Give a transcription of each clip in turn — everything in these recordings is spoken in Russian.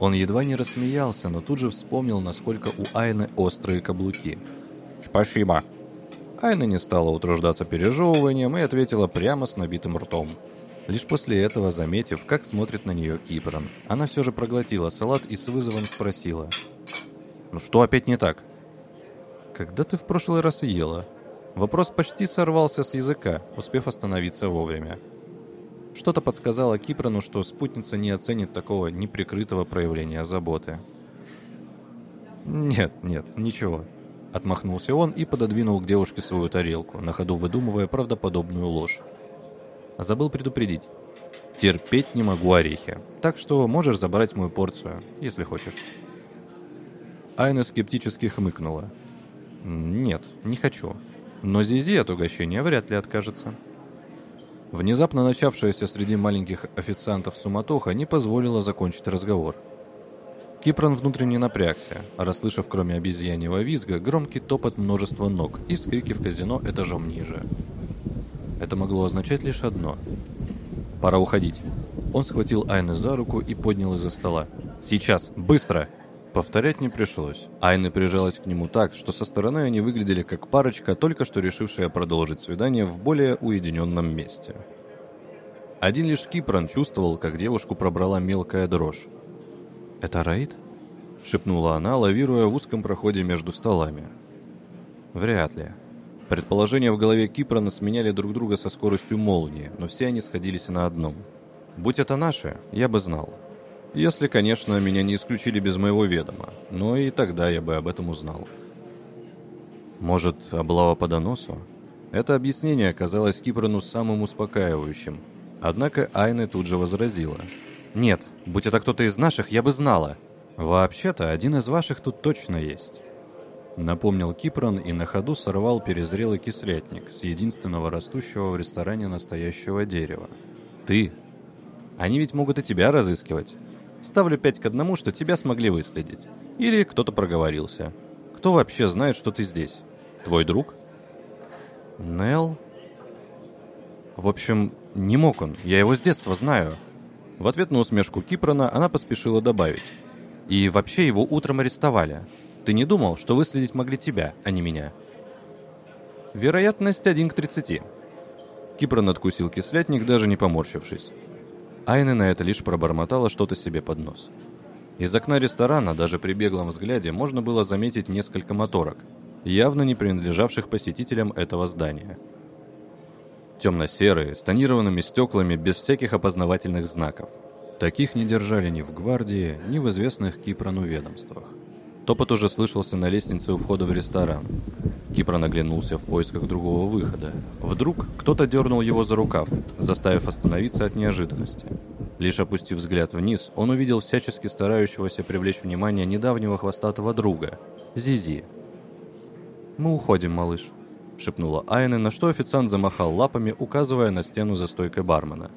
Он едва не рассмеялся, но тут же вспомнил, насколько у Айны острые каблуки. «Спасибо». Айна не стала утруждаться пережевыванием и ответила прямо с набитым ртом. Лишь после этого, заметив, как смотрит на нее Кипран, она все же проглотила салат и с вызовом спросила. «Ну что опять не так?» «Когда ты в прошлый раз ела?» Вопрос почти сорвался с языка, успев остановиться вовремя. Что-то подсказало Кипрану, что спутница не оценит такого неприкрытого проявления заботы. «Нет, нет, ничего», — отмахнулся он и пододвинул к девушке свою тарелку, на ходу выдумывая правдоподобную ложь. Забыл предупредить. Терпеть не могу орехи, так что можешь забрать мою порцию, если хочешь. Айна скептически хмыкнула. «Нет, не хочу. Но Зизи от угощения вряд ли откажется». Внезапно начавшаяся среди маленьких официантов суматоха не позволила закончить разговор. Кипрон внутренне напрягся, расслышав кроме обезьяньего визга громкий топот множества ног и вскрики в казино этажом ниже. Это могло означать лишь одно. «Пора уходить». Он схватил Айны за руку и поднял из-за стола. «Сейчас! Быстро!» Повторять не пришлось. Айна прижалась к нему так, что со стороны они выглядели как парочка, только что решившая продолжить свидание в более уединенном месте. Один лишь Кипран чувствовал, как девушку пробрала мелкая дрожь. «Это Раид?» — шепнула она, лавируя в узком проходе между столами. «Вряд ли». Предположения в голове Кипрана сменяли друг друга со скоростью молнии, но все они сходились на одном. «Будь это наши, я бы знал». Если, конечно, меня не исключили без моего ведома, но и тогда я бы об этом узнал. Может, облава по доносу? Это объяснение оказалось Кипрану самым успокаивающим. Однако Айна тут же возразила. «Нет, будь это кто-то из наших, я бы знала». «Вообще-то, один из ваших тут точно есть». Напомнил Кипран и на ходу сорвал перезрелый кислятник с единственного растущего в ресторане настоящего дерева. «Ты? Они ведь могут и тебя разыскивать. Ставлю 5 к одному, что тебя смогли выследить. Или кто-то проговорился. Кто вообще знает, что ты здесь? Твой друг? Нел? В общем, не мог он. Я его с детства знаю. В ответ на усмешку Кипрона она поспешила добавить. И вообще его утром арестовали. Ты не думал, что выследить могли тебя, а не меня? Вероятность 1 к 30. Кипрон откусил кислятник, даже не поморщившись. Айна на это лишь пробормотала что-то себе под нос. Из окна ресторана даже при беглом взгляде можно было заметить несколько моторок, явно не принадлежавших посетителям этого здания. Темно-серые, с тонированными стеклами, без всяких опознавательных знаков. Таких не держали ни в гвардии, ни в известных Кипрану ведомствах. Топот уже слышался на лестнице у входа в ресторан. Кипра наглянулся в поисках другого выхода. Вдруг кто-то дернул его за рукав, заставив остановиться от неожиданности. Лишь опустив взгляд вниз, он увидел всячески старающегося привлечь внимание недавнего хвостатого друга – Зизи. «Мы уходим, малыш», – шепнула Айна, на что официант замахал лапами, указывая на стену за стойкой бармена.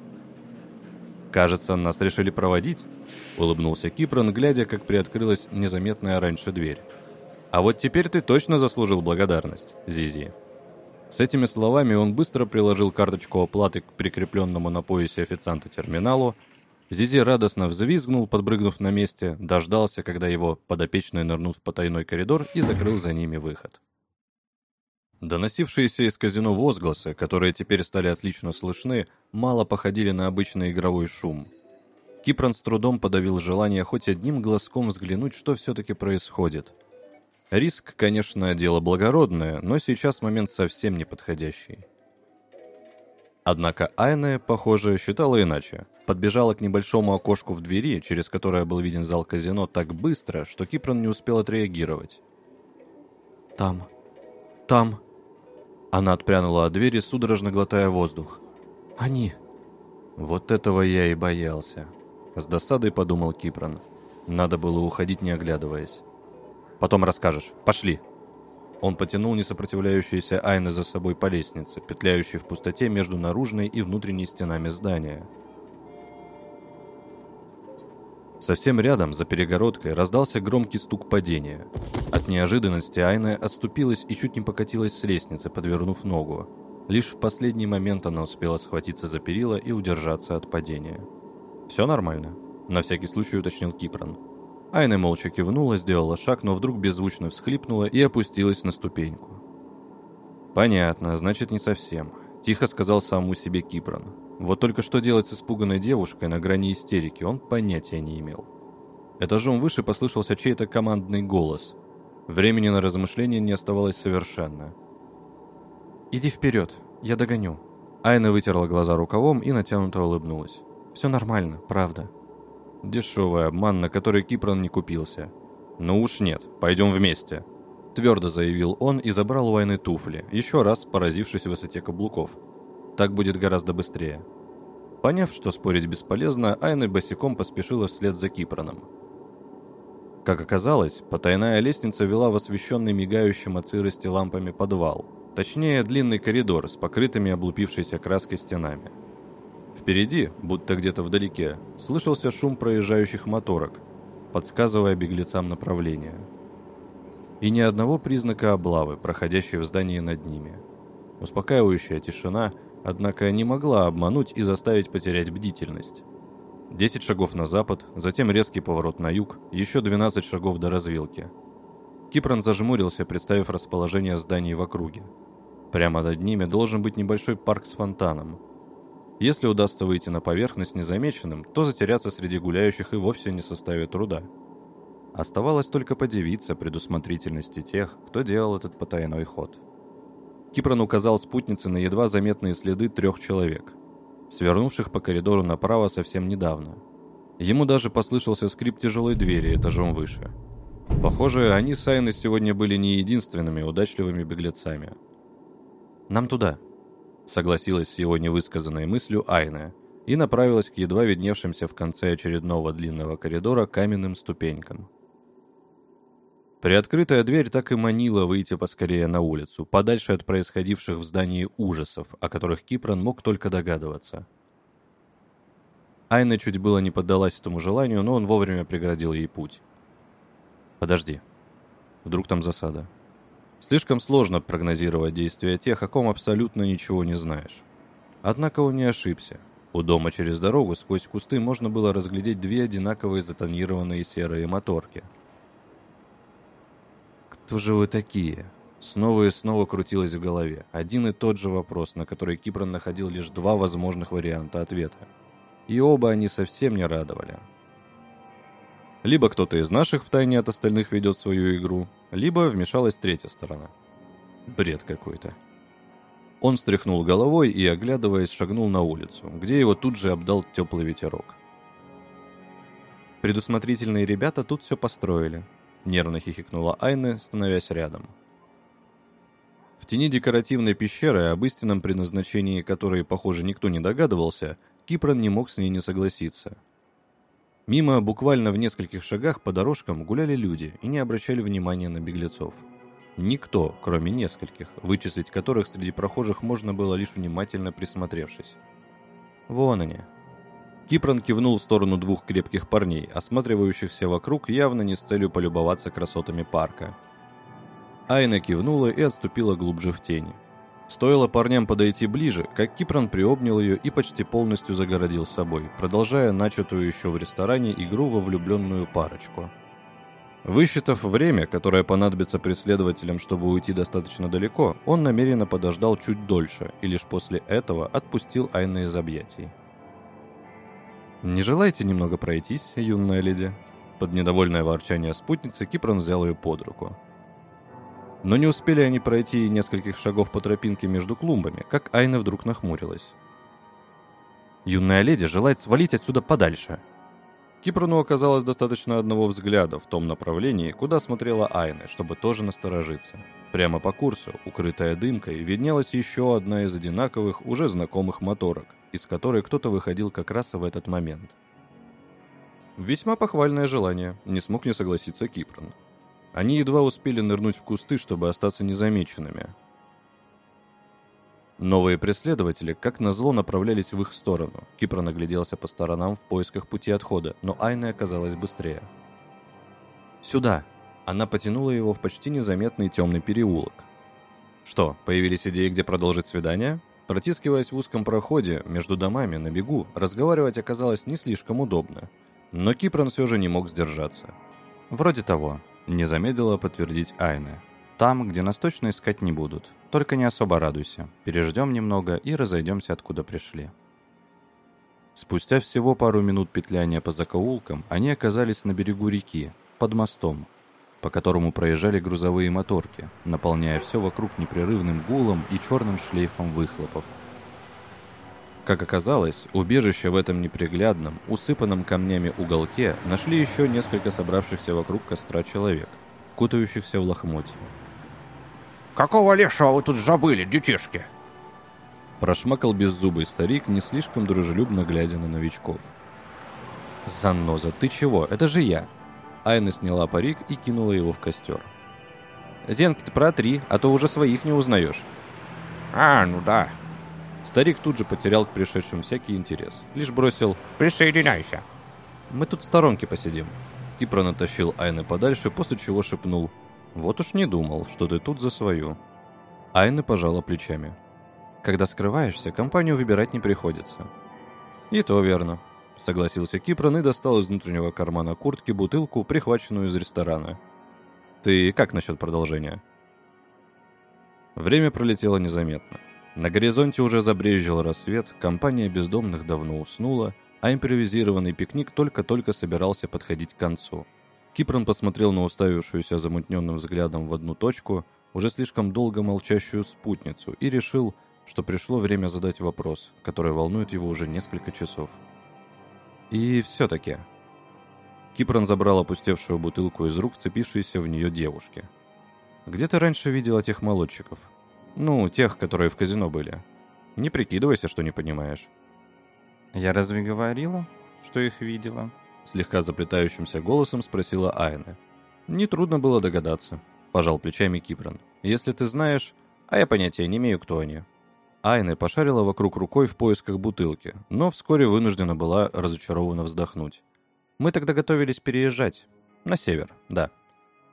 «Кажется, нас решили проводить?» — улыбнулся Кипрон, глядя, как приоткрылась незаметная раньше дверь. «А вот теперь ты точно заслужил благодарность, Зизи». С этими словами он быстро приложил карточку оплаты к прикрепленному на поясе официанта терминалу. Зизи радостно взвизгнул, подпрыгнув на месте, дождался, когда его подопечный нырнул в потайной коридор и закрыл за ними выход. Доносившиеся из казино возгласы, которые теперь стали отлично слышны, мало походили на обычный игровой шум – Кипрон с трудом подавил желание хоть одним глазком взглянуть, что все-таки происходит. Риск, конечно, дело благородное, но сейчас момент совсем неподходящий. Однако Айне, похоже, считала иначе. Подбежала к небольшому окошку в двери, через которое был виден зал казино, так быстро, что Кипрон не успел отреагировать. «Там. Там». Она отпрянула от двери, судорожно глотая воздух. «Они». Вот этого я и боялся. С досадой подумал Кипран. Надо было уходить, не оглядываясь. «Потом расскажешь. Пошли!» Он потянул несопротивляющуюся Айны за собой по лестнице, петляющей в пустоте между наружной и внутренней стенами здания. Совсем рядом, за перегородкой, раздался громкий стук падения. От неожиданности Айна отступилась и чуть не покатилась с лестницы, подвернув ногу. Лишь в последний момент она успела схватиться за перила и удержаться от падения. «Все нормально?» На всякий случай уточнил Кипран. Айна молча кивнула, сделала шаг, но вдруг беззвучно всхлипнула и опустилась на ступеньку. «Понятно, значит, не совсем», – тихо сказал самому себе Кипран. Вот только что делать с испуганной девушкой на грани истерики он понятия не имел. Этажом выше послышался чей-то командный голос. Времени на размышления не оставалось совершенно. «Иди вперед, я догоню». Айна вытерла глаза рукавом и натянуто улыбнулась. «Все нормально, правда». Дешевый обман, на который Кипран не купился. «Ну уж нет, пойдем вместе», – твердо заявил он и забрал у Айны туфли, еще раз поразившись в высоте каблуков. Так будет гораздо быстрее. Поняв, что спорить бесполезно, Айна босиком поспешила вслед за Кипроном. Как оказалось, потайная лестница вела в освещенный мигающим от сырости лампами подвал, точнее длинный коридор с покрытыми облупившейся краской стенами – Впереди, будто где-то вдалеке, слышался шум проезжающих моторок, подсказывая беглецам направление. И ни одного признака облавы, проходящей в здании над ними. Успокаивающая тишина, однако, не могла обмануть и заставить потерять бдительность. Десять шагов на запад, затем резкий поворот на юг, еще 12 шагов до развилки. Кипран зажмурился, представив расположение зданий в округе. Прямо над ними должен быть небольшой парк с фонтаном – если удастся выйти на поверхность незамеченным, то затеряться среди гуляющих и вовсе не составит труда. Оставалось только подивиться предусмотрительности тех, кто делал этот потайной ход. Кипран указал спутнице на едва заметные следы трех человек, свернувших по коридору направо совсем недавно. Ему даже послышался скрип тяжелой двери этажом выше. Похоже, они с Айной сегодня были не единственными удачливыми беглецами. «Нам туда», согласилась с его невысказанной мыслью Айна и направилась к едва видневшимся в конце очередного длинного коридора каменным ступенькам. Приоткрытая дверь так и манила выйти поскорее на улицу, подальше от происходивших в здании ужасов, о которых Кипран мог только догадываться. Айна чуть было не поддалась этому желанию, но он вовремя преградил ей путь. «Подожди. Вдруг там засада?» Слишком сложно прогнозировать действия тех, о ком абсолютно ничего не знаешь. Однако он не ошибся. У дома через дорогу сквозь кусты можно было разглядеть две одинаковые затонированные серые моторки. «Кто же вы такие?» Снова и снова крутилось в голове. Один и тот же вопрос, на который Кипран находил лишь два возможных варианта ответа. И оба они совсем не радовали. Либо кто-то из наших втайне от остальных ведет свою игру, либо вмешалась третья сторона. Бред какой-то. Он встряхнул головой и, оглядываясь, шагнул на улицу, где его тут же обдал теплый ветерок. Предусмотрительные ребята тут все построили. Нервно хихикнула Айна, становясь рядом. В тени декоративной пещеры, об истинном предназначении которой, похоже, никто не догадывался, Кипрон не мог с ней не согласиться – Мимо, буквально в нескольких шагах по дорожкам гуляли люди и не обращали внимания на беглецов. Никто, кроме нескольких, вычислить которых среди прохожих можно было лишь внимательно присмотревшись. Вон они. Кипрон кивнул в сторону двух крепких парней, осматривающихся вокруг явно не с целью полюбоваться красотами парка. Айна кивнула и отступила глубже в тени. Стоило парням подойти ближе, как Кипрон приобнял ее и почти полностью загородил собой, продолжая начатую еще в ресторане игру во влюбленную парочку. Высчитав время, которое понадобится преследователям, чтобы уйти достаточно далеко, он намеренно подождал чуть дольше и лишь после этого отпустил Айна из объятий. «Не желаете немного пройтись, юная леди?» Под недовольное ворчание спутницы Кипрон взял ее под руку. Но не успели они пройти нескольких шагов по тропинке между клумбами, как Айна вдруг нахмурилась. «Юная леди желает свалить отсюда подальше». Кипрану оказалось достаточно одного взгляда в том направлении, куда смотрела Айна, чтобы тоже насторожиться. Прямо по курсу, укрытая дымкой, виднелась еще одна из одинаковых, уже знакомых моторок, из которой кто-то выходил как раз в этот момент. Весьма похвальное желание, не смог не согласиться Кипран. Они едва успели нырнуть в кусты, чтобы остаться незамеченными. Новые преследователи, как назло, направлялись в их сторону. Кипр нагляделся по сторонам в поисках пути отхода, но Айна оказалась быстрее. «Сюда!» Она потянула его в почти незаметный темный переулок. Что, появились идеи, где продолжить свидание? Протискиваясь в узком проходе между домами на бегу, разговаривать оказалось не слишком удобно. Но Кипрон все же не мог сдержаться. Вроде того, не замедлила подтвердить Айне. Там, где нас точно искать не будут. Только не особо радуйся. Переждем немного и разойдемся, откуда пришли. Спустя всего пару минут петляния по закоулкам, они оказались на берегу реки, под мостом, по которому проезжали грузовые моторки, наполняя все вокруг непрерывным гулом и черным шлейфом выхлопов. Как оказалось, убежище в этом неприглядном, усыпанном камнями уголке нашли еще несколько собравшихся вокруг костра человек, кутающихся в лохмотье. «Какого лешего вы тут забыли, детишки?» Прошмакал беззубый старик, не слишком дружелюбно глядя на новичков. «Заноза, ты чего? Это же я!» Айна сняла парик и кинула его в костер. «Зенки ты протри, а то уже своих не узнаешь». «А, ну да», Старик тут же потерял к пришедшим всякий интерес. Лишь бросил «Присоединяйся». «Мы тут в сторонке посидим». И пронатащил Айны подальше, после чего шепнул «Вот уж не думал, что ты тут за свою». Айна пожала плечами. «Когда скрываешься, компанию выбирать не приходится». «И то верно», — согласился Кипрон и достал из внутреннего кармана куртки бутылку, прихваченную из ресторана. «Ты как насчет продолжения?» Время пролетело незаметно. На горизонте уже забрезжил рассвет, компания бездомных давно уснула, а импровизированный пикник только-только собирался подходить к концу. Кипрон посмотрел на уставившуюся замутненным взглядом в одну точку, уже слишком долго молчащую спутницу, и решил, что пришло время задать вопрос, который волнует его уже несколько часов. И все-таки... Кипрон забрал опустевшую бутылку из рук, вцепившейся в нее девушки. «Где ты раньше видел этих молодчиков?» Ну, тех, которые в казино были. Не прикидывайся, что не понимаешь. Я разве говорила, что их видела? Слегка заплетающимся голосом спросила Айна. Нетрудно было догадаться. Пожал плечами Кипран. Если ты знаешь, а я понятия не имею, кто они. Айна пошарила вокруг рукой в поисках бутылки, но вскоре вынуждена была разочарованно вздохнуть. Мы тогда готовились переезжать. На север, да.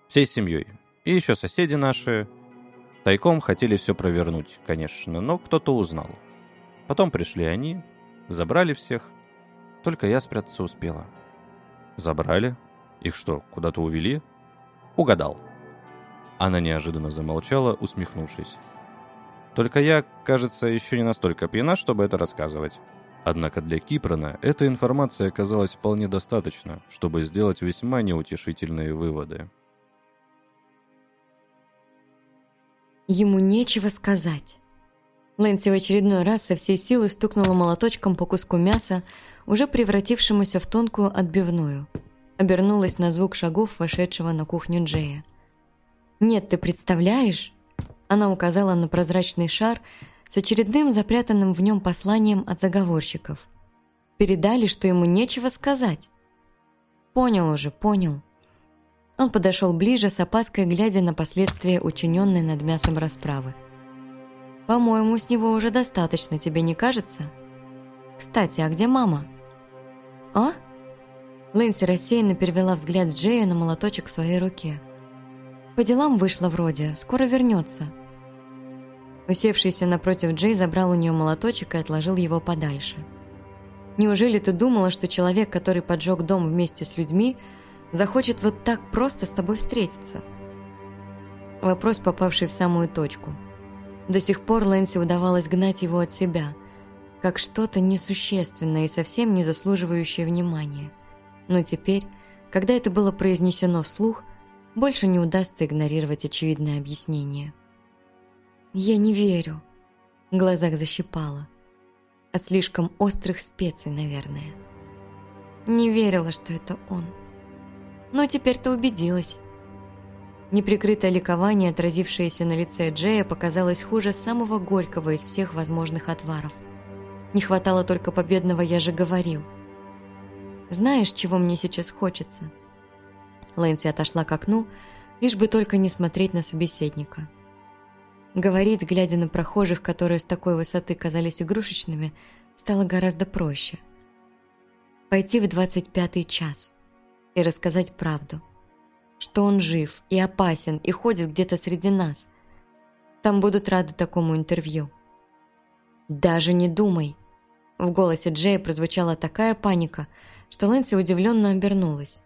Всей семьей. И еще соседи наши, Тайком хотели все провернуть, конечно, но кто-то узнал. Потом пришли они, забрали всех. Только я спрятаться успела. Забрали? Их что, куда-то увели? Угадал. Она неожиданно замолчала, усмехнувшись. Только я, кажется, еще не настолько пьяна, чтобы это рассказывать. Однако для Кипрона эта информация оказалась вполне достаточно, чтобы сделать весьма неутешительные выводы. Ему нечего сказать. Лэнси в очередной раз со всей силы стукнула молоточком по куску мяса, уже превратившемуся в тонкую отбивную. Обернулась на звук шагов, вошедшего на кухню Джея. «Нет, ты представляешь?» Она указала на прозрачный шар с очередным запрятанным в нем посланием от заговорщиков. Передали, что ему нечего сказать. «Понял уже, понял. Он подошел ближе, с опаской глядя на последствия учиненной над мясом расправы. «По-моему, с него уже достаточно, тебе не кажется? Кстати, а где мама?» «А?» Лэнси рассеянно перевела взгляд Джея на молоточек в своей руке. «По делам вышла вроде, скоро вернется». Усевшийся напротив Джей забрал у нее молоточек и отложил его подальше. «Неужели ты думала, что человек, который поджег дом вместе с людьми, — захочет вот так просто с тобой встретиться? Вопрос, попавший в самую точку. До сих пор Лэнси удавалось гнать его от себя, как что-то несущественное и совсем не заслуживающее внимания. Но теперь, когда это было произнесено вслух, больше не удастся игнорировать очевидное объяснение. «Я не верю», — в глазах защипало. От слишком острых специй, наверное. Не верила, что это он. Но теперь ты убедилась. Неприкрытое ликование, отразившееся на лице Джея, показалось хуже самого горького из всех возможных отваров. Не хватало только победного «я же говорил». «Знаешь, чего мне сейчас хочется?» Лэнси отошла к окну, лишь бы только не смотреть на собеседника. Говорить, глядя на прохожих, которые с такой высоты казались игрушечными, стало гораздо проще. Пойти в двадцать пятый час и рассказать правду. Что он жив и опасен и ходит где-то среди нас. Там будут рады такому интервью. «Даже не думай!» В голосе Джея прозвучала такая паника, что Лэнси удивленно обернулась.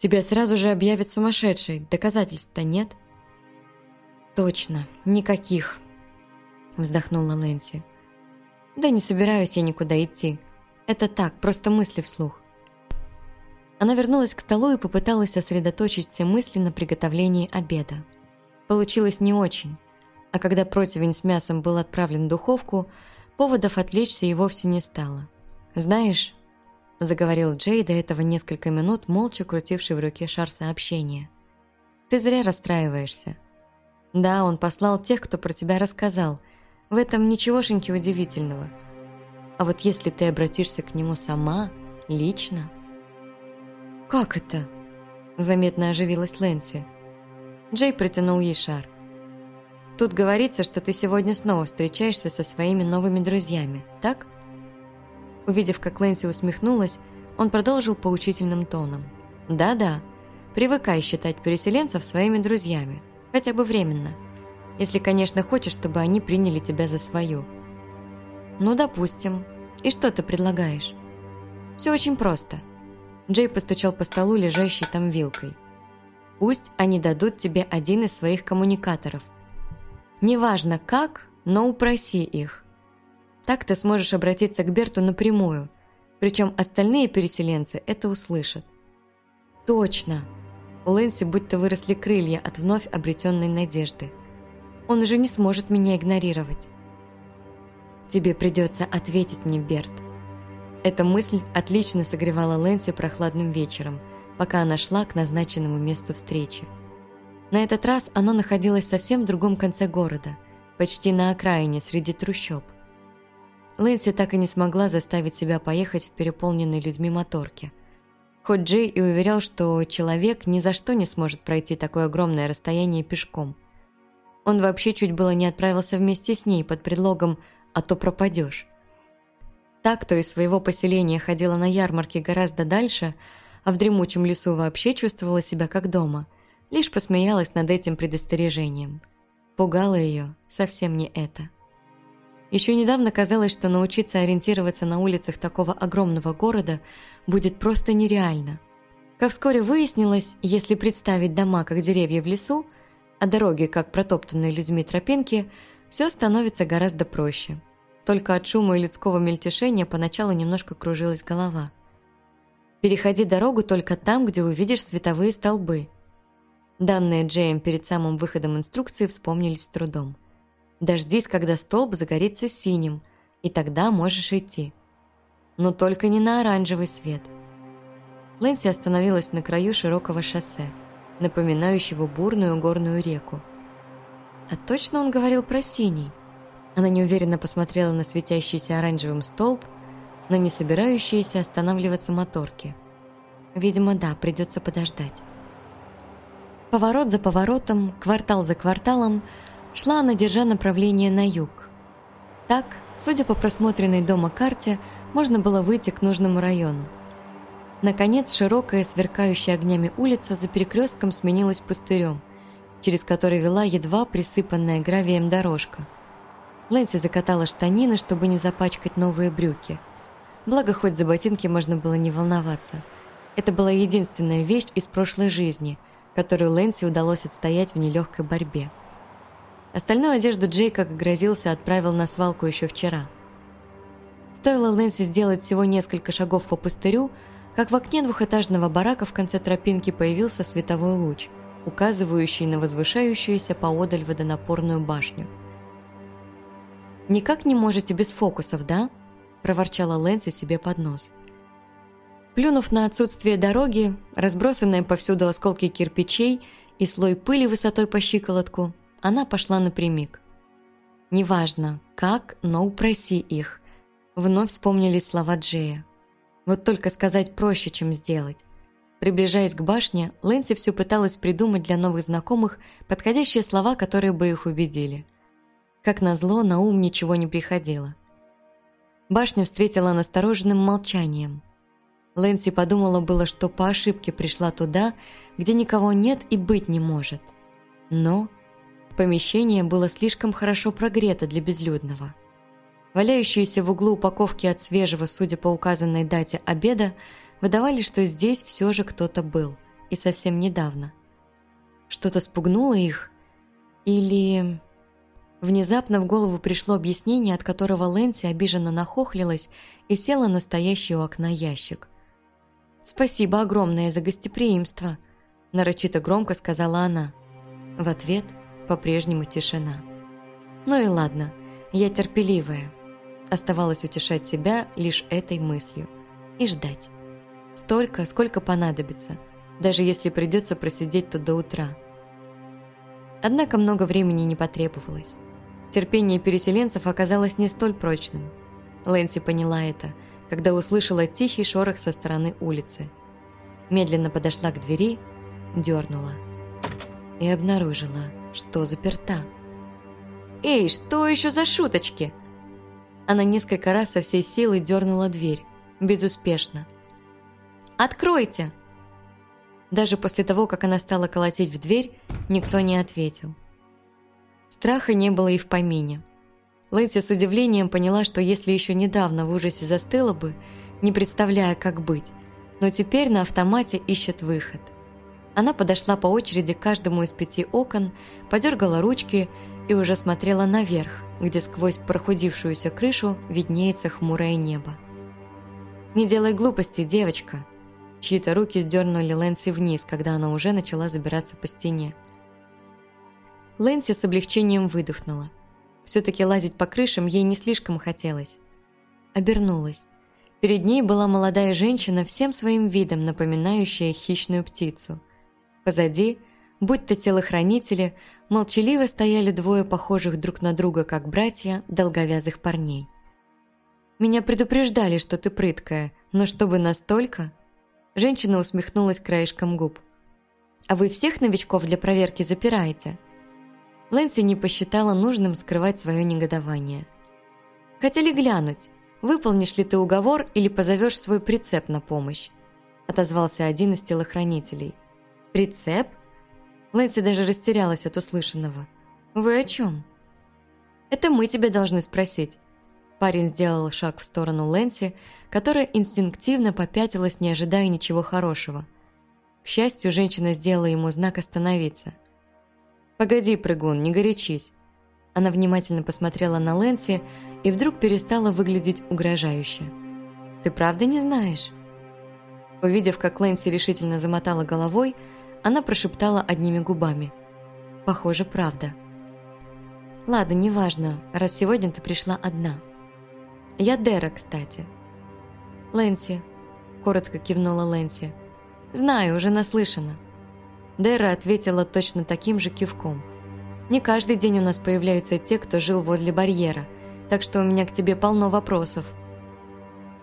«Тебя сразу же объявят сумасшедшей, доказательств-то нет?» «Точно, никаких», – вздохнула Лэнси. «Да не собираюсь я никуда идти. Это так, просто мысли вслух». Она вернулась к столу и попыталась сосредоточить все мысли на приготовлении обеда. Получилось не очень, а когда противень с мясом был отправлен в духовку, поводов отвлечься и вовсе не стало. «Знаешь», – заговорил Джей до этого несколько минут, молча крутивший в руке шар сообщения, – «ты зря расстраиваешься. Да, он послал тех, кто про тебя рассказал. В этом ничегошеньки удивительного. А вот если ты обратишься к нему сама, лично... «Как это?» – заметно оживилась Лэнси. Джей протянул ей шар. «Тут говорится, что ты сегодня снова встречаешься со своими новыми друзьями, так?» Увидев, как Лэнси усмехнулась, он продолжил поучительным тоном. «Да-да, привыкай считать переселенцев своими друзьями. Хотя бы временно. Если, конечно, хочешь, чтобы они приняли тебя за свою. Ну, допустим. И что ты предлагаешь? Все очень просто. Джей постучал по столу, лежащей там вилкой. Пусть они дадут тебе один из своих коммуникаторов. Неважно как, но упроси их. Так ты сможешь обратиться к Берту напрямую, причем остальные переселенцы это услышат. Точно! У Лэнси будто выросли крылья от вновь обретенной надежды. Он уже не сможет меня игнорировать. «Тебе придется ответить мне, Берт». Эта мысль отлично согревала Лэнси прохладным вечером, пока она шла к назначенному месту встречи. На этот раз оно находилось совсем в другом конце города, почти на окраине, среди трущоб. Лэнси так и не смогла заставить себя поехать в переполненной людьми моторке – Хоть Джей и уверял, что человек ни за что не сможет пройти такое огромное расстояние пешком. Он вообще чуть было не отправился вместе с ней под предлогом «а то пропадешь». Так, то из своего поселения ходила на ярмарки гораздо дальше, а в дремучем лесу вообще чувствовала себя как дома, лишь посмеялась над этим предостережением. Пугало ее совсем не это. Еще недавно казалось, что научиться ориентироваться на улицах такого огромного города будет просто нереально. Как вскоре выяснилось, если представить дома как деревья в лесу, а дороги как протоптанные людьми тропинки, все становится гораздо проще. Только от шума и людского мельтешения поначалу немножко кружилась голова. Переходи дорогу только там, где увидишь световые столбы. Данные Джеем перед самым выходом инструкции вспомнились с трудом. Дождись, когда столб загорится синим, и тогда можешь идти. Но только не на оранжевый свет. Лэнси остановилась на краю широкого шоссе, напоминающего бурную горную реку. А точно он говорил про синий? Она неуверенно посмотрела на светящийся оранжевым столб, на не собирающиеся останавливаться моторки. Видимо, да, придется подождать. Поворот за поворотом, квартал за кварталом – Шла она, держа направление на юг. Так, судя по просмотренной дома карте, можно было выйти к нужному району. Наконец, широкая, сверкающая огнями улица за перекрестком сменилась пустырем, через который вела едва присыпанная гравием дорожка. Лэнси закатала штанины, чтобы не запачкать новые брюки. Благо, хоть за ботинки можно было не волноваться. Это была единственная вещь из прошлой жизни, которую Лэнси удалось отстоять в нелегкой борьбе. Остальную одежду Джей, как грозился, отправил на свалку еще вчера. Стоило Лэнси сделать всего несколько шагов по пустырю, как в окне двухэтажного барака в конце тропинки появился световой луч, указывающий на возвышающуюся поодаль водонапорную башню. «Никак не можете без фокусов, да?» – проворчала Лэнси себе под нос. Плюнув на отсутствие дороги, разбросанные повсюду осколки кирпичей и слой пыли высотой по щиколотку, она пошла напрямик. «Неважно, как, но упроси их», — вновь вспомнились слова Джея. Вот только сказать проще, чем сделать. Приближаясь к башне, Лэнси все пыталась придумать для новых знакомых подходящие слова, которые бы их убедили. Как назло, на ум ничего не приходило. Башня встретила настороженным молчанием. Лэнси подумала было, что по ошибке пришла туда, где никого нет и быть не может. Но Помещение было слишком хорошо прогрето для безлюдного. Валяющиеся в углу упаковки от свежего, судя по указанной дате, обеда выдавали, что здесь все же кто-то был, и совсем недавно. Что-то спугнуло их? Или... Внезапно в голову пришло объяснение, от которого Лэнси обиженно нахохлилась и села на стоящий у окна ящик. «Спасибо огромное за гостеприимство», – нарочито громко сказала она. В ответ по-прежнему тишина. «Ну и ладно, я терпеливая». Оставалось утешать себя лишь этой мыслью. И ждать. Столько, сколько понадобится, даже если придется просидеть тут до утра. Однако много времени не потребовалось. Терпение переселенцев оказалось не столь прочным. Лэнси поняла это, когда услышала тихий шорох со стороны улицы. Медленно подошла к двери, дернула и обнаружила, что заперта. «Эй, что еще за шуточки?» Она несколько раз со всей силы дернула дверь, безуспешно. «Откройте!» Даже после того, как она стала колотить в дверь, никто не ответил. Страха не было и в помине. Лэнси с удивлением поняла, что если еще недавно в ужасе застыла бы, не представляя, как быть, но теперь на автомате ищет выход. Она подошла по очереди к каждому из пяти окон, подергала ручки и уже смотрела наверх, где сквозь прохудившуюся крышу виднеется хмурое небо. «Не делай глупостей, девочка!» Чьи-то руки сдернули Лэнси вниз, когда она уже начала забираться по стене. Лэнси с облегчением выдохнула. Все-таки лазить по крышам ей не слишком хотелось. Обернулась. Перед ней была молодая женщина, всем своим видом напоминающая хищную птицу. Позади, будь то телохранители, молчаливо стояли двое похожих друг на друга, как братья, долговязых парней. «Меня предупреждали, что ты прыткая, но чтобы настолько...» Женщина усмехнулась краешком губ. «А вы всех новичков для проверки запираете?» Лэнси не посчитала нужным скрывать свое негодование. «Хотели глянуть, выполнишь ли ты уговор или позовешь свой прицеп на помощь?» отозвался один из телохранителей. «Прицеп?» Лэнси даже растерялась от услышанного. «Вы о чем?» «Это мы тебя должны спросить». Парень сделал шаг в сторону Лэнси, которая инстинктивно попятилась, не ожидая ничего хорошего. К счастью, женщина сделала ему знак остановиться – «Погоди, прыгун, не горячись». Она внимательно посмотрела на Лэнси и вдруг перестала выглядеть угрожающе. «Ты правда не знаешь?» Увидев, как Лэнси решительно замотала головой, она прошептала одними губами. «Похоже, правда». «Ладно, неважно, раз сегодня ты пришла одна». «Я Дэра, кстати». «Лэнси», – коротко кивнула Лэнси. «Знаю, уже наслышана». Дэра ответила точно таким же кивком. «Не каждый день у нас появляются те, кто жил возле барьера, так что у меня к тебе полно вопросов».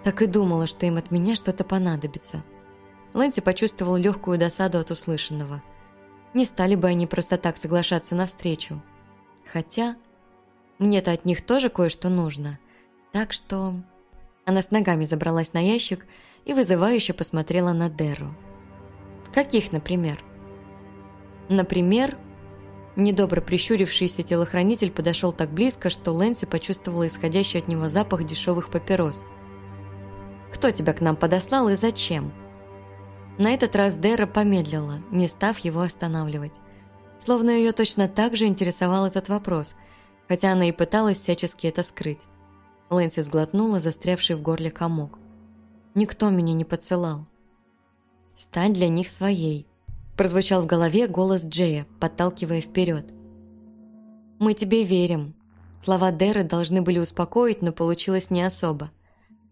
Так и думала, что им от меня что-то понадобится. Лэнси почувствовал легкую досаду от услышанного. Не стали бы они просто так соглашаться на встречу. Хотя, мне-то от них тоже кое-что нужно. Так что... Она с ногами забралась на ящик и вызывающе посмотрела на Дерру. «Каких, например?» Например, недобро прищурившийся телохранитель подошел так близко, что Лэнси почувствовала исходящий от него запах дешевых папирос. «Кто тебя к нам подослал и зачем?» На этот раз Дэра помедлила, не став его останавливать. Словно ее точно так же интересовал этот вопрос, хотя она и пыталась всячески это скрыть. Лэнси сглотнула застрявший в горле комок. «Никто меня не поцелал. Стань для них своей», Прозвучал в голове голос Джея, подталкивая вперед. «Мы тебе верим». Слова Дэры должны были успокоить, но получилось не особо.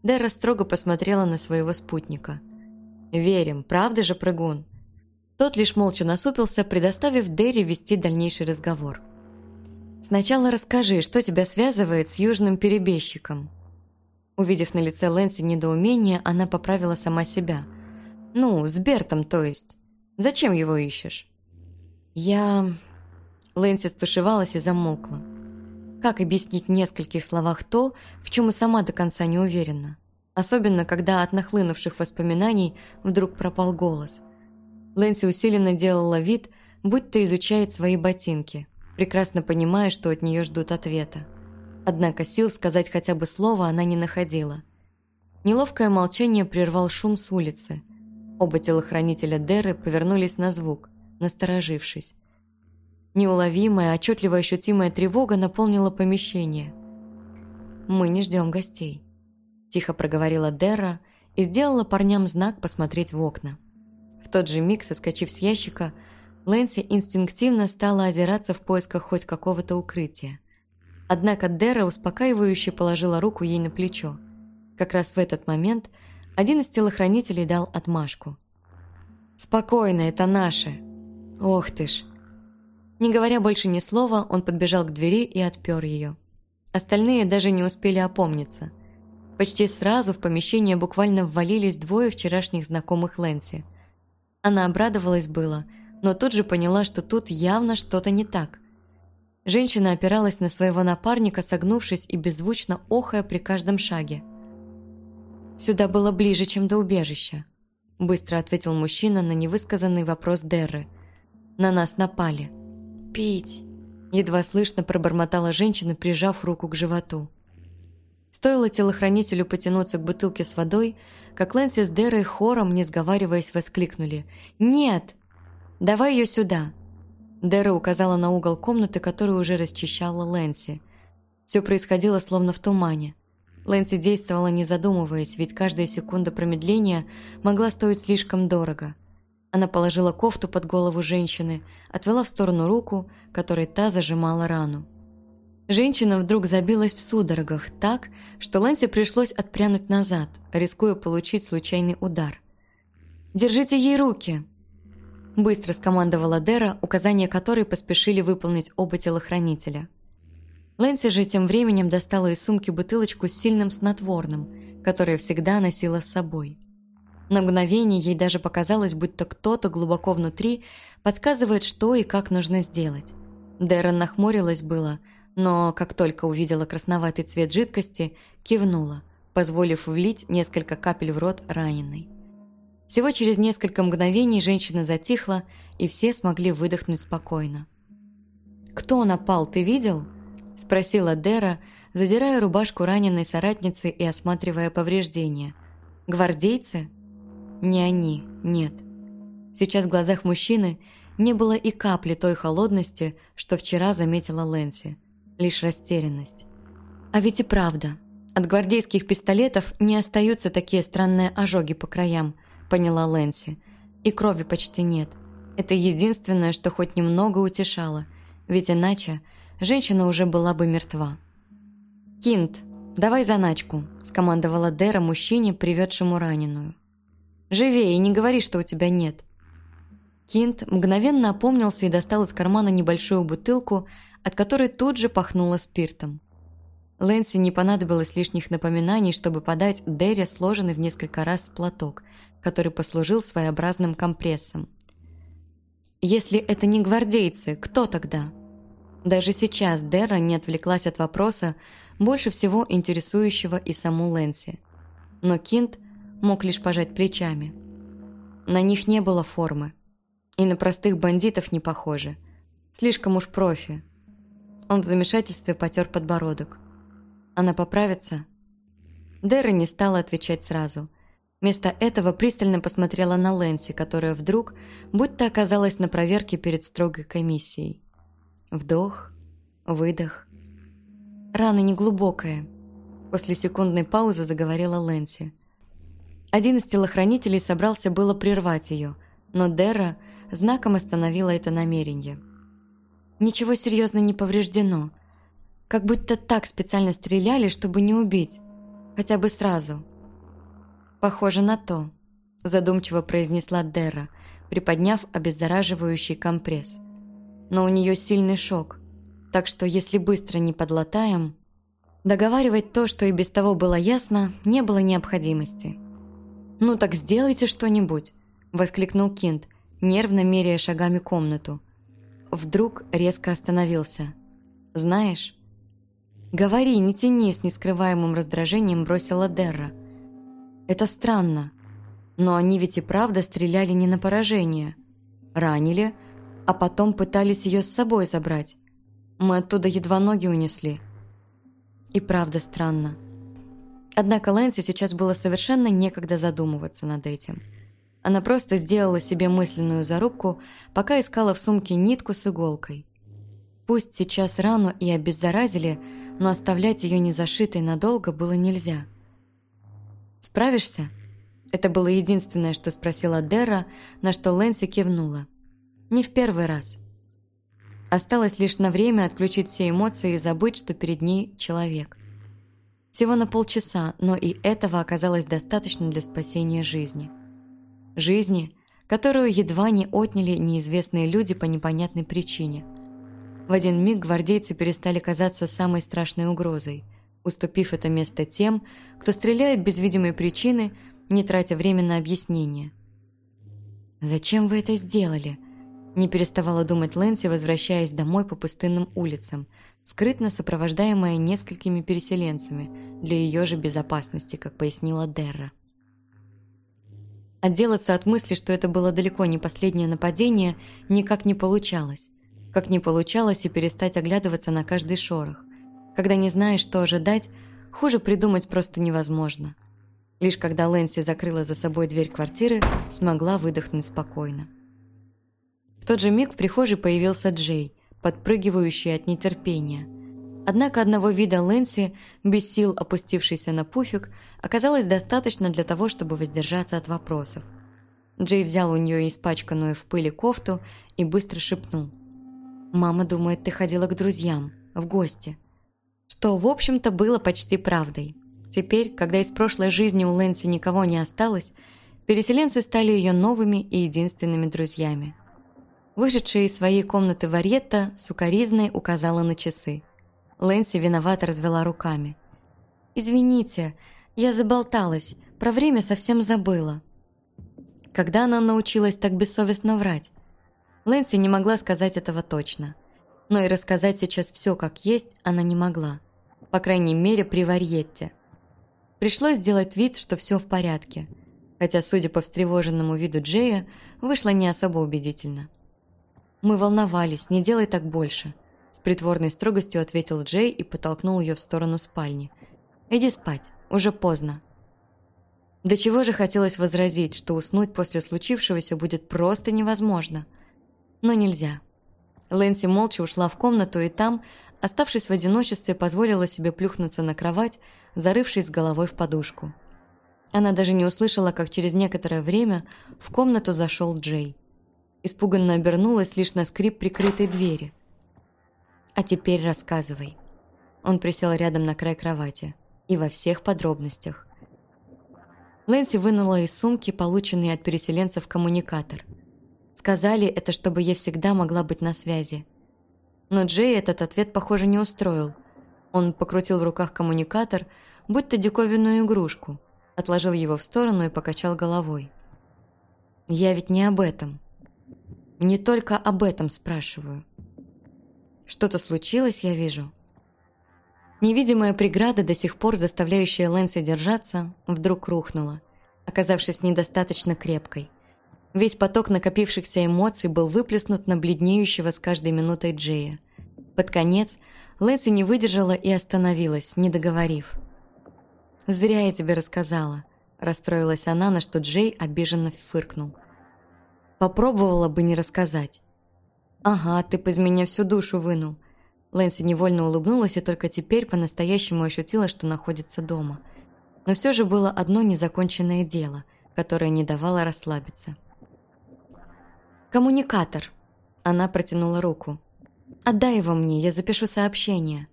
Дэра строго посмотрела на своего спутника. «Верим, правда же, прыгун?» Тот лишь молча насупился, предоставив Дерри вести дальнейший разговор. «Сначала расскажи, что тебя связывает с южным перебежчиком?» Увидев на лице Лэнси недоумение, она поправила сама себя. «Ну, с Бертом, то есть». Зачем его ищешь?» «Я...» Лэнси стушевалась и замолкла. Как объяснить в нескольких словах то, в чем и сама до конца не уверена? Особенно, когда от нахлынувших воспоминаний вдруг пропал голос. Лэнси усиленно делала вид, будто изучает свои ботинки, прекрасно понимая, что от нее ждут ответа. Однако сил сказать хотя бы слово она не находила. Неловкое молчание прервал шум с улицы. Оба телохранителя Деры повернулись на звук, насторожившись. Неуловимая, отчетливо ощутимая тревога наполнила помещение. «Мы не ждем гостей», – тихо проговорила Дерра и сделала парням знак посмотреть в окна. В тот же миг, соскочив с ящика, Лэнси инстинктивно стала озираться в поисках хоть какого-то укрытия. Однако Дерра успокаивающе положила руку ей на плечо. Как раз в этот момент один из телохранителей дал отмашку. «Спокойно, это наши!» «Ох ты ж!» Не говоря больше ни слова, он подбежал к двери и отпер ее. Остальные даже не успели опомниться. Почти сразу в помещение буквально ввалились двое вчерашних знакомых Лэнси. Она обрадовалась было, но тут же поняла, что тут явно что-то не так. Женщина опиралась на своего напарника, согнувшись и беззвучно охая при каждом шаге – «Сюда было ближе, чем до убежища», – быстро ответил мужчина на невысказанный вопрос Дерры. «На нас напали». «Пить!» – едва слышно пробормотала женщина, прижав руку к животу. Стоило телохранителю потянуться к бутылке с водой, как Лэнси с Дерой хором, не сговариваясь, воскликнули. «Нет! Давай ее сюда!» Дера указала на угол комнаты, которую уже расчищала Лэнси. Все происходило словно в тумане. Лэнси действовала не задумываясь, ведь каждая секунда промедления могла стоить слишком дорого. Она положила кофту под голову женщины, отвела в сторону руку, которой та зажимала рану. Женщина вдруг забилась в судорогах так, что Лэнси пришлось отпрянуть назад, рискуя получить случайный удар. «Держите ей руки!» Быстро скомандовала Дера, указания которой поспешили выполнить оба телохранителя – Лэнси же тем временем достала из сумки бутылочку с сильным снотворным, которое всегда носила с собой. На мгновение ей даже показалось, будто кто-то глубоко внутри подсказывает, что и как нужно сделать. Дэрон нахмурилась было, но как только увидела красноватый цвет жидкости, кивнула, позволив влить несколько капель в рот раненой. Всего через несколько мгновений женщина затихла, и все смогли выдохнуть спокойно. «Кто напал, ты видел?» – спросила Дера, задирая рубашку раненой соратницы и осматривая повреждения. «Гвардейцы?» «Не они, нет». Сейчас в глазах мужчины не было и капли той холодности, что вчера заметила Лэнси. Лишь растерянность. А ведь и правда. От гвардейских пистолетов не остаются такие странные ожоги по краям, поняла Лэнси. И крови почти нет. Это единственное, что хоть немного утешало, ведь иначе женщина уже была бы мертва. «Кинт, давай заначку», – скомандовала Дера мужчине, приведшему раненую. «Живее, не говори, что у тебя нет». Кинт мгновенно опомнился и достал из кармана небольшую бутылку, от которой тут же пахнуло спиртом. Лэнси не понадобилось лишних напоминаний, чтобы подать Дерре сложенный в несколько раз платок, который послужил своеобразным компрессом. «Если это не гвардейцы, кто тогда?» Даже сейчас Дерра не отвлеклась от вопроса, больше всего интересующего и саму Лэнси. Но Кинт мог лишь пожать плечами. На них не было формы. И на простых бандитов не похоже. Слишком уж профи. Он в замешательстве потер подбородок. Она поправится? Дерра не стала отвечать сразу. Вместо этого пристально посмотрела на Лэнси, которая вдруг будто оказалась на проверке перед строгой комиссией. Вдох, выдох. Рана неглубокая. После секундной паузы заговорила Лэнси. Один из телохранителей собрался было прервать ее, но Дерра знаком остановила это намерение. Ничего серьезно не повреждено. Как будто так специально стреляли, чтобы не убить. Хотя бы сразу. Похоже на то, задумчиво произнесла Дерра, приподняв обеззараживающий компресс но у нее сильный шок. Так что если быстро не подлатаем... Договаривать то, что и без того было ясно, не было необходимости. «Ну так сделайте что-нибудь», – воскликнул Кинт, нервно меряя шагами комнату. Вдруг резко остановился. «Знаешь?» «Говори, не тяни», – с нескрываемым раздражением бросила Дерра. «Это странно. Но они ведь и правда стреляли не на поражение. Ранили, а потом пытались ее с собой забрать. Мы оттуда едва ноги унесли. И правда странно. Однако Лэнси сейчас было совершенно некогда задумываться над этим. Она просто сделала себе мысленную зарубку, пока искала в сумке нитку с иголкой. Пусть сейчас рану и обеззаразили, но оставлять ее незашитой надолго было нельзя. «Справишься?» Это было единственное, что спросила Дерра, на что Лэнси кивнула. «Не в первый раз». Осталось лишь на время отключить все эмоции и забыть, что перед ней человек. Всего на полчаса, но и этого оказалось достаточно для спасения жизни. Жизни, которую едва не отняли неизвестные люди по непонятной причине. В один миг гвардейцы перестали казаться самой страшной угрозой, уступив это место тем, кто стреляет без видимой причины, не тратя время на объяснение. «Зачем вы это сделали?» Не переставала думать Лэнси, возвращаясь домой по пустынным улицам, скрытно сопровождаемая несколькими переселенцами для ее же безопасности, как пояснила Дерра. Отделаться от мысли, что это было далеко не последнее нападение, никак не получалось. Как не получалось и перестать оглядываться на каждый шорох. Когда не знаешь, что ожидать, хуже придумать просто невозможно. Лишь когда Лэнси закрыла за собой дверь квартиры, смогла выдохнуть спокойно. В тот же миг в прихожей появился Джей, подпрыгивающий от нетерпения. Однако одного вида Лэнси, без сил опустившийся на пуфик, оказалось достаточно для того, чтобы воздержаться от вопросов. Джей взял у нее испачканную в пыли кофту и быстро шепнул. «Мама думает, ты ходила к друзьям, в гости». Что, в общем-то, было почти правдой. Теперь, когда из прошлой жизни у Лэнси никого не осталось, переселенцы стали ее новыми и единственными друзьями – Вышедшая из своей комнаты Варетта сукоризной указала на часы. Лэнси виновато развела руками. «Извините, я заболталась, про время совсем забыла». Когда она научилась так бессовестно врать? Лэнси не могла сказать этого точно. Но и рассказать сейчас все как есть она не могла. По крайней мере, при Варьетте. Пришлось сделать вид, что все в порядке. Хотя, судя по встревоженному виду Джея, вышло не особо убедительно. «Мы волновались, не делай так больше», – с притворной строгостью ответил Джей и потолкнул ее в сторону спальни. «Иди спать, уже поздно». До чего же хотелось возразить, что уснуть после случившегося будет просто невозможно. Но нельзя. Лэнси молча ушла в комнату и там, оставшись в одиночестве, позволила себе плюхнуться на кровать, зарывшись головой в подушку. Она даже не услышала, как через некоторое время в комнату зашел Джей испуганно обернулась лишь на скрип прикрытой двери. «А теперь рассказывай». Он присел рядом на край кровати. И во всех подробностях. Лэнси вынула из сумки полученный от переселенцев коммуникатор. Сказали это, чтобы я всегда могла быть на связи. Но Джей этот ответ, похоже, не устроил. Он покрутил в руках коммуникатор, будто диковинную игрушку, отложил его в сторону и покачал головой. «Я ведь не об этом. Не только об этом спрашиваю. Что-то случилось, я вижу. Невидимая преграда, до сих пор заставляющая Лэнси держаться, вдруг рухнула, оказавшись недостаточно крепкой. Весь поток накопившихся эмоций был выплеснут на бледнеющего с каждой минутой Джея. Под конец Лэнси не выдержала и остановилась, не договорив. «Зря я тебе рассказала», – расстроилась она, на что Джей обиженно фыркнул – Попробовала бы не рассказать. «Ага, ты из меня всю душу вынул». Лэнси невольно улыбнулась и только теперь по-настоящему ощутила, что находится дома. Но все же было одно незаконченное дело, которое не давало расслабиться. «Коммуникатор!» Она протянула руку. «Отдай его мне, я запишу сообщение».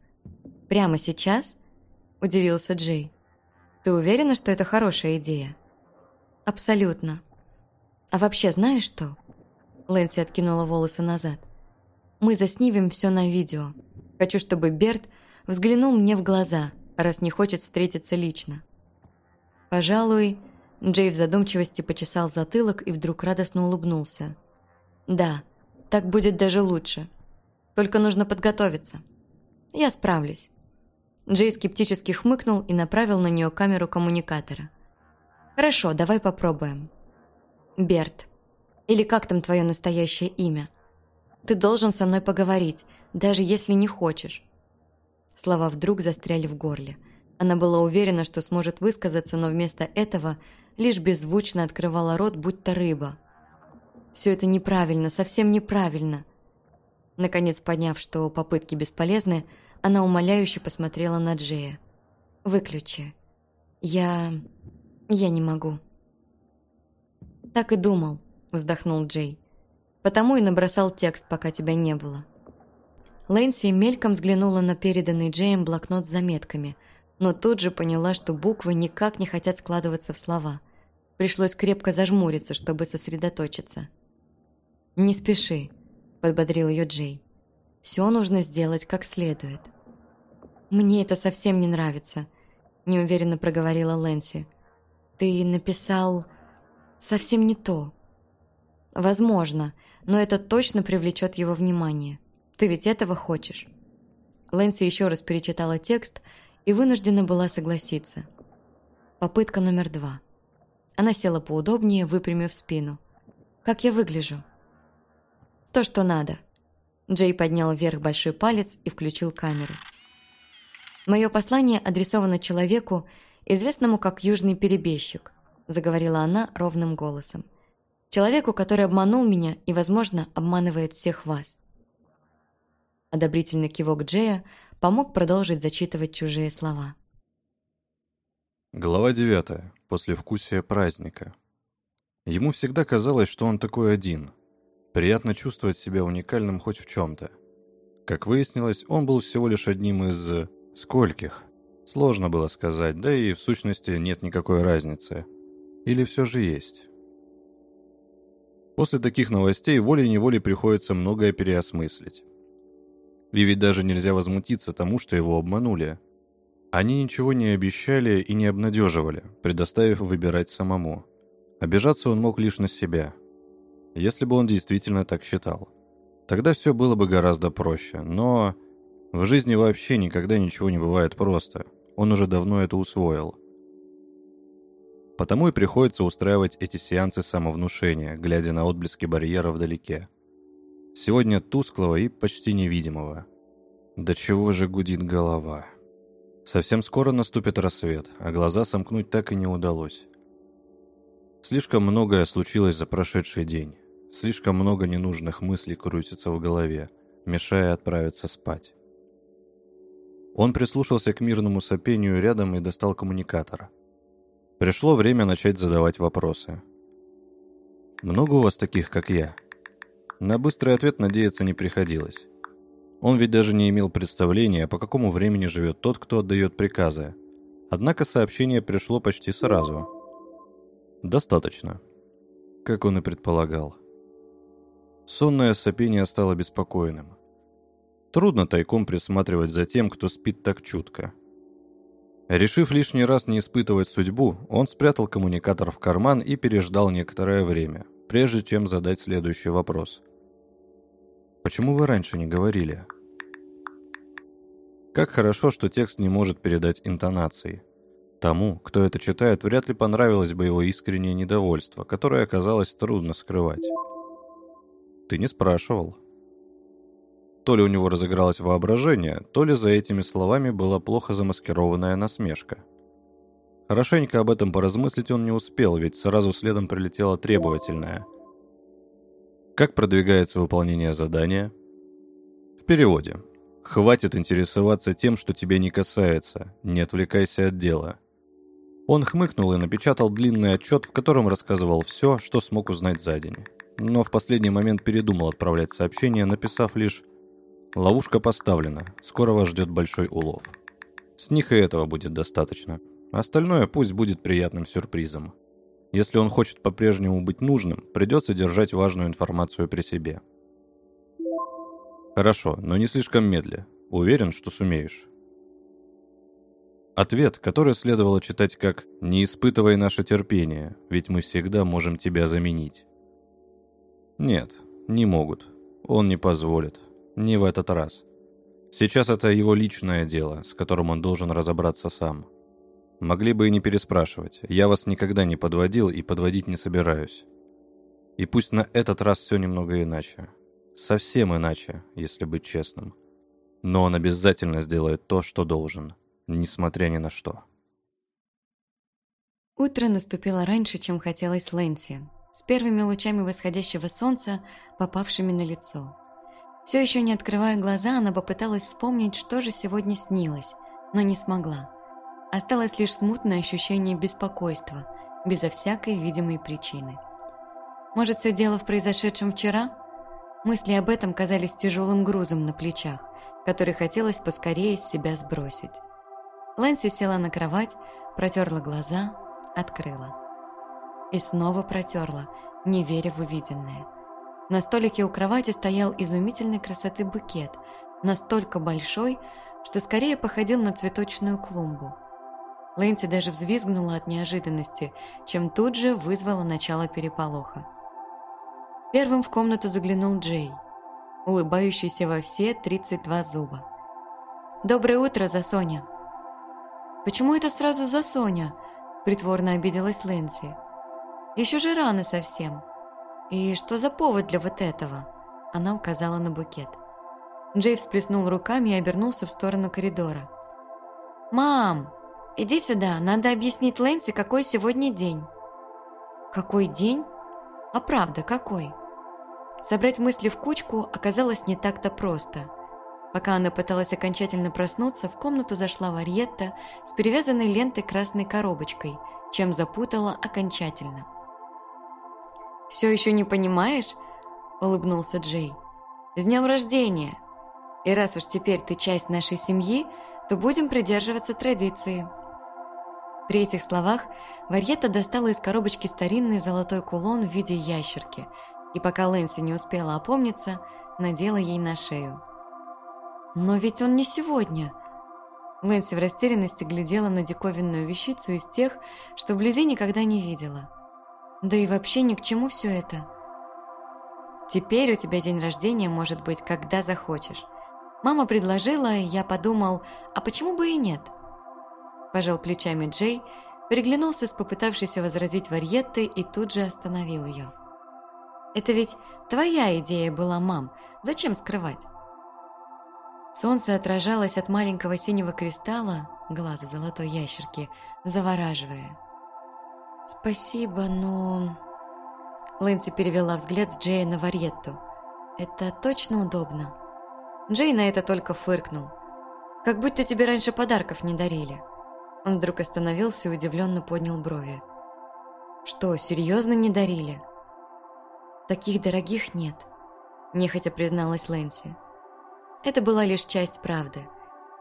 «Прямо сейчас?» – удивился Джей. «Ты уверена, что это хорошая идея?» «Абсолютно», «А вообще знаешь что?» Лэнси откинула волосы назад. «Мы заснимем все на видео. Хочу, чтобы Берт взглянул мне в глаза, раз не хочет встретиться лично». «Пожалуй...» Джей в задумчивости почесал затылок и вдруг радостно улыбнулся. «Да, так будет даже лучше. Только нужно подготовиться. Я справлюсь». Джей скептически хмыкнул и направил на нее камеру коммуникатора. «Хорошо, давай попробуем». Берт. Или как там твое настоящее имя? Ты должен со мной поговорить, даже если не хочешь. Слова вдруг застряли в горле. Она была уверена, что сможет высказаться, но вместо этого лишь беззвучно открывала рот, будто рыба. Все это неправильно, совсем неправильно. Наконец, поняв, что попытки бесполезны, она умоляюще посмотрела на Джея. «Выключи. Я... я не могу». «Так и думал», — вздохнул Джей. «Потому и набросал текст, пока тебя не было». Лэнси мельком взглянула на переданный Джеем блокнот с заметками, но тут же поняла, что буквы никак не хотят складываться в слова. Пришлось крепко зажмуриться, чтобы сосредоточиться. «Не спеши», — подбодрил ее Джей. «Все нужно сделать как следует». «Мне это совсем не нравится», — неуверенно проговорила Лэнси. «Ты написал совсем не то». «Возможно, но это точно привлечет его внимание. Ты ведь этого хочешь?» Лэнси еще раз перечитала текст и вынуждена была согласиться. Попытка номер два. Она села поудобнее, выпрямив спину. «Как я выгляжу?» «То, что надо». Джей поднял вверх большой палец и включил камеру. «Мое послание адресовано человеку, известному как Южный Перебежчик», заговорила она ровным голосом. «Человеку, который обманул меня и, возможно, обманывает всех вас». Одобрительный кивок Джея помог продолжить зачитывать чужие слова. Глава 9. Послевкусие праздника. Ему всегда казалось, что он такой один – Приятно чувствовать себя уникальным хоть в чем-то. Как выяснилось, он был всего лишь одним из... скольких? Сложно было сказать, да и в сущности нет никакой разницы. Или все же есть? После таких новостей волей-неволей приходится многое переосмыслить. И ведь даже нельзя возмутиться тому, что его обманули. Они ничего не обещали и не обнадеживали, предоставив выбирать самому. Обижаться он мог лишь на себя – если бы он действительно так считал. Тогда все было бы гораздо проще, но в жизни вообще никогда ничего не бывает просто. Он уже давно это усвоил. Потому и приходится устраивать эти сеансы самовнушения, глядя на отблески барьера вдалеке. Сегодня тусклого и почти невидимого. До чего же гудит голова. Совсем скоро наступит рассвет, а глаза сомкнуть так и не удалось. Слишком многое случилось за прошедший день. Слишком много ненужных мыслей крутится в голове, мешая отправиться спать. Он прислушался к мирному сопению рядом и достал коммуникатор. Пришло время начать задавать вопросы. «Много у вас таких, как я?» На быстрый ответ надеяться не приходилось. Он ведь даже не имел представления, по какому времени живет тот, кто отдает приказы. Однако сообщение пришло почти сразу. «Достаточно», как он и предполагал. Сонное сопение стало беспокойным. Трудно тайком присматривать за тем, кто спит так чутко. Решив лишний раз не испытывать судьбу, он спрятал коммуникатор в карман и переждал некоторое время, прежде чем задать следующий вопрос. «Почему вы раньше не говорили?» Как хорошо, что текст не может передать интонации. Тому, кто это читает, вряд ли понравилось бы его искреннее недовольство, которое оказалось трудно скрывать. Ты не спрашивал. То ли у него разыгралось воображение, то ли за этими словами была плохо замаскированная насмешка. Хорошенько об этом поразмыслить он не успел, ведь сразу следом прилетела требовательная. Как продвигается выполнение задания? В переводе. Хватит интересоваться тем, что тебя не касается, не отвлекайся от дела. Он хмыкнул и напечатал длинный отчет, в котором рассказывал все, что смог узнать за день но в последний момент передумал отправлять сообщение, написав лишь «Ловушка поставлена, скоро вас ждет большой улов». С них и этого будет достаточно. Остальное пусть будет приятным сюрпризом. Если он хочет по-прежнему быть нужным, придется держать важную информацию при себе. Хорошо, но не слишком медли. Уверен, что сумеешь. Ответ, который следовало читать как «Не испытывай наше терпение, ведь мы всегда можем тебя заменить». Нет, не могут. Он не позволит. Не в этот раз. Сейчас это его личное дело, с которым он должен разобраться сам. Могли бы и не переспрашивать. Я вас никогда не подводил и подводить не собираюсь. И пусть на этот раз все немного иначе. Совсем иначе, если быть честным. Но он обязательно сделает то, что должен. несмотря ни на что. Утро наступило раньше, чем хотелось Лэнси, с первыми лучами восходящего солнца, попавшими на лицо. Все еще не открывая глаза, она попыталась вспомнить, что же сегодня снилось, но не смогла. Осталось лишь смутное ощущение беспокойства, безо всякой видимой причины. Может, все дело в произошедшем вчера? Мысли об этом казались тяжелым грузом на плечах, который хотелось поскорее с себя сбросить. Лэнси села на кровать, протерла глаза, открыла. И снова протерла, не веря в увиденное. На столике у кровати стоял изумительной красоты букет, настолько большой, что скорее походил на цветочную клумбу. Лэнси даже взвизгнула от неожиданности, чем тут же вызвала начало переполоха. Первым в комнату заглянул Джей, улыбающийся во все 32 зуба. «Доброе утро, Засоня!» «Почему это сразу Засоня?» – притворно обиделась Лэнси. «Еще же рано совсем. И что за повод для вот этого?» Она указала на букет. Джей всплеснул руками и обернулся в сторону коридора. «Мам, иди сюда, надо объяснить Лэнси, какой сегодня день». «Какой день? А правда, какой?» Собрать мысли в кучку оказалось не так-то просто. Пока она пыталась окончательно проснуться, в комнату зашла Варьетта с перевязанной лентой красной коробочкой, чем запутала окончательно. «Все еще не понимаешь?» – улыбнулся Джей. «С днем рождения! И раз уж теперь ты часть нашей семьи, то будем придерживаться традиции». При этих словах Варьетта достала из коробочки старинный золотой кулон в виде ящерки – и пока Лэнси не успела опомниться, надела ей на шею. «Но ведь он не сегодня!» Лэнси в растерянности глядела на диковинную вещицу из тех, что вблизи никогда не видела. Да и вообще ни к чему все это. «Теперь у тебя день рождения может быть, когда захочешь. Мама предложила, я подумал, а почему бы и нет?» Пожал плечами Джей, приглянулся с попытавшейся возразить Варьеттой и тут же остановил ее. Это ведь твоя идея была, мам. Зачем скрывать? Солнце отражалось от маленького синего кристалла, глаза золотой ящерки, завораживая. «Спасибо, но...» Лэнси перевела взгляд с Джея на Варьетту. «Это точно удобно?» Джей на это только фыркнул. «Как будто тебе раньше подарков не дарили». Он вдруг остановился и удивленно поднял брови. «Что, серьезно не дарили?» Таких дорогих нет», – нехотя призналась Лэнси. Это была лишь часть правды.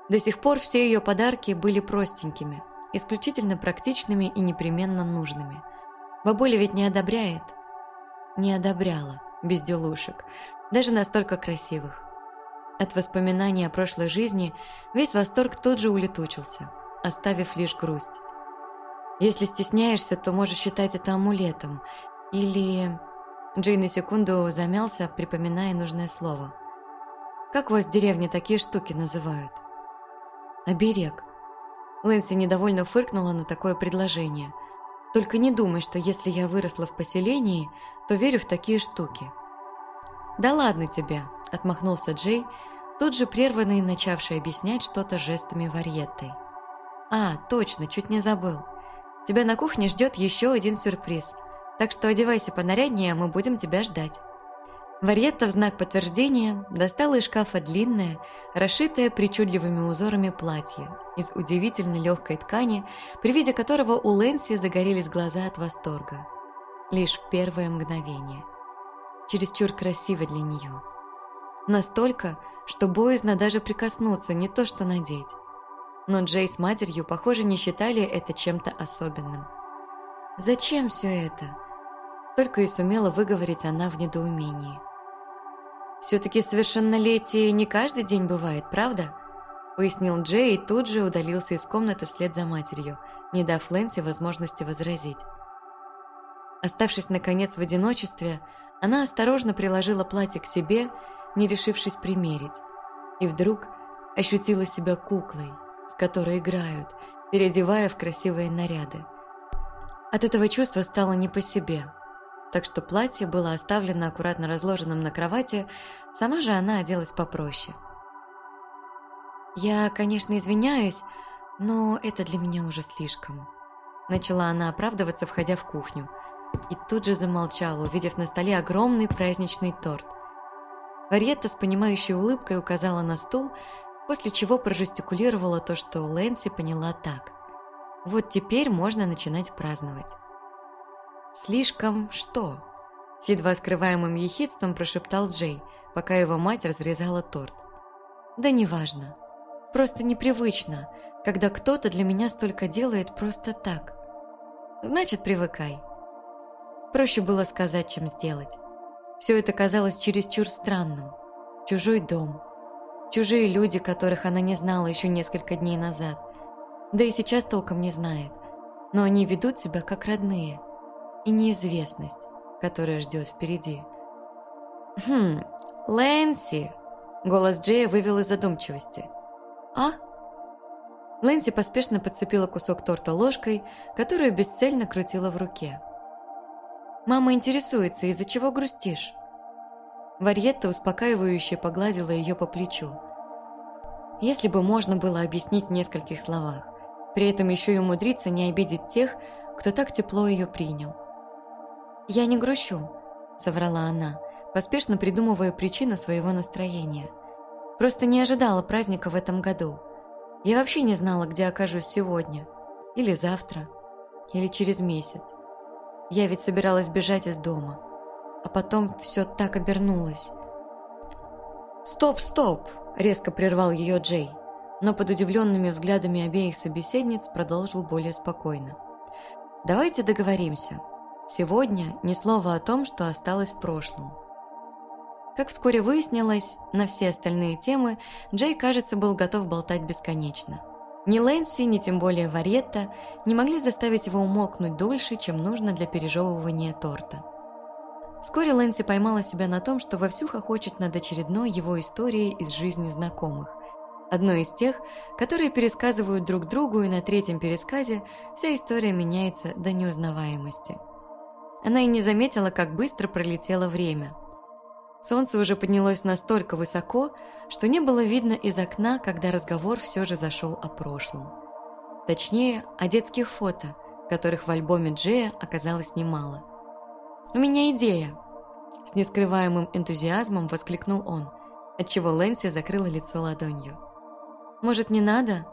До сих пор все ее подарки были простенькими, исключительно практичными и непременно нужными. Бабуля ведь не одобряет. Не одобряла безделушек, даже настолько красивых. От воспоминаний о прошлой жизни весь восторг тут же улетучился, оставив лишь грусть. Если стесняешься, то можешь считать это амулетом. Или... Джей на секунду замялся, припоминая нужное слово. «Как у вас в деревне такие штуки называют?» «Оберег». Лэнси недовольно фыркнула на такое предложение. «Только не думай, что если я выросла в поселении, то верю в такие штуки». «Да ладно тебе», — отмахнулся Джей, тут же прерванный начавший объяснять что-то жестами Варьеттой. «А, точно, чуть не забыл. Тебя на кухне ждет еще один сюрприз — так что одевайся понаряднее, мы будем тебя ждать». Варьетта в знак подтверждения достала из шкафа длинное, расшитое причудливыми узорами платье из удивительно легкой ткани, при виде которого у Лэнси загорелись глаза от восторга. Лишь в первое мгновение. Чересчур красиво для нее. Настолько, что боязно даже прикоснуться, не то что надеть. Но Джей с матерью, похоже, не считали это чем-то особенным. «Зачем все это?» Только и сумела выговорить она в недоумении. «Все-таки совершеннолетие не каждый день бывает, правда?» Пояснил Джей и тут же удалился из комнаты вслед за матерью, не дав Лэнси возможности возразить. Оставшись, наконец, в одиночестве, она осторожно приложила платье к себе, не решившись примерить, и вдруг ощутила себя куклой, с которой играют, переодевая в красивые наряды. От этого чувства стало не по себе – так что платье было оставлено аккуратно разложенным на кровати, сама же она оделась попроще. «Я, конечно, извиняюсь, Но это для меня уже слишком. Начала она оправдываться, входя в кухню. И тут же замолчала, увидев на столе огромный праздничный торт. Варьетта с понимающей улыбкой указала на стул, после чего прожестикулировала то, что Лэнси поняла так. Вот теперь можно начинать праздновать. «Слишком что?» С едва скрываемым ехидством прошептал Джей, пока его мать разрезала торт. «Да неважно. Просто непривычно, когда кто-то для меня столько делает просто так. Значит, привыкай». Проще было сказать, чем сделать. Все это казалось чересчур странным. Чужой дом. Чужие люди, которых она не знала еще несколько дней назад. Да и сейчас толком не знает. Но они ведут себя как родные. И неизвестность, которая ждет впереди. «Хм, Лэнси!» Голос Джея вывел из задумчивости. «А?» Лэнси поспешно подцепила кусок торта ложкой, которую бесцельно крутила в руке. Мама интересуется, из-за чего грустишь?» Варьетта успокаивающе погладила ее по плечу. Если бы можно было объяснить в нескольких словах, при этом еще и умудриться не обидеть тех, кто так тепло ее принял. «Я не грущу», — соврала она, поспешно придумывая причину своего настроения. «Просто не ожидала праздника в этом году. Я вообще не знала, где окажусь сегодня, или завтра, или через месяц. Я ведь собиралась бежать из дома. А потом все так обернулось. «Стоп, стоп!» – резко прервал ее Джей, но под удивленными взглядами обеих собеседниц продолжил более спокойно. «Давайте договоримся. Сегодня ни слова о том, что осталось в прошлом». Как вскоре выяснилось, на все остальные темы Джей, кажется, был готов болтать бесконечно – ни Лэнси, ни тем более Варетта не могли заставить его умолкнуть дольше, чем нужно для пережевывания торта. Вскоре Лэнси поймала себя на том, что вовсю хохочет над очередной его историей из жизни знакомых. Одной из тех, которые пересказывают друг другу, и на третьем пересказе вся история меняется до неузнаваемости. Она и не заметила, как быстро пролетело время. Солнце уже поднялось настолько высоко, что не было видно из окна, когда разговор все же зашел о прошлом. Точнее, о детских фото, которых в альбоме Джея оказалось немало. «У меня идея!» С нескрываемым энтузиазмом воскликнул он, отчего Лэнси закрыла лицо ладонью. «Может, не надо?»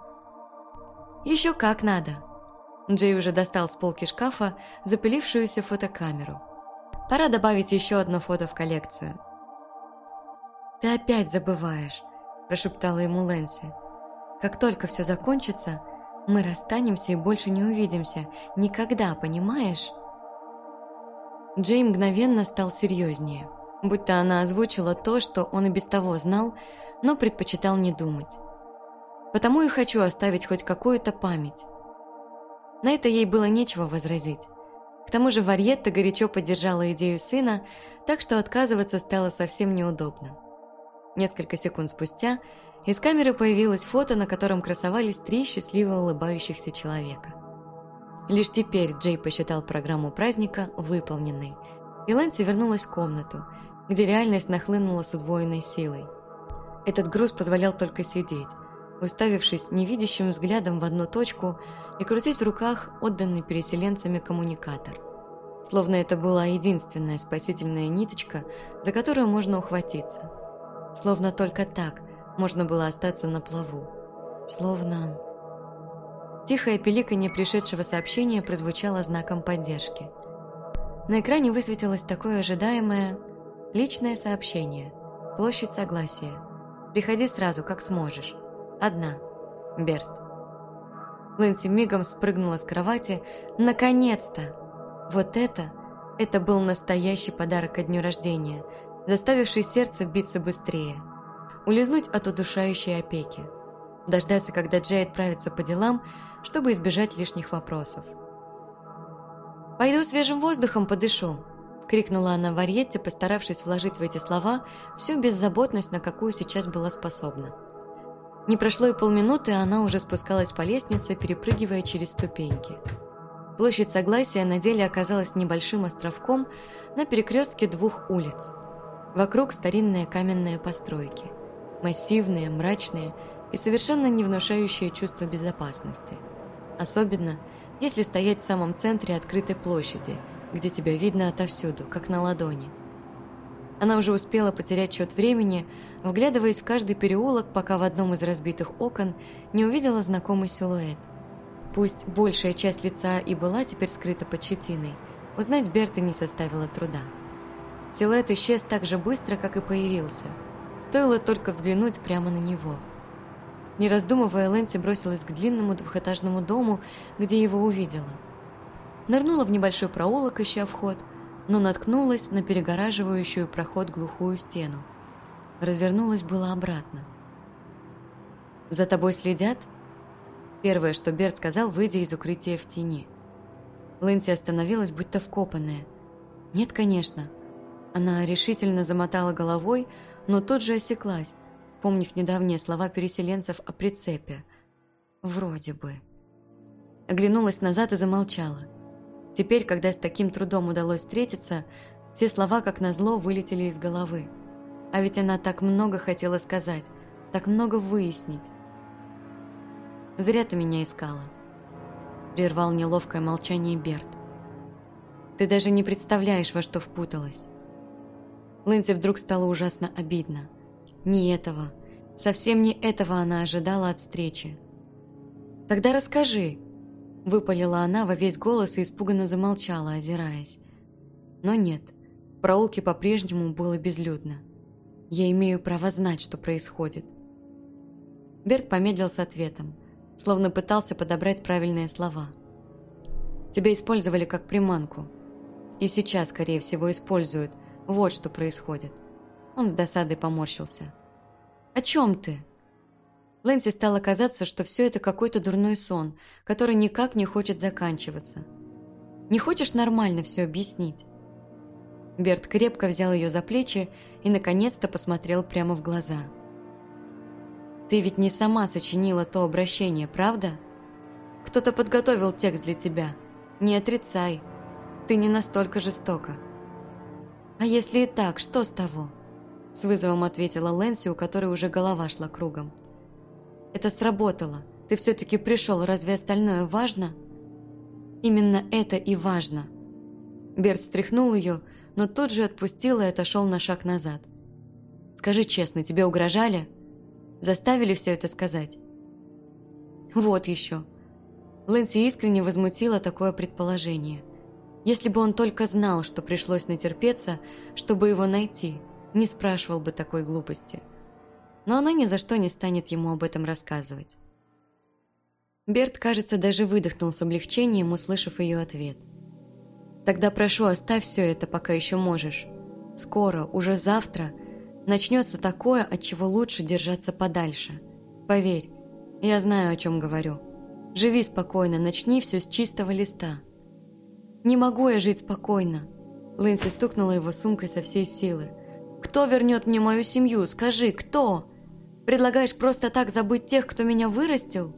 «Еще как надо!» Джей уже достал с полки шкафа запылившуюся фотокамеру. «Пора добавить еще одно фото в коллекцию. «Ты опять забываешь», – прошептала ему Лэнси. «Как только все закончится, мы расстанемся и больше не увидимся. Никогда, понимаешь?» Джей мгновенно стал серьезнее, будто она озвучила то, что он и без того знал, но предпочитал не думать. «Потому и хочу оставить хоть какую-то память». На это ей было нечего возразить. К тому же Варьетта горячо поддержала идею сына, так что отказываться стало совсем неудобно. Несколько секунд спустя из камеры появилось фото, на котором красовались три счастливо улыбающихся человека. Лишь теперь Джей посчитал программу праздника выполненной, и Лэнси вернулась в комнату, где реальность нахлынула с удвоенной силой. Этот груз позволял только сидеть, уставившись невидящим взглядом в одну точку и крутить в руках отданный переселенцами коммуникатор. Словно это была единственная спасительная ниточка, за которую можно ухватиться – Словно только так можно было остаться на плаву. Словно... Тихое пиликанье пришедшего сообщения прозвучало знаком поддержки. На экране высветилось такое ожидаемое личное сообщение. Площадь согласия. Приходи сразу, как сможешь. Одна. Берт. Лэнси мигом спрыгнула с кровати. Наконец-то! Вот это... Это был настоящий подарок ко дню рождения – заставивший сердце биться быстрее, улизнуть от удушающей опеки, дождаться, когда Джей отправится по делам, чтобы избежать лишних вопросов. «Пойду свежим воздухом подышу», — крикнула она Варьетте, постаравшись вложить в эти слова всю беззаботность, на какую сейчас была способна. Не прошло и полминуты, а она уже спускалась по лестнице, перепрыгивая через ступеньки. Площадь Согласия на деле оказалась небольшим островком на перекрестке двух улиц — Вокруг старинные каменные постройки. Массивные, мрачные и совершенно не внушающее чувство безопасности. Особенно, если стоять в самом центре открытой площади, где тебя видно отовсюду, как на ладони. Она уже успела потерять счет времени, вглядываясь в каждый переулок, пока в одном из разбитых окон не увидела знакомый силуэт. Пусть большая часть лица и была теперь скрыта под щетиной, узнать Берта не составило труда. Силуэт исчез так же быстро, как и появился. Стоило только взглянуть прямо на него. Не раздумывая, Лэнси бросилась к длинному двухэтажному дому, где его увидела. Нырнула в небольшой проулок, ища вход, но наткнулась на перегораживающую проход глухую стену. Развернулась было обратно. «За тобой следят?» Первое, что Берт сказал, выйдя из укрытия в тени. Лэнси остановилась, будто вкопанная. «Нет, конечно». Она решительно замотала головой, но тут же осеклась, вспомнив недавние слова переселенцев о прицепе. «Вроде бы». Оглянулась назад и замолчала. Теперь, когда с таким трудом удалось встретиться, все слова, как назло, вылетели из головы. А ведь она так много хотела сказать, так много выяснить. «Зря ты меня искала», – прервал неловкое молчание Берт. «Ты даже не представляешь, во что впуталась». Лэнси вдруг стало ужасно обидно. Не этого, совсем не этого она ожидала от встречи. «Тогда расскажи», – выпалила она во весь голос и испуганно замолчала, озираясь. Но нет, в проулке по-прежнему было безлюдно. Я имею право знать, что происходит. Берт помедлил с ответом, словно пытался подобрать правильные слова. Тебя использовали как приманку. И сейчас, скорее всего, используют. Вот что происходит. Он с досадой поморщился. «О чем ты?» Лэнси стало казаться, что все это какой-то дурной сон, который никак не хочет заканчиваться. «Не хочешь нормально все объяснить?» Берт крепко взял ее за плечи и, наконец-то, посмотрел прямо в глаза. «Ты ведь не сама сочинила то обращение, правда? Кто-то подготовил текст для тебя. Не отрицай. Ты не настолько жестока». «А если и так, что с того?» С вызовом ответила Лэнси, у которой уже голова шла кругом. «Это сработало. Ты все-таки пришел, разве остальное важно?» «Именно это и важно». Берт стряхнул ее, но тут же отпустил и отошел на шаг назад. «Скажи честно, тебе угрожали? Заставили все это сказать?» «Вот еще». Лэнси искренне возмутила такое предположение. Если бы он только знал, что пришлось натерпеться, чтобы его найти – не спрашивал бы такой глупости. Но она ни за что не станет ему об этом рассказывать. Берт, кажется, даже выдохнул с облегчением, услышав ее ответ. «Тогда прошу, оставь все это, пока еще можешь. Скоро, уже завтра, начнется такое, от чего лучше держаться подальше. Поверь, я знаю, о чем говорю. Живи спокойно, начни все с чистого листа». «Не могу я жить спокойно», Лэнси стукнула его сумкой со всей силы. Кто вернет мне мою семью? Скажи, кто? Предлагаешь просто так забыть тех, кто меня вырастил?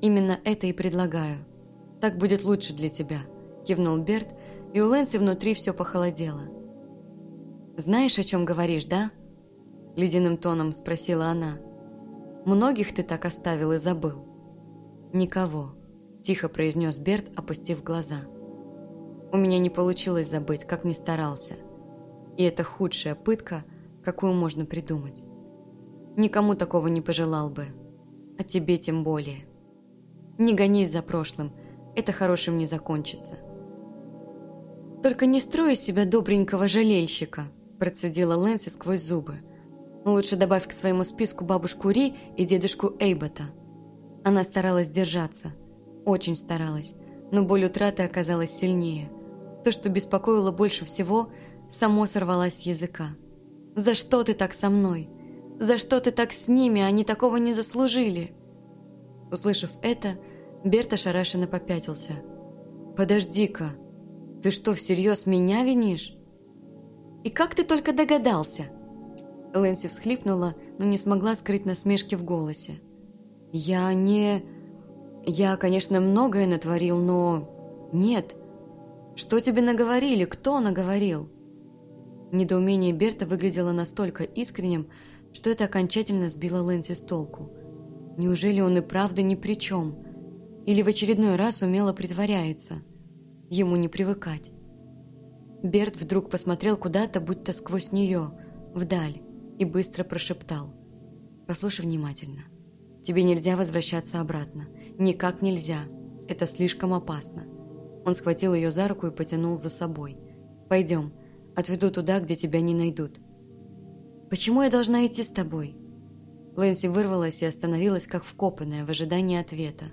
Именно это и предлагаю. Так будет лучше для тебя, кивнул Берт, и у Лэнси внутри все похолодело. Знаешь, о чем говоришь, да? Ледяным тоном спросила она. Многих ты так оставил и забыл? Никого, тихо произнес Берт, опустив глаза. У меня не получилось забыть, как ни старался. И это худшая пытка, какую можно придумать. Никому такого не пожелал бы. А тебе тем более. Не гонись за прошлым, это хорошим не закончится. «Только не строй из себя добренького жалельщика», процедила Лэнси сквозь зубы. «Лучше добавь к своему списку бабушку Ри и дедушку Эйбота». Она старалась держаться, очень старалась, но боль утраты оказалась сильнее. То, что беспокоило больше всего – само сорвалось с языка. «За что ты так со мной? За что ты так с ними? Они такого не заслужили!» Услышав это, Берт ошарашенно попятился. «Подожди-ка, ты что, всерьез меня винишь?» «И как ты только догадался?» Лэнси всхлипнула, но не смогла скрыть насмешки в голосе. «Я не... Я, конечно, многое натворил, но... Нет. Что тебе наговорили? Кто наговорил?» Недоумение Берта выглядело настолько искренним, что это окончательно сбило Лэнси с толку. Неужели он и правда ни при чем? Или в очередной раз умело притворяется? Ему не привыкать. Берт вдруг посмотрел куда-то, будто сквозь нее, вдаль, и быстро прошептал. «Послушай внимательно. Тебе нельзя возвращаться обратно. Никак нельзя. Это слишком опасно». Он схватил ее за руку и потянул за собой. «Пойдем. Отведу туда, где тебя не найдут». «Почему я должна идти с тобой?» Лэнси вырвалась и остановилась, как вкопанная, в ожидании ответа.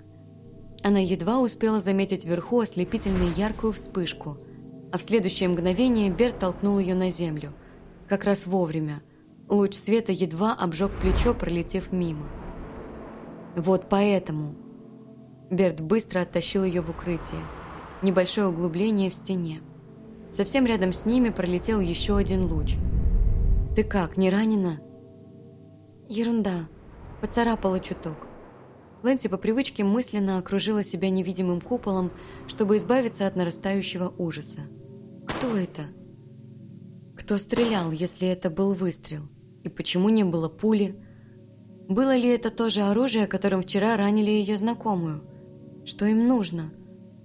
Она едва успела заметить вверху ослепительно яркую вспышку, а в следующее мгновение Берт толкнул ее на землю. Как раз вовремя. Луч света едва обжег плечо, пролетев мимо. «Вот поэтому...» Берт быстро оттащил ее в укрытие. Небольшое углубление в стене. Совсем рядом с ними пролетел еще один луч. «Ты как, не ранена?» «Ерунда. Поцарапала чуток. Лэнси по привычке мысленно окружила себя невидимым куполом, чтобы избавиться от нарастающего ужаса. Кто это? Кто стрелял, если это был выстрел? И почему не было пули? Было ли это то же оружие, которым вчера ранили ее знакомую? Что им нужно?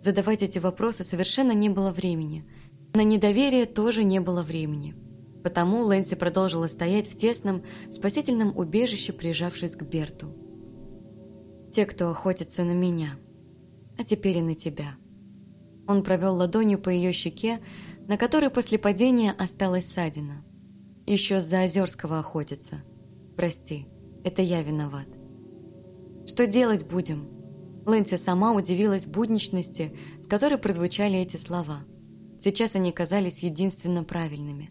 Задавать эти вопросы совершенно не было времени. На недоверие тоже не было времени. Потому Лэнси продолжила стоять в тесном, спасительном убежище, прижавшись к Берту. Те, кто охотится на меня. А теперь и на тебя. Он провел ладонью по ее щеке, на которой после падения осталась ссадина. Еще с Заозерского охотится. Прости, это я виноват. Что делать будем? Лэнси сама удивилась будничности, с которой прозвучали эти слова. Сейчас они казались единственно правильными.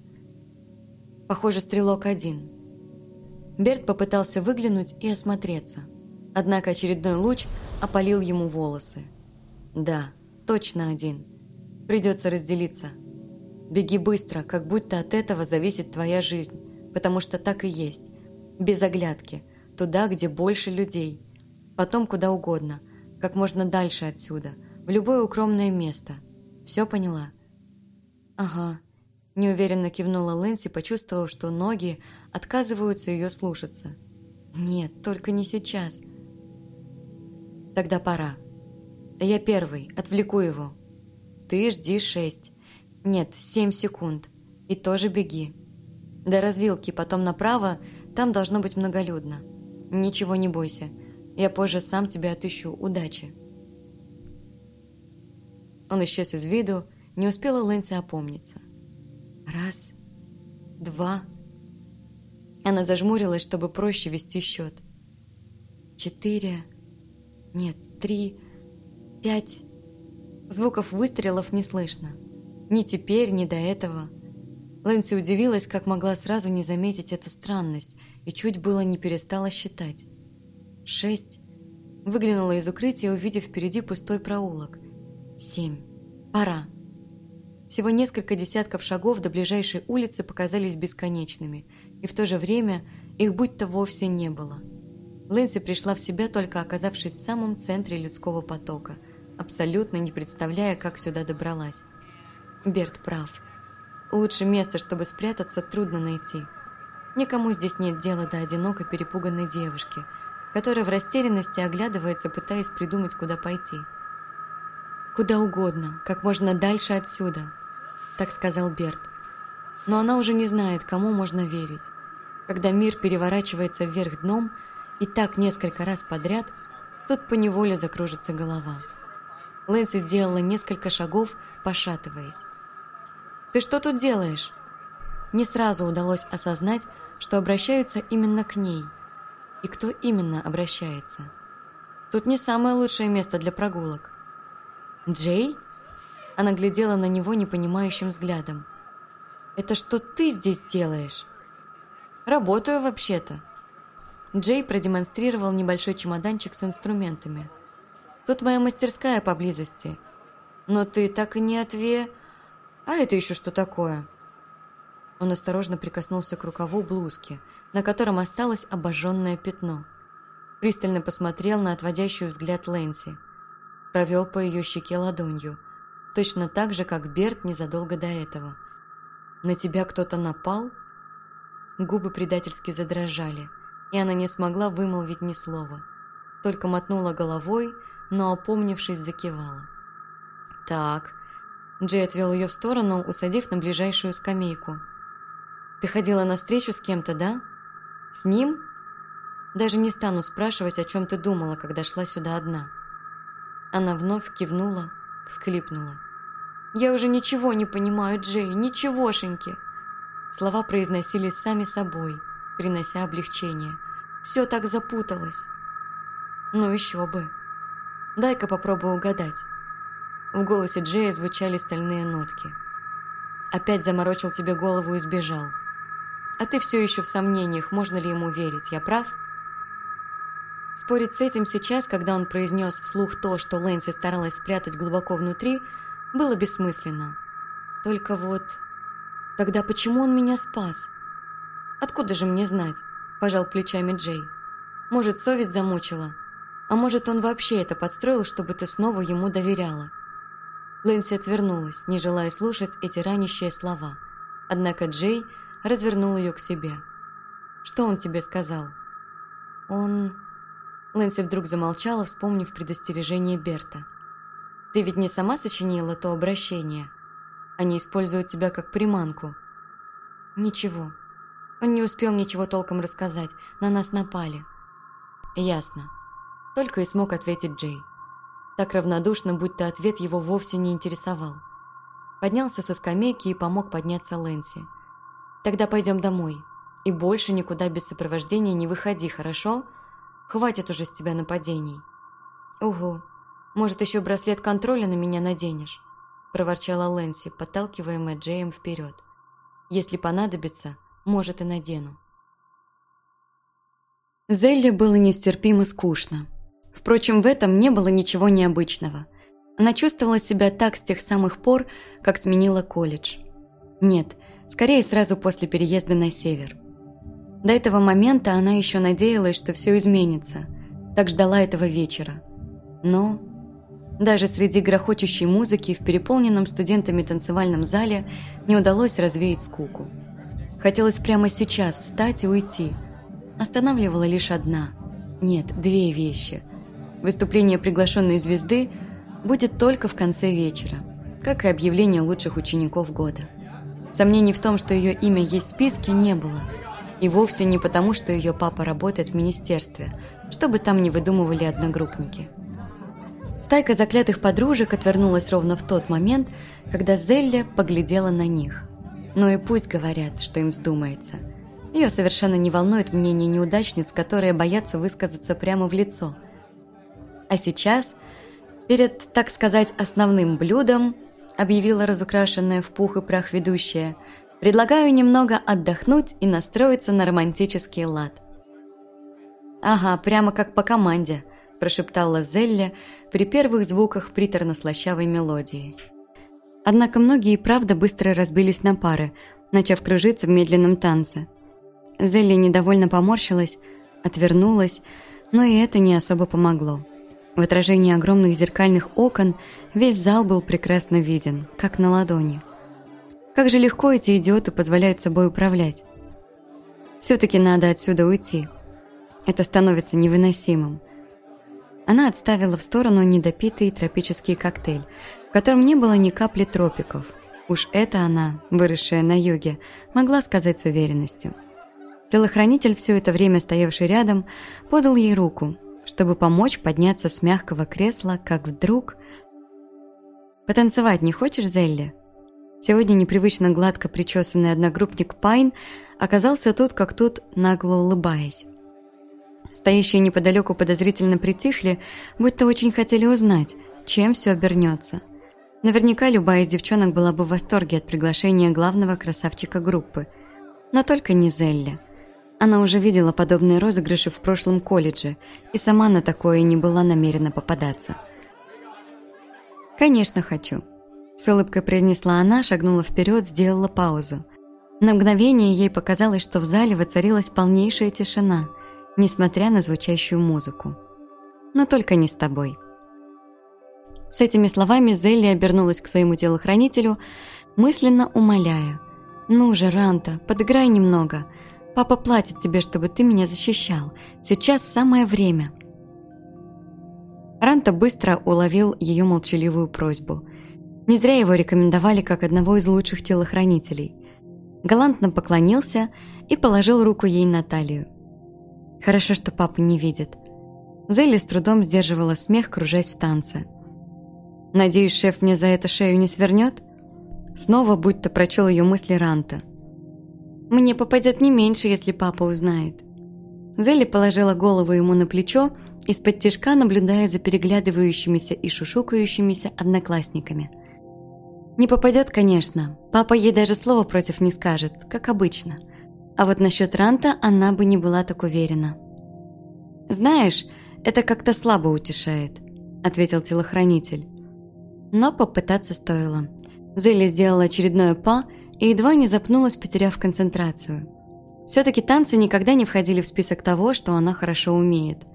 Похоже, стрелок один. Берт попытался выглянуть и осмотреться. Однако очередной луч опалил ему волосы. Да, точно один. Придется разделиться. Беги быстро, как будто от этого зависит твоя жизнь, потому что так и есть. Без оглядки, туда, где больше людей. Потом куда угодно, как можно дальше отсюда, в любое укромное место. Все поняла? Ага. Неуверенно кивнула Лэнси, почувствовав, что ноги отказываются ее слушаться. Нет, только не сейчас. Тогда пора. Я первый, отвлеку его. Ты жди шесть. Нет, семь секунд. И тоже беги. До развилки, потом направо, там должно быть многолюдно. Ничего не бойся. Я позже сам тебя отыщу. Удачи. Он исчез из виду, не успела Лэнси опомниться. Раз, два. Она зажмурилась, чтобы проще вести счет. Четыре. Нет, три, пять. Звуков выстрелов не слышно. Ни теперь, ни до этого. Лэнси удивилась, как могла сразу не заметить эту странность, и чуть было не перестала считать. Шесть. Выглянула из укрытия, увидев впереди пустой проулок. Семь. Пора. Всего несколько десятков шагов до ближайшей улицы показались бесконечными, и в то же время их будто вовсе не было – Лэнси пришла в себя, только оказавшись в самом центре людского потока, абсолютно не представляя, как сюда добралась. Берт прав. Лучше место, чтобы спрятаться, трудно найти. Никому здесь нет дела до одинокой перепуганной девушки, которая в растерянности оглядывается, пытаясь придумать, куда пойти. «Куда угодно, как можно дальше отсюда», — так сказал Берт. Но она уже не знает, кому можно верить. Когда мир переворачивается вверх дном — и так несколько раз подряд, тут поневоле закружится голова. Лэнси сделала несколько шагов, пошатываясь. «Ты что тут делаешь?» Не сразу удалось осознать, что обращаются именно к ней. И кто именно обращается. Тут не самое лучшее место для прогулок. «Джей?» Она глядела на него непонимающим взглядом. «Это что ты здесь делаешь?» «Работаю вообще-то», Джей продемонстрировал небольшой чемоданчик с инструментами. «Тут моя мастерская поблизости. Но ты так и не отве... А это еще что такое?» Он осторожно прикоснулся к рукаву блузки, на котором осталось обожженное пятно. Пристально посмотрел на отводящую взгляд Лэнси. Провел по ее щеке ладонью, точно так же, как Берт незадолго до этого. «На тебя кто-то напал?» Губы предательски задрожали, и она не смогла вымолвить ни слова. Только мотнула головой, но, опомнившись, закивала. «Так». Джей отвел ее в сторону, усадив на ближайшую скамейку. «Ты ходила на встречу с кем-то, да? С ним?» «Даже не стану спрашивать, о чем ты думала, когда шла сюда одна». Она вновь кивнула, всхлипнула. «Я уже ничего не понимаю, Джей, ничегошеньки!» Слова произносились сами собой, принося облегчение. Все так запуталось. Ну еще бы. Дай-ка попробую угадать. В голосе Джея звучали стальные нотки. Опять заморочил тебе голову и сбежал. А ты все еще в сомнениях, можно ли ему верить, я прав? Спорить с этим сейчас, когда он произнес вслух то, что Лэнси старалась спрятать глубоко внутри, было бессмысленно. Только вот Тогда почему он меня спас? Откуда же мне знать? Пожал плечами Джей. Может, совесть замучила? А может, он вообще это подстроил, чтобы ты снова ему доверяла? Лэнси отвернулась, не желая слушать эти ранящие слова. Однако Джей развернул ее к себе. «Что он тебе сказал?» «Он...» Лэнси вдруг замолчала, вспомнив предостережение Берта. «Ты ведь не сама сочинила то обращение?» Они используют тебя как приманку». «Ничего. Он не успел ничего толком рассказать. На нас напали». «Ясно». Только и смог ответить Джей. Так равнодушно, будто ответ его вовсе не интересовал. Поднялся со скамейки и помог подняться Лэнси. «Тогда пойдем домой. И больше никуда без сопровождения не выходи, хорошо? Хватит уже с тебя нападений». «Угу. Может, еще браслет контроля на меня наденешь?» – проворчала Лэнси, подталкиваемая Джеем вперед. «Если понадобится, может, и надену». Зелле было нестерпимо скучно. Впрочем, в этом не было ничего необычного. Она чувствовала себя так с тех самых пор, как сменила колледж. Нет, скорее сразу после переезда на север. До этого момента она еще надеялась, что все изменится. Так ждала этого вечера. Но даже среди грохочущей музыки в переполненном студентами танцевальном зале не удалось развеять скуку. Хотелось прямо сейчас встать и уйти. Останавливала лишь одна. Нет, две вещи. Выступление приглашенной звезды будет только в конце вечера, как и объявление лучших учеников года. Сомнений в том, что ее имя есть в списке, не было. И вовсе не потому, что ее папа работает в министерстве, чтобы там не выдумывали одногруппники. Стайка заклятых подружек отвернулась ровно в тот момент, когда Зелля поглядела на них. Ну и пусть говорят, что им вздумается. Ее совершенно не волнует мнение неудачниц, которые боятся высказаться прямо в лицо. А сейчас, перед, так сказать, основным блюдом, объявила разукрашенная в пух и прах ведущая, предлагаю немного отдохнуть и настроиться на романтический лад. Ага, прямо как по команде – прошептала Зелля при первых звуках приторно-слащавой мелодии. Однако многие правда быстро разбились на пары, начав кружиться в медленном танце. Зелли недовольно поморщилась, отвернулась, но и это не особо помогло. В отражении огромных зеркальных окон весь зал был прекрасно виден, как на ладони. Как же легко эти идиоты позволяют собой управлять. Все-таки надо отсюда уйти. Это становится невыносимым. Она отставила в сторону недопитый тропический коктейль, в котором не было ни капли тропиков. Уж это она, выросшая на юге, могла сказать с уверенностью. Телохранитель, все это время стоявший рядом, подал ей руку, чтобы помочь подняться с мягкого кресла, как вдруг... «Потанцевать не хочешь, Зелли?» Сегодня непривычно гладко причесанный одногруппник Пайн оказался тут как тут, нагло улыбаясь. Стоящие неподалеку подозрительно притихли, будто очень хотели узнать, чем все обернется. Наверняка любая из девчонок была бы в восторге от приглашения главного красавчика группы. Но только не Зелля. Она уже видела подобные розыгрыши в прошлом колледже, и сама на такое не была намерена попадаться. «Конечно хочу», – с улыбкой произнесла она, шагнула вперед, сделала паузу. На мгновение ей показалось, что в зале воцарилась полнейшая тишина – несмотря на звучащую музыку. Но только не с тобой. С этими словами Зелли обернулась к своему телохранителю, мысленно умоляя. «Ну же, Ранта, подыграй немного. Папа платит тебе, чтобы ты меня защищал. Сейчас самое время». Ранта быстро уловил ее молчаливую просьбу. Не зря его рекомендовали как одного из лучших телохранителей. Галантно поклонился и положил руку ей на талию. Хорошо, что папа не видит. Зелли с трудом сдерживала смех, кружась в танце. «Надеюсь, шеф мне за это шею не свернет?» Снова будто прочел ее мысли Ранта. «Мне попадет не меньше, если папа узнает». Зелли положила голову ему на плечо, из-под тишка наблюдая за переглядывающимися и шушукающимися одноклассниками. «Не попадет, конечно. Папа ей даже слова против не скажет, как обычно. А вот насчет Ранта она бы не была так уверена». «Знаешь, это как-то слабо утешает», — ответил телохранитель. Но попытаться стоило. Зелли сделала очередное па и едва не запнулась, потеряв концентрацию. Все-таки танцы никогда не входили в список того, что она хорошо умеет.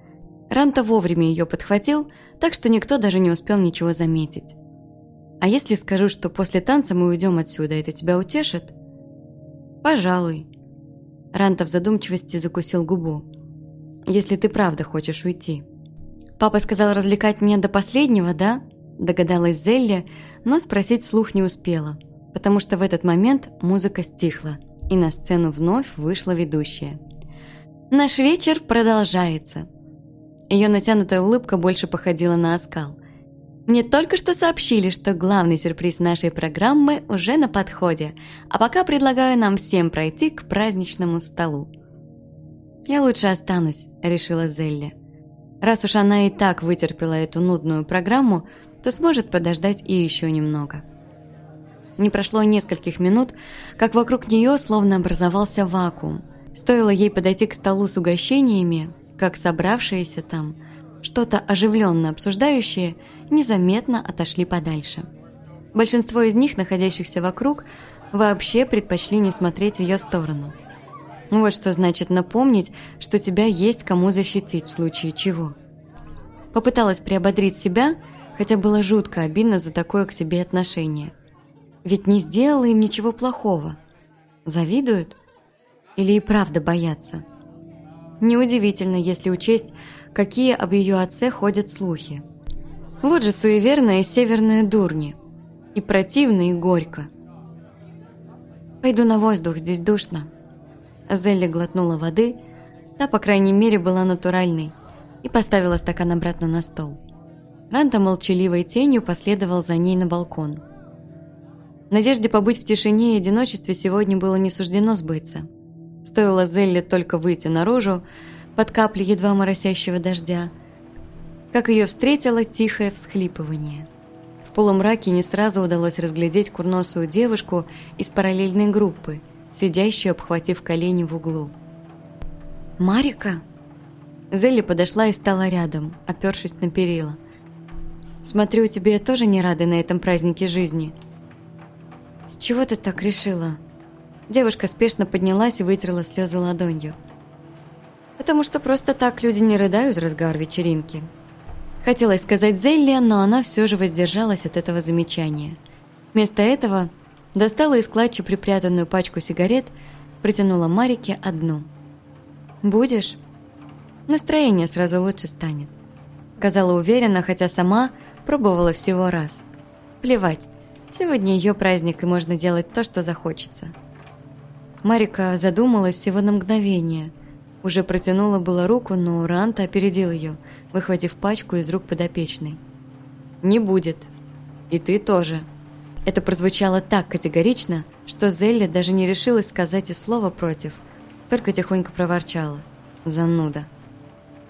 Ранта вовремя ее подхватил, так что никто даже не успел ничего заметить. «А если скажу, что после танца мы уйдем отсюда, это тебя утешит?» «Пожалуй». Ранта в задумчивости закусил губу если ты правда хочешь уйти. Папа сказал развлекать меня до последнего, да? Догадалась Зелли, но спросить слух не успела, потому что в этот момент музыка стихла, и на сцену вновь вышла ведущая. Наш вечер продолжается. Ее натянутая улыбка больше походила на оскал. Мне только что сообщили, что главный сюрприз нашей программы уже на подходе, а пока предлагаю нам всем пройти к праздничному столу. «Я лучше останусь», — решила Зелли. Раз уж она и так вытерпела эту нудную программу, то сможет подождать и еще немного. Не прошло нескольких минут, как вокруг нее словно образовался вакуум. Стоило ей подойти к столу с угощениями, как собравшиеся там, что-то оживленно обсуждающие, незаметно отошли подальше. Большинство из них, находящихся вокруг, вообще предпочли не смотреть в ее сторону – вот что значит напомнить, что тебя есть кому защитить в случае чего. Попыталась приободрить себя, хотя было жутко обидно за такое к себе отношение. Ведь не сделала им ничего плохого. Завидуют? Или и правда боятся? Неудивительно, если учесть, какие об ее отце ходят слухи. Вот же суеверная северная дурни. И противно, и горько. Пойду на воздух, здесь душно. Зелли глотнула воды, та, по крайней мере, была натуральной, и поставила стакан обратно на стол. Ранта молчаливой тенью последовал за ней на балкон. Надежде побыть в тишине и одиночестве сегодня было не суждено сбыться. Стоило Зелли только выйти наружу, под капли едва моросящего дождя, как ее встретило тихое всхлипывание. В полумраке не сразу удалось разглядеть курносую девушку из параллельной группы – сидящую, обхватив колени в углу. «Марика?» Зелли подошла и стала рядом, опершись на перила. «Смотрю, тебе тоже не рады на этом празднике жизни». «С чего ты так решила?» Девушка спешно поднялась и вытерла слезы ладонью. «Потому что просто так люди не рыдают в разгар вечеринки». Хотелось сказать Зелли, но она все же воздержалась от этого замечания. Вместо этого Достала из клатча припрятанную пачку сигарет, протянула Марике одну. «Будешь?» «Настроение сразу лучше станет», — сказала уверенно, хотя сама пробовала всего раз. «Плевать, сегодня ее праздник, и можно делать то, что захочется». Марика задумалась всего на мгновение. Уже протянула было руку, но Ранта опередил ее, выхватив пачку из рук подопечной. «Не будет. И ты тоже», это прозвучало так категорично, что Зелли даже не решилась сказать и слова против, только тихонько проворчала. Зануда.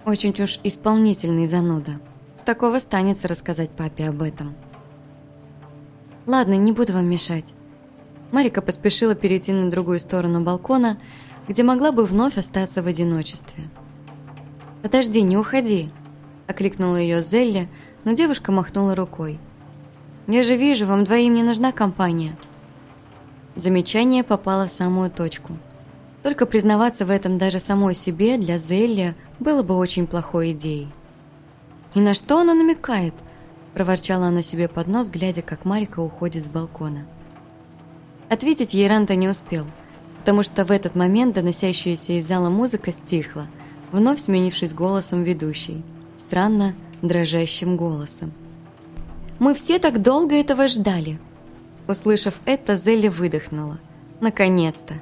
Очень уж исполнительный зануда. С такого станется рассказать папе об этом. «Ладно, не буду вам мешать». Марика поспешила перейти на другую сторону балкона, где могла бы вновь остаться в одиночестве. «Подожди, не уходи!» – окликнула ее Зелли, но девушка махнула рукой. Я же вижу, вам двоим не нужна компания». Замечание попало в самую точку. Только признаваться в этом даже самой себе для Зелли было бы очень плохой идеей. «И на что она намекает?» – проворчала она себе под нос, глядя, как Марика уходит с балкона. Ответить ей Ранта не успел, потому что в этот момент доносящаяся из зала музыка стихла, вновь сменившись голосом ведущей. Странно, дрожащим голосом. «Мы все так долго этого ждали!» Услышав это, Зелли выдохнула. «Наконец-то!»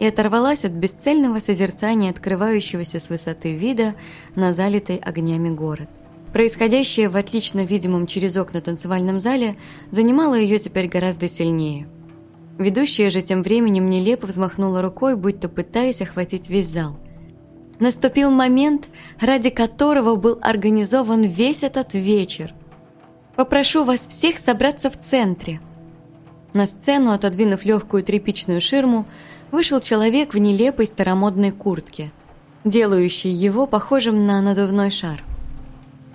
и оторвалась от бесцельного созерцания открывающегося с высоты вида на залитый огнями город. Происходящее в отлично видимом через окна танцевальном зале занимало ее теперь гораздо сильнее. Ведущая же тем временем нелепо взмахнула рукой, будто пытаясь охватить весь зал. Наступил момент, ради которого был организован весь этот вечер. «Попрошу вас всех собраться в центре». На сцену, отодвинув легкую тряпичную ширму, вышел человек в нелепой старомодной куртке, делающей его похожим на надувной шар.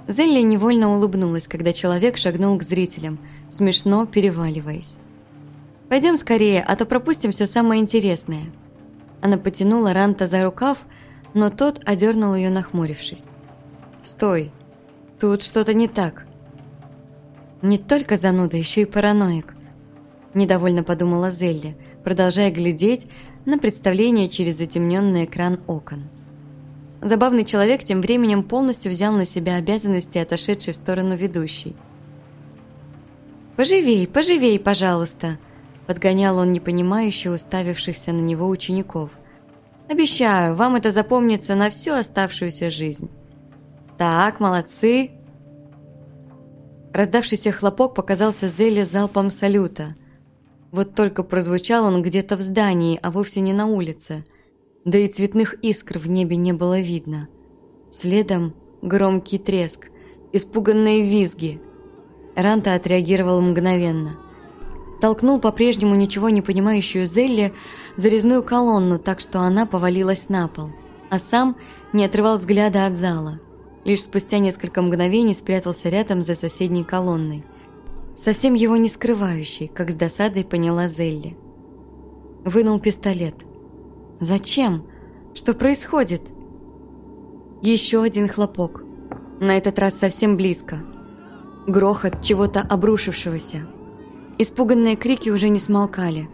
Зелли невольно улыбнулась, когда человек шагнул к зрителям, смешно переваливаясь. «Пойдем скорее, а то пропустим все самое интересное». Она потянула Ранта за рукав, но тот одернул ее, нахмурившись. «Стой, тут что-то не так». «Не только зануда, еще и параноик», – недовольно подумала Зелли, продолжая глядеть на представление через затемненный экран окон. Забавный человек тем временем полностью взял на себя обязанности, отошедшей в сторону ведущей. «Поживей, поживей, пожалуйста!» Подгонял он непонимающе уставившихся на него учеников. «Обещаю, вам это запомнится на всю оставшуюся жизнь». «Так, молодцы!» Раздавшийся хлопок показался Зеле залпом салюта. Вот только прозвучал он где-то в здании, а вовсе не на улице. Да и цветных искр в небе не было видно. Следом громкий треск, испуганные визги. Ранта отреагировал мгновенно. Толкнул по-прежнему ничего не понимающую Зелли за резную колонну, так что она повалилась на пол, а сам не отрывал взгляда от зала. Лишь спустя несколько мгновений спрятался рядом за соседней колонной совсем его не скрывающий, как с досадой поняла Зелли. Вынул пистолет. «Зачем? Что происходит?» Еще один хлопок. На этот раз совсем близко. Грохот чего-то обрушившегося. Испуганные крики уже не смолкали.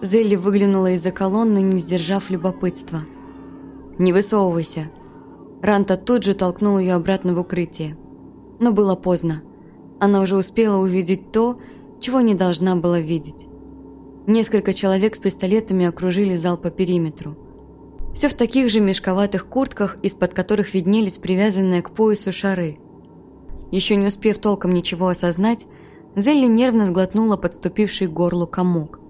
Зелли выглянула из-за колонны, не сдержав любопытства. «Не высовывайся!» Ранта тут же толкнул ее обратно в укрытие. Но было поздно. Она уже успела увидеть то, чего не должна была видеть. Несколько человек с пистолетами окружили зал по периметру. Все в таких же мешковатых куртках, из-под которых виднелись привязанные к поясу шары. Еще не успев толком ничего осознать, Зелли нервно сглотнула подступивший к горлу комок.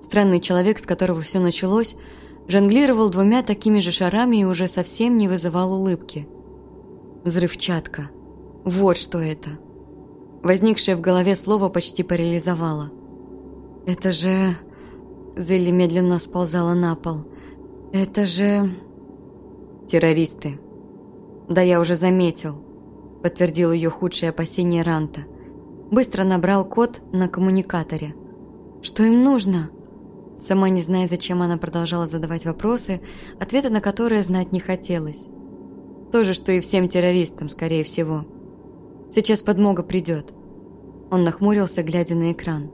Странный человек, с которого все началось, жонглировал двумя такими же шарами и уже совсем не вызывал улыбки. Взрывчатка. Вот что это. Возникшее в голове слово почти парализовало. «Это же...» Зелли медленно сползала на пол. «Это же...» «Террористы». «Да я уже заметил», — подтвердил ее худшее опасение Ранта. Быстро набрал код на коммуникаторе. «Что им нужно?» Сама не зная, зачем она продолжала задавать вопросы, ответа на которые знать не хотелось. То же, что и всем террористам, скорее всего. Сейчас подмога придет. Он нахмурился, глядя на экран.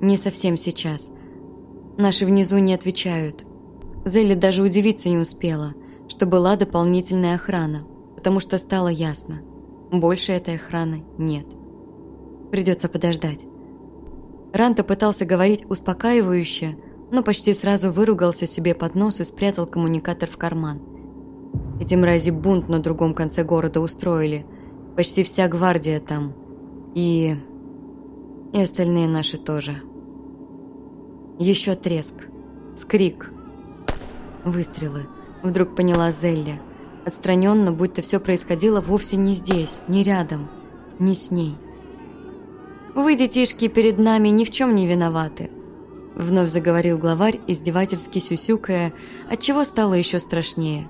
Не совсем сейчас. Наши внизу не отвечают. Зелли даже удивиться не успела, что была дополнительная охрана, потому что стало ясно. Больше этой охраны нет. Придется подождать. Ранта пытался говорить успокаивающе, но почти сразу выругался себе под нос и спрятал коммуникатор в карман. Эти мрази бунт на другом конце города устроили – Почти вся гвардия там. И... И остальные наши тоже. Еще треск. Скрик. Выстрелы. Вдруг поняла Зелли. Отстраненно, будто все происходило вовсе не здесь, не рядом, не с ней. «Вы, детишки, перед нами ни в чем не виноваты», Вновь заговорил главарь, издевательски сюсюкая, отчего стало еще страшнее.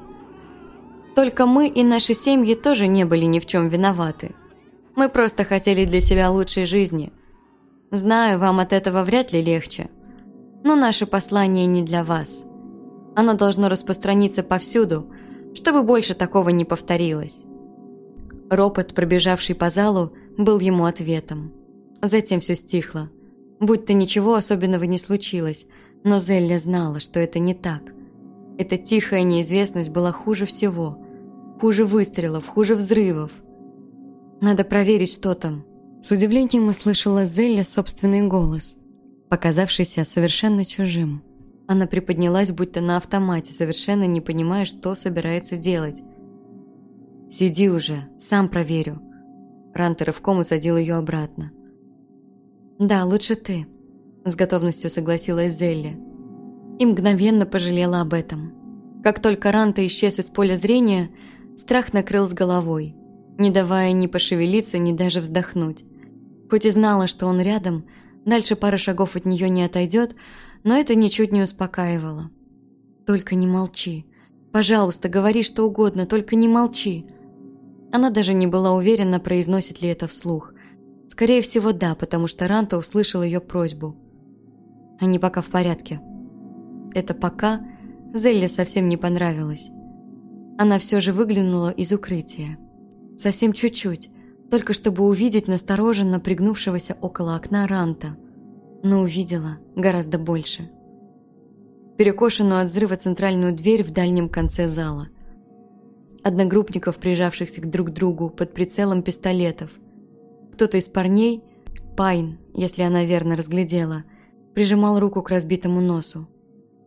Только мы и наши семьи тоже не были ни в чем виноваты. Мы просто хотели для себя лучшей жизни. Знаю, вам от этого вряд ли легче. Но наше послание не для вас. Оно должно распространиться повсюду, чтобы больше такого не повторилось. Ропот, пробежавший по залу, был ему ответом. Затем все стихло. Будь-то ничего особенного не случилось, Но Зелля знала, что это не так. Эта тихая неизвестность была хуже всего. Хуже выстрелов, хуже взрывов. Надо проверить, что там. С удивлением услышала Зелля собственный голос, показавшийся совершенно чужим. Она приподнялась, будто на автомате, совершенно не понимая, что собирается делать. «Сиди уже, сам проверю». Ранта рывком усадил ее обратно. «Да, лучше ты», – с готовностью согласилась Зелли. И мгновенно пожалела об этом. Как только Ранта исчез из поля зрения, страх накрыл с головой, не давая ни пошевелиться, ни даже вздохнуть. Хоть и знала, что он рядом, дальше пара шагов от нее не отойдет, но это ничуть не успокаивало. «Только не молчи. Пожалуйста, говори что угодно, только не молчи». Она даже не была уверена, произносит ли это вслух. Скорее всего, да, потому что Ранта услышал ее просьбу. Они пока в порядке. Это пока Зелле совсем не понравилось. Она все же выглянула из укрытия. Совсем чуть-чуть, только чтобы увидеть настороженно пригнувшегося около окна Ранта. Но увидела гораздо больше. Перекошенную от взрыва центральную дверь в дальнем конце зала. Одногруппников, прижавшихся друг к другу под прицелом пистолетов – кто-то из парней, Пайн, если она верно разглядела, прижимал руку к разбитому носу.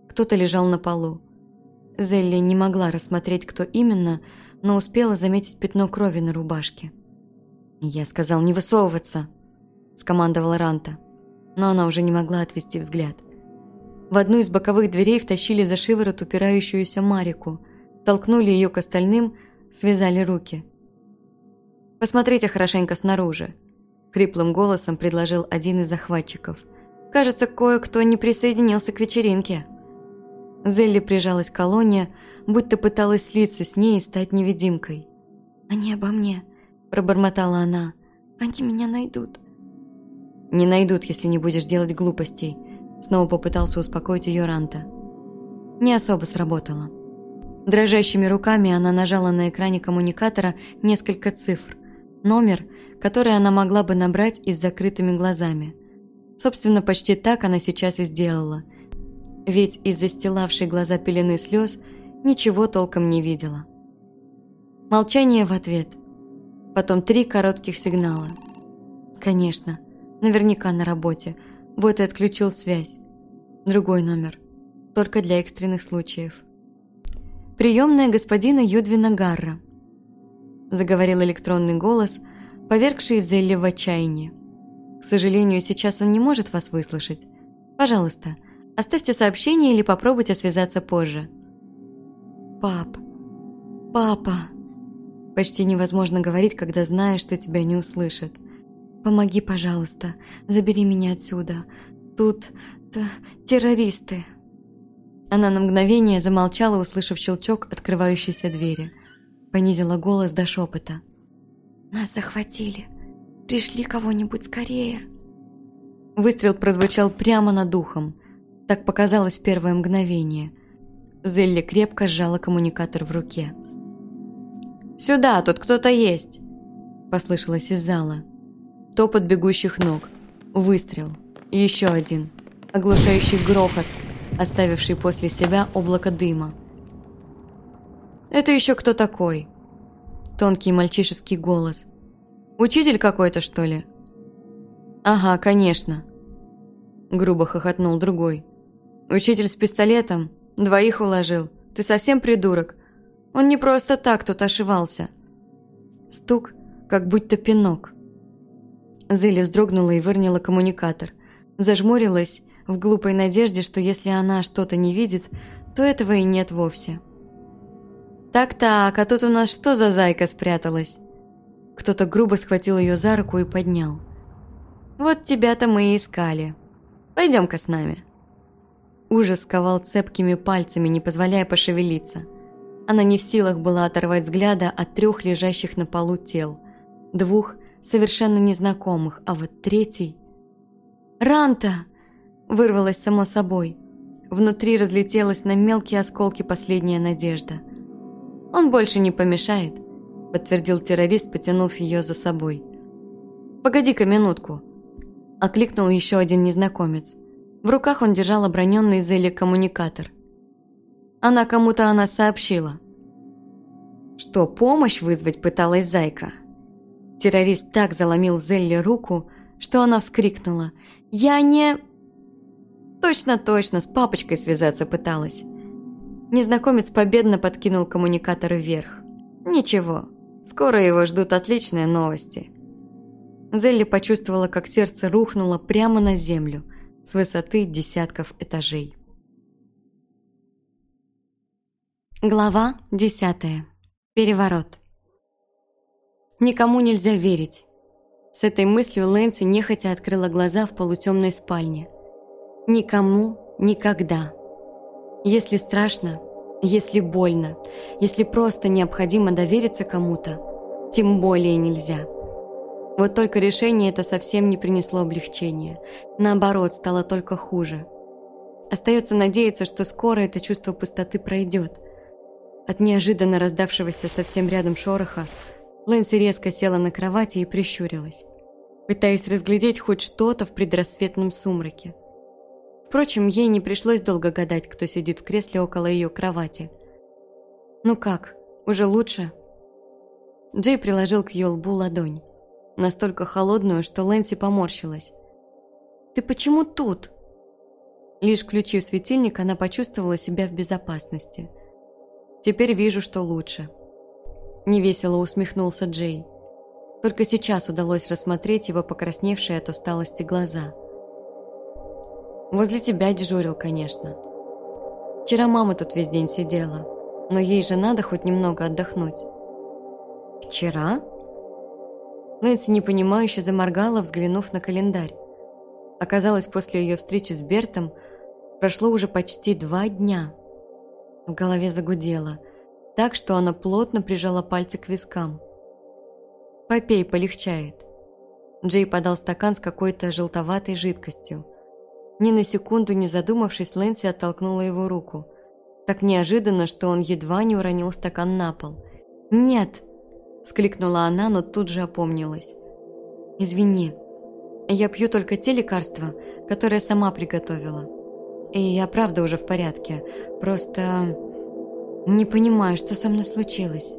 Кто-то лежал на полу. Зелли не могла рассмотреть, кто именно, но успела заметить пятно крови на рубашке. «Я сказал не высовываться», – скомандовала Ранта, но она уже не могла отвести взгляд. В одну из боковых дверей втащили за шиворот упирающуюся Марику, толкнули ее к остальным, связали руки – «Посмотрите хорошенько снаружи», – хриплым голосом предложил один из захватчиков. «Кажется, кое-кто не присоединился к вечеринке». Зелли прижалась к колонне, будто пыталась слиться с ней и стать невидимкой. «Они обо мне», – пробормотала она. «Они меня найдут». «Не найдут, если не будешь делать глупостей», – снова попытался успокоить ее Ранта. Не особо сработало. Дрожащими руками она нажала на экране коммуникатора несколько цифр, Номер, который она могла бы набрать и с закрытыми глазами. Собственно, почти так она сейчас и сделала. Ведь из застилавшей глаза пелены слез ничего толком не видела. Молчание в ответ. Потом три коротких сигнала. Конечно, наверняка на работе. Вот и отключил связь. Другой номер. Только для экстренных случаев. Приемная господина Юдвина Гарра – заговорил электронный голос, повергший Зелли в отчаяние. «К сожалению, сейчас он не может вас выслушать. Пожалуйста, оставьте сообщение или попробуйте связаться позже». «Пап, папа...» Почти невозможно говорить, когда знаешь, что тебя не услышат. «Помоги, пожалуйста, забери меня отсюда. Тут... террористы». Она на мгновение замолчала, услышав щелчок открывающейся двери – Понизила голос до шепота. «Нас захватили. Пришли кого-нибудь скорее». Выстрел прозвучал прямо над ухом. Так показалось первое мгновение. Зелли крепко сжала коммуникатор в руке. «Сюда, тут кто-то есть!» Послышалось из зала. Топот бегущих ног. Выстрел. Еще один. Оглушающий грохот, оставивший после себя облако дыма. «Это еще кто такой?» Тонкий мальчишеский голос. «Учитель какой-то, что ли?» «Ага, конечно», — грубо хохотнул другой. «Учитель с пистолетом? Двоих уложил. Ты совсем придурок? Он не просто так тут ошивался». Стук, как будто пинок. Зелли вздрогнула и выронила коммуникатор. Зажмурилась в глупой надежде, что если она что-то не видит, то этого и нет вовсе. «Так-так, а тут у нас что за зайка спряталась?» Кто-то грубо схватил ее за руку и поднял. «Вот тебя-то мы и искали. Пойдем-ка с нами». Ужас сковал цепкими пальцами, не позволяя пошевелиться. Она не в силах была оторвать взгляда от трех лежащих на полу тел. Двух совершенно незнакомых, а вот третий... «Ранта!» – вырвалась само собой. Внутри разлетелась на мелкие осколки последняя надежда – «Он больше не помешает», – подтвердил террорист, потянув ее за собой. «Погоди-ка минутку», – окликнул еще один незнакомец. В руках он держал оброненный Зелли коммуникатор. Она кому-то о нас сообщила. Что, помощь вызвать пыталась зайка? Террорист так заломил Зелли руку, что она вскрикнула. «Я не...» Точно-точно, с папочкой связаться пыталась. Незнакомец победно подкинул коммуникатор вверх. Ничего, скоро его ждут отличные новости. Зелли почувствовала, как сердце рухнуло прямо на землю с высоты десятков этажей. Глава десятая. Переворот. Никому нельзя верить. С этой мыслью Лэнси нехотя открыла глаза в полутемной спальне. Никому никогда. Если страшно, если больно, если просто необходимо довериться кому-то, тем более нельзя. Вот только решение это совсем не принесло облегчения. Наоборот, стало только хуже. Остается надеяться, что скоро это чувство пустоты пройдет. От неожиданно раздавшегося совсем рядом шороха Лэнси резко села на кровати и прищурилась, пытаясь разглядеть хоть что-то в предрассветном сумраке. Впрочем, ей не пришлось долго гадать, кто сидит в кресле около ее кровати. «Ну как, уже лучше?» Джей приложил к ее лбу ладонь, настолько холодную, что Лэнси поморщилась. «Ты почему тут?» Лишь включив светильник, она почувствовала себя в безопасности. «Теперь вижу, что лучше». Невесело усмехнулся Джей. Только сейчас удалось рассмотреть его покрасневшие от усталости глаза – Возле тебя дежурил, конечно. Вчера мама тут весь день сидела, но ей же надо хоть немного отдохнуть. Вчера? Нэнси непонимающе заморгала, взглянув на календарь. Оказалось, после ее встречи с Бертом прошло уже почти два дня. В голове загудело, так что она плотно прижала пальцы к вискам. «Попей, полегчает». Джей подал стакан с какой-то желтоватой жидкостью. Ни на секунду не задумавшись, Лэнси оттолкнула его руку. Так неожиданно, что он едва не уронил стакан на пол. «Нет!» – вскликнула она, но тут же опомнилась. «Извини, я пью только те лекарства, которые сама приготовила. И я правда уже в порядке, просто не понимаю, что со мной случилось».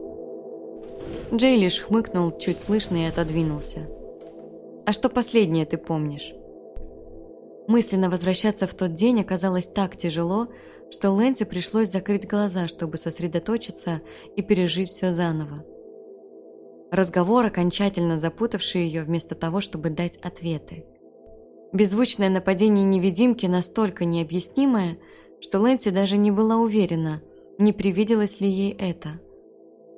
Джей лишь хмыкнул, чуть слышно и отодвинулся. «А что последнее ты помнишь?» Мысленно возвращаться в тот день оказалось так тяжело, что Лэнси пришлось закрыть глаза, чтобы сосредоточиться и пережить все заново. Разговор, окончательно запутавший ее вместо того, чтобы дать ответы. Беззвучное нападение невидимки настолько необъяснимое, что Лэнси даже не была уверена, не привиделось ли ей это.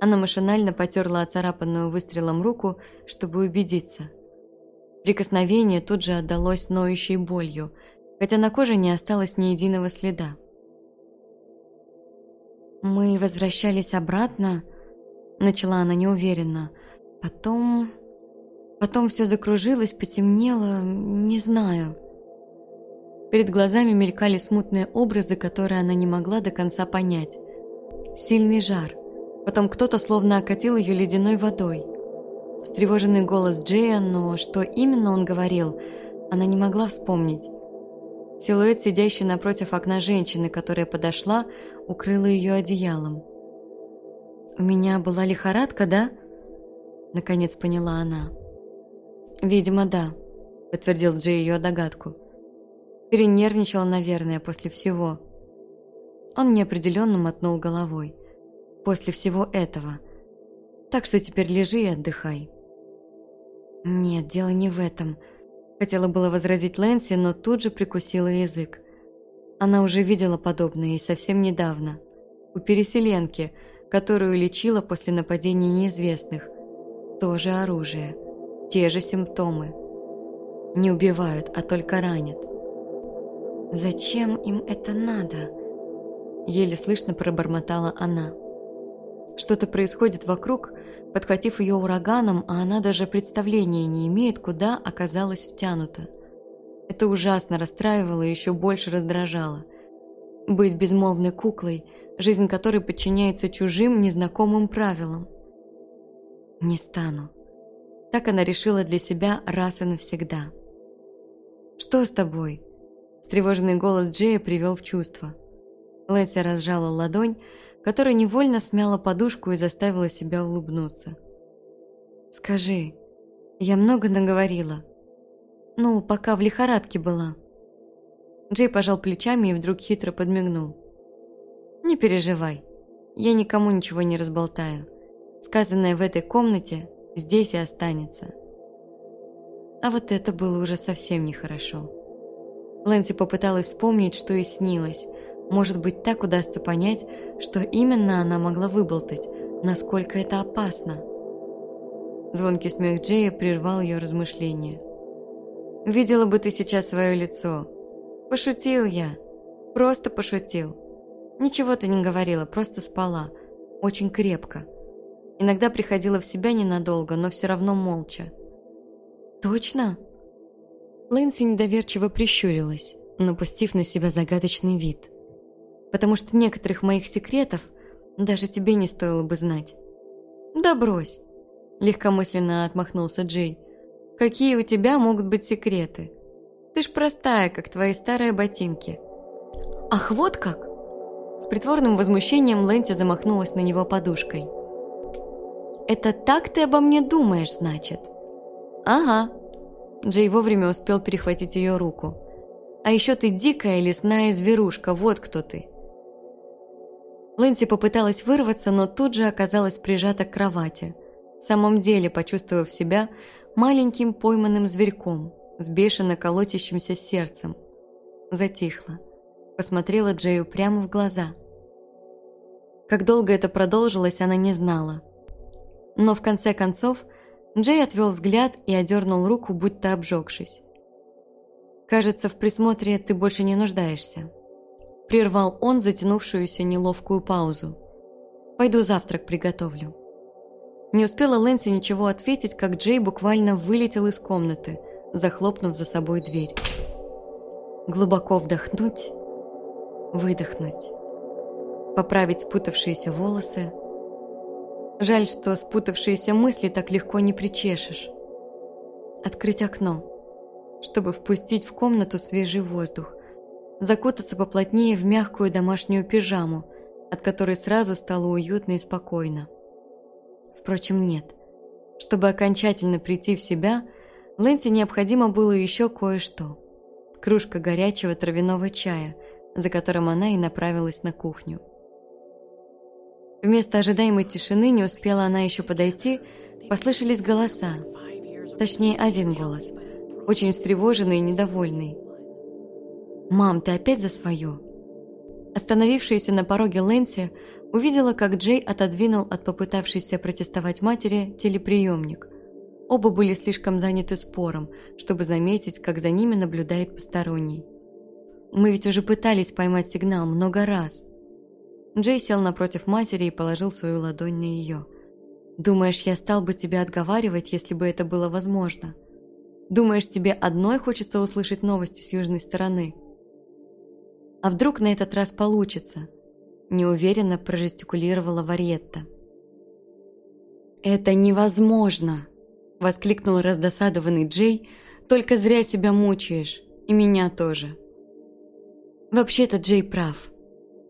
Она машинально потерла оцарапанную выстрелом руку, чтобы убедиться – Прикосновение тут же отдалось ноющей болью, хотя на коже не осталось ни единого следа. «Мы возвращались обратно», — начала она неуверенно. «Потом... потом все закружилось, потемнело, не знаю». Перед глазами мелькали смутные образы, которые она не могла до конца понять. Сильный жар. Потом кто-то словно окатил ее ледяной водой. Встревоженный голос Джея, но что именно он говорил, она не могла вспомнить. Силуэт, сидящий напротив окна женщины, которая подошла, укрыла ее одеялом. «У меня была лихорадка, да?» Наконец поняла она. «Видимо, да», — подтвердил Джей ее догадку. Перенервничала, наверное, после всего. Он неопределенно мотнул головой. «После всего этого. Так что теперь лежи и отдыхай». «Нет, дело не в этом», – хотела было возразить Лэнси, но тут же прикусила язык. Она уже видела подобное и совсем недавно. У переселенки, которую лечила после нападения неизвестных. Тоже оружие, те же симптомы. Не убивают, а только ранят. «Зачем им это надо?» Еле слышно пробормотала она. Что-то происходит вокруг, подхватив ее ураганом, а она даже представления не имеет, куда оказалась втянута. Это ужасно расстраивало и еще больше раздражало. Быть безмолвной куклой, жизнь которой подчиняется чужим, незнакомым правилам. Не стану. Так она решила для себя раз и навсегда. «Что с тобой?» Встревоженный голос Джея привел в чувство. Лэнси разжала ладонь, которая невольно смяла подушку и заставила себя улыбнуться. «Скажи, я много наговорила. Ну, пока в лихорадке была». Джей пожал плечами и вдруг хитро подмигнул. «Не переживай, я никому ничего не разболтаю. Сказанное в этой комнате здесь и останется». А вот это было уже совсем нехорошо. Лэнси попыталась вспомнить, что ей снилось. Может быть, так удастся понять, что именно она могла выболтать, насколько это опасно. Звонкий смех Джея прервал ее размышления. «Видела бы ты сейчас свое лицо. Пошутил я. Просто пошутил. Ничего ты не говорила, просто спала. Очень крепко. Иногда приходила в себя ненадолго, но все равно молча. «Точно?» Лэнси недоверчиво прищурилась, напустив на себя загадочный вид. «Потому что некоторых моих секретов даже тебе не стоило бы знать». «Да брось!» – легкомысленно отмахнулся Джей. «Какие у тебя могут быть секреты? Ты ж простая, как твои старые ботинки». «Ах, вот как!» С притворным возмущением Лэнси замахнулась на него подушкой. «Это так ты обо мне думаешь, значит?» «Ага». Джей вовремя успел перехватить ее руку. «А еще ты дикая лесная зверушка, вот кто ты». Лэнси попыталась вырваться, но тут же оказалась прижата к кровати, в самом деле почувствовав себя маленьким пойманным зверьком с бешено колотящимся сердцем. Затихла, посмотрела Джею прямо в глаза. Как долго это продолжилось, она не знала. Но в конце концов Джей отвел взгляд и одернул руку, будто обжегшись. «Кажется, в присмотре ты больше не нуждаешься», – прервал он затянувшуюся неловкую паузу. «Пойду завтрак приготовлю». Не успела Лэнси ничего ответить, как Джей буквально вылетел из комнаты, захлопнув за собой дверь. Глубоко вдохнуть, выдохнуть, поправить спутавшиеся волосы – Жаль, что спутавшиеся мысли так легко не причешешь. Открыть окно, чтобы впустить в комнату свежий воздух. Закутаться поплотнее в мягкую домашнюю пижаму, от которой сразу стало уютно и спокойно. Впрочем, нет. Чтобы окончательно прийти в себя, Лэнси необходимо было еще кое-что. Кружка горячего травяного чая, за которым она и направилась на кухню. Вместо ожидаемой тишины не успела она еще подойти, послышались голоса. Точнее, один голос, очень встревоженный и недовольный. «Мам, ты опять за свое?» Остановившаяся на пороге Лэнси увидела, как Джей отодвинул от попытавшейся протестовать матери телеприемник. Оба были слишком заняты спором, чтобы заметить, как за ними наблюдает посторонний. «Мы ведь уже пытались поймать сигнал много раз», Джей сел напротив матери и положил свою ладонь на ее. «Думаешь, я стал бы тебя отговаривать, если бы это было возможно? Думаешь, тебе одной хочется услышать новости с южной стороны? А вдруг на этот раз получится?» Неуверенно прожестикулировала Вариетта. «Это невозможно!» – воскликнул раздосадованный Джей. «Только зря себя мучаешь. И меня тоже». Вообще-то Джей прав.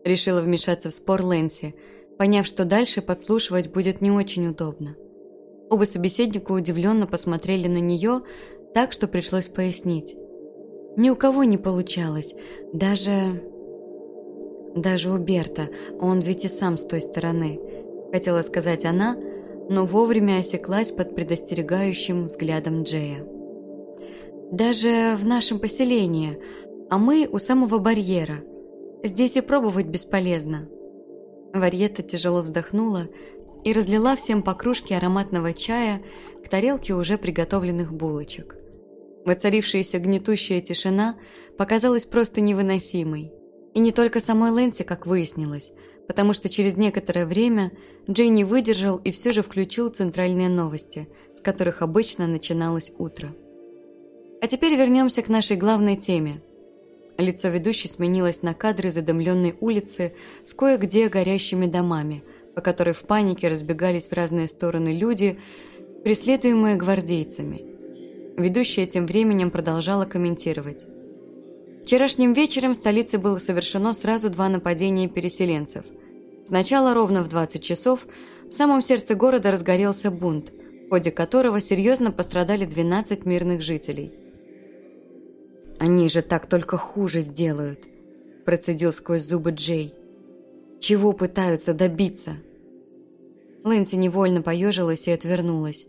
Решила вмешаться в спор Лэнси, поняв, что дальше подслушивать будет не очень удобно. Оба собеседника удивленно посмотрели на нее, так что пришлось пояснить. Ни у кого не получалось, даже... Даже у Берта, он ведь и сам с той стороны. Хотела сказать она, но вовремя осеклась под предостерегающим взглядом Джея. «Даже в нашем поселении, а мы у самого барьера», Здесь и пробовать бесполезно». Варьетта тяжело вздохнула и разлила всем по кружке ароматного чая к тарелке уже приготовленных булочек. Воцарившаяся гнетущая тишина показалась просто невыносимой. И не только самой Лэнси, как выяснилось, потому что через некоторое время Джей не выдержал и все же включил центральные новости, с которых обычно начиналось утро. А теперь вернемся к нашей главной теме – Лицо ведущей сменилось на кадры задымленной улицы с кое-где горящими домами, по которой в панике разбегались в разные стороны люди, преследуемые гвардейцами. Ведущая тем временем продолжала комментировать. Вчерашним вечером в столице было совершено сразу два нападения переселенцев. Сначала ровно в 20 часов в самом сердце города разгорелся бунт, в ходе которого серьезно пострадали 12 мирных жителей. «Они же так только хуже сделают», – процедил сквозь зубы Джей. «Чего пытаются добиться?» Лэнси невольно поежилась и отвернулась.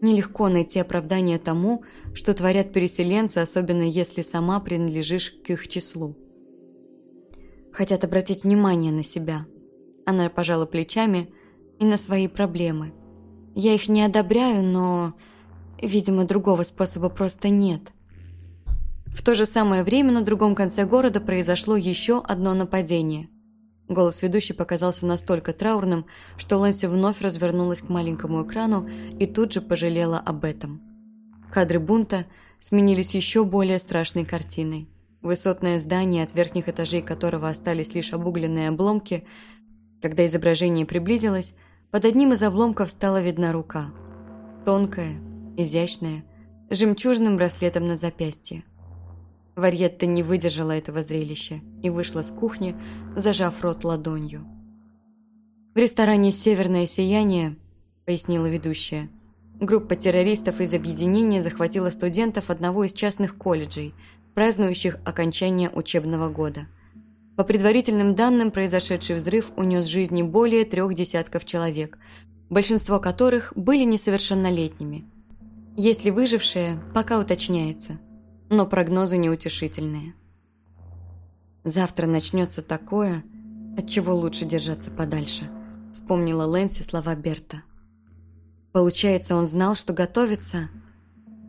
Нелегко найти оправдание тому, что творят переселенцы, особенно если сама принадлежишь к их числу. Хотят обратить внимание на себя. Она пожала плечами и на свои проблемы. Я их не одобряю, но, видимо, другого способа просто нет. В то же самое время на другом конце города произошло еще одно нападение – Голос ведущей показался настолько траурным, что Лэнси вновь развернулась к маленькому экрану и тут же пожалела об этом. Кадры бунта сменились еще более страшной картиной. Высотное здание, от верхних этажей которого остались лишь обугленные обломки. Когда изображение приблизилось, под одним из обломков стала видна рука. Тонкая, изящная, с жемчужным браслетом на запястье. Варьетта не выдержала этого зрелища и вышла с кухни, зажав рот ладонью. «В ресторане «Северное сияние», — пояснила ведущая, группа террористов из объединения захватила студентов одного из частных колледжей, празднующих окончание учебного года. По предварительным данным, произошедший взрыв унес жизни более трех десятков человек, большинство которых были несовершеннолетними. Если выжившие, пока уточняется – но прогнозы неутешительные. «Завтра начнется такое, от чего лучше держаться подальше», вспомнила Лэнси слова Берта. Получается, он знал, что готовится,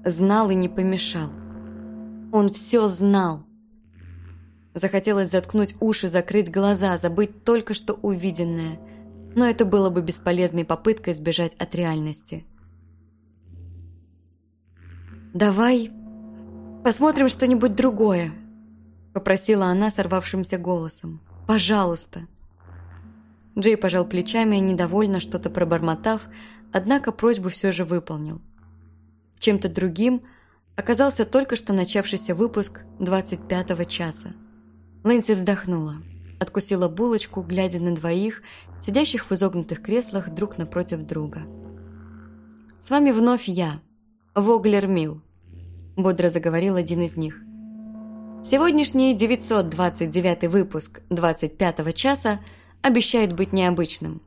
знал и не помешал. Он все знал. Захотелось заткнуть уши, закрыть глаза, забыть только что увиденное, но это было бы бесполезной попыткой сбежать от реальности. «Давай «Посмотрим что-нибудь другое», – попросила она сорвавшимся голосом. «Пожалуйста». Джей пожал плечами, недовольно что-то пробормотав, однако просьбу все же выполнил. Чем-то другим оказался только что начавшийся выпуск 25-го часа. Лэнси вздохнула, откусила булочку, глядя на двоих, сидящих в изогнутых креслах друг напротив друга. «С вами вновь я, Воглер Милл бодро заговорил один из них. Сегодняшний 929 выпуск 25 часа обещает быть необычным.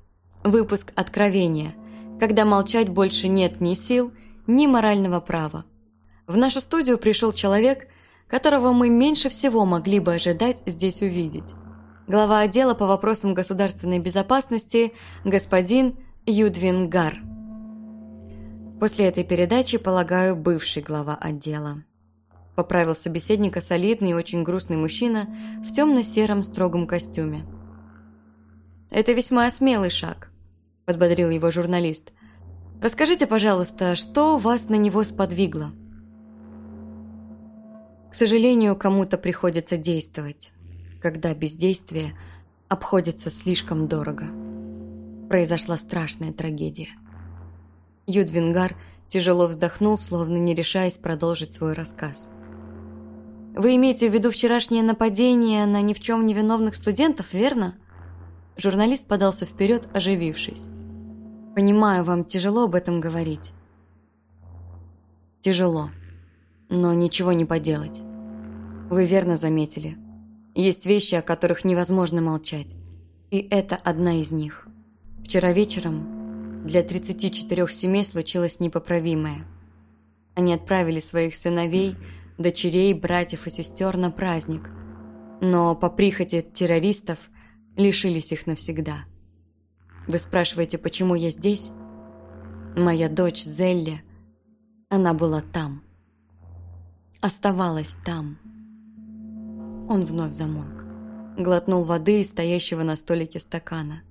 Выпуск откровения, когда молчать больше нет ни сил, ни морального права. В нашу студию пришел человек, которого мы меньше всего могли бы ожидать здесь увидеть. Глава отдела по вопросам государственной безопасности господин Юдвин Гар. После этой передачи, полагаю, бывший глава отдела. Поправил собеседника солидный и очень грустный мужчина в темно-сером строгом костюме. «Это весьма смелый шаг», – подбодрил его журналист. «Расскажите, пожалуйста, что вас на него сподвигло?» К сожалению, кому-то приходится действовать, когда бездействие обходится слишком дорого. Произошла страшная трагедия. Юдвингар тяжело вздохнул, словно не решаясь продолжить свой рассказ. «Вы имеете в виду вчерашнее нападение на ни в чем невиновных студентов, верно?» Журналист подался вперед, оживившись. «Понимаю, вам тяжело об этом говорить». «Тяжело, но ничего не поделать. Вы верно заметили. Есть вещи, о которых невозможно молчать. И это одна из них. Вчера вечером для 34 семей случилось непоправимое. Они отправили своих сыновей, дочерей, братьев и сестер на праздник, но по прихоти террористов лишились их навсегда. Вы спрашиваете, почему я здесь? Моя дочь Зелли, она была там. Оставалась там. Он вновь замолк. Глотнул воды из стоящего на столике стакана –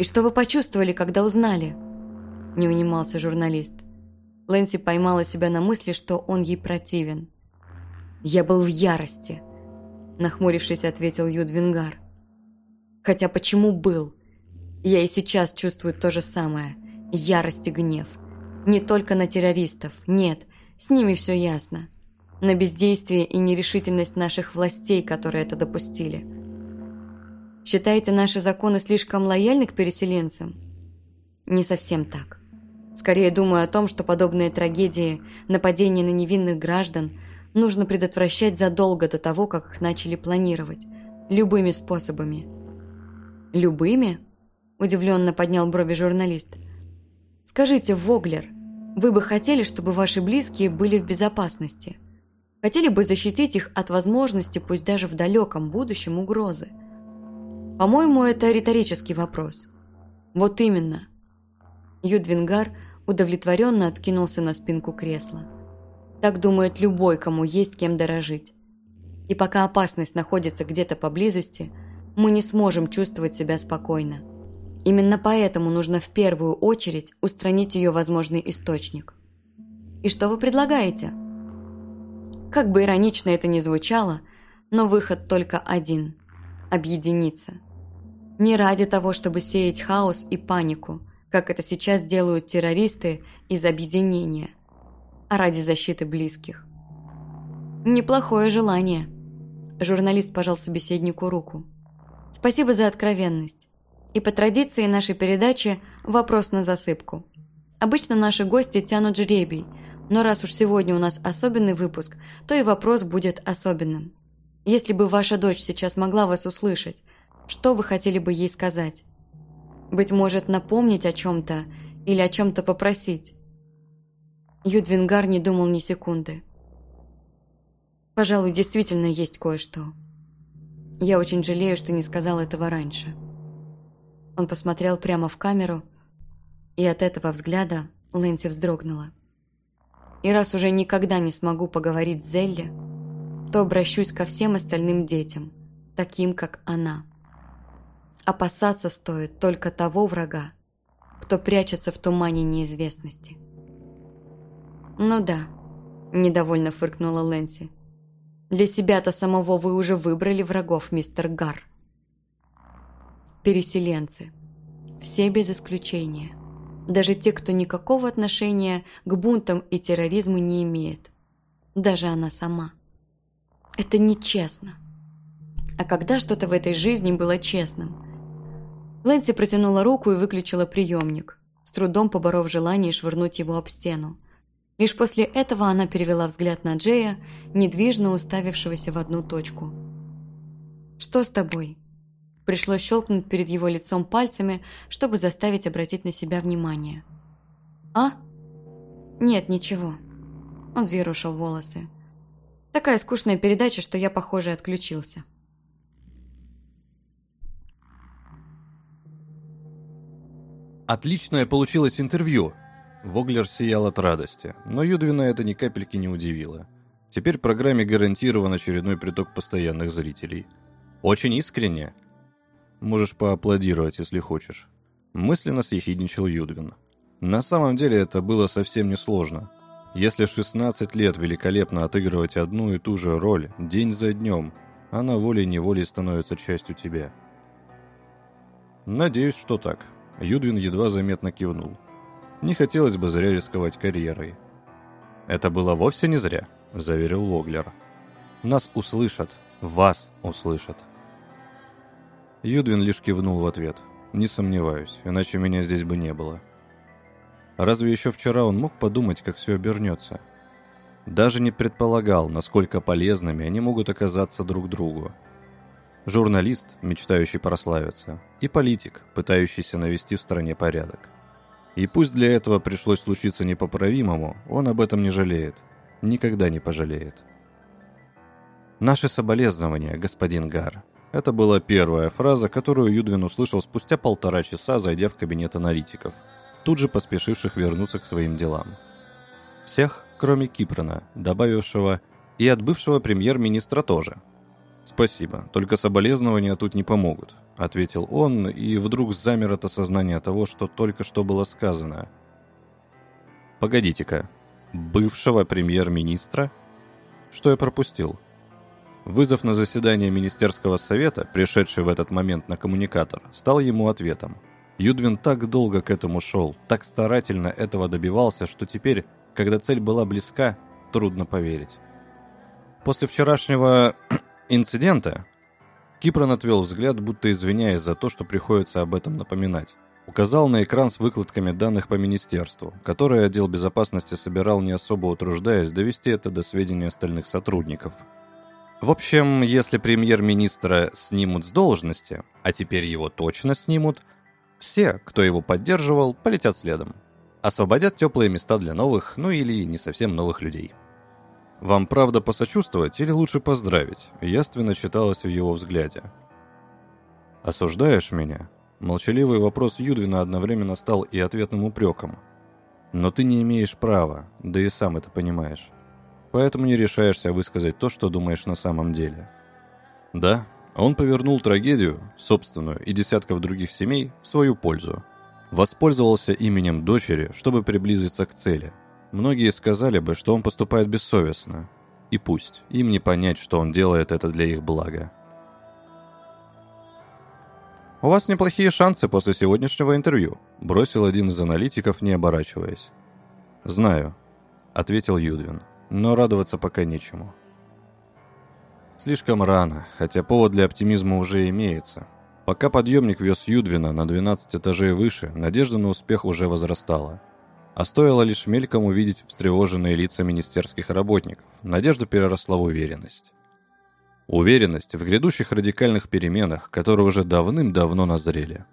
«И что вы почувствовали, когда узнали?» Не унимался журналист. Лэнси поймала себя на мысли, что он ей противен. «Я был в ярости», – нахмурившись, ответил Юдвингар. «Хотя почему был? Я и сейчас чувствую то же самое. Ярость и гнев. Не только на террористов. Нет, с ними все ясно. на бездействие и нерешительность наших властей, которые это допустили. Считаете наши законы слишком лояльны к переселенцам? Не совсем так. Скорее думаю о том, что подобные трагедии, нападения на невинных граждан нужно предотвращать задолго до того, как их начали планировать, любыми способами. «Любыми?» – удивленно поднял брови журналист. «Скажите, Воглер, вы бы хотели, чтобы ваши близкие были в безопасности?» Хотели бы защитить их от возможности, пусть даже в далеком будущем, угрозы. По-моему, это риторический вопрос. Вот именно. Юдвингар удовлетворенно откинулся на спинку кресла. Так думает любой, кому есть кем дорожить. И пока опасность находится где-то поблизости, мы не сможем чувствовать себя спокойно. Именно поэтому нужно в первую очередь устранить ее возможный источник. И что вы предлагаете? Как бы иронично это ни звучало, но выход только один – объединиться. Не ради того, чтобы сеять хаос и панику, как это сейчас делают террористы из объединения, а ради защиты близких. Неплохое желание. Журналист пожал собеседнику руку. Спасибо за откровенность. И по традиции нашей передачи вопрос на засыпку. Обычно наши гости тянут жребий – но раз уж сегодня у нас особенный выпуск, то и вопрос будет особенным. Если бы ваша дочь сейчас могла вас услышать, что вы хотели бы ей сказать? Быть может, напомнить о чем-то или о чем-то попросить? Юдвингар не думал ни секунды. Пожалуй, действительно есть кое-что. Я очень жалею, что не сказал этого раньше. Он посмотрел прямо в камеру, и от этого взгляда Лэнси вздрогнула. И раз уже никогда не смогу поговорить с Зелли, то обращусь ко всем остальным детям, таким как она. Опасаться стоит только того врага, кто прячется в тумане неизвестности. «Ну да», – недовольно фыркнула Лэнси. «Для себя-то самого вы уже выбрали врагов, мистер Гар». Переселенцы. Все без исключения даже те, кто никакого отношения к бунтам и терроризму не имеет. Даже она сама. Это нечестно. А когда что-то в этой жизни было честным? Лэнси протянула руку и выключила приемник, с трудом поборов желание швырнуть его об стену. Лишь после этого она перевела взгляд на Джея, недвижно уставившегося в одну точку. «Что с тобой?» Пришлось щелкнуть перед его лицом пальцами, чтобы заставить обратить на себя внимание. «А? Нет, ничего». Он взъерушил волосы. «Такая скучная передача, что я, похоже, отключился». Отличное получилось интервью. Воглер сиял от радости, но Юдвина это ни капельки не удивило. Теперь программе гарантирован очередной приток постоянных зрителей. Очень искренне, Можешь поаплодировать, если хочешь. Мысленно съехидничал Юдвин. На самом деле это было совсем несложно. Если 16 лет великолепно отыгрывать одну и ту же роль день за днем, она волей-неволей становится частью тебя. Надеюсь, что так. Юдвин едва заметно кивнул. Не хотелось бы зря рисковать карьерой. Это было вовсе не зря, заверил Воглер. Нас услышат, вас услышат. Юдвин лишь кивнул в ответ. «Не сомневаюсь, иначе меня здесь бы не было». Разве еще вчера он мог подумать, как все обернется? Даже не предполагал, насколько полезными они могут оказаться друг другу. Журналист, мечтающий прославиться, и политик, пытающийся навести в стране порядок. И пусть для этого пришлось случиться непоправимому, он об этом не жалеет. Никогда не пожалеет. «Наши соболезнования, господин Гар», это была первая фраза, которую Юдвин услышал спустя полтора часа, зайдя в кабинет аналитиков, тут же поспешивших вернуться к своим делам. Всех, кроме Кипрана, добавившего и от бывшего премьер-министра тоже. «Спасибо, только соболезнования тут не помогут», — ответил он, и вдруг замер от осознания того, что только что было сказано. «Погодите-ка, бывшего премьер-министра? Что я пропустил?» Вызов на заседание Министерского совета, пришедший в этот момент на коммуникатор, стал ему ответом. Юдвин так долго к этому шел, так старательно этого добивался, что теперь, когда цель была близка, трудно поверить. После вчерашнего инцидента Кипрон отвел взгляд, будто извиняясь за то, что приходится об этом напоминать. Указал на экран с выкладками данных по министерству, которые отдел безопасности собирал не особо утруждаясь довести это до сведения остальных сотрудников. В общем, если премьер-министра снимут с должности, а теперь его точно снимут, все, кто его поддерживал, полетят следом. Освободят теплые места для новых, ну или не совсем новых людей. «Вам правда посочувствовать или лучше поздравить?» Яственно читалось в его взгляде. «Осуждаешь меня?» Молчаливый вопрос Юдвина одновременно стал и ответным упреком. «Но ты не имеешь права, да и сам это понимаешь. Поэтому не решаешься высказать то, что думаешь на самом деле». Да, он повернул трагедию, собственную и десятков других семей, в свою пользу. Воспользовался именем дочери, чтобы приблизиться к цели – Многие сказали бы, что он поступает бессовестно. И пусть, им не понять, что он делает это для их блага. «У вас неплохие шансы после сегодняшнего интервью», – бросил один из аналитиков, не оборачиваясь. «Знаю», – ответил Юдвин, – «но радоваться пока нечему». Слишком рано, хотя повод для оптимизма уже имеется. Пока подъемник вез Юдвина на 12 этажей выше, надежда на успех уже возрастала – а стоило лишь мельком увидеть встревоженные лица министерских работников, надежда переросла в уверенность. Уверенность в грядущих радикальных переменах, которые уже давным-давно назрели.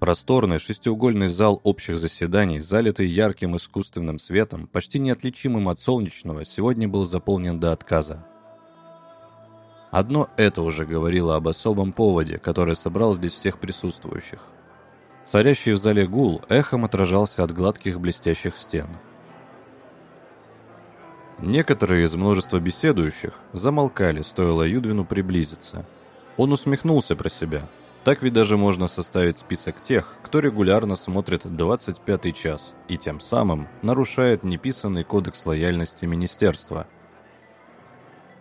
Просторный шестиугольный зал общих заседаний, залитый ярким искусственным светом, почти неотличимым от солнечного, сегодня был заполнен до отказа. Одно это уже говорило об особом поводе, который собрал здесь всех присутствующих. Царящий в зале гул эхом отражался от гладких блестящих стен. Некоторые из множества беседующих замолкали, стоило Юдвину приблизиться. Он усмехнулся про себя. Так ведь даже можно составить список тех, кто регулярно смотрит 25 час и тем самым нарушает неписанный кодекс лояльности министерства.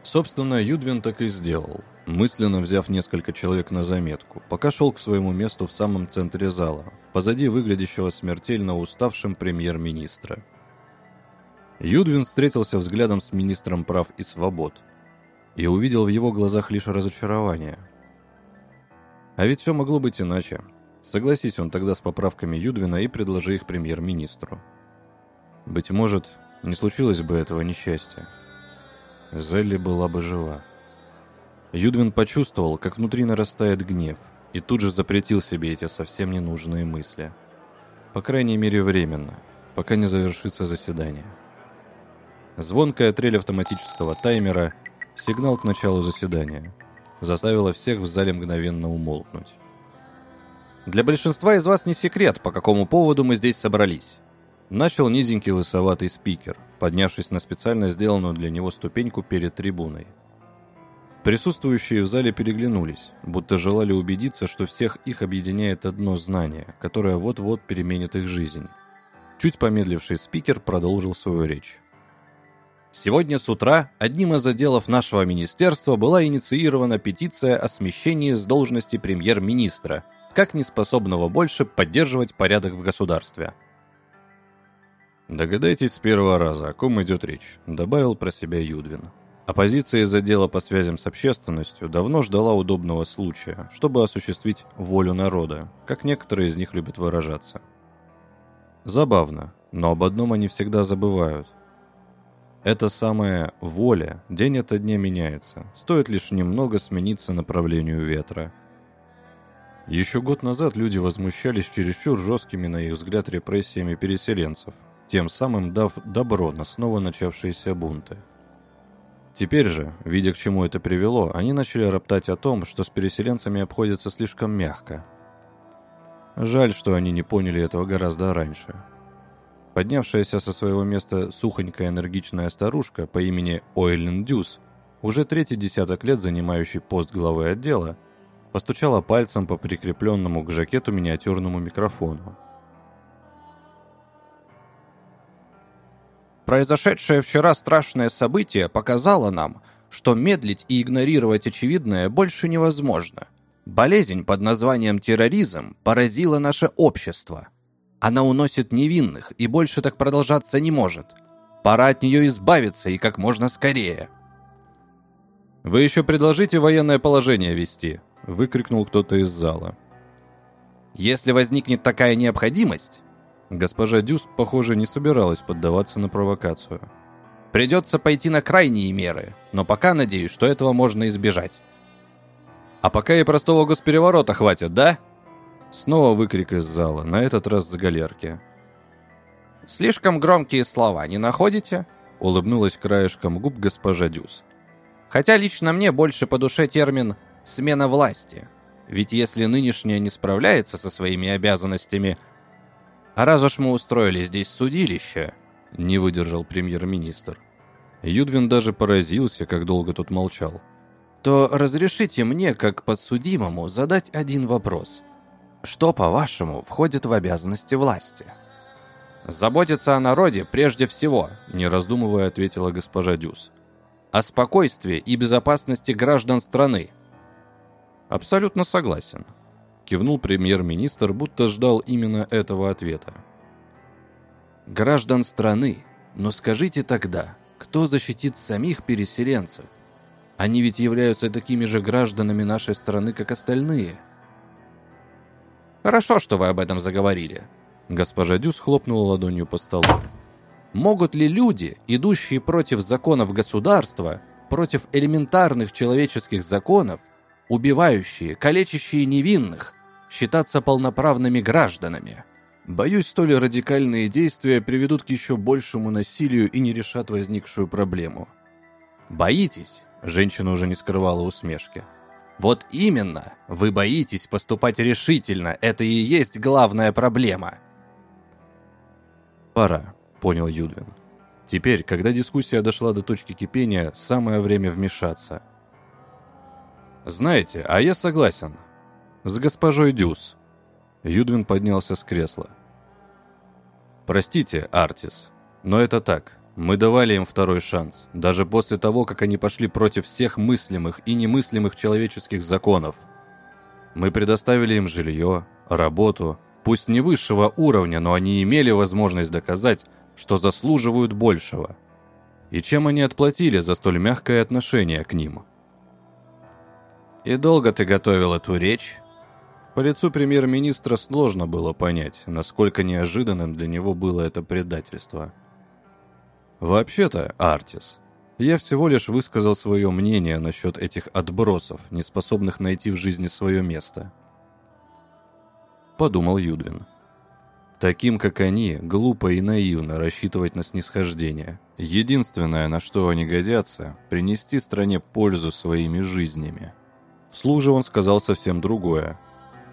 Собственно, Юдвин так и сделал – мысленно взяв несколько человек на заметку, пока шел к своему месту в самом центре зала, позади выглядящего смертельно уставшим премьер-министра. Юдвин встретился взглядом с министром прав и свобод и увидел в его глазах лишь разочарование. А ведь все могло быть иначе. Согласись он тогда с поправками Юдвина и предложи их премьер-министру. Быть может, не случилось бы этого несчастья. Зелли была бы жива. Юдвин почувствовал, как внутри нарастает гнев, и тут же запретил себе эти совсем ненужные мысли. По крайней мере, временно, пока не завершится заседание. Звонкая трель автоматического таймера, сигнал к началу заседания, заставила всех в зале мгновенно умолкнуть. «Для большинства из вас не секрет, по какому поводу мы здесь собрались», начал низенький лысоватый спикер, поднявшись на специально сделанную для него ступеньку перед трибуной. Присутствующие в зале переглянулись, будто желали убедиться, что всех их объединяет одно знание, которое вот-вот переменит их жизнь. Чуть помедливший спикер продолжил свою речь. Сегодня с утра одним из отделов нашего министерства была инициирована петиция о смещении с должности премьер-министра, как неспособного больше поддерживать порядок в государстве. «Догадайтесь с первого раза, о ком идет речь», — добавил про себя Юдвин. Оппозиция из отдела по связям с общественностью давно ждала удобного случая, чтобы осуществить волю народа, как некоторые из них любят выражаться. Забавно, но об одном они всегда забывают. Эта самая воля день ото дня меняется, стоит лишь немного смениться направлению ветра. Еще год назад люди возмущались чересчур жесткими, на их взгляд, репрессиями переселенцев, тем самым дав добро на снова начавшиеся бунты. Теперь же, видя к чему это привело, они начали роптать о том, что с переселенцами обходятся слишком мягко. Жаль, что они не поняли этого гораздо раньше. Поднявшаяся со своего места сухонькая энергичная старушка по имени Ойлен Дюс, уже третий десяток лет занимающий пост главы отдела, постучала пальцем по прикрепленному к жакету миниатюрному микрофону. Произошедшее вчера страшное событие показало нам, что медлить и игнорировать очевидное больше невозможно. Болезнь под названием терроризм поразила наше общество. Она уносит невинных и больше так продолжаться не может. Пора от нее избавиться и как можно скорее. «Вы еще предложите военное положение вести!» — выкрикнул кто-то из зала. «Если возникнет такая необходимость...» Госпожа Дюс, похоже, не собиралась поддаваться на провокацию. «Придется пойти на крайние меры, но пока надеюсь, что этого можно избежать». «А пока и простого госпереворота хватит, да?» Снова выкрик из зала, на этот раз за галерки. «Слишком громкие слова, не находите?» Улыбнулась краешком губ госпожа Дюс. «Хотя лично мне больше по душе термин «смена власти». Ведь если нынешняя не справляется со своими обязанностями, а раз уж мы устроили здесь судилище, не выдержал премьер-министр. Юдвин даже поразился, как долго тут молчал. То разрешите мне, как подсудимому, задать один вопрос. Что, по-вашему, входит в обязанности власти? Заботиться о народе прежде всего, не раздумывая, ответила госпожа Дюс. О спокойствии и безопасности граждан страны. Абсолютно согласен. Кивнул премьер-министр, будто ждал именно этого ответа. Граждан страны, но скажите тогда, кто защитит самих переселенцев? Они ведь являются такими же гражданами нашей страны, как остальные. Хорошо, что вы об этом заговорили. Госпожа Дюс хлопнула ладонью по столу. Могут ли люди, идущие против законов государства, против элементарных человеческих законов, убивающие, калечащие невинных, считаться полноправными гражданами? Боюсь, столь радикальные действия приведут к еще большему насилию и не решат возникшую проблему. Боитесь? Женщина уже не скрывала усмешки. Вот именно, вы боитесь поступать решительно, это и есть главная проблема. Пора, понял Юдвин. Теперь, когда дискуссия дошла до точки кипения, самое время вмешаться. Знаете, а я согласен. С госпожой Дюс. Юдвин поднялся с кресла. Простите, Артис, но это так. Мы давали им второй шанс, даже после того, как они пошли против всех мыслимых и немыслимых человеческих законов. Мы предоставили им жилье, работу, пусть не высшего уровня, но они имели возможность доказать, что заслуживают большего. И чем они отплатили за столь мягкое отношение к ним? «И долго ты готовил эту речь?» По лицу премьер-министра сложно было понять, насколько неожиданным для него было это предательство – Вообще-то, Артис, я всего лишь высказал свое мнение насчет этих отбросов, не способных найти в жизни свое место. Подумал Юдвин. Таким, как они, глупо и наивно рассчитывать на снисхождение. Единственное, на что они годятся, принести стране пользу своими жизнями. Вслух же он сказал совсем другое.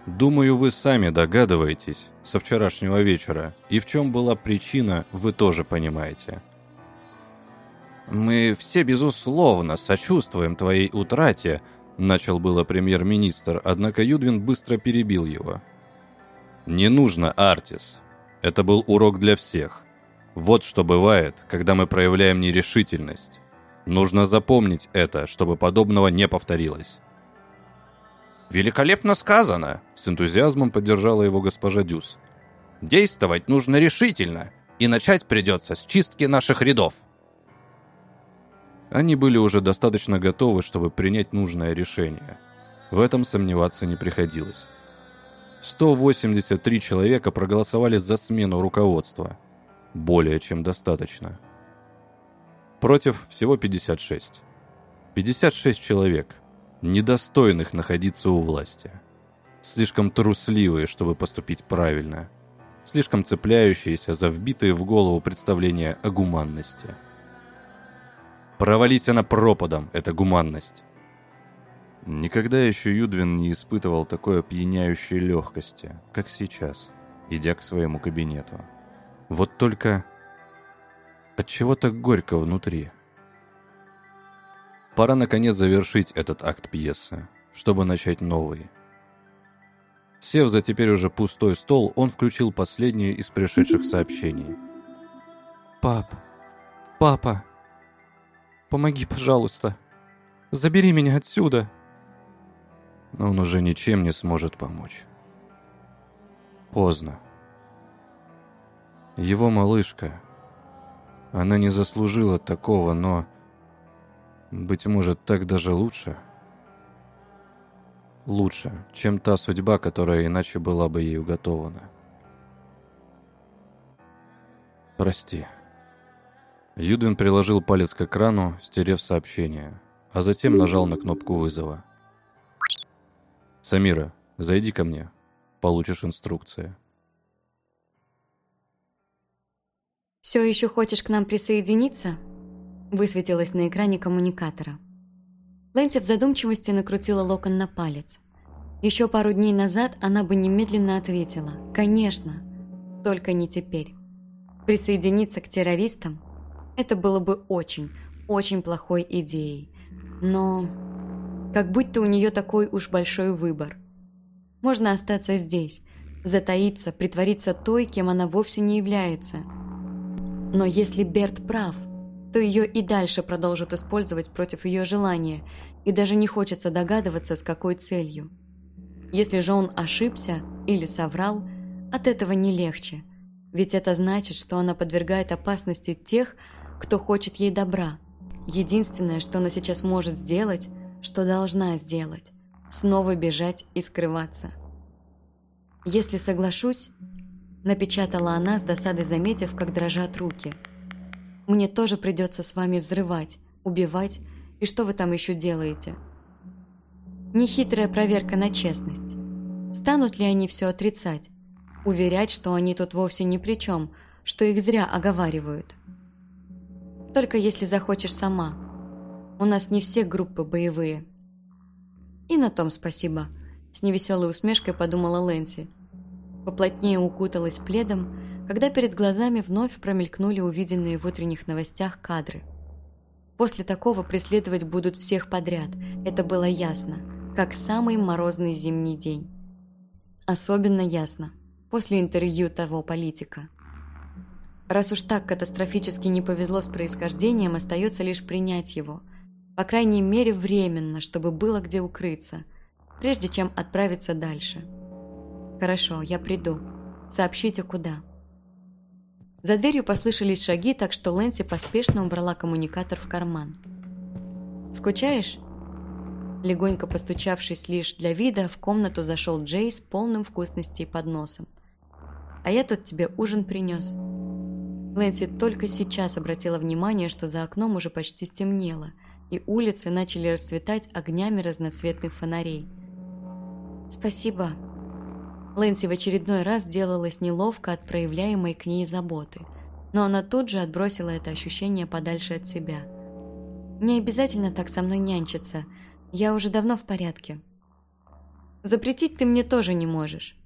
Думаю, вы сами догадываетесь со вчерашнего вечера, и в чем была причина, вы тоже понимаете. «Мы все, безусловно, сочувствуем твоей утрате», — начал было премьер-министр, однако Юдвин быстро перебил его. «Не нужно, Артис. Это был урок для всех. Вот что бывает, когда мы проявляем нерешительность. Нужно запомнить это, чтобы подобного не повторилось». «Великолепно сказано!» — с энтузиазмом поддержала его госпожа Дюс. «Действовать нужно решительно, и начать придется с чистки наших рядов». Они были уже достаточно готовы, чтобы принять нужное решение. В этом сомневаться не приходилось. 183 человека проголосовали за смену руководства. Более чем достаточно. Против всего 56. 56 человек, недостойных находиться у власти. Слишком трусливые, чтобы поступить правильно. Слишком цепляющиеся за вбитые в голову представления о гуманности. Провались она пропадом, эта гуманность. Никогда еще Юдвин не испытывал такой опьяняющей легкости, как сейчас, идя к своему кабинету. Вот только от чего так горько внутри. Пора наконец завершить этот акт пьесы, чтобы начать новый. Сев за теперь уже пустой стол, он включил последнее из пришедших сообщений. «Пап! Папа!» Помоги, пожалуйста. Забери меня отсюда. Но он уже ничем не сможет помочь. Поздно. Его малышка. Она не заслужила такого, но... Быть может, так даже лучше. Лучше, чем та судьба, которая иначе была бы ей уготована. Прости. Юдвин приложил палец к экрану, стерев сообщение, а затем нажал на кнопку вызова. «Самира, зайди ко мне. Получишь инструкции». «Все еще хочешь к нам присоединиться?» Высветилось на экране коммуникатора. Лэнси в задумчивости накрутила локон на палец. Еще пару дней назад она бы немедленно ответила «Конечно!» Только не теперь. Присоединиться к террористам – это было бы очень, очень плохой идеей. Но как будто у нее такой уж большой выбор. Можно остаться здесь, затаиться, притвориться той, кем она вовсе не является. Но если Берт прав, то ее и дальше продолжат использовать против ее желания, и даже не хочется догадываться, с какой целью. Если же он ошибся или соврал, от этого не легче, ведь это значит, что она подвергает опасности тех, кто хочет ей добра. Единственное, что она сейчас может сделать – что должна сделать – снова бежать и скрываться. «Если соглашусь», – напечатала она с досадой, заметив, как дрожат руки. «Мне тоже придется с вами взрывать, убивать, и что вы там еще делаете?» Нехитрая проверка на честность. Станут ли они все отрицать? Уверять, что они тут вовсе ни при чем, что их зря оговаривают. Только если захочешь сама – у нас не все группы боевые. И на том спасибо. С невеселой усмешкой подумала Лэнси. Поплотнее укуталась пледом, когда перед глазами вновь промелькнули увиденные в утренних новостях кадры. После такого преследовать будут всех подряд, это было ясно, как самый морозный зимний день. Особенно ясно после интервью того политика. Раз уж так катастрофически не повезло с происхождением, остается лишь принять его – по крайней мере, временно, чтобы было где укрыться, прежде чем отправиться дальше. «Хорошо, я приду. Сообщите, куда». За дверью послышались шаги, так что Лэнси поспешно убрала коммуникатор в карман. «Скучаешь?» Легонько постучавшись лишь для вида, в комнату зашел Джей с полным вкусностей под носом. «А я тут тебе ужин принес». Лэнси только сейчас обратила внимание, что за окном уже почти стемнело – и улицы начали расцветать огнями разноцветных фонарей. «Спасибо». Лэнси в очередной раз сделалась неловко от проявляемой к ней заботы, но она тут же отбросила это ощущение подальше от себя. «Не обязательно так со мной нянчиться, я уже давно в порядке». «Запретить ты мне тоже не можешь».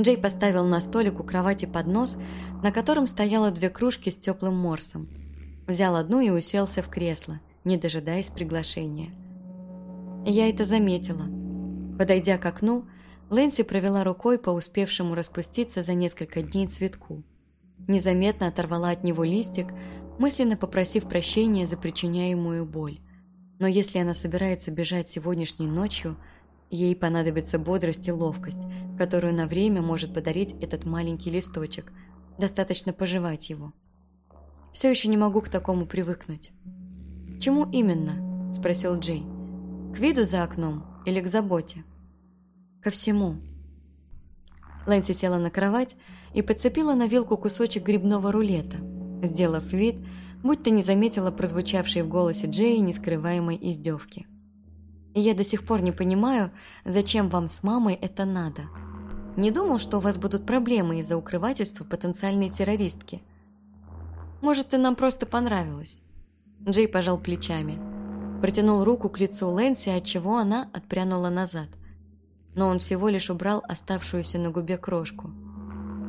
Джей поставил на столик у кровати поднос, на котором стояло две кружки с теплым морсом – Взял одну и уселся в кресло, не дожидаясь приглашения. Я это заметила. Подойдя к окну, Лэнси провела рукой по успевшему распуститься за несколько дней цветку. Незаметно оторвала от него листик, мысленно попросив прощения за причиняемую боль. Но если она собирается бежать сегодняшней ночью, ей понадобится бодрость и ловкость, которую на время может подарить этот маленький листочек. Достаточно пожевать его. Все еще не могу к такому привыкнуть». «Чему именно?» – спросил Джей. «К виду за окном или к заботе?» «Ко всему». Лэнси села на кровать и подцепила на вилку кусочек грибного рулета, сделав вид, будто не заметила прозвучавшей в голосе Джея нескрываемой издевки. «И я до сих пор не понимаю, зачем вам с мамой это надо. Не думал, что у вас будут проблемы из-за укрывательства потенциальной террористки. Может, ты нам просто понравилась?» Джей пожал плечами. Протянул руку к лицу Лэнси, отчего она отпрянула назад. Но он всего лишь убрал оставшуюся на губе крошку.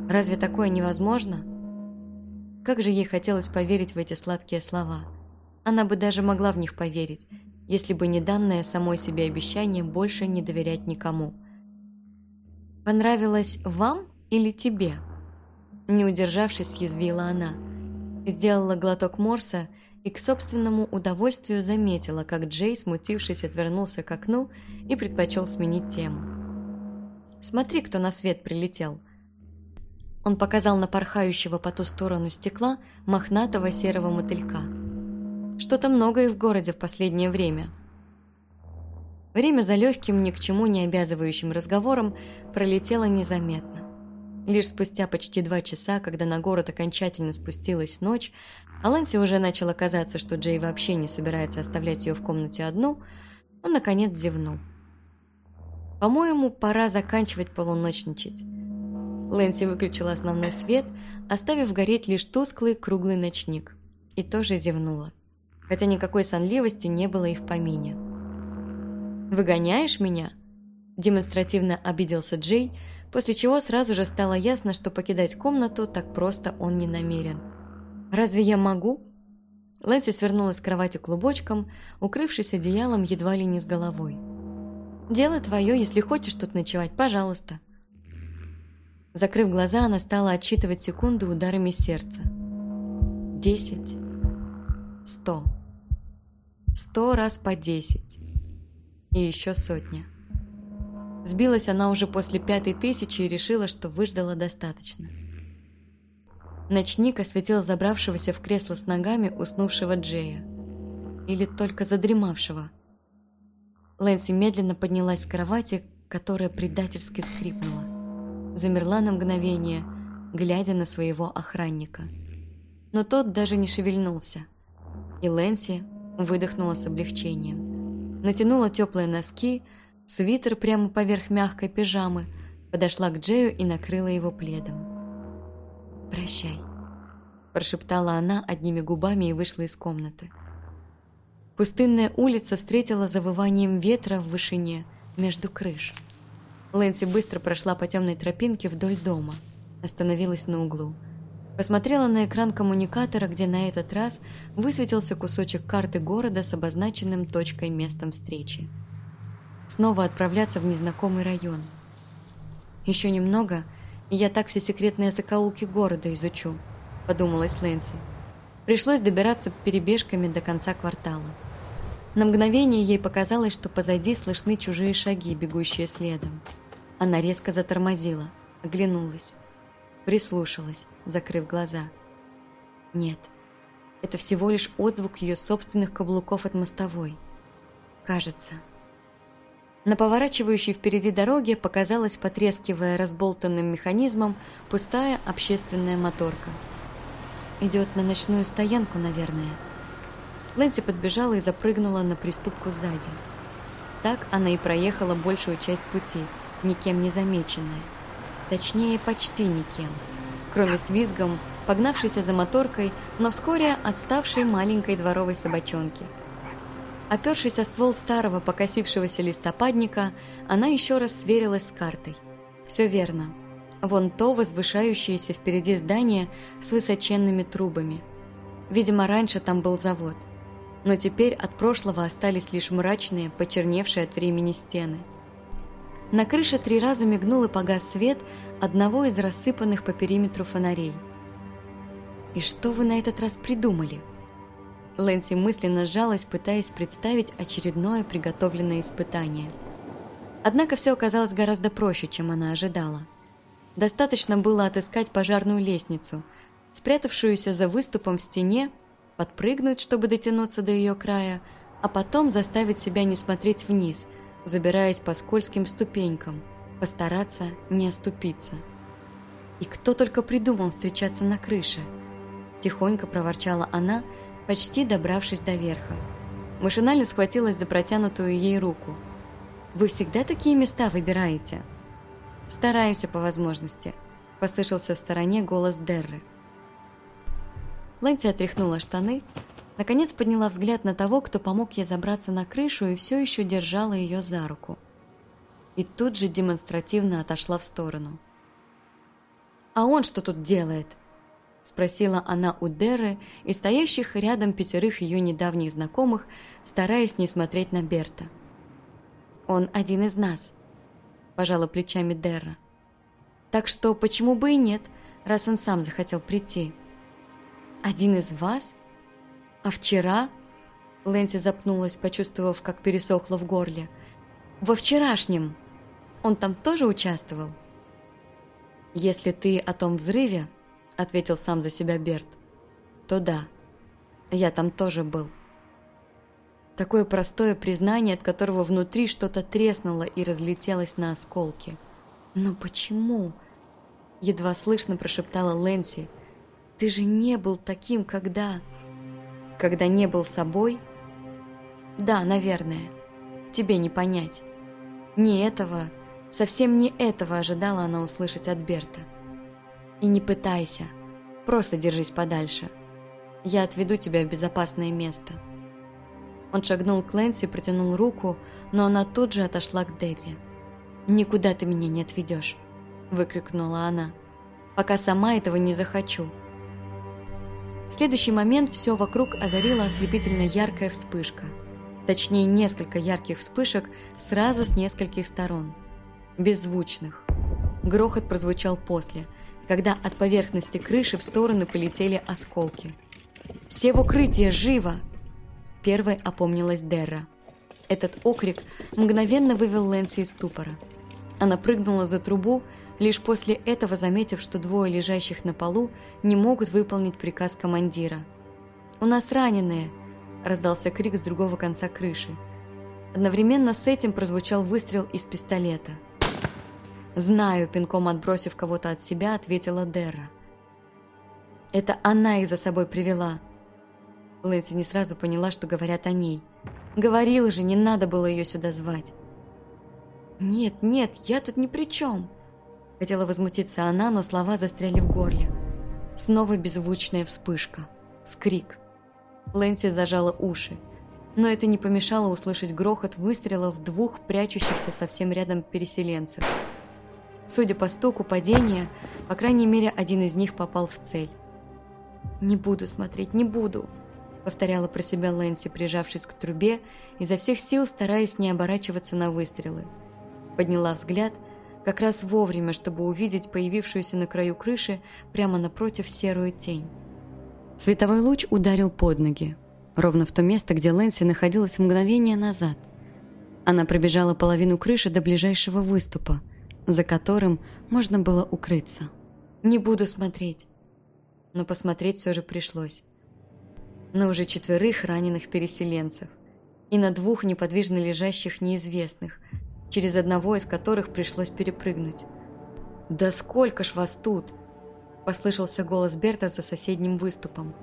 «Разве такое невозможно?» Как же ей хотелось поверить в эти сладкие слова. Она бы даже могла в них поверить, если бы не данное самой себе обещание больше не доверять никому. «Понравилось вам или тебе?» Не удержавшись, съязвила она – Сделала глоток морса и к собственному удовольствию заметила, как Джей, смутившись, отвернулся к окну и предпочел сменить тему. «Смотри, кто на свет прилетел!» Он показал на порхающего по ту сторону стекла мохнатого серого мотылька. Что-то много их в городе в последнее время. Время за легким, ни к чему не обязывающим разговором пролетело незаметно. Лишь спустя почти два часа, когда на город окончательно спустилась ночь, а Лэнси уже начало казаться, что Джей вообще не собирается оставлять ее в комнате одну, он, наконец, зевнул. «По-моему, пора заканчивать полуночничать». Лэнси выключила основной свет, оставив гореть лишь тусклый круглый ночник, и тоже зевнула, хотя никакой сонливости не было и в помине. «Выгоняешь меня?» Демонстративно обиделся Джей, после чего сразу же стало ясно, что покидать комнату так просто он не намерен. «Разве я могу?» Лэнси свернулась с кровати клубочком, укрывшись одеялом едва ли не с головой. «Дело твое, если хочешь тут ночевать, пожалуйста». Закрыв глаза, она стала отсчитывать секунды ударами сердца. Десять. Сто. Сто раз по десять. И еще сотня. Сбилась она уже после пятой тысячи и решила, что выждала достаточно. Ночник осветил забравшегося в кресло с ногами уснувшего Джея. Или только задремавшего. Лэнси медленно поднялась с кровати, которая предательски скрипнула. Замерла на мгновение, глядя на своего охранника. Но тот даже не шевельнулся. И Лэнси выдохнула с облегчением. Натянула теплые носки, свитер прямо поверх мягкой пижамы, подошла к Джею и накрыла его пледом. «Прощай», – прошептала она одними губами и вышла из комнаты. Пустынная улица встретила завыванием ветра в вышине между крыш. Лэнси быстро прошла по темной тропинке вдоль дома, остановилась на углу. Посмотрела на экран коммуникатора, где на этот раз высветился кусочек карты города с обозначенным точкой местом встречи снова отправляться в незнакомый район. «Еще немного, и я так все секретные закоулки города изучу», – подумалась Лэнси. Пришлось добираться перебежками до конца квартала. На мгновение ей показалось, что позади слышны чужие шаги, бегущие следом. Она резко затормозила, оглянулась, прислушалась, закрыв глаза. Нет, это всего лишь отзвук ее собственных каблуков от мостовой. Кажется, на поворачивающей впереди дороге показалась, потрескивая разболтанным механизмом, пустая общественная моторка. Идет на ночную стоянку, наверное. Лэнси подбежала и запрыгнула на приступку сзади. Так она и проехала большую часть пути, никем не замеченная. Точнее, почти никем. Кроме с визгом, погнавшейся за моторкой, но вскоре отставшей маленькой дворовой собачонки – Опершись о ствол старого покосившегося листопадника, она еще раз сверилась с картой. Все верно. Вон то возвышающееся впереди здание с высоченными трубами. Видимо, раньше там был завод. Но теперь от прошлого остались лишь мрачные, почерневшие от времени стены. На крыше три раза мигнул и погас свет одного из рассыпанных по периметру фонарей. «И что вы на этот раз придумали?» Лэнси мысленно сжалась, пытаясь представить очередное приготовленное испытание. Однако все оказалось гораздо проще, чем она ожидала. Достаточно было отыскать пожарную лестницу, спрятавшуюся за выступом в стене, подпрыгнуть, чтобы дотянуться до ее края, а потом заставить себя не смотреть вниз, забираясь по скользким ступенькам, постараться не оступиться. И кто только придумал встречаться на крыше? Тихонько проворчала она, почти добравшись до верха. Машинально схватилась за протянутую ей руку. «Вы всегда такие места выбираете?» «Стараемся по возможности», – послышался в стороне голос Дерры. Лэнси отряхнула штаны, наконец подняла взгляд на того, кто помог ей забраться на крышу и все еще держала ее за руку. И тут же демонстративно отошла в сторону. «А он что тут делает?» Спросила она у Деры и стоящих рядом пятерых ее недавних знакомых, стараясь не смотреть на Берта. «Он один из нас», – пожала плечами Дерра. «Так что почему бы и нет, раз он сам захотел прийти?» «Один из вас? А вчера?» Лэнси запнулась, почувствовав, как пересохло в горле. «Во вчерашнем! Он там тоже участвовал?» «Если ты о том взрыве, — ответил сам за себя Берт. «То да, я там тоже был». Такое простое признание, от которого внутри что-то треснуло и разлетелось на осколки. «Но почему?» Едва слышно прошептала Лэнси. «Ты же не был таким, когда...» «Когда не был собой?» «Да, наверное. Тебе не понять. Не этого, совсем не этого ожидала она услышать от Берта. И не пытайся, просто держись подальше. Я отведу тебя в безопасное место». Он шагнул к Лэнси, протянул руку, но она тут же отошла к Дерри. «Никуда ты меня не отведешь», – выкрикнула она, – «пока сама этого не захочу». В следующий момент все вокруг озарила ослепительно яркая вспышка. Точнее, несколько ярких вспышек сразу с нескольких сторон. Беззвучных. Грохот прозвучал после, когда от поверхности крыши в стороны полетели осколки. «Все в укрытие, живо!» Первой опомнилась Дерра. Этот окрик мгновенно вывел Лэнси из ступора. Она прыгнула за трубу, лишь после этого заметив, что двое лежащих на полу не могут выполнить приказ командира. «У нас раненые!» – раздался крик с другого конца крыши. Одновременно с этим прозвучал выстрел из пистолета. «Знаю», – пинком отбросив кого-то от себя, ответила Дерра. «Это она их за собой привела», Лэнси не сразу поняла, что говорят о ней. Говорила же, не надо было ее сюда звать. «Нет, нет, я тут ни при чем!» Хотела возмутиться она, но слова застряли в горле. Снова беззвучная вспышка. Скрик. Лэнси зажала уши. Но это не помешало услышать грохот выстрелов двух прячущихся совсем рядом переселенцев. Судя по стуку падения, по крайней мере, один из них попал в цель. «Не буду смотреть, не буду!» Повторяла про себя Лэнси, прижавшись к трубе, изо всех сил стараясь не оборачиваться на выстрелы. Подняла взгляд, как раз вовремя, чтобы увидеть появившуюся на краю крыши прямо напротив серую тень. Световой луч ударил под ноги, ровно в то место, где Лэнси находилась мгновение назад. Она пробежала половину крыши до ближайшего выступа, за которым можно было укрыться. «Не буду смотреть». Но посмотреть все же пришлось на уже четверых раненых переселенцев и на двух неподвижно лежащих неизвестных, через одного из которых пришлось перепрыгнуть. «Да сколько ж вас тут!» – послышался голос Берта за соседним выступом.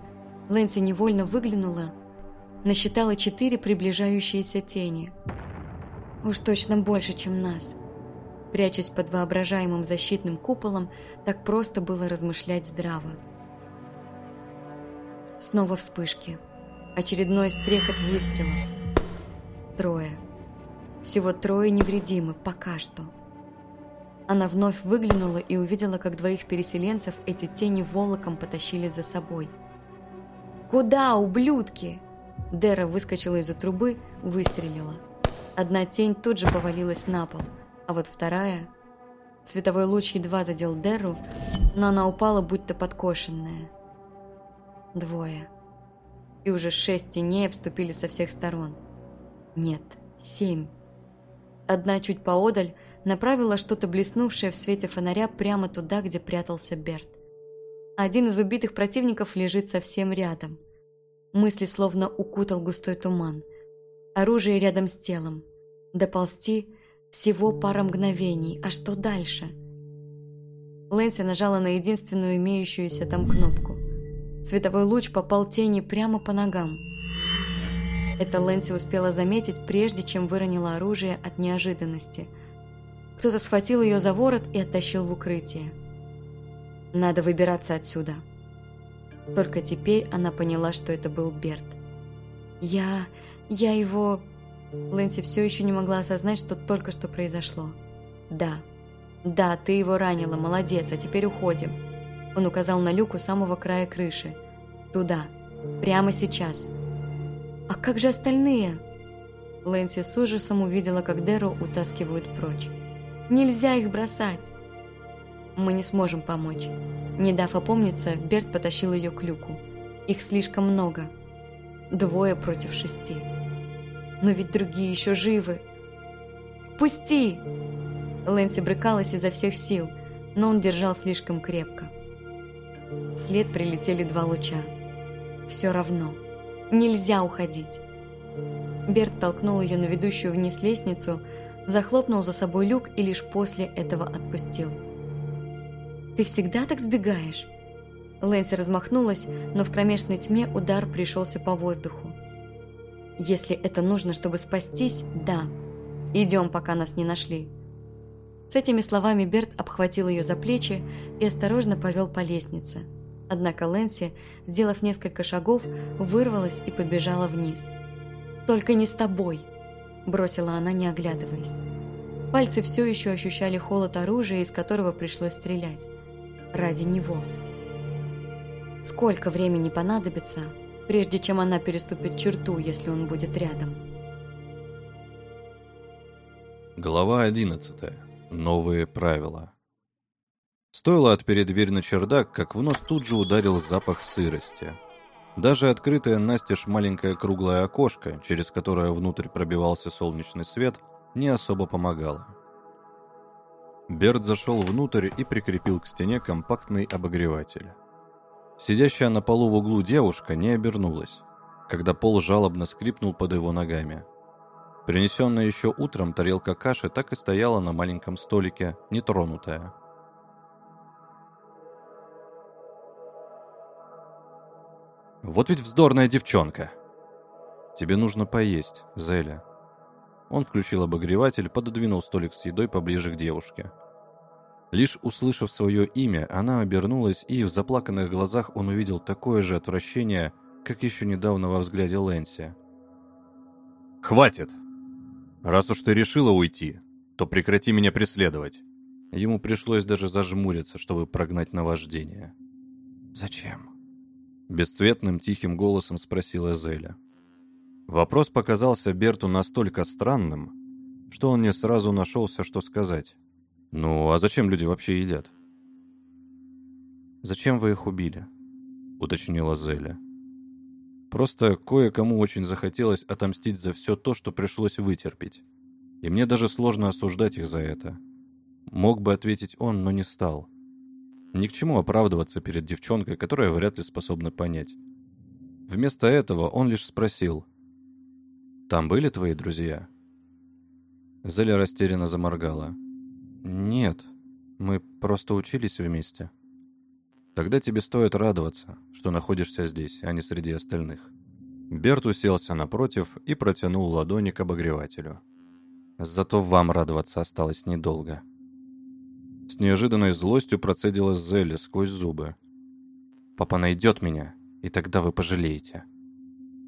Лэнси невольно выглянула, насчитала четыре приближающиеся тени. Уж точно больше, чем нас. Прячась под воображаемым защитным куполом, так просто было размышлять здраво. Снова вспышки. Очередной стрекот выстрелов. Трое. Всего трое невредимы, пока что. Она вновь выглянула и увидела, как двоих переселенцев эти тени волоком потащили за собой. «Куда, ублюдки?» Дера выскочила из-за трубы, выстрелила. Одна тень тут же повалилась на пол, а вот вторая... Световой луч едва задел Деру, но она упала, будто подкошенная. Двое. И уже шесть теней обступили со всех сторон. Нет, семь. Одна чуть поодаль направила что-то блеснувшее в свете фонаря прямо туда, где прятался Берт. Один из убитых противников лежит совсем рядом. Мысли словно укутал густой туман. Оружие рядом с телом. Доползти всего пара мгновений. А что дальше? Лэнси нажала на единственную имеющуюся там кнопку. Световой луч попал тени прямо по ногам. Это Лэнси успела заметить, прежде чем выронила оружие от неожиданности. Кто-то схватил ее за ворот и оттащил в укрытие. Надо выбираться отсюда. Только теперь она поняла, что это был Берт. «Я... я его...» Лэнси все еще не могла осознать, что только что произошло. «Да. Да, ты его ранила, молодец, а теперь уходим». Он указал на люк у самого края крыши. «Туда. Прямо сейчас». «А как же остальные?» Лэнси с ужасом увидела, как Дэру утаскивают прочь. «Нельзя их бросать!» «Мы не сможем помочь». Не дав опомниться, Берт потащил ее к люку. «Их слишком много. Двое против шести. Но ведь другие еще живы!» «Пусти!» Лэнси брыкалась изо всех сил, но он держал слишком крепко. Вслед прилетели два луча. Все равно. Нельзя уходить. Берт толкнул ее на ведущую вниз лестницу, захлопнул за собой люк и лишь после этого отпустил. «Ты всегда так сбегаешь?» Лэнси размахнулась, но в кромешной тьме удар пришелся по воздуху. «Если это нужно, чтобы спастись, да. Идем, пока нас не нашли». С этими словами Берт обхватил ее за плечи и осторожно повел по лестнице. Однако Лэнси, сделав несколько шагов, вырвалась и побежала вниз. «Только не с тобой!» – бросила она, не оглядываясь. Пальцы все еще ощущали холод оружия, из которого пришлось стрелять. Ради него. Сколько времени понадобится, прежде чем она переступит черту, если он будет рядом? Глава одиннадцатая. Новые правила. Стоило отпереть дверь на чердак, как в нос тут же ударил запах сырости. Даже открытое настежь маленькое круглое окошко, через которое внутрь пробивался солнечный свет, не особо помогало. Берт зашел внутрь и прикрепил к стене компактный обогреватель. Сидящая на полу в углу девушка не обернулась, когда пол жалобно скрипнул под его ногами. Принесенная еще утром тарелка каши так и стояла на маленьком столике, нетронутая. «Вот ведь вздорная девчонка!» «Тебе нужно поесть, Зеля». Он включил обогреватель, пододвинул столик с едой поближе к девушке. Лишь услышав свое имя, она обернулась, и в заплаканных глазах он увидел такое же отвращение, как еще недавно во взгляде Лэнси. «Хватит!» «Раз уж ты решила уйти, то прекрати меня преследовать». Ему пришлось даже зажмуриться, чтобы прогнать наваждение. «Зачем?» Бесцветным тихим голосом спросила Зеля. Вопрос показался Берту настолько странным, что он не сразу нашелся, что сказать. «Ну, а зачем люди вообще едят?» «Зачем вы их убили?» — уточнила Зеля. Просто кое-кому очень захотелось отомстить за все то, что пришлось вытерпеть. И мне даже сложно осуждать их за это. Мог бы ответить он, но не стал. Ни к чему оправдываться перед девчонкой, которая вряд ли способна понять. Вместо этого он лишь спросил. «Там были твои друзья?» Зеля растерянно заморгала. «Нет, мы просто учились вместе». Тогда тебе стоит радоваться, что находишься здесь, а не среди остальных. Берт уселся напротив и протянул ладони к обогревателю. Зато вам радоваться осталось недолго. С неожиданной злостью процедила Зелли сквозь зубы. «Папа найдет меня, и тогда вы пожалеете».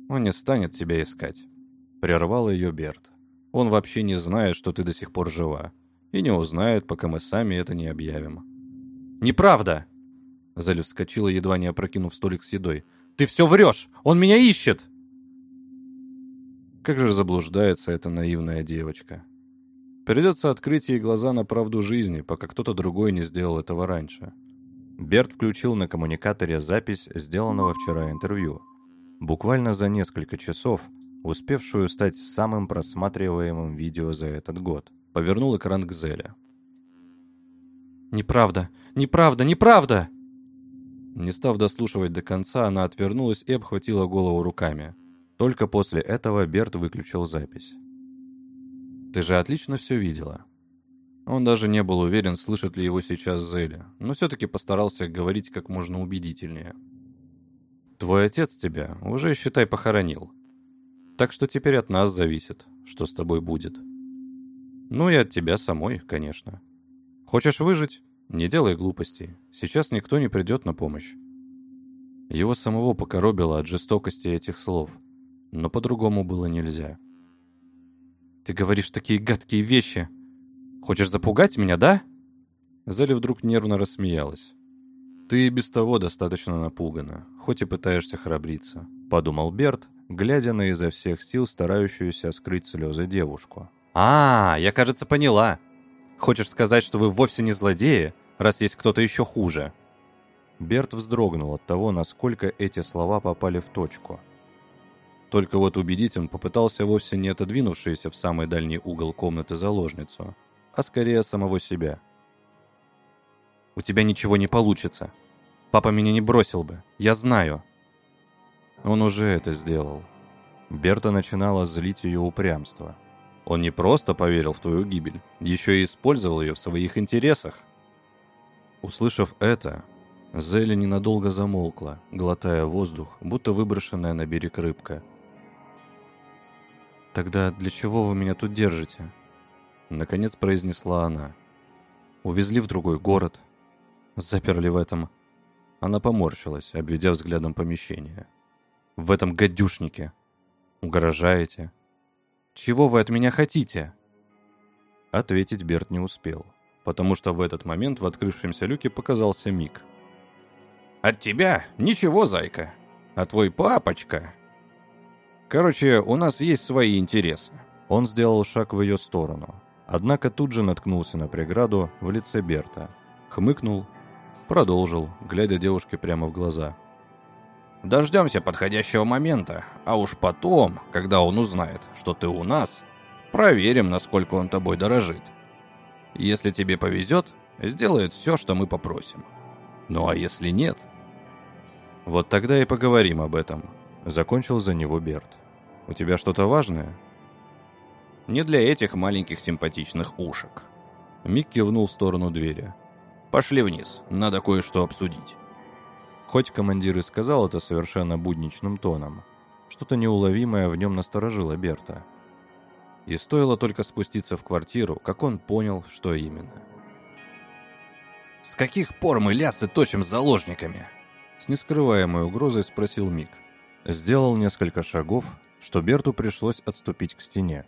«Он не станет тебя искать», — прервал ее Берт. «Он вообще не знает, что ты до сих пор жива, и не узнает, пока мы сами это не объявим». «Неправда!» Зеля вскочила, едва не опрокинув столик с едой. «Ты все врешь! Он меня ищет!» Как же заблуждается эта наивная девочка. Придется открыть ей глаза на правду жизни, пока кто-то другой не сделал этого раньше. Берт включил на коммуникаторе запись сделанного вчера интервью. Буквально за несколько часов, успевшую стать самым просматриваемым видео за этот год. Повернул экран к Зеле. «Неправда! Неправда! Неправда!» Не став дослушивать до конца, она отвернулась и обхватила голову руками. Только после этого Берт выключил запись. «Ты же отлично все видела». Он даже не был уверен, слышит ли его сейчас Зеля, но все-таки постарался говорить как можно убедительнее. «Твой отец тебя уже, считай, похоронил. Так что теперь от нас зависит, что с тобой будет. Ну и от тебя самой, конечно. Хочешь выжить? Не делай глупостей. Сейчас никто не придет на помощь. Его самого покоробило от жестокости этих слов. Но по-другому было нельзя. «Ты говоришь такие гадкие вещи. Хочешь запугать меня, да?» Зали вдруг нервно рассмеялась. «Ты и без того достаточно напугана, хоть и пытаешься храбриться», — подумал Берт, глядя на изо всех сил старающуюся скрыть слезы девушку. «А, я, кажется, поняла. Хочешь сказать, что вы вовсе не злодеи, раз есть кто-то еще хуже». Берт вздрогнул от того, насколько эти слова попали в точку. Только вот убедить он попытался вовсе не отодвинувшуюся в самый дальний угол комнаты заложницу, а скорее самого себя. «У тебя ничего не получится. Папа меня не бросил бы, я знаю». Он уже это сделал. Берта начинала злить ее упрямство. Он не просто поверил в твою гибель, еще и использовал ее в своих интересах. Услышав это, Зелли ненадолго замолкла, глотая воздух, будто выброшенная на берег рыбка. «Тогда для чего вы меня тут держите?» Наконец произнесла она. «Увезли в другой город. Заперли в этом...» Она поморщилась, обведя взглядом помещение. «В этом гадюшнике. Угрожаете. Чего вы от меня хотите?» Ответить Берт не успел, потому что в этот момент в открывшемся люке показался Мик. «От тебя? Ничего, зайка. А твой папочка...» «Короче, у нас есть свои интересы». Он сделал шаг в ее сторону, однако тут же наткнулся на преграду в лице Берта. Хмыкнул, продолжил, глядя девушке прямо в глаза. «Дождемся подходящего момента, а уж потом, когда он узнает, что ты у нас, проверим, насколько он тобой дорожит. Если тебе повезет, сделает все, что мы попросим. Ну а если нет, «Вот тогда и поговорим об этом», — закончил за него Берт. «У тебя что-то важное?» «Не для этих маленьких симпатичных ушек». Мик кивнул в сторону двери. «Пошли вниз, надо кое-что обсудить». Хоть командир и сказал это совершенно будничным тоном, что-то неуловимое в нем насторожило Берта. И стоило только спуститься в квартиру, как он понял, что именно. «С каких пор мы лясы точим с заложниками?» С нескрываемой угрозой спросил Мик. Сделал несколько шагов, что Берту пришлось отступить к стене.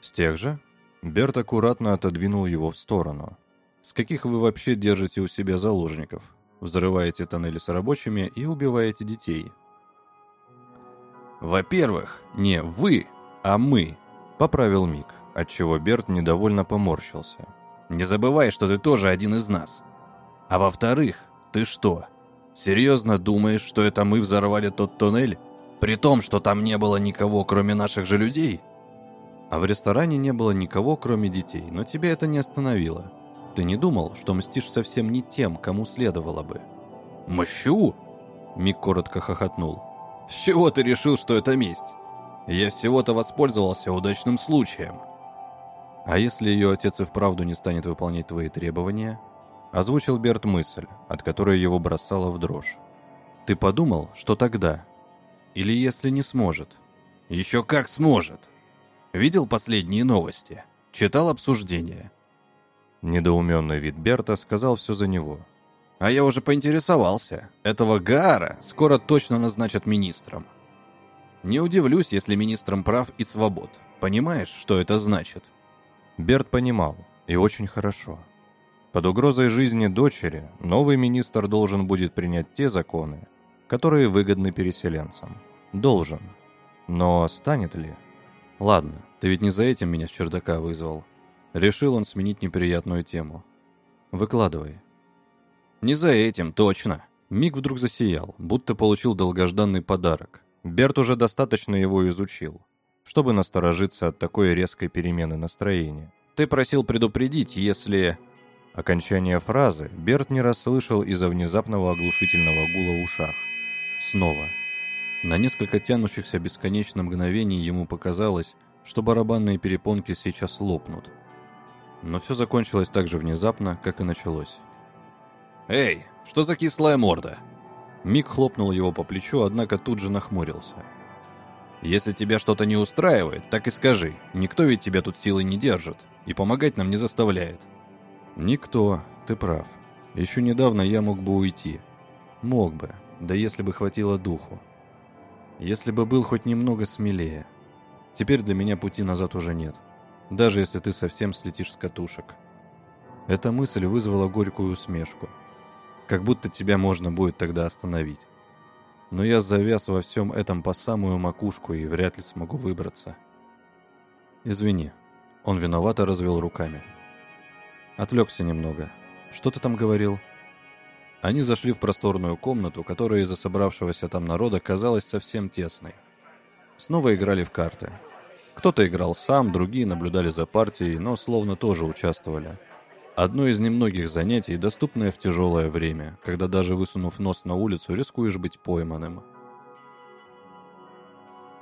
С тех же Берт аккуратно отодвинул его в сторону. «С каких вы вообще держите у себя заложников? Взрываете тоннели с рабочими и убиваете детей?» «Во-первых, не вы, а мы», — поправил Мик, отчего Берт недовольно поморщился. «Не забывай, что ты тоже один из нас. А во-вторых, ты что, Серьезно думаешь, что это мы взорвали тот туннель? При том, что там не было никого, кроме наших же людей? А в ресторане не было никого, кроме детей, но тебя это не остановило. Ты не думал, что мстишь совсем не тем, кому следовало бы? Мщу? Мик коротко хохотнул. С чего ты решил, что это месть? Я всего-то воспользовался удачным случаем. А если ее отец и вправду не станет выполнять твои требования? Озвучил Берт мысль, от которой его бросало в дрожь. «Ты подумал, что тогда? Или если не сможет?» «Еще как сможет!» «Видел последние новости? Читал обсуждения?» Недоуменный вид Берта сказал все за него. «А я уже поинтересовался. Этого Гаара скоро точно назначат министром. Не удивлюсь, если министром прав и свобод. Понимаешь, что это значит?» Берт понимал, и очень хорошо. Под угрозой жизни дочери новый министр должен будет принять те законы, которые выгодны переселенцам. Должен. Но станет ли? Ладно, ты ведь не за этим меня с чердака вызвал. Решил он сменить неприятную тему. Выкладывай. Не за этим, точно. Миг вдруг засиял, будто получил долгожданный подарок. Берт уже достаточно его изучил, чтобы насторожиться от такой резкой перемены настроения. Ты просил предупредить, если... Окончание фразы Берт не расслышал из-за внезапного оглушительного гула в ушах. Снова. На несколько тянущихся бесконечно мгновений ему показалось, что барабанные перепонки сейчас лопнут. Но все закончилось так же внезапно, как и началось. «Эй, что за кислая морда?» Мик хлопнул его по плечу, однако тут же нахмурился. «Если тебя что-то не устраивает, так и скажи. Никто ведь тебя тут силой не держит и помогать нам не заставляет». «Никто, ты прав. Еще недавно я мог бы уйти. Мог бы, да если бы хватило духу. Если бы был хоть немного смелее. Теперь для меня пути назад уже нет. Даже если ты совсем слетишь с катушек». Эта мысль вызвала горькую усмешку. Как будто тебя можно будет тогда остановить. Но я завяз во всем этом по самую макушку и вряд ли смогу выбраться. Извини. Он виновато развел руками. Отвлекся немного. Что ты там говорил? Они зашли в просторную комнату, которая из-за собравшегося там народа казалась совсем тесной. Снова играли в карты. Кто-то играл сам, другие наблюдали за партией, но словно тоже участвовали. Одно из немногих занятий, доступное в тяжелое время, когда даже высунув нос на улицу, рискуешь быть пойманным.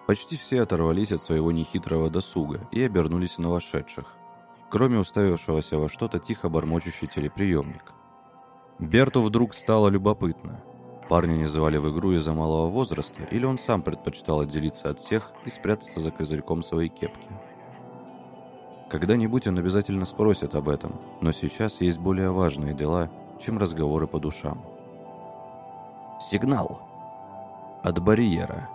Почти все оторвались от своего нехитрого досуга и обернулись на вошедших, кроме уставившегося во что-то тихо бормочущий телеприемник. Берту вдруг стало любопытно. Парня не звали в игру из-за малого возраста, или он сам предпочитал отделиться от всех и спрятаться за козырьком своей кепки. Когда-нибудь он обязательно спросит об этом, но сейчас есть более важные дела, чем разговоры по душам. «Сигнал!» «От барьера»,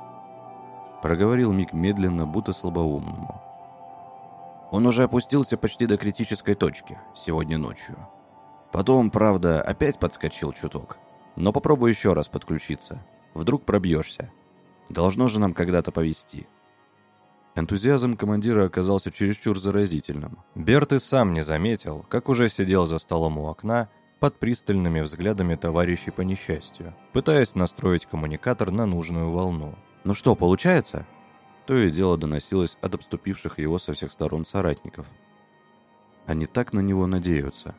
— проговорил Мик медленно, будто слабоумному. Он уже опустился почти до критической точки, сегодня ночью. Потом, правда, опять подскочил чуток. Но попробуй еще раз подключиться. Вдруг пробьешься. Должно же нам когда-то повести. Энтузиазм командира оказался чересчур заразительным. Берт и сам не заметил, как уже сидел за столом у окна под пристальными взглядами товарищей по несчастью, пытаясь настроить коммуникатор на нужную волну. «Ну что, получается?» То и дело доносилось от обступивших его со всех сторон соратников. Они так на него надеются.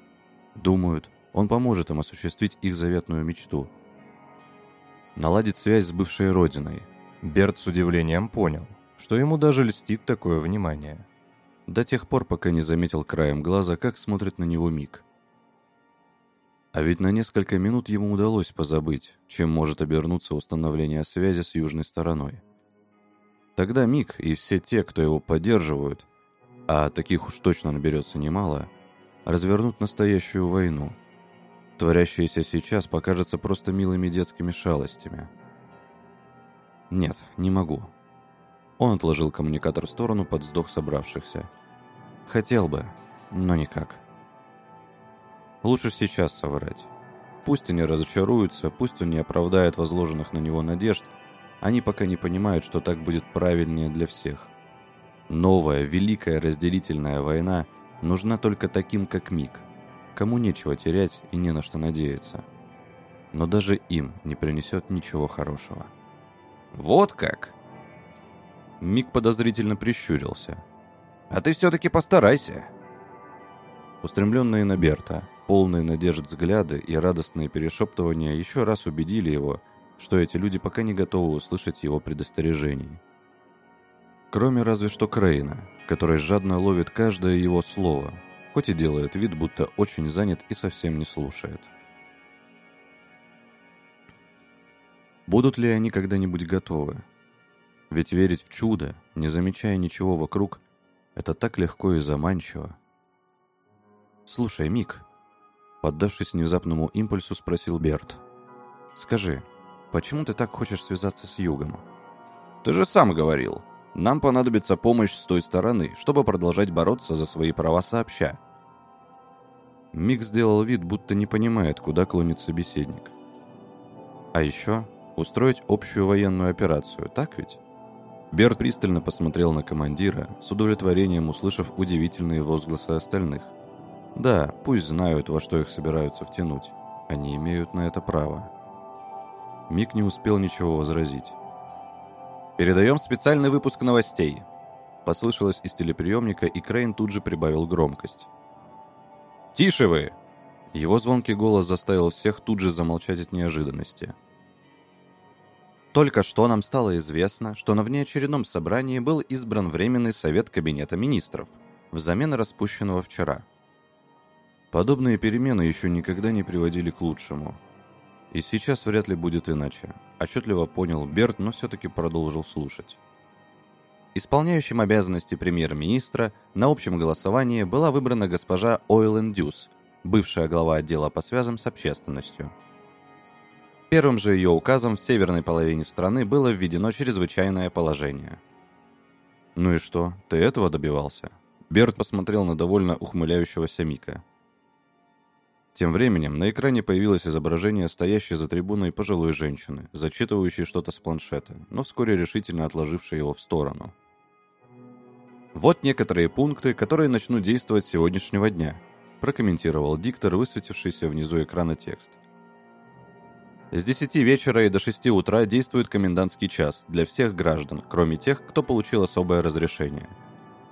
Думают, он поможет им осуществить их заветную мечту. Наладить связь с бывшей родиной. Берт с удивлением понял, что ему даже льстит такое внимание. До тех пор, пока не заметил краем глаза, как смотрит на него Мик. А ведь на несколько минут ему удалось позабыть, чем может обернуться установление связи с южной стороной. Тогда Мик и все те, кто его поддерживают, а таких уж точно наберется немало, развернут настоящую войну. Творящееся сейчас покажется просто милыми детскими шалостями. Нет, не могу. Он отложил коммуникатор в сторону под вздох собравшихся. Хотел бы, но никак. Лучше сейчас соврать. Пусть они разочаруются, пусть он не оправдает возложенных на него надежд, они пока не понимают, что так будет правильнее для всех. Новая, великая разделительная война нужна только таким, как Мик, кому нечего терять и не на что надеяться. Но даже им не принесет ничего хорошего. «Вот как!» Мик подозрительно прищурился. «А ты все-таки постарайся!» Устремленные на Берта, полные надежд взгляды и радостные перешептывания еще раз убедили его, что эти люди пока не готовы услышать его предостережений. Кроме разве что Крейна, который жадно ловит каждое его слово, хоть и делает вид, будто очень занят и совсем не слушает. Будут ли они когда-нибудь готовы? Ведь верить в чудо, не замечая ничего вокруг, это так легко и заманчиво. «Слушай, Мик», поддавшись внезапному импульсу, спросил Берт. «Скажи, почему ты так хочешь связаться с Югом?» «Ты же сам говорил», нам понадобится помощь с той стороны, чтобы продолжать бороться за свои права сообща. Мик сделал вид, будто не понимает, куда клонит собеседник. А еще устроить общую военную операцию, так ведь? Берт пристально посмотрел на командира, с удовлетворением услышав удивительные возгласы остальных. Да, пусть знают, во что их собираются втянуть. Они имеют на это право. Мик не успел ничего возразить. «Передаем специальный выпуск новостей», — послышалось из телеприемника, и Крейн тут же прибавил громкость. «Тише вы!» Его звонкий голос заставил всех тут же замолчать от неожиданности. Только что нам стало известно, что на внеочередном собрании был избран Временный совет Кабинета министров, взамен распущенного вчера. Подобные перемены еще никогда не приводили к лучшему — и сейчас вряд ли будет иначе. Отчетливо понял Берт, но все-таки продолжил слушать. Исполняющим обязанности премьер-министра на общем голосовании была выбрана госпожа Ойлен Дюс, бывшая глава отдела по связям с общественностью. Первым же ее указом в северной половине страны было введено чрезвычайное положение. «Ну и что, ты этого добивался?» Берт посмотрел на довольно ухмыляющегося Мика. Тем временем на экране появилось изображение стоящей за трибуной пожилой женщины, зачитывающей что-то с планшета, но вскоре решительно отложившей его в сторону. «Вот некоторые пункты, которые начнут действовать с сегодняшнего дня», прокомментировал диктор, высветившийся внизу экрана текст. С 10 вечера и до 6 утра действует комендантский час для всех граждан, кроме тех, кто получил особое разрешение –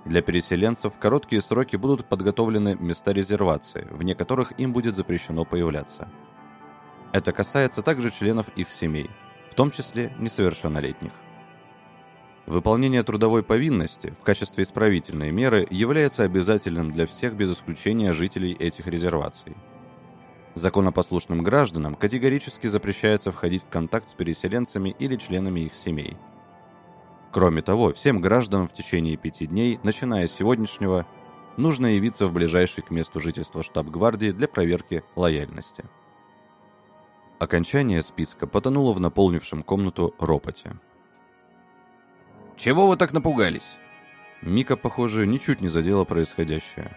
для переселенцев в короткие сроки будут подготовлены места резервации, вне которых им будет запрещено появляться. Это касается также членов их семей, в том числе несовершеннолетних. Выполнение трудовой повинности в качестве исправительной меры является обязательным для всех без исключения жителей этих резерваций. Законопослушным гражданам категорически запрещается входить в контакт с переселенцами или членами их семей. Кроме того, всем гражданам в течение пяти дней, начиная с сегодняшнего, нужно явиться в ближайший к месту жительства штаб гвардии для проверки лояльности. Окончание списка потонуло в наполнившем комнату ропоте. «Чего вы так напугались?» Мика, похоже, ничуть не задела происходящее.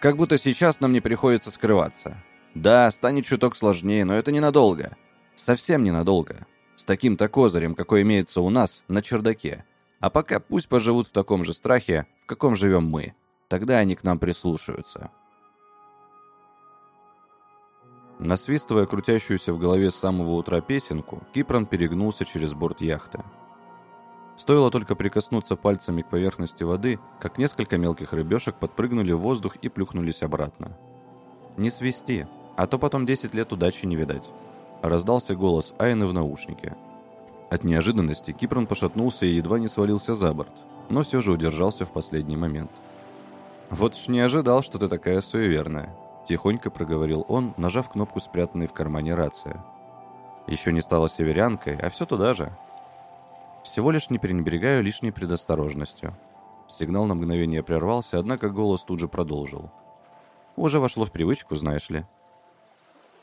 «Как будто сейчас нам не приходится скрываться. Да, станет чуток сложнее, но это ненадолго. Совсем ненадолго. С таким-то козырем, какой имеется у нас, на чердаке. А пока пусть поживут в таком же страхе, в каком живем мы. Тогда они к нам прислушаются». Насвистывая крутящуюся в голове с самого утра песенку, Кипрон перегнулся через борт яхты. Стоило только прикоснуться пальцами к поверхности воды, как несколько мелких рыбешек подпрыгнули в воздух и плюхнулись обратно. «Не свисти, а то потом 10 лет удачи не видать», — раздался голос Айны в наушнике. От неожиданности Кипрон пошатнулся и едва не свалился за борт, но все же удержался в последний момент. «Вот ж не ожидал, что ты такая суеверная», — тихонько проговорил он, нажав кнопку, спрятанной в кармане рации. «Еще не стала северянкой, а все туда же. Всего лишь не пренебрегаю лишней предосторожностью. Сигнал на мгновение прервался, однако голос тут же продолжил. Уже вошло в привычку, знаешь ли.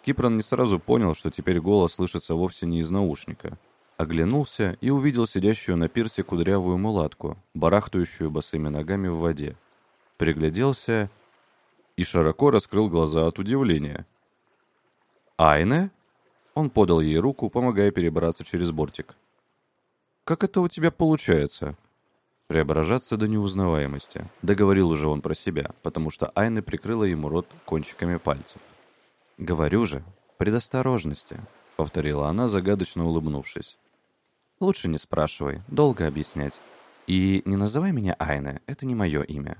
Кипрон не сразу понял, что теперь голос слышится вовсе не из наушника. Оглянулся и увидел сидящую на пирсе кудрявую мулатку, барахтающую босыми ногами в воде. Пригляделся и широко раскрыл глаза от удивления. «Айне?» Он подал ей руку, помогая перебраться через бортик. Как это у тебя получается?» Преображаться до неузнаваемости. Договорил уже он про себя, потому что Айна прикрыла ему рот кончиками пальцев. «Говорю же, предосторожности», — повторила она, загадочно улыбнувшись. «Лучше не спрашивай, долго объяснять. И не называй меня Айна, это не мое имя».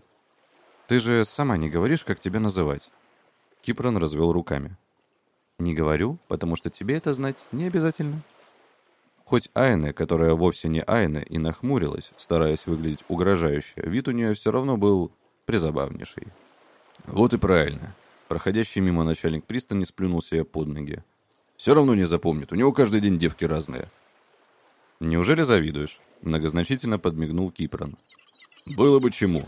«Ты же сама не говоришь, как тебя называть?» Кипрон развел руками. «Не говорю, потому что тебе это знать не обязательно». Хоть Айне, которая вовсе не Айне, и нахмурилась, стараясь выглядеть угрожающе, вид у нее все равно был призабавнейший. Вот и правильно. Проходящий мимо начальник пристани сплюнул себе под ноги. Все равно не запомнит, у него каждый день девки разные. Неужели завидуешь? Многозначительно подмигнул Кипрон. Было бы чему.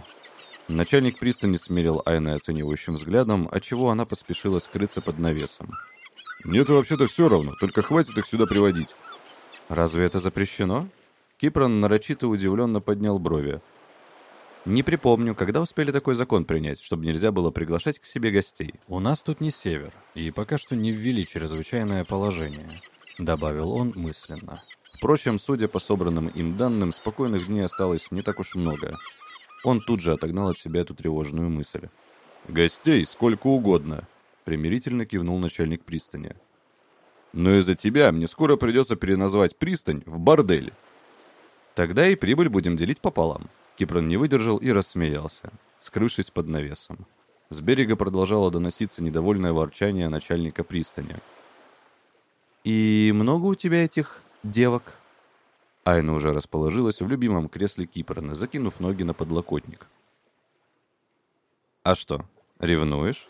Начальник пристани смерил Айне оценивающим взглядом, отчего она поспешила скрыться под навесом. «Мне-то вообще-то все равно, только хватит их сюда приводить. «Разве это запрещено?» Кипрон нарочито удивленно поднял брови. «Не припомню, когда успели такой закон принять, чтобы нельзя было приглашать к себе гостей. У нас тут не север, и пока что не ввели чрезвычайное положение», — добавил он мысленно. Впрочем, судя по собранным им данным, спокойных дней осталось не так уж много. Он тут же отогнал от себя эту тревожную мысль. «Гостей сколько угодно», — примирительно кивнул начальник пристани. Но из-за тебя мне скоро придется переназвать пристань в бордель. Тогда и прибыль будем делить пополам. Кипрон не выдержал и рассмеялся, скрывшись под навесом. С берега продолжало доноситься недовольное ворчание начальника пристани. «И много у тебя этих девок?» Айна уже расположилась в любимом кресле Кипрона, закинув ноги на подлокотник. «А что, ревнуешь?»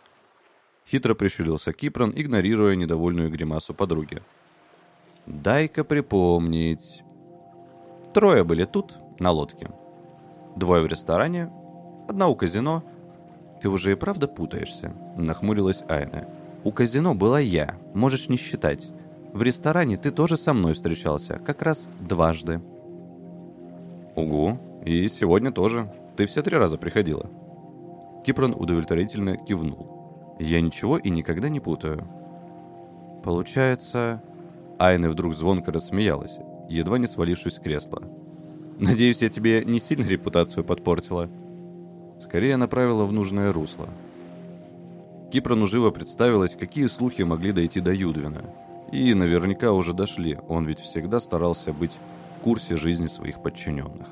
Хитро прищурился Кипрон, игнорируя недовольную гримасу подруги. «Дай-ка припомнить. Трое были тут, на лодке. Двое в ресторане, одна у казино. Ты уже и правда путаешься?» Нахмурилась Айна. «У казино была я, можешь не считать. В ресторане ты тоже со мной встречался, как раз дважды». «Угу, и сегодня тоже. Ты все три раза приходила». Кипрон удовлетворительно кивнул. Я ничего и никогда не путаю. Получается... Айна вдруг звонко рассмеялась, едва не свалившись с кресла. «Надеюсь, я тебе не сильно репутацию подпортила?» Скорее направила в нужное русло. Кипрону живо представилось, какие слухи могли дойти до Юдвина. И наверняка уже дошли, он ведь всегда старался быть в курсе жизни своих подчиненных.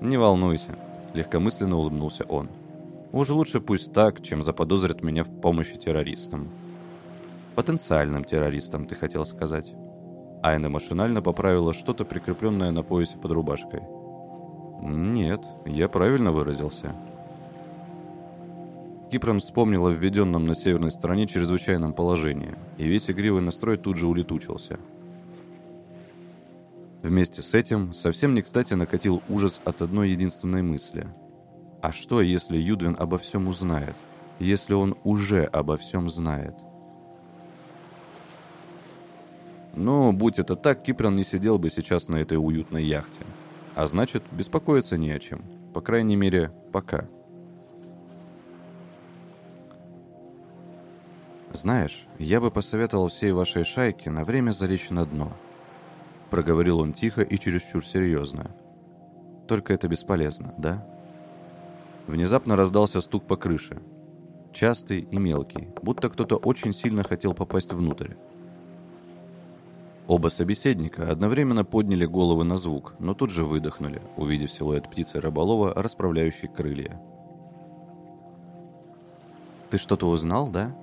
«Не волнуйся», — легкомысленно улыбнулся он. Уж лучше пусть так, чем заподозрят меня в помощи террористам. Потенциальным террористам, ты хотел сказать. Айна машинально поправила что-то, прикрепленное на поясе под рубашкой. «Нет, я правильно выразился». Кипрон вспомнила о введенном на северной стороне чрезвычайном положении, и весь игривый настрой тут же улетучился. Вместе с этим совсем не кстати накатил ужас от одной единственной мысли. А что, если Юдвин обо всем узнает? Если он уже обо всем знает? Но, будь это так, Кипран не сидел бы сейчас на этой уютной яхте. А значит, беспокоиться не о чем. По крайней мере, пока. «Знаешь, я бы посоветовал всей вашей шайке на время залечь на дно», проговорил он тихо и чересчур серьезно. «Только это бесполезно, да?» Внезапно раздался стук по крыше. Частый и мелкий, будто кто-то очень сильно хотел попасть внутрь. Оба собеседника одновременно подняли головы на звук, но тут же выдохнули, увидев силуэт птицы рыболова, расправляющей крылья. «Ты что-то узнал, да?»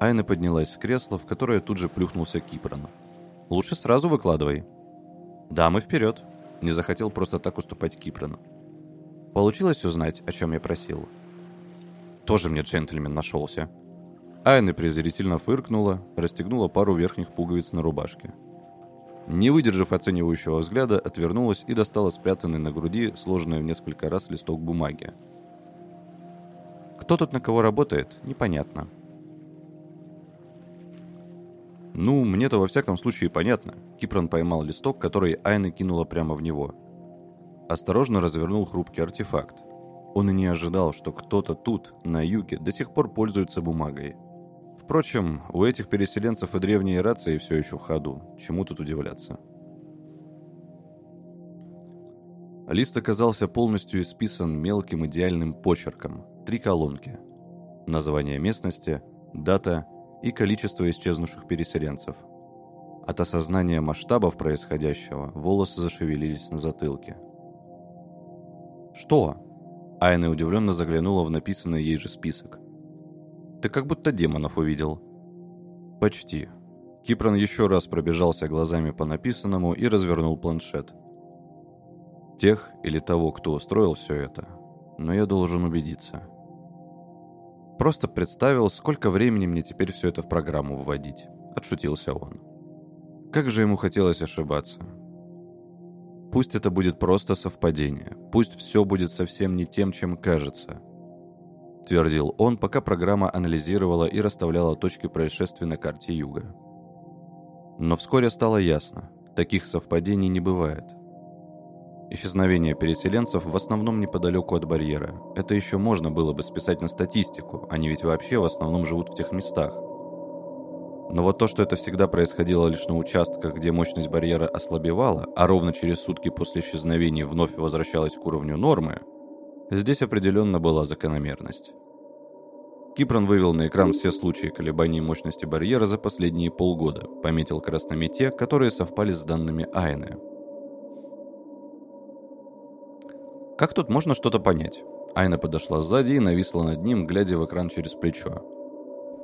Айна поднялась с кресла, в которое тут же плюхнулся Кипрон. «Лучше сразу выкладывай». «Да, мы вперед!» Не захотел просто так уступать Кипрону. «Получилось узнать, о чем я просил?» «Тоже мне джентльмен нашелся», Айна презрительно фыркнула, расстегнула пару верхних пуговиц на рубашке. Не выдержав оценивающего взгляда, отвернулась и достала спрятанный на груди, сложенный в несколько раз листок бумаги. Кто тут на кого работает, непонятно. Ну, мне-то во всяком случае понятно. Кипрон поймал листок, который Айна кинула прямо в него. Осторожно развернул хрупкий артефакт. Он и не ожидал, что кто-то тут, на юге, до сих пор пользуется бумагой – Впрочем, у этих переселенцев и древние рации все еще в ходу. Чему тут удивляться? Лист оказался полностью исписан мелким идеальным почерком. Три колонки. Название местности, дата и количество исчезнувших переселенцев. От осознания масштабов происходящего волосы зашевелились на затылке. «Что?» Айна удивленно заглянула в написанный ей же список. Ты как будто демонов увидел». «Почти». Кипрон еще раз пробежался глазами по написанному и развернул планшет. Тех или того, кто устроил все это. Но я должен убедиться. Просто представил, сколько времени мне теперь все это в программу вводить. Отшутился он. Как же ему хотелось ошибаться. Пусть это будет просто совпадение. Пусть все будет совсем не тем, чем кажется твердил он, пока программа анализировала и расставляла точки происшествия на карте Юга. Но вскоре стало ясно, таких совпадений не бывает. Исчезновение переселенцев в основном неподалеку от барьера. Это еще можно было бы списать на статистику, они ведь вообще в основном живут в тех местах. Но вот то, что это всегда происходило лишь на участках, где мощность барьера ослабевала, а ровно через сутки после исчезновения вновь возвращалась к уровню нормы, Здесь определенно была закономерность. Кипрон вывел на экран все случаи колебаний мощности барьера за последние полгода, пометил красными те, которые совпали с данными Айны. Как тут можно что-то понять? Айна подошла сзади и нависла над ним, глядя в экран через плечо.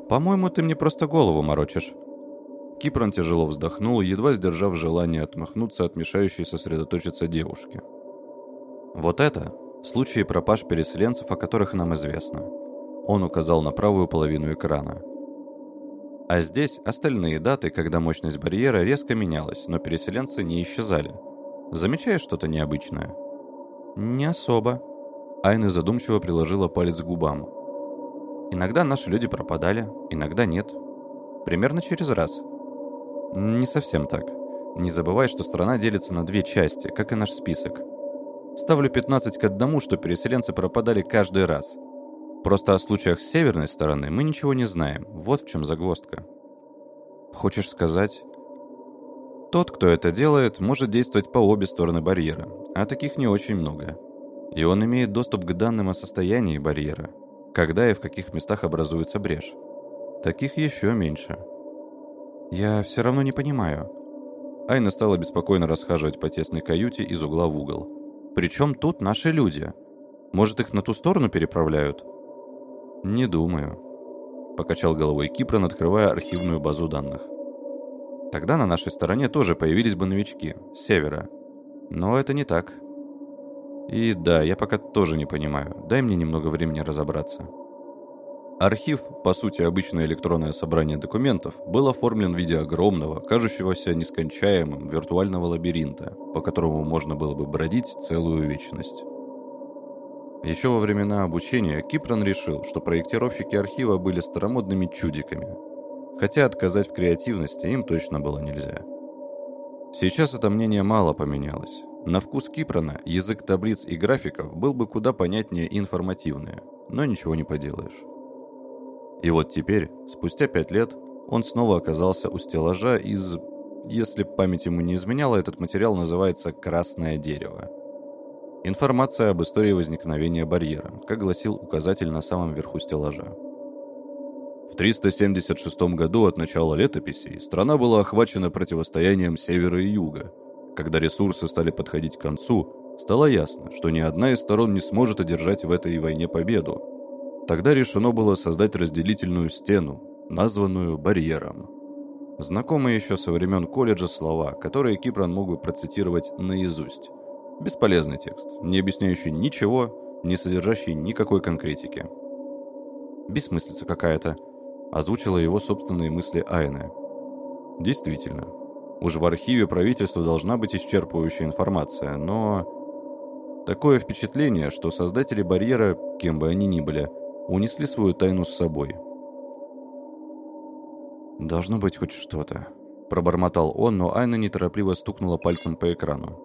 «По-моему, ты мне просто голову морочишь». Кипрон тяжело вздохнул, едва сдержав желание отмахнуться от мешающей сосредоточиться девушки. «Вот это Случаи пропаж переселенцев, о которых нам известно. Он указал на правую половину экрана. А здесь остальные даты, когда мощность барьера резко менялась, но переселенцы не исчезали. Замечаешь что-то необычное? Не особо. Айна задумчиво приложила палец к губам. Иногда наши люди пропадали, иногда нет. Примерно через раз. Не совсем так. Не забывай, что страна делится на две части, как и наш список. Ставлю 15 к одному, что переселенцы пропадали каждый раз. Просто о случаях с северной стороны мы ничего не знаем. Вот в чем загвоздка. Хочешь сказать? Тот, кто это делает, может действовать по обе стороны барьера, а таких не очень много. И он имеет доступ к данным о состоянии барьера, когда и в каких местах образуется брешь. Таких еще меньше. Я все равно не понимаю. Айна стала беспокойно расхаживать по тесной каюте из угла в угол. Причем тут наши люди? Может, их на ту сторону переправляют? Не думаю. Покачал головой Кипрон, открывая архивную базу данных. Тогда на нашей стороне тоже появились бы новички, с севера. Но это не так. И да, я пока тоже не понимаю. Дай мне немного времени разобраться. Архив, по сути обычное электронное собрание документов, был оформлен в виде огромного, кажущегося нескончаемым виртуального лабиринта, по которому можно было бы бродить целую вечность. Еще во времена обучения Кипран решил, что проектировщики архива были старомодными чудиками, хотя отказать в креативности им точно было нельзя. Сейчас это мнение мало поменялось. На вкус Кипрана язык таблиц и графиков был бы куда понятнее и информативнее, но ничего не поделаешь. И вот теперь, спустя пять лет, он снова оказался у стеллажа из... Если память ему не изменяла, этот материал называется «красное дерево». Информация об истории возникновения барьера, как гласил указатель на самом верху стеллажа. В 376 году от начала летописей страна была охвачена противостоянием севера и юга. Когда ресурсы стали подходить к концу, стало ясно, что ни одна из сторон не сможет одержать в этой войне победу, Тогда решено было создать разделительную стену, названную барьером. Знакомые еще со времен колледжа слова, которые Кипран мог бы процитировать наизусть. Бесполезный текст, не объясняющий ничего, не содержащий никакой конкретики. «Бессмыслица какая-то», — озвучила его собственные мысли Айна. «Действительно, уж в архиве правительства должна быть исчерпывающая информация, но...» Такое впечатление, что создатели барьера, кем бы они ни были, — унесли свою тайну с собой. «Должно быть хоть что-то», – пробормотал он, но Айна неторопливо стукнула пальцем по экрану.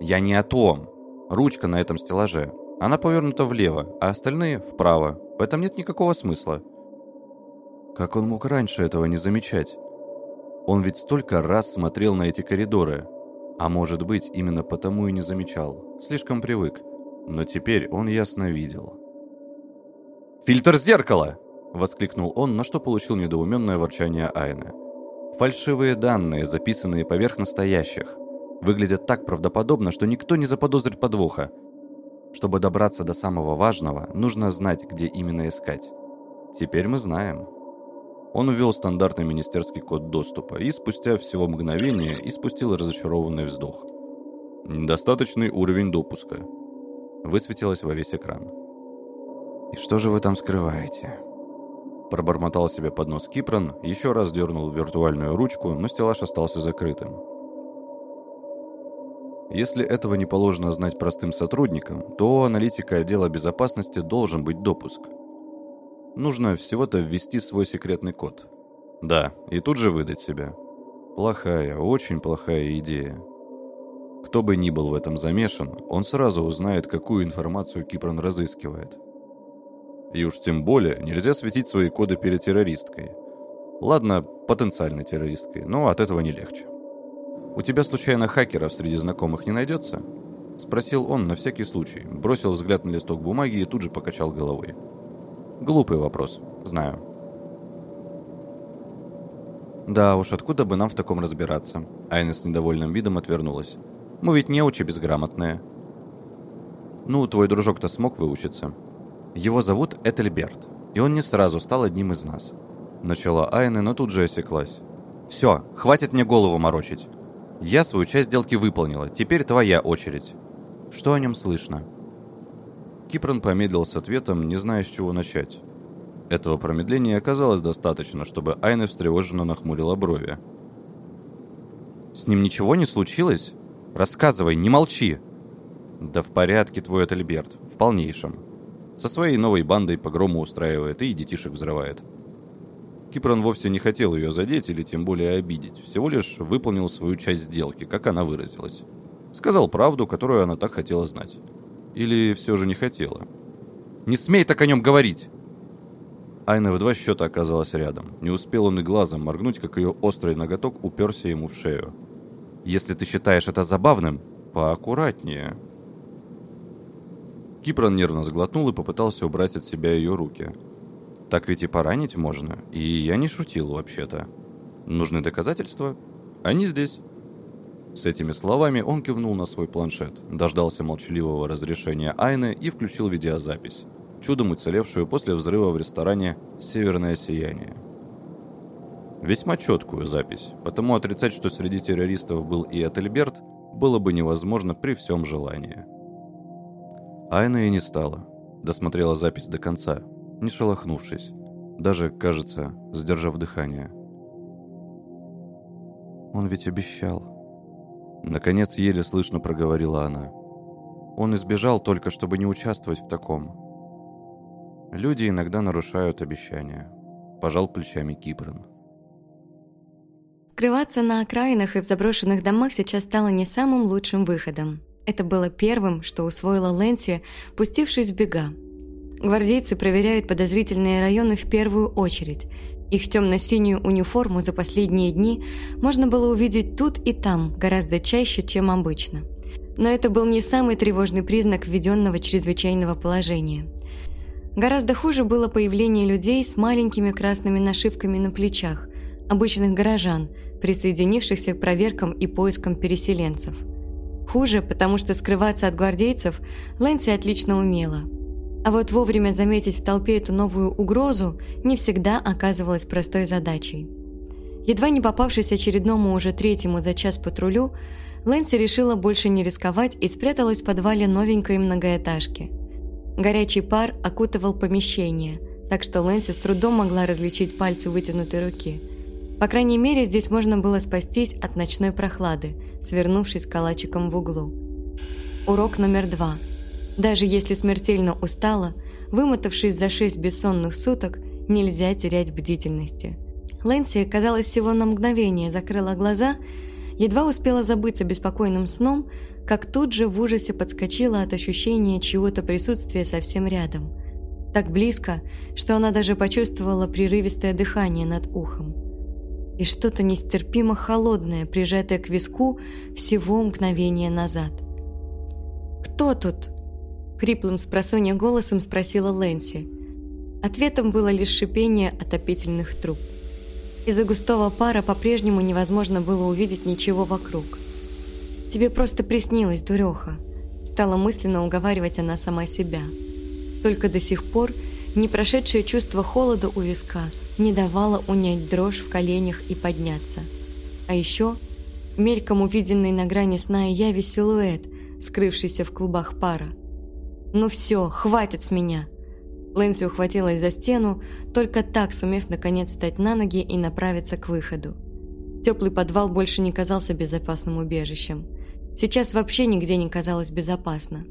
«Я не о том. Ручка на этом стеллаже. Она повернута влево, а остальные – вправо. В этом нет никакого смысла». Как он мог раньше этого не замечать? Он ведь столько раз смотрел на эти коридоры. А может быть, именно потому и не замечал. Слишком привык. Но теперь он ясно видел. «Фильтр зеркала!» — воскликнул он, на что получил недоуменное ворчание Айны. «Фальшивые данные, записанные поверх настоящих, выглядят так правдоподобно, что никто не заподозрит подвоха. Чтобы добраться до самого важного, нужно знать, где именно искать. Теперь мы знаем». Он ввел стандартный министерский код доступа и спустя всего мгновение испустил разочарованный вздох. «Недостаточный уровень допуска». Высветилось во весь экран. «И что же вы там скрываете?» Пробормотал себе под нос Кипран, еще раз дернул виртуальную ручку, но стеллаж остался закрытым. Если этого не положено знать простым сотрудникам, то у аналитика отдела безопасности должен быть допуск. Нужно всего-то ввести свой секретный код. Да, и тут же выдать себя. Плохая, очень плохая идея. Кто бы ни был в этом замешан, он сразу узнает, какую информацию Кипран разыскивает. И уж тем более нельзя светить свои коды перед террористкой. Ладно, потенциальной террористкой, но от этого не легче. «У тебя случайно хакеров среди знакомых не найдется?» Спросил он на всякий случай, бросил взгляд на листок бумаги и тут же покачал головой. Глупый вопрос, знаю. Да уж, откуда бы нам в таком разбираться? Айна с недовольным видом отвернулась. Мы ведь не учи безграмотные. Ну, твой дружок-то смог выучиться. Его зовут Этельберт, и он не сразу стал одним из нас. Начала Айна, но тут же осеклась. «Все, хватит мне голову морочить. Я свою часть сделки выполнила, теперь твоя очередь. Что о нем слышно?» Кипран помедлил с ответом, не зная, с чего начать. Этого промедления оказалось достаточно, чтобы Айна встревоженно нахмурила брови. «С ним ничего не случилось? Рассказывай, не молчи!» «Да в порядке твой Этельберт, в полнейшем. Со своей новой бандой погрому устраивает и детишек взрывает. Кипран вовсе не хотел ее задеть или тем более обидеть, всего лишь выполнил свою часть сделки, как она выразилась. Сказал правду, которую она так хотела знать. Или все же не хотела. «Не смей так о нем говорить!» Айна в два счета оказалась рядом. Не успел он и глазом моргнуть, как ее острый ноготок уперся ему в шею. «Если ты считаешь это забавным, поаккуратнее», Кипран нервно сглотнул и попытался убрать от себя ее руки. Так ведь и поранить можно, и я не шутил вообще-то. Нужны доказательства? Они здесь. С этими словами он кивнул на свой планшет, дождался молчаливого разрешения Айны и включил видеозапись, чудом уцелевшую после взрыва в ресторане «Северное сияние». Весьма четкую запись, потому отрицать, что среди террористов был и Этельберт, было бы невозможно при всем желании. Айна и не стала. Досмотрела запись до конца, не шелохнувшись, даже, кажется, сдержав дыхание. Он ведь обещал. Наконец, еле слышно проговорила она. Он избежал только, чтобы не участвовать в таком. Люди иногда нарушают обещания. Пожал плечами Кипран. Скрываться на окраинах и в заброшенных домах сейчас стало не самым лучшим выходом. Это было первым, что усвоила Лэнси, пустившись в бега. Гвардейцы проверяют подозрительные районы в первую очередь. Их темно-синюю униформу за последние дни можно было увидеть тут и там гораздо чаще, чем обычно. Но это был не самый тревожный признак введенного чрезвычайного положения. Гораздо хуже было появление людей с маленькими красными нашивками на плечах, обычных горожан, присоединившихся к проверкам и поискам переселенцев. Хуже, потому что скрываться от гвардейцев Лэнси отлично умела – а вот вовремя заметить в толпе эту новую угрозу не всегда оказывалось простой задачей. Едва не попавшись очередному уже третьему за час патрулю, Лэнси решила больше не рисковать и спряталась в подвале новенькой многоэтажки. Горячий пар окутывал помещение, так что Лэнси с трудом могла различить пальцы вытянутой руки. По крайней мере, здесь можно было спастись от ночной прохлады, свернувшись калачиком в углу. Урок номер два – даже если смертельно устала, вымотавшись за шесть бессонных суток, нельзя терять бдительности. Лэнси, казалось, всего на мгновение закрыла глаза, едва успела забыться беспокойным сном, как тут же в ужасе подскочила от ощущения чего-то присутствия совсем рядом. Так близко, что она даже почувствовала прерывистое дыхание над ухом. И что-то нестерпимо холодное, прижатое к виску всего мгновение назад. «Кто тут?» Хриплым с просонья голосом спросила Лэнси. Ответом было лишь шипение отопительных труб. Из-за густого пара по-прежнему невозможно было увидеть ничего вокруг. «Тебе просто приснилось, дуреха», – стала мысленно уговаривать она сама себя. Только до сих пор не прошедшее чувство холода у виска не давало унять дрожь в коленях и подняться. А еще мельком увиденный на грани сна и яви силуэт, скрывшийся в клубах пара – «Ну все, хватит с меня!» Лэнси ухватилась за стену, только так сумев наконец встать на ноги и направиться к выходу. Теплый подвал больше не казался безопасным убежищем. Сейчас вообще нигде не казалось безопасно.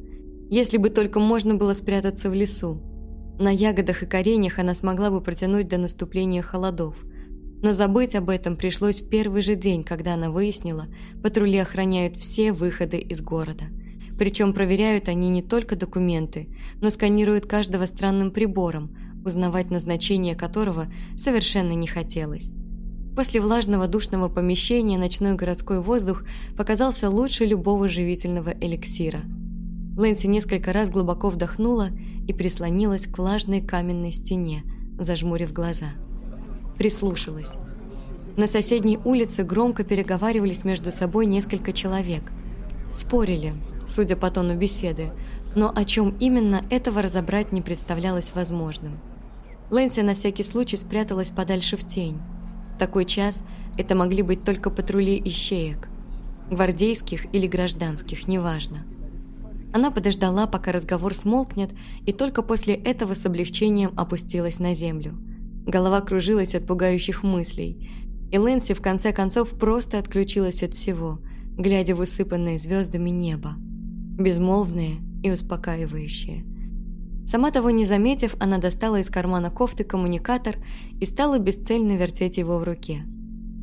Если бы только можно было спрятаться в лесу. На ягодах и кореньях она смогла бы протянуть до наступления холодов. Но забыть об этом пришлось в первый же день, когда она выяснила, патрули охраняют все выходы из города – причем проверяют они не только документы, но сканируют каждого странным прибором, узнавать назначение которого совершенно не хотелось. После влажного душного помещения ночной городской воздух показался лучше любого живительного эликсира. Лэнси несколько раз глубоко вдохнула и прислонилась к влажной каменной стене, зажмурив глаза. Прислушалась. На соседней улице громко переговаривались между собой несколько человек. Спорили, судя по тону беседы, но о чем именно этого разобрать не представлялось возможным. Лэнси на всякий случай спряталась подальше в тень. В такой час это могли быть только патрули ищеек. Гвардейских или гражданских, неважно. Она подождала, пока разговор смолкнет, и только после этого с облегчением опустилась на землю. Голова кружилась от пугающих мыслей, и Лэнси в конце концов просто отключилась от всего, глядя в усыпанное звездами небо безмолвные и успокаивающие. Сама того не заметив, она достала из кармана кофты коммуникатор и стала бесцельно вертеть его в руке.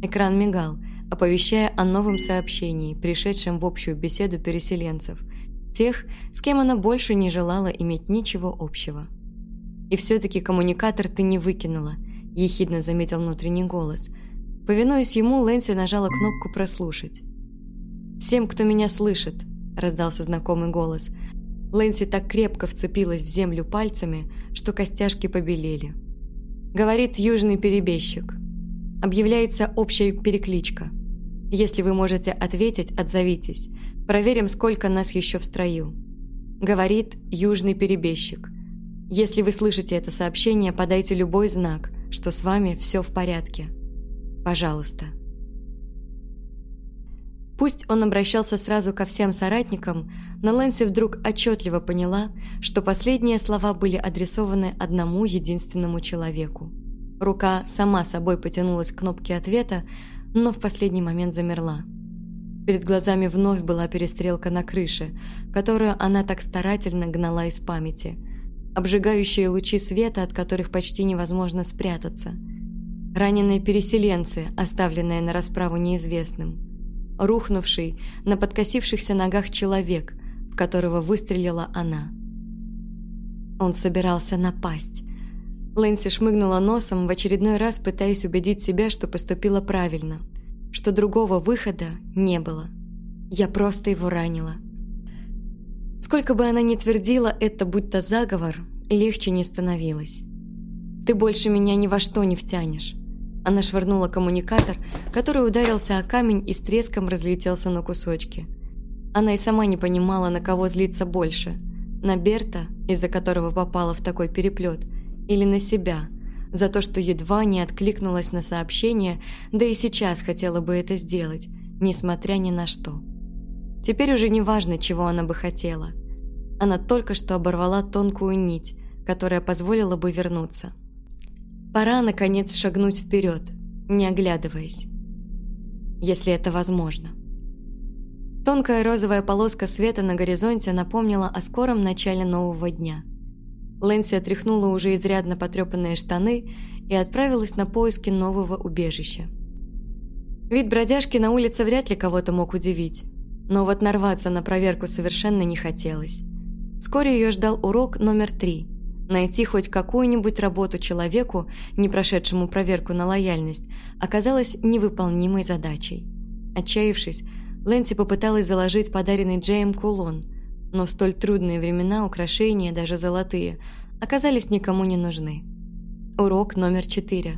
Экран мигал, оповещая о новом сообщении, пришедшем в общую беседу переселенцев, тех, с кем она больше не желала иметь ничего общего. «И все-таки коммуникатор ты не выкинула», – ехидно заметил внутренний голос. Повинуясь ему, Лэнси нажала кнопку «Прослушать». «Всем, кто меня слышит», раздался знакомый голос. Лэнси так крепко вцепилась в землю пальцами, что костяшки побелели. Говорит южный перебежчик. Объявляется общая перекличка. Если вы можете ответить, отзовитесь. Проверим, сколько нас еще в строю. Говорит южный перебежчик. Если вы слышите это сообщение, подайте любой знак, что с вами все в порядке. Пожалуйста. Пусть он обращался сразу ко всем соратникам, но Лэнси вдруг отчетливо поняла, что последние слова были адресованы одному единственному человеку. Рука сама собой потянулась к кнопке ответа, но в последний момент замерла. Перед глазами вновь была перестрелка на крыше, которую она так старательно гнала из памяти. Обжигающие лучи света, от которых почти невозможно спрятаться. Раненые переселенцы, оставленные на расправу неизвестным – рухнувший на подкосившихся ногах человек, в которого выстрелила она. Он собирался напасть. Лэнси шмыгнула носом, в очередной раз пытаясь убедить себя, что поступила правильно, что другого выхода не было. Я просто его ранила. Сколько бы она ни твердила это будто заговор, легче не становилось. «Ты больше меня ни во что не втянешь. Она швырнула коммуникатор, который ударился о камень и с треском разлетелся на кусочки. Она и сама не понимала, на кого злиться больше. На Берта, из-за которого попала в такой переплет, или на себя, за то, что едва не откликнулась на сообщение, да и сейчас хотела бы это сделать, несмотря ни на что. Теперь уже не важно, чего она бы хотела. Она только что оборвала тонкую нить, которая позволила бы вернуться. Пора, наконец, шагнуть вперед, не оглядываясь. Если это возможно. Тонкая розовая полоска света на горизонте напомнила о скором начале нового дня. Лэнси отряхнула уже изрядно потрепанные штаны и отправилась на поиски нового убежища. Вид бродяжки на улице вряд ли кого-то мог удивить, но вот нарваться на проверку совершенно не хотелось. Вскоре ее ждал урок номер три – Найти хоть какую-нибудь работу человеку, не прошедшему проверку на лояльность, оказалось невыполнимой задачей. Отчаявшись, Лэнси попыталась заложить подаренный Джейм кулон, но в столь трудные времена украшения, даже золотые, оказались никому не нужны. Урок номер четыре.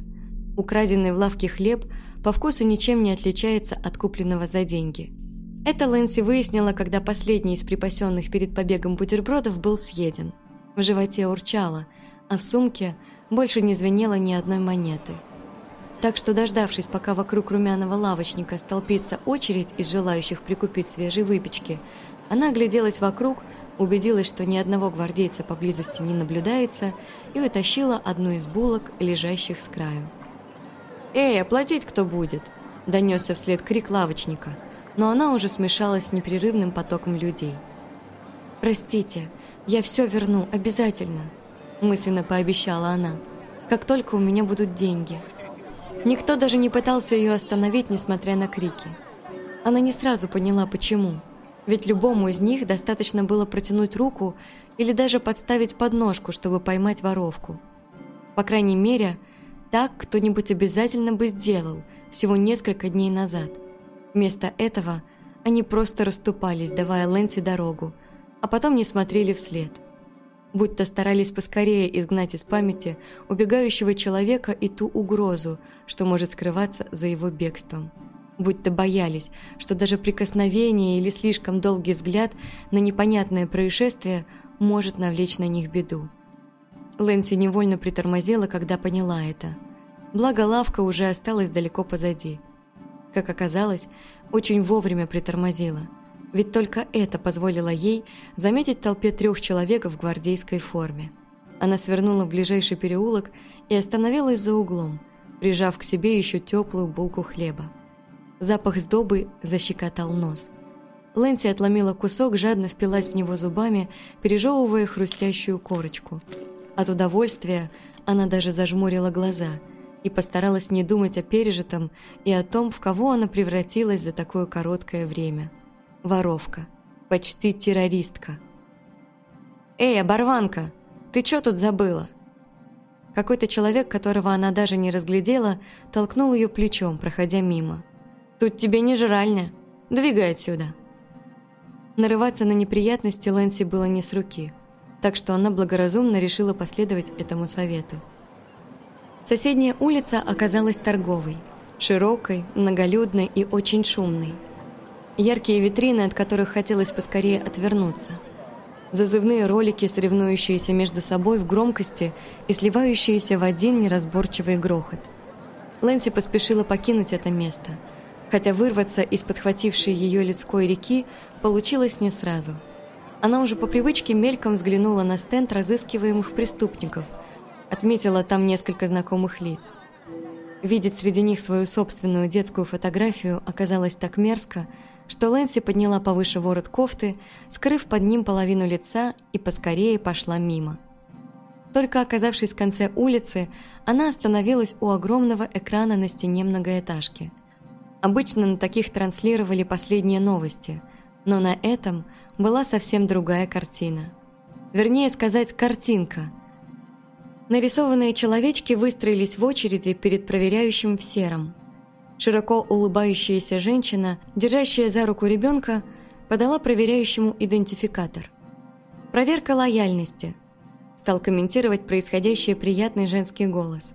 Украденный в лавке хлеб по вкусу ничем не отличается от купленного за деньги. Это Лэнси выяснила, когда последний из припасенных перед побегом бутербродов был съеден – в животе урчало, а в сумке больше не звенело ни одной монеты. Так что, дождавшись, пока вокруг румяного лавочника столпится очередь из желающих прикупить свежей выпечки, она огляделась вокруг, убедилась, что ни одного гвардейца поблизости не наблюдается, и вытащила одну из булок, лежащих с краю. «Эй, оплатить кто будет?» – донесся вслед крик лавочника, но она уже смешалась с непрерывным потоком людей. «Простите», «Я все верну, обязательно», – мысленно пообещала она, «как только у меня будут деньги». Никто даже не пытался ее остановить, несмотря на крики. Она не сразу поняла, почему. Ведь любому из них достаточно было протянуть руку или даже подставить подножку, чтобы поймать воровку. По крайней мере, так кто-нибудь обязательно бы сделал всего несколько дней назад. Вместо этого они просто расступались, давая Лэнси дорогу, а потом не смотрели вслед. Будто старались поскорее изгнать из памяти убегающего человека и ту угрозу, что может скрываться за его бегством. Будто боялись, что даже прикосновение или слишком долгий взгляд на непонятное происшествие может навлечь на них беду. Лэнси невольно притормозила, когда поняла это. Благо лавка уже осталась далеко позади. Как оказалось, очень вовремя притормозила – ведь только это позволило ей заметить в толпе трех человек в гвардейской форме. Она свернула в ближайший переулок и остановилась за углом, прижав к себе еще теплую булку хлеба. Запах сдобы защекотал нос. Лэнси отломила кусок, жадно впилась в него зубами, пережевывая хрустящую корочку. От удовольствия она даже зажмурила глаза и постаралась не думать о пережитом и о том, в кого она превратилась за такое короткое время – воровка, почти террористка. «Эй, оборванка, ты чё тут забыла?» Какой-то человек, которого она даже не разглядела, толкнул ее плечом, проходя мимо. «Тут тебе не жральня. Двигай отсюда!» Нарываться на неприятности Лэнси было не с руки, так что она благоразумно решила последовать этому совету. Соседняя улица оказалась торговой, широкой, многолюдной и очень шумной – яркие витрины, от которых хотелось поскорее отвернуться. Зазывные ролики, соревнующиеся между собой в громкости и сливающиеся в один неразборчивый грохот. Лэнси поспешила покинуть это место, хотя вырваться из подхватившей ее людской реки получилось не сразу. Она уже по привычке мельком взглянула на стенд разыскиваемых преступников, отметила там несколько знакомых лиц. Видеть среди них свою собственную детскую фотографию оказалось так мерзко, что Лэнси подняла повыше ворот кофты, скрыв под ним половину лица и поскорее пошла мимо. Только оказавшись в конце улицы, она остановилась у огромного экрана на стене многоэтажки. Обычно на таких транслировали последние новости, но на этом была совсем другая картина. Вернее сказать, картинка. Нарисованные человечки выстроились в очереди перед проверяющим в сером. Широко улыбающаяся женщина, держащая за руку ребенка, подала проверяющему идентификатор. Проверка лояльности – стал комментировать происходящее приятный женский голос.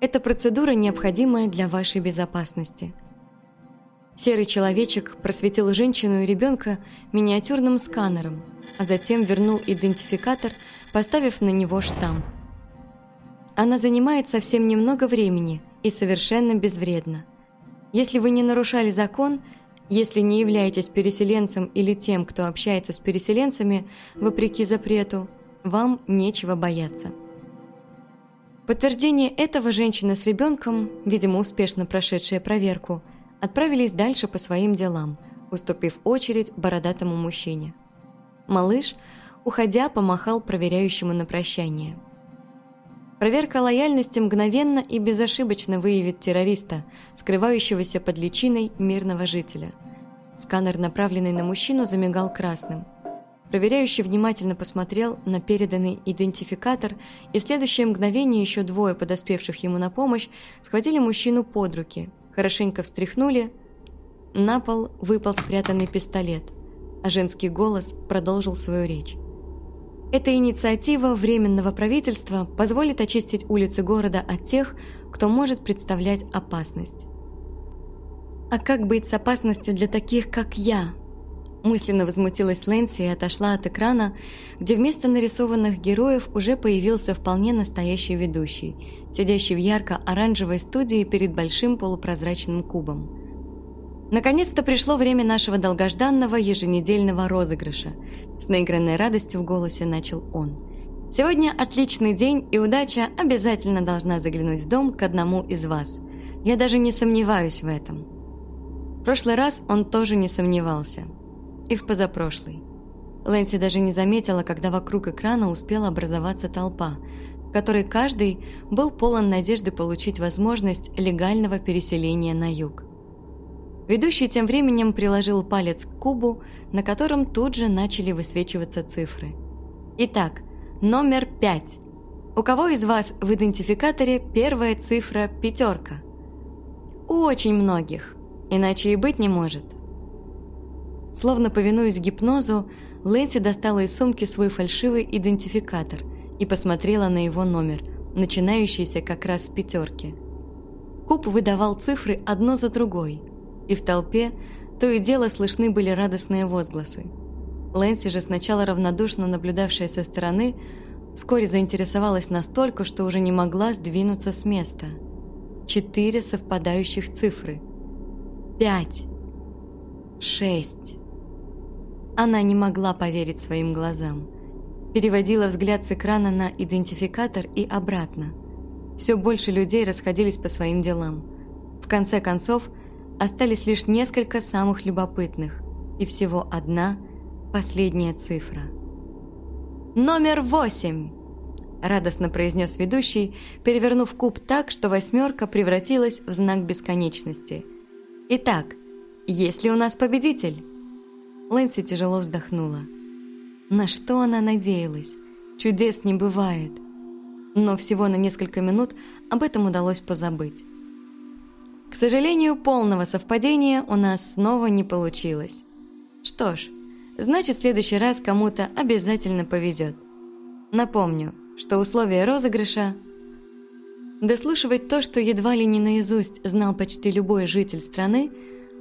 «Это процедура, необходимая для вашей безопасности». Серый человечек просветил женщину и ребенка миниатюрным сканером, а затем вернул идентификатор, поставив на него штамп. Она занимает совсем немного времени и совершенно безвредна. Если вы не нарушали закон, если не являетесь переселенцем или тем, кто общается с переселенцами, вопреки запрету, вам нечего бояться. подтверждение этого женщина с ребенком, видимо, успешно прошедшая проверку, отправились дальше по своим делам, уступив очередь бородатому мужчине. Малыш, уходя, помахал проверяющему на прощание. Проверка лояльности мгновенно и безошибочно выявит террориста, скрывающегося под личиной мирного жителя. Сканер, направленный на мужчину, замигал красным. Проверяющий внимательно посмотрел на переданный идентификатор, и в следующее мгновение еще двое подоспевших ему на помощь схватили мужчину под руки, хорошенько встряхнули. На пол выпал спрятанный пистолет, а женский голос продолжил свою речь. Эта инициатива Временного правительства позволит очистить улицы города от тех, кто может представлять опасность. А как быть с опасностью для таких, как я, Мысленно возмутилась Лэнси и отошла от экрана, где вместо нарисованных героев уже появился вполне настоящий ведущий, сидящий в ярко-оранжевой студии перед большим полупрозрачным кубом. Наконец-то пришло время нашего долгожданного еженедельного розыгрыша. С наигранной радостью в голосе начал он. Сегодня отличный день, и удача обязательно должна заглянуть в дом к одному из вас. Я даже не сомневаюсь в этом. В прошлый раз он тоже не сомневался – и в позапрошлый. Лэнси даже не заметила, когда вокруг экрана успела образоваться толпа, которой каждый был полон надежды получить возможность легального переселения на юг. Ведущий тем временем приложил палец к кубу, на котором тут же начали высвечиваться цифры. Итак, номер пять. У кого из вас в идентификаторе первая цифра пятерка? У очень многих, иначе и быть не может – Словно повинуясь гипнозу, Лэнси достала из сумки свой фальшивый идентификатор и посмотрела на его номер, начинающийся как раз с пятерки. Куб выдавал цифры одно за другой, и в толпе то и дело слышны были радостные возгласы. Лэнси же сначала равнодушно наблюдавшая со стороны, вскоре заинтересовалась настолько, что уже не могла сдвинуться с места. Четыре совпадающих цифры. Пять. Шесть. Она не могла поверить своим глазам. Переводила взгляд с экрана на идентификатор и обратно. Все больше людей расходились по своим делам. В конце концов, остались лишь несколько самых любопытных, и всего одна последняя цифра. «Номер восемь!» – радостно произнес ведущий, перевернув куб так, что восьмерка превратилась в знак бесконечности. «Итак, есть ли у нас победитель?» Лэнси тяжело вздохнула. На что она надеялась? Чудес не бывает. Но всего на несколько минут об этом удалось позабыть. К сожалению, полного совпадения у нас снова не получилось. Что ж, значит, в следующий раз кому-то обязательно повезет. Напомню, что условия розыгрыша Дослушивать то, что едва ли не наизусть знал почти любой житель страны,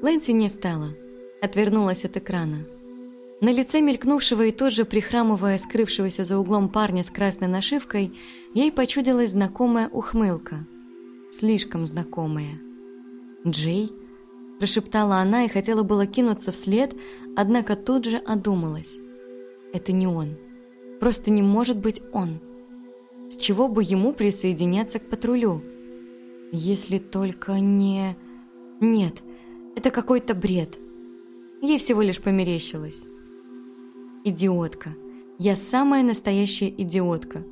Лэнси не стала – отвернулась от экрана. На лице мелькнувшего и тут же прихрамывая скрывшегося за углом парня с красной нашивкой, ей почудилась знакомая ухмылка. слишком знакомое. «Джей?» – прошептала она и хотела было кинуться вслед, однако тут же одумалась. «Это не он. Просто не может быть он. С чего бы ему присоединяться к патрулю? Если только не... Нет, это какой-то бред. Ей всего лишь померещилось. Идиотка. Я самая настоящая идиотка.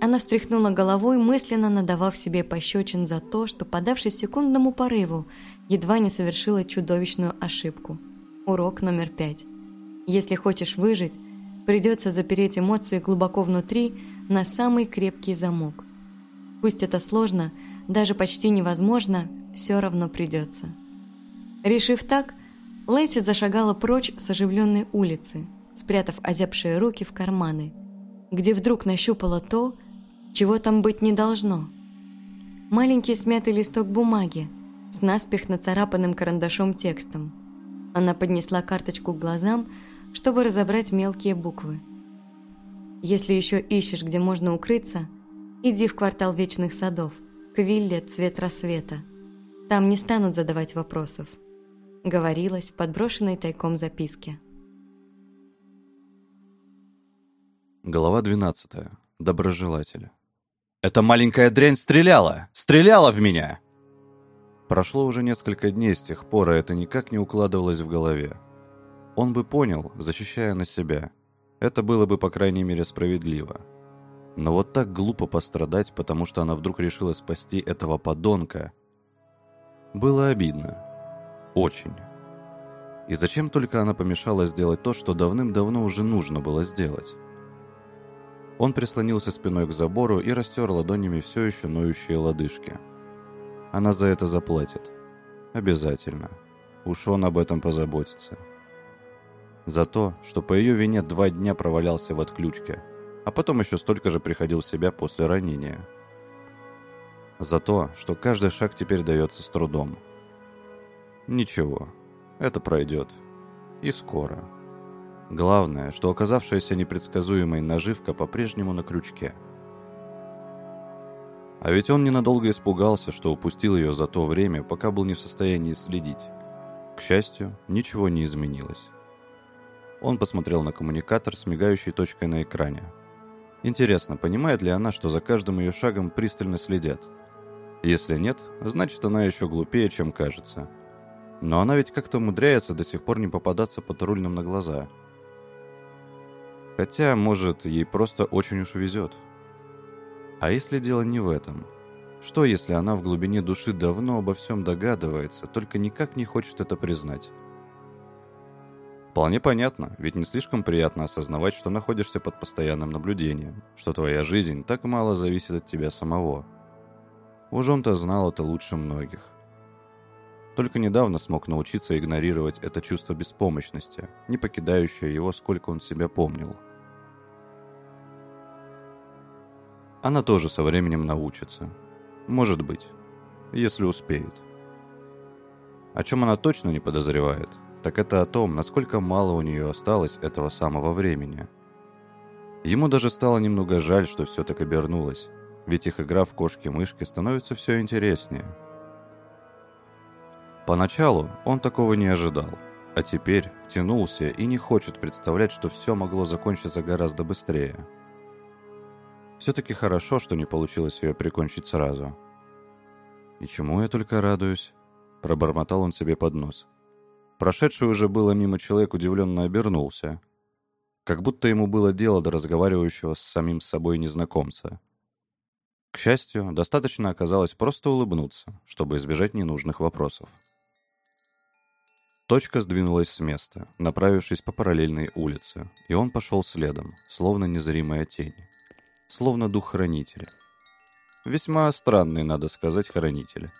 Она встряхнула головой, мысленно надавав себе пощечин за то, что, подавшись секундному порыву, едва не совершила чудовищную ошибку. Урок номер пять. Если хочешь выжить, придется запереть эмоции глубоко внутри на самый крепкий замок. Пусть это сложно, даже почти невозможно, все равно придется. Решив так, Лэйси зашагала прочь с оживленной улицы, спрятав озябшие руки в карманы, где вдруг нащупала то, чего там быть не должно. Маленький смятый листок бумаги с наспех нацарапанным карандашом текстом. Она поднесла карточку к глазам, чтобы разобрать мелкие буквы. Если еще ищешь, где можно укрыться, иди в квартал Вечных Садов, к вилле «Цвет рассвета». Там не станут задавать вопросов. Говорилось в подброшенной тайком записке. Глава 12. Доброжелатель. «Эта маленькая дрянь стреляла! Стреляла в меня!» Прошло уже несколько дней с тех пор, а это никак не укладывалось в голове. Он бы понял, защищая на себя. Это было бы, по крайней мере, справедливо. Но вот так глупо пострадать, потому что она вдруг решила спасти этого подонка, было обидно. Очень. И зачем только она помешала сделать то, что давным-давно уже нужно было сделать? Он прислонился спиной к забору и растер ладонями все еще ноющие лодыжки. Она за это заплатит. Обязательно. Уж он об этом позаботится. За то, что по ее вине два дня провалялся в отключке, а потом еще столько же приходил в себя после ранения. За то, что каждый шаг теперь дается с трудом. Ничего, это пройдет. И скоро. Главное, что оказавшаяся непредсказуемой наживка по-прежнему на крючке. А ведь он ненадолго испугался, что упустил ее за то время, пока был не в состоянии следить. К счастью, ничего не изменилось. Он посмотрел на коммуникатор с мигающей точкой на экране. Интересно, понимает ли она, что за каждым ее шагом пристально следят? Если нет, значит она еще глупее, чем кажется. Но она ведь как-то умудряется до сих пор не попадаться патрульным на глаза – Хотя, может, ей просто очень уж везет. А если дело не в этом? Что, если она в глубине души давно обо всем догадывается, только никак не хочет это признать? Вполне понятно, ведь не слишком приятно осознавать, что находишься под постоянным наблюдением, что твоя жизнь так мало зависит от тебя самого. Уж он-то знал это лучше многих. Только недавно смог научиться игнорировать это чувство беспомощности, не покидающее его, сколько он себя помнил. Она тоже со временем научится. Может быть, если успеет. О чем она точно не подозревает, так это о том, насколько мало у нее осталось этого самого времени. Ему даже стало немного жаль, что все так обернулось, ведь их игра в кошки-мышки становится все интереснее – Поначалу он такого не ожидал, а теперь втянулся и не хочет представлять, что все могло закончиться гораздо быстрее. Все-таки хорошо, что не получилось ее прикончить сразу. «И чему я только радуюсь?» – пробормотал он себе под нос. Прошедший уже было мимо человек удивленно обернулся. Как будто ему было дело до разговаривающего с самим собой незнакомца. К счастью, достаточно оказалось просто улыбнуться, чтобы избежать ненужных вопросов. Точка сдвинулась с места, направившись по параллельной улице, и он пошел следом, словно незримая тень. Словно дух-хранитель. Весьма странный, надо сказать, хранитель.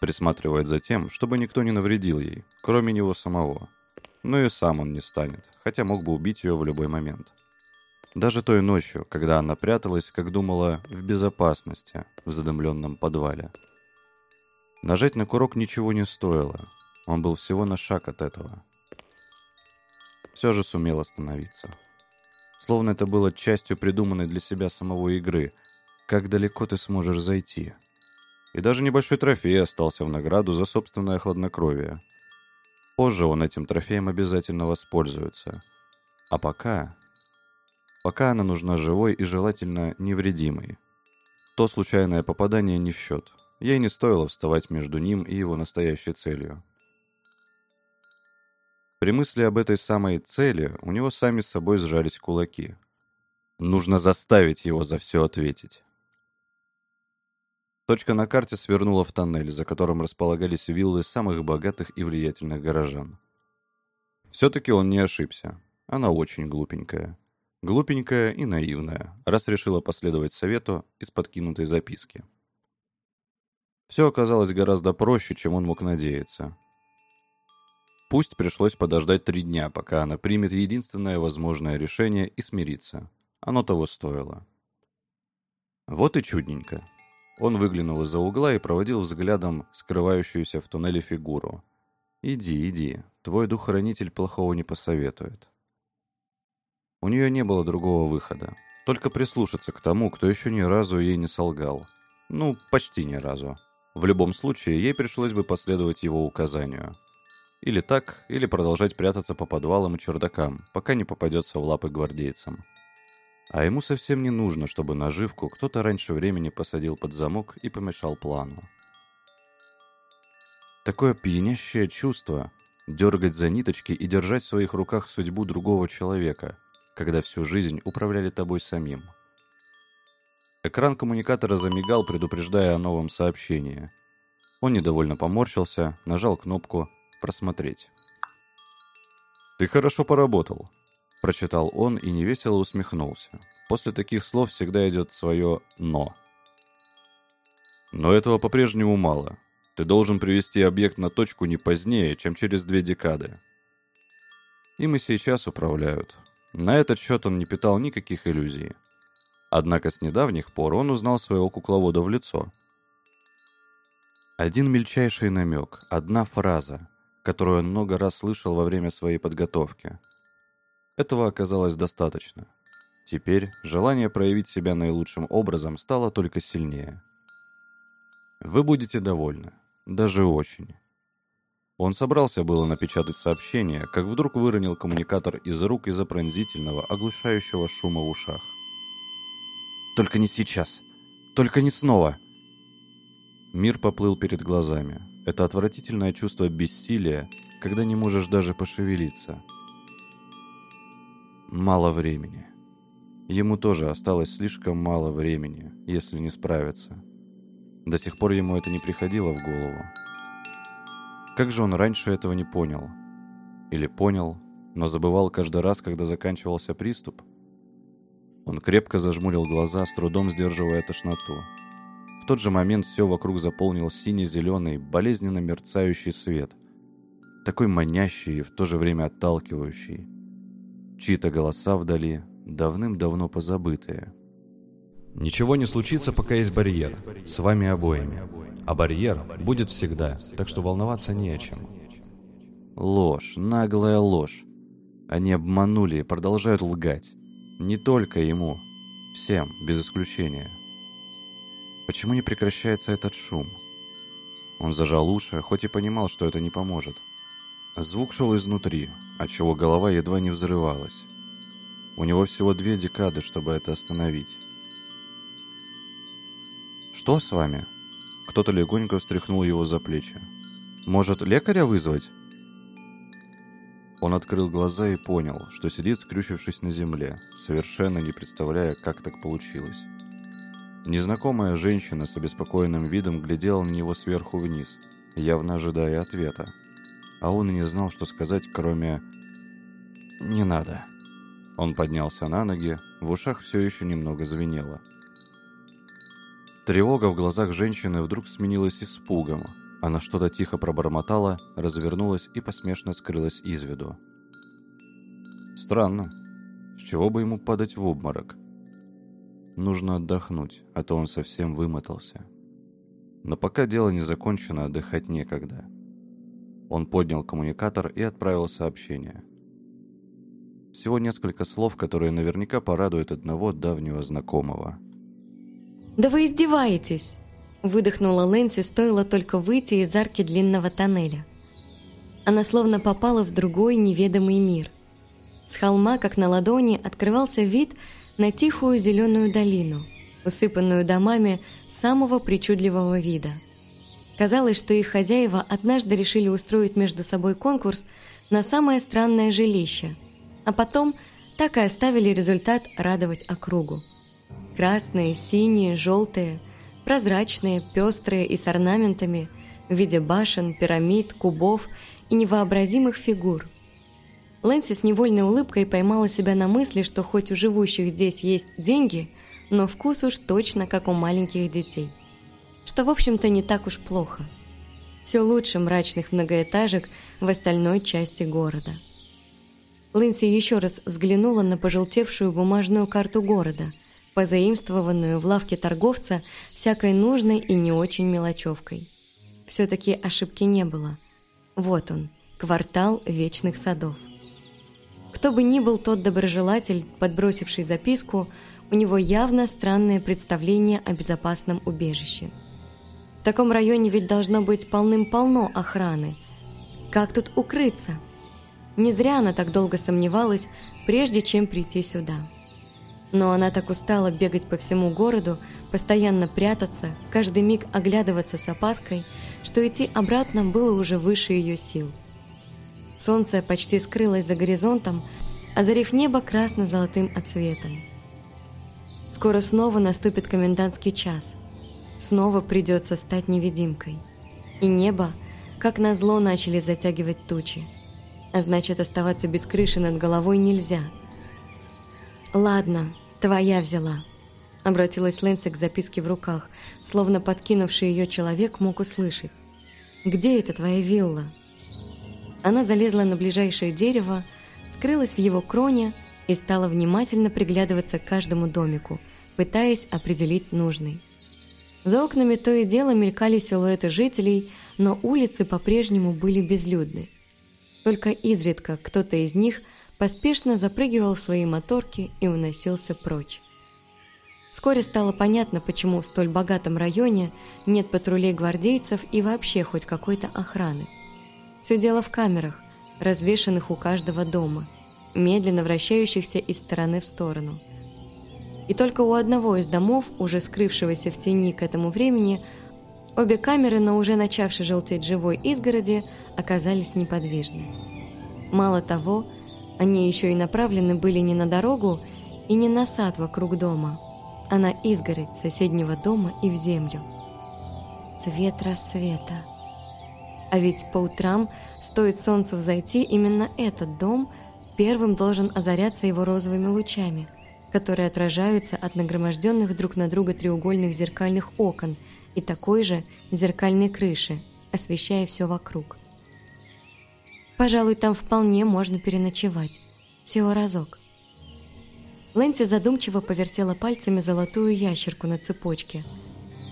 Присматривает за тем, чтобы никто не навредил ей, кроме него самого. Но и сам он не станет, хотя мог бы убить ее в любой момент. Даже той ночью, когда она пряталась, как думала, в безопасности, в задымленном подвале. Нажать на курок ничего не стоило, он был всего на шаг от этого. Все же сумел остановиться. Словно это было частью придуманной для себя самого игры. Как далеко ты сможешь зайти? И даже небольшой трофей остался в награду за собственное хладнокровие. Позже он этим трофеем обязательно воспользуется. А пока... Пока она нужна живой и желательно невредимой. То случайное попадание не в счет. Ей не стоило вставать между ним и его настоящей целью. При мысли об этой самой цели у него сами собой сжались кулаки. Нужно заставить его за все ответить. Точка на карте свернула в тоннель, за которым располагались виллы самых богатых и влиятельных горожан. Все-таки он не ошибся. Она очень глупенькая. Глупенькая и наивная, раз решила последовать совету из подкинутой записки. Все оказалось гораздо проще, чем он мог надеяться. Пусть пришлось подождать три дня, пока она примет единственное возможное решение и смириться. Оно того стоило. Вот и чудненько. Он выглянул из-за угла и проводил взглядом скрывающуюся в туннеле фигуру. «Иди, иди, твой духохранитель плохого не посоветует». У нее не было другого выхода. Только прислушаться к тому, кто еще ни разу ей не солгал. Ну, почти ни разу. В любом случае, ей пришлось бы последовать его указанию. Или так, или продолжать прятаться по подвалам и чердакам, пока не попадется в лапы гвардейцам. А ему совсем не нужно, чтобы наживку кто-то раньше времени посадил под замок и помешал плану. Такое пьянящее чувство – дергать за ниточки и держать в своих руках судьбу другого человека, когда всю жизнь управляли тобой самим. Экран коммуникатора замигал, предупреждая о новом сообщении. Он недовольно поморщился, нажал кнопку «Просмотреть». «Ты хорошо поработал», Прочитал он и невесело усмехнулся. После таких слов всегда идет свое «но». Но этого по-прежнему мало. Ты должен привести объект на точку не позднее, чем через две декады. Им и сейчас управляют. На этот счет он не питал никаких иллюзий. Однако с недавних пор он узнал своего кукловода в лицо. Один мельчайший намек, одна фраза, которую он много раз слышал во время своей подготовки – этого оказалось достаточно. Теперь желание проявить себя наилучшим образом стало только сильнее. Вы будете довольны. Даже очень. Он собрался было напечатать сообщение, как вдруг выронил коммуникатор из рук из-за пронзительного, оглушающего шума в ушах. «Только не сейчас! Только не снова!» Мир поплыл перед глазами. Это отвратительное чувство бессилия, когда не можешь даже пошевелиться – мало времени. Ему тоже осталось слишком мало времени, если не справиться. До сих пор ему это не приходило в голову. Как же он раньше этого не понял? Или понял, но забывал каждый раз, когда заканчивался приступ? Он крепко зажмурил глаза, с трудом сдерживая тошноту. В тот же момент все вокруг заполнил синий-зеленый, болезненно мерцающий свет. Такой манящий и в то же время отталкивающий. Чьи-то голоса вдали, давным-давно позабытые. Ничего не случится, пока есть барьер. С вами обоими. А барьер будет всегда, так что волноваться не о чем. Ложь, наглая ложь. Они обманули и продолжают лгать. Не только ему. Всем, без исключения. Почему не прекращается этот шум? Он зажал уши, хоть и понимал, что это не поможет. Звук шел изнутри, отчего голова едва не взрывалась. У него всего две декады, чтобы это остановить. «Что с вами?» Кто-то легонько встряхнул его за плечи. «Может, лекаря вызвать?» Он открыл глаза и понял, что сидит, скрючившись на земле, совершенно не представляя, как так получилось. Незнакомая женщина с обеспокоенным видом глядела на него сверху вниз, явно ожидая ответа а он не знал, что сказать, кроме «не надо». Он поднялся на ноги, в ушах все еще немного звенело. Тревога в глазах женщины вдруг сменилась испугом. Она что-то тихо пробормотала, развернулась и посмешно скрылась из виду. Странно. С чего бы ему падать в обморок? Нужно отдохнуть, а то он совсем вымотался. Но пока дело не закончено, отдыхать некогда. Он поднял коммуникатор и отправил сообщение. Всего несколько слов, которые наверняка порадуют одного давнего знакомого. «Да вы издеваетесь!» Выдохнула Лэнси, стоило только выйти из арки длинного тоннеля. Она словно попала в другой неведомый мир. С холма, как на ладони, открывался вид на тихую зеленую долину, усыпанную домами самого причудливого вида. Казалось, что их хозяева однажды решили устроить между собой конкурс на самое странное жилище, а потом так и оставили результат радовать округу. Красные, синие, желтые – прозрачные, пестрые и с орнаментами в виде башен, пирамид, кубов и невообразимых фигур. Лэнси с невольной улыбкой поймала себя на мысли, что хоть у живущих здесь есть деньги, но вкус уж точно как у маленьких детей. Что, в общем-то, не так уж плохо. Все лучше мрачных многоэтажек в остальной части города. Лэнси еще раз взглянула на пожелтевшую бумажную карту города – позаимствованную в лавке торговца всякой нужной и не очень мелочевкой. Все-таки ошибки не было. Вот он, квартал вечных садов. Кто бы ни был тот доброжелатель, подбросивший записку, у него явно странное представление о безопасном убежище. В таком районе ведь должно быть полным-полно охраны. Как тут укрыться? Не зря она так долго сомневалась, прежде чем прийти сюда. Но она так устала бегать по всему городу, постоянно прятаться, каждый миг оглядываться с опаской, что идти обратно было уже выше ее сил. Солнце почти скрылось за горизонтом, озарив небо красно-золотым отцветом. Скоро снова наступит комендантский час. Снова придется стать невидимкой. И небо, как назло, начали затягивать тучи. А значит, оставаться без крыши над головой нельзя. Ладно, «Твоя взяла», — обратилась Лэнси к записке в руках, словно подкинувший ее человек мог услышать. «Где эта твоя вилла?» Она залезла на ближайшее дерево, скрылась в его кроне и стала внимательно приглядываться к каждому домику, пытаясь определить нужный. За окнами то и дело мелькали силуэты жителей, но улицы по-прежнему были безлюдны. Только изредка кто-то из них поспешно запрыгивал в свои моторки и уносился прочь. Вскоре стало понятно, почему в столь богатом районе нет патрулей гвардейцев и вообще хоть какой-то охраны. Все дело в камерах, развешанных у каждого дома, медленно вращающихся из стороны в сторону. И только у одного из домов, уже скрывшегося в тени к этому времени, обе камеры на уже начавшей желтеть живой изгороди оказались неподвижны. Мало того, они еще и направлены были не на дорогу и не на сад вокруг дома, а на изгородь соседнего дома и в землю. Цвет рассвета. А ведь по утрам, стоит солнцу взойти, именно этот дом первым должен озаряться его розовыми лучами, которые отражаются от нагроможденных друг на друга треугольных зеркальных окон и такой же зеркальной крыши, освещая все вокруг. Пожалуй, там вполне можно переночевать. Всего разок. Лэнси задумчиво повертела пальцами золотую ящерку на цепочке.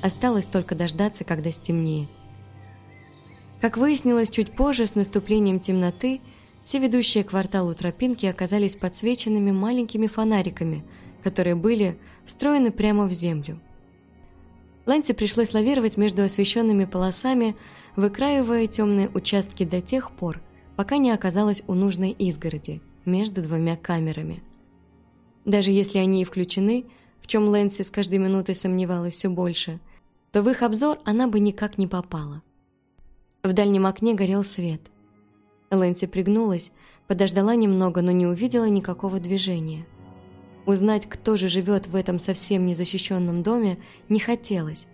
Осталось только дождаться, когда стемнеет. Как выяснилось чуть позже, с наступлением темноты, все ведущие к кварталу тропинки оказались подсвеченными маленькими фонариками, которые были встроены прямо в землю. Лэнси пришлось лавировать между освещенными полосами, выкраивая темные участки до тех пор, пока не оказалась у нужной изгороди между двумя камерами. Даже если они и включены, в чем Лэнси с каждой минутой сомневалась все больше, то в их обзор она бы никак не попала. В дальнем окне горел свет. Лэнси пригнулась, подождала немного, но не увидела никакого движения. Узнать, кто же живет в этом совсем незащищенном доме, не хотелось.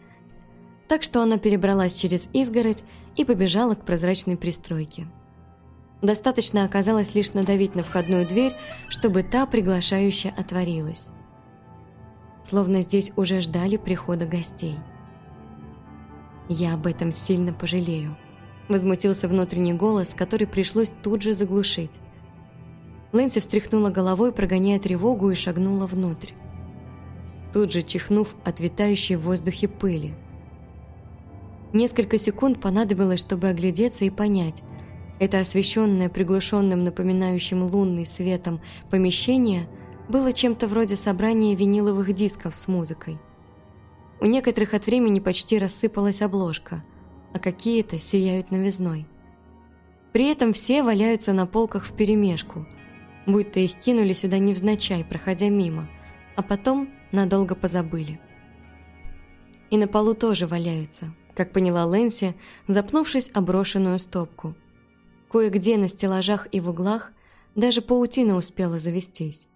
Так что она перебралась через изгородь и побежала к прозрачной пристройке. Достаточно оказалось лишь надавить на входную дверь, чтобы та приглашающе отворилась. Словно здесь уже ждали прихода гостей. «Я об этом сильно пожалею», — возмутился внутренний голос, который пришлось тут же заглушить. Лэнси встряхнула головой, прогоняя тревогу, и шагнула внутрь. Тут же чихнув от витающей в воздухе пыли. Несколько секунд понадобилось, чтобы оглядеться и понять — это освещенное приглушенным напоминающим лунный светом помещение было чем-то вроде собрания виниловых дисков с музыкой. У некоторых от времени почти рассыпалась обложка, а какие-то сияют новизной. При этом все валяются на полках вперемешку, будто их кинули сюда невзначай, проходя мимо, а потом надолго позабыли. И на полу тоже валяются, как поняла Лэнси, запнувшись о брошенную стопку. Кое-где на стеллажах и в углах даже паутина успела завестись.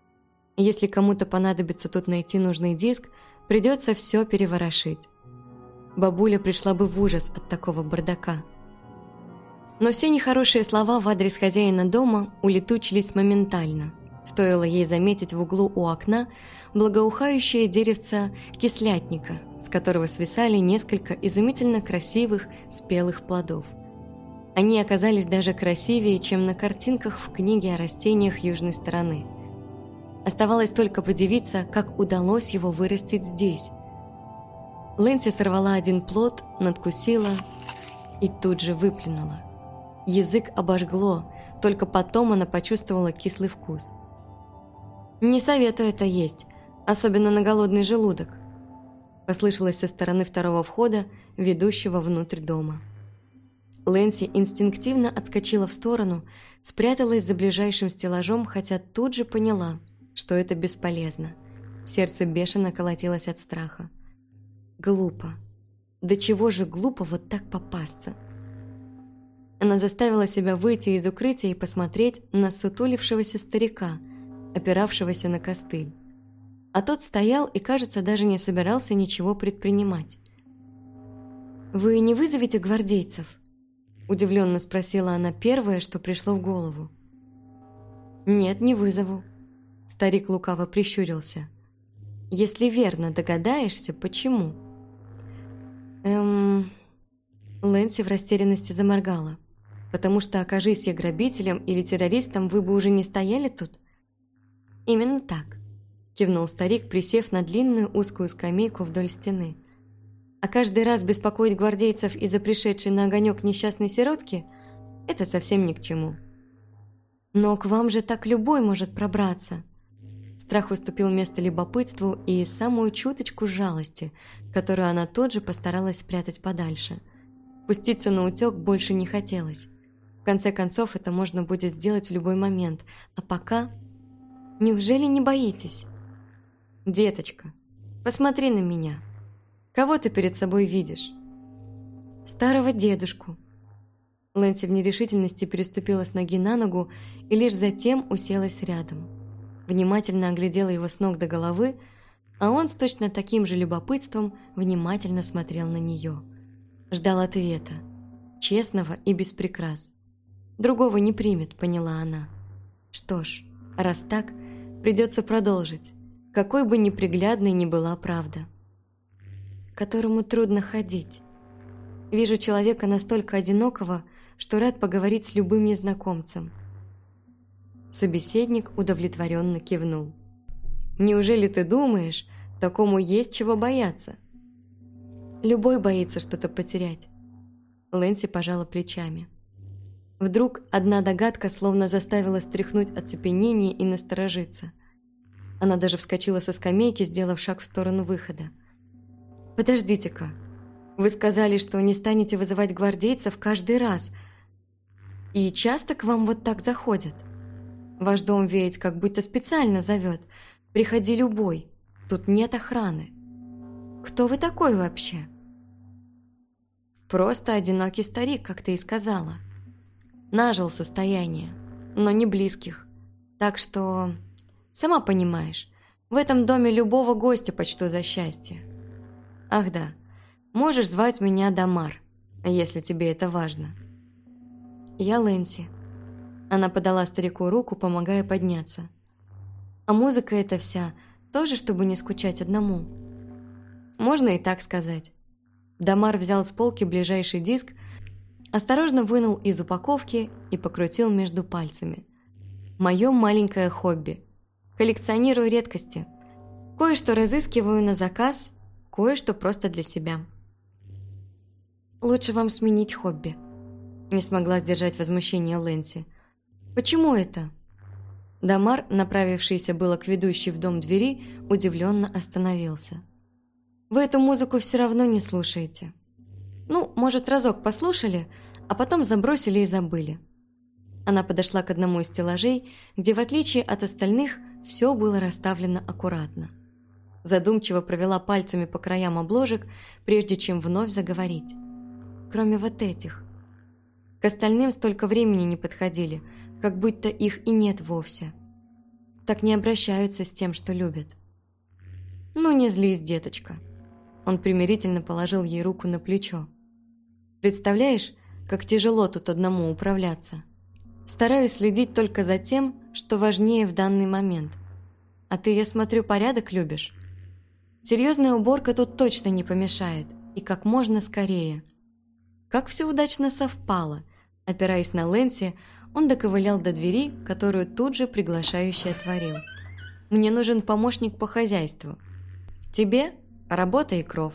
Если кому-то понадобится тут найти нужный диск, придется все переворошить. Бабуля пришла бы в ужас от такого бардака. Но все нехорошие слова в адрес хозяина дома улетучились моментально. Стоило ей заметить в углу у окна благоухающее деревце кислятника, с которого свисали несколько изумительно красивых спелых плодов. Они оказались даже красивее, чем на картинках в книге о растениях южной стороны. Оставалось только подивиться, как удалось его вырастить здесь. Лэнси сорвала один плод, надкусила и тут же выплюнула. Язык обожгло, только потом она почувствовала кислый вкус. «Не советую это есть, особенно на голодный желудок», послышалось со стороны второго входа, ведущего внутрь дома. Лэнси инстинктивно отскочила в сторону, спряталась за ближайшим стеллажом, хотя тут же поняла, что это бесполезно. Сердце бешено колотилось от страха. Глупо. До чего же глупо вот так попасться? Она заставила себя выйти из укрытия и посмотреть на сутулившегося старика, опиравшегося на костыль. А тот стоял и, кажется, даже не собирался ничего предпринимать. «Вы не вызовете гвардейцев?» Удивленно спросила она первое, что пришло в голову. «Нет, не вызову». Старик лукаво прищурился. «Если верно догадаешься, почему?» «Эм...» Лэнси в растерянности заморгала. «Потому что, окажись я грабителем или террористом, вы бы уже не стояли тут?» «Именно так», — кивнул старик, присев на длинную узкую скамейку вдоль стены. А каждый раз беспокоить гвардейцев из-за пришедшей на огонек несчастной сиротки – это совсем ни к чему. Но к вам же так любой может пробраться. Страх уступил место любопытству и самую чуточку жалости, которую она тут же постаралась спрятать подальше. Пуститься на утек больше не хотелось. В конце концов, это можно будет сделать в любой момент. А пока... Неужели не боитесь? Деточка, посмотри на меня. Кого ты перед собой видишь?» «Старого дедушку». Лэнси в нерешительности переступила с ноги на ногу и лишь затем уселась рядом. Внимательно оглядела его с ног до головы, а он с точно таким же любопытством внимательно смотрел на нее. Ждал ответа, честного и без прикрас. Другого не примет, поняла она. Что ж, раз так, придется продолжить, какой бы неприглядной ни была правда которому трудно ходить. Вижу человека настолько одинокого, что рад поговорить с любым незнакомцем. Собеседник удовлетворенно кивнул. «Неужели ты думаешь, такому есть чего бояться?» «Любой боится что-то потерять». Лэнси пожала плечами. Вдруг одна догадка словно заставила стряхнуть оцепенение и насторожиться. Она даже вскочила со скамейки, сделав шаг в сторону выхода. «Подождите-ка. Вы сказали, что не станете вызывать гвардейцев каждый раз. И часто к вам вот так заходят? Ваш дом ведь как будто специально зовет. Приходи любой. Тут нет охраны. Кто вы такой вообще?» «Просто одинокий старик, как ты и сказала. Нажил состояние, но не близких. Так что, сама понимаешь, в этом доме любого гостя почту за счастье. Ах да, можешь звать меня Дамар, если тебе это важно. Я Лэнси. Она подала старику руку, помогая подняться. А музыка эта вся тоже, чтобы не скучать одному. Можно и так сказать. Дамар взял с полки ближайший диск, осторожно вынул из упаковки и покрутил между пальцами. Мое маленькое хобби. Коллекционирую редкости. Кое-что разыскиваю на заказ кое-что просто для себя. «Лучше вам сменить хобби», — не смогла сдержать возмущение Лэнси. «Почему это?» Дамар, направившийся было к ведущей в дом двери, удивленно остановился. Вы эту музыку все равно не слушаете. Ну, может, разок послушали, а потом забросили и забыли. Она подошла к одному из стеллажей, где, в отличие от остальных, все было расставлено аккуратно. Задумчиво провела пальцами по краям обложек, прежде чем вновь заговорить. Кроме вот этих. К остальным столько времени не подходили, как будто их и нет вовсе. Так не обращаются с тем, что любят. «Ну, не злись, деточка». Он примирительно положил ей руку на плечо. «Представляешь, как тяжело тут одному управляться. Стараюсь следить только за тем, что важнее в данный момент. А ты, я смотрю, порядок любишь? Серьезная уборка тут точно не помешает, и как можно скорее. Как все удачно совпало. Опираясь на Лэнси, он доковылял до двери, которую тут же приглашающий отворил. «Мне нужен помощник по хозяйству. Тебе – работа и кров».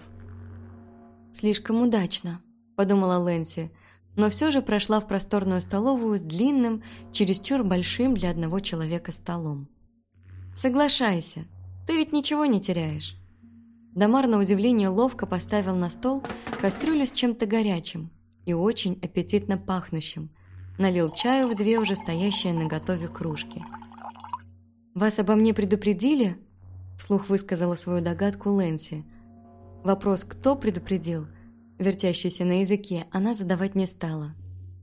«Слишком удачно», – подумала Лэнси, но все же прошла в просторную столовую с длинным, чересчур большим для одного человека столом. «Соглашайся, ты ведь ничего не теряешь». Дамар на удивление ловко поставил на стол кастрюлю с чем-то горячим и очень аппетитно пахнущим, налил чаю в две уже стоящие на готове кружки. «Вас обо мне предупредили?» вслух высказала свою догадку Лэнси. Вопрос «кто предупредил?» вертящийся на языке, она задавать не стала.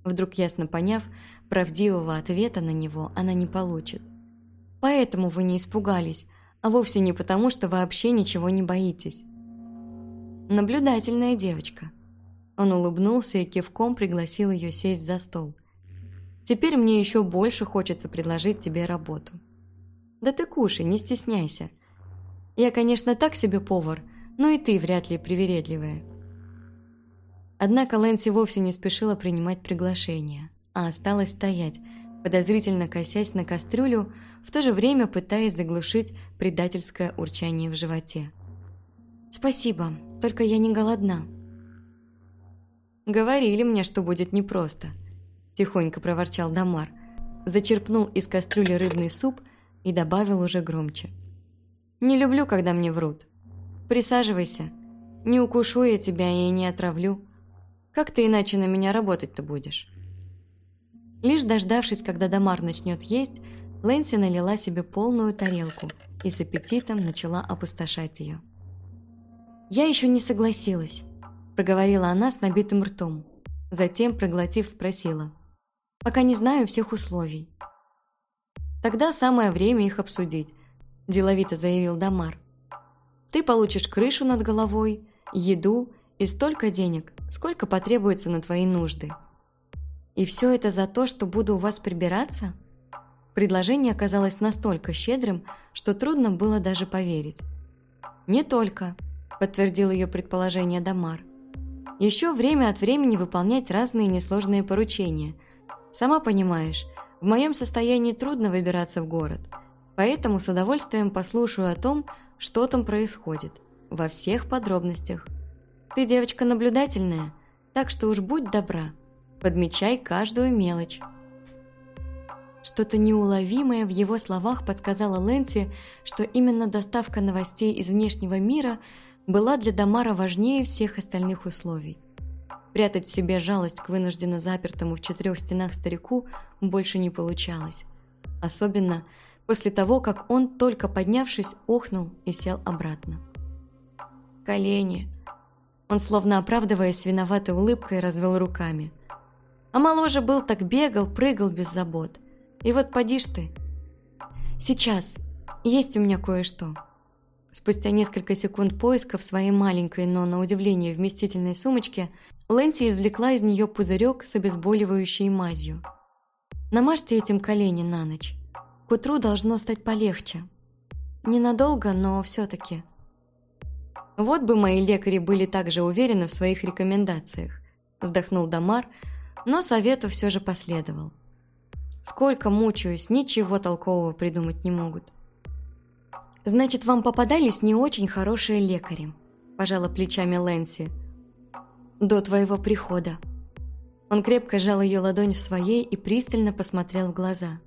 Вдруг ясно поняв, правдивого ответа на него она не получит. Поэтому вы не испугались, а вовсе не потому, что вообще ничего не боитесь. Наблюдательная девочка. Он улыбнулся и кивком пригласил ее сесть за стол. Теперь мне еще больше хочется предложить тебе работу. Да ты кушай, не стесняйся. Я, конечно, так себе повар, но и ты вряд ли привередливая. Однако Лэнси вовсе не спешила принимать приглашение, а осталась стоять, подозрительно косясь на кастрюлю, в то же время пытаясь заглушить предательское урчание в животе. «Спасибо, только я не голодна». «Говорили мне, что будет непросто», – тихонько проворчал Дамар, зачерпнул из кастрюли рыбный суп и добавил уже громче. «Не люблю, когда мне врут. Присаживайся, не укушу я тебя и не отравлю». Как ты иначе на меня работать-то будешь?» Лишь дождавшись, когда Дамар начнет есть, Лэнси налила себе полную тарелку и с аппетитом начала опустошать ее. «Я еще не согласилась», – проговорила она с набитым ртом. Затем, проглотив, спросила. «Пока не знаю всех условий». «Тогда самое время их обсудить», – деловито заявил Дамар. «Ты получишь крышу над головой, еду и столько денег, сколько потребуется на твои нужды. И все это за то, что буду у вас прибираться? Предложение оказалось настолько щедрым, что трудно было даже поверить. «Не только», – подтвердил ее предположение Дамар. «Еще время от времени выполнять разные несложные поручения. Сама понимаешь, в моем состоянии трудно выбираться в город, поэтому с удовольствием послушаю о том, что там происходит, во всех подробностях». Ты девочка наблюдательная, так что уж будь добра, подмечай каждую мелочь». Что-то неуловимое в его словах подсказало Лэнси, что именно доставка новостей из внешнего мира была для Дамара важнее всех остальных условий. Прятать в себе жалость к вынужденно запертому в четырех стенах старику больше не получалось. Особенно после того, как он, только поднявшись, охнул и сел обратно. «Колени!» Он, словно оправдываясь виноватой улыбкой, развел руками. А моложе был, так бегал, прыгал без забот. И вот поди ж ты. Сейчас. Есть у меня кое-что. Спустя несколько секунд поиска в своей маленькой, но на удивление вместительной сумочке, Лэнси извлекла из нее пузырек с обезболивающей мазью. Намажьте этим колени на ночь. К утру должно стать полегче. Ненадолго, но все-таки. Вот бы мои лекари были так же уверены в своих рекомендациях, вздохнул Дамар, но совету все же последовал. Сколько мучаюсь, ничего толкового придумать не могут. Значит, вам попадались не очень хорошие лекари, пожала плечами Лэнси. До твоего прихода. Он крепко сжал ее ладонь в своей и пристально посмотрел в глаза.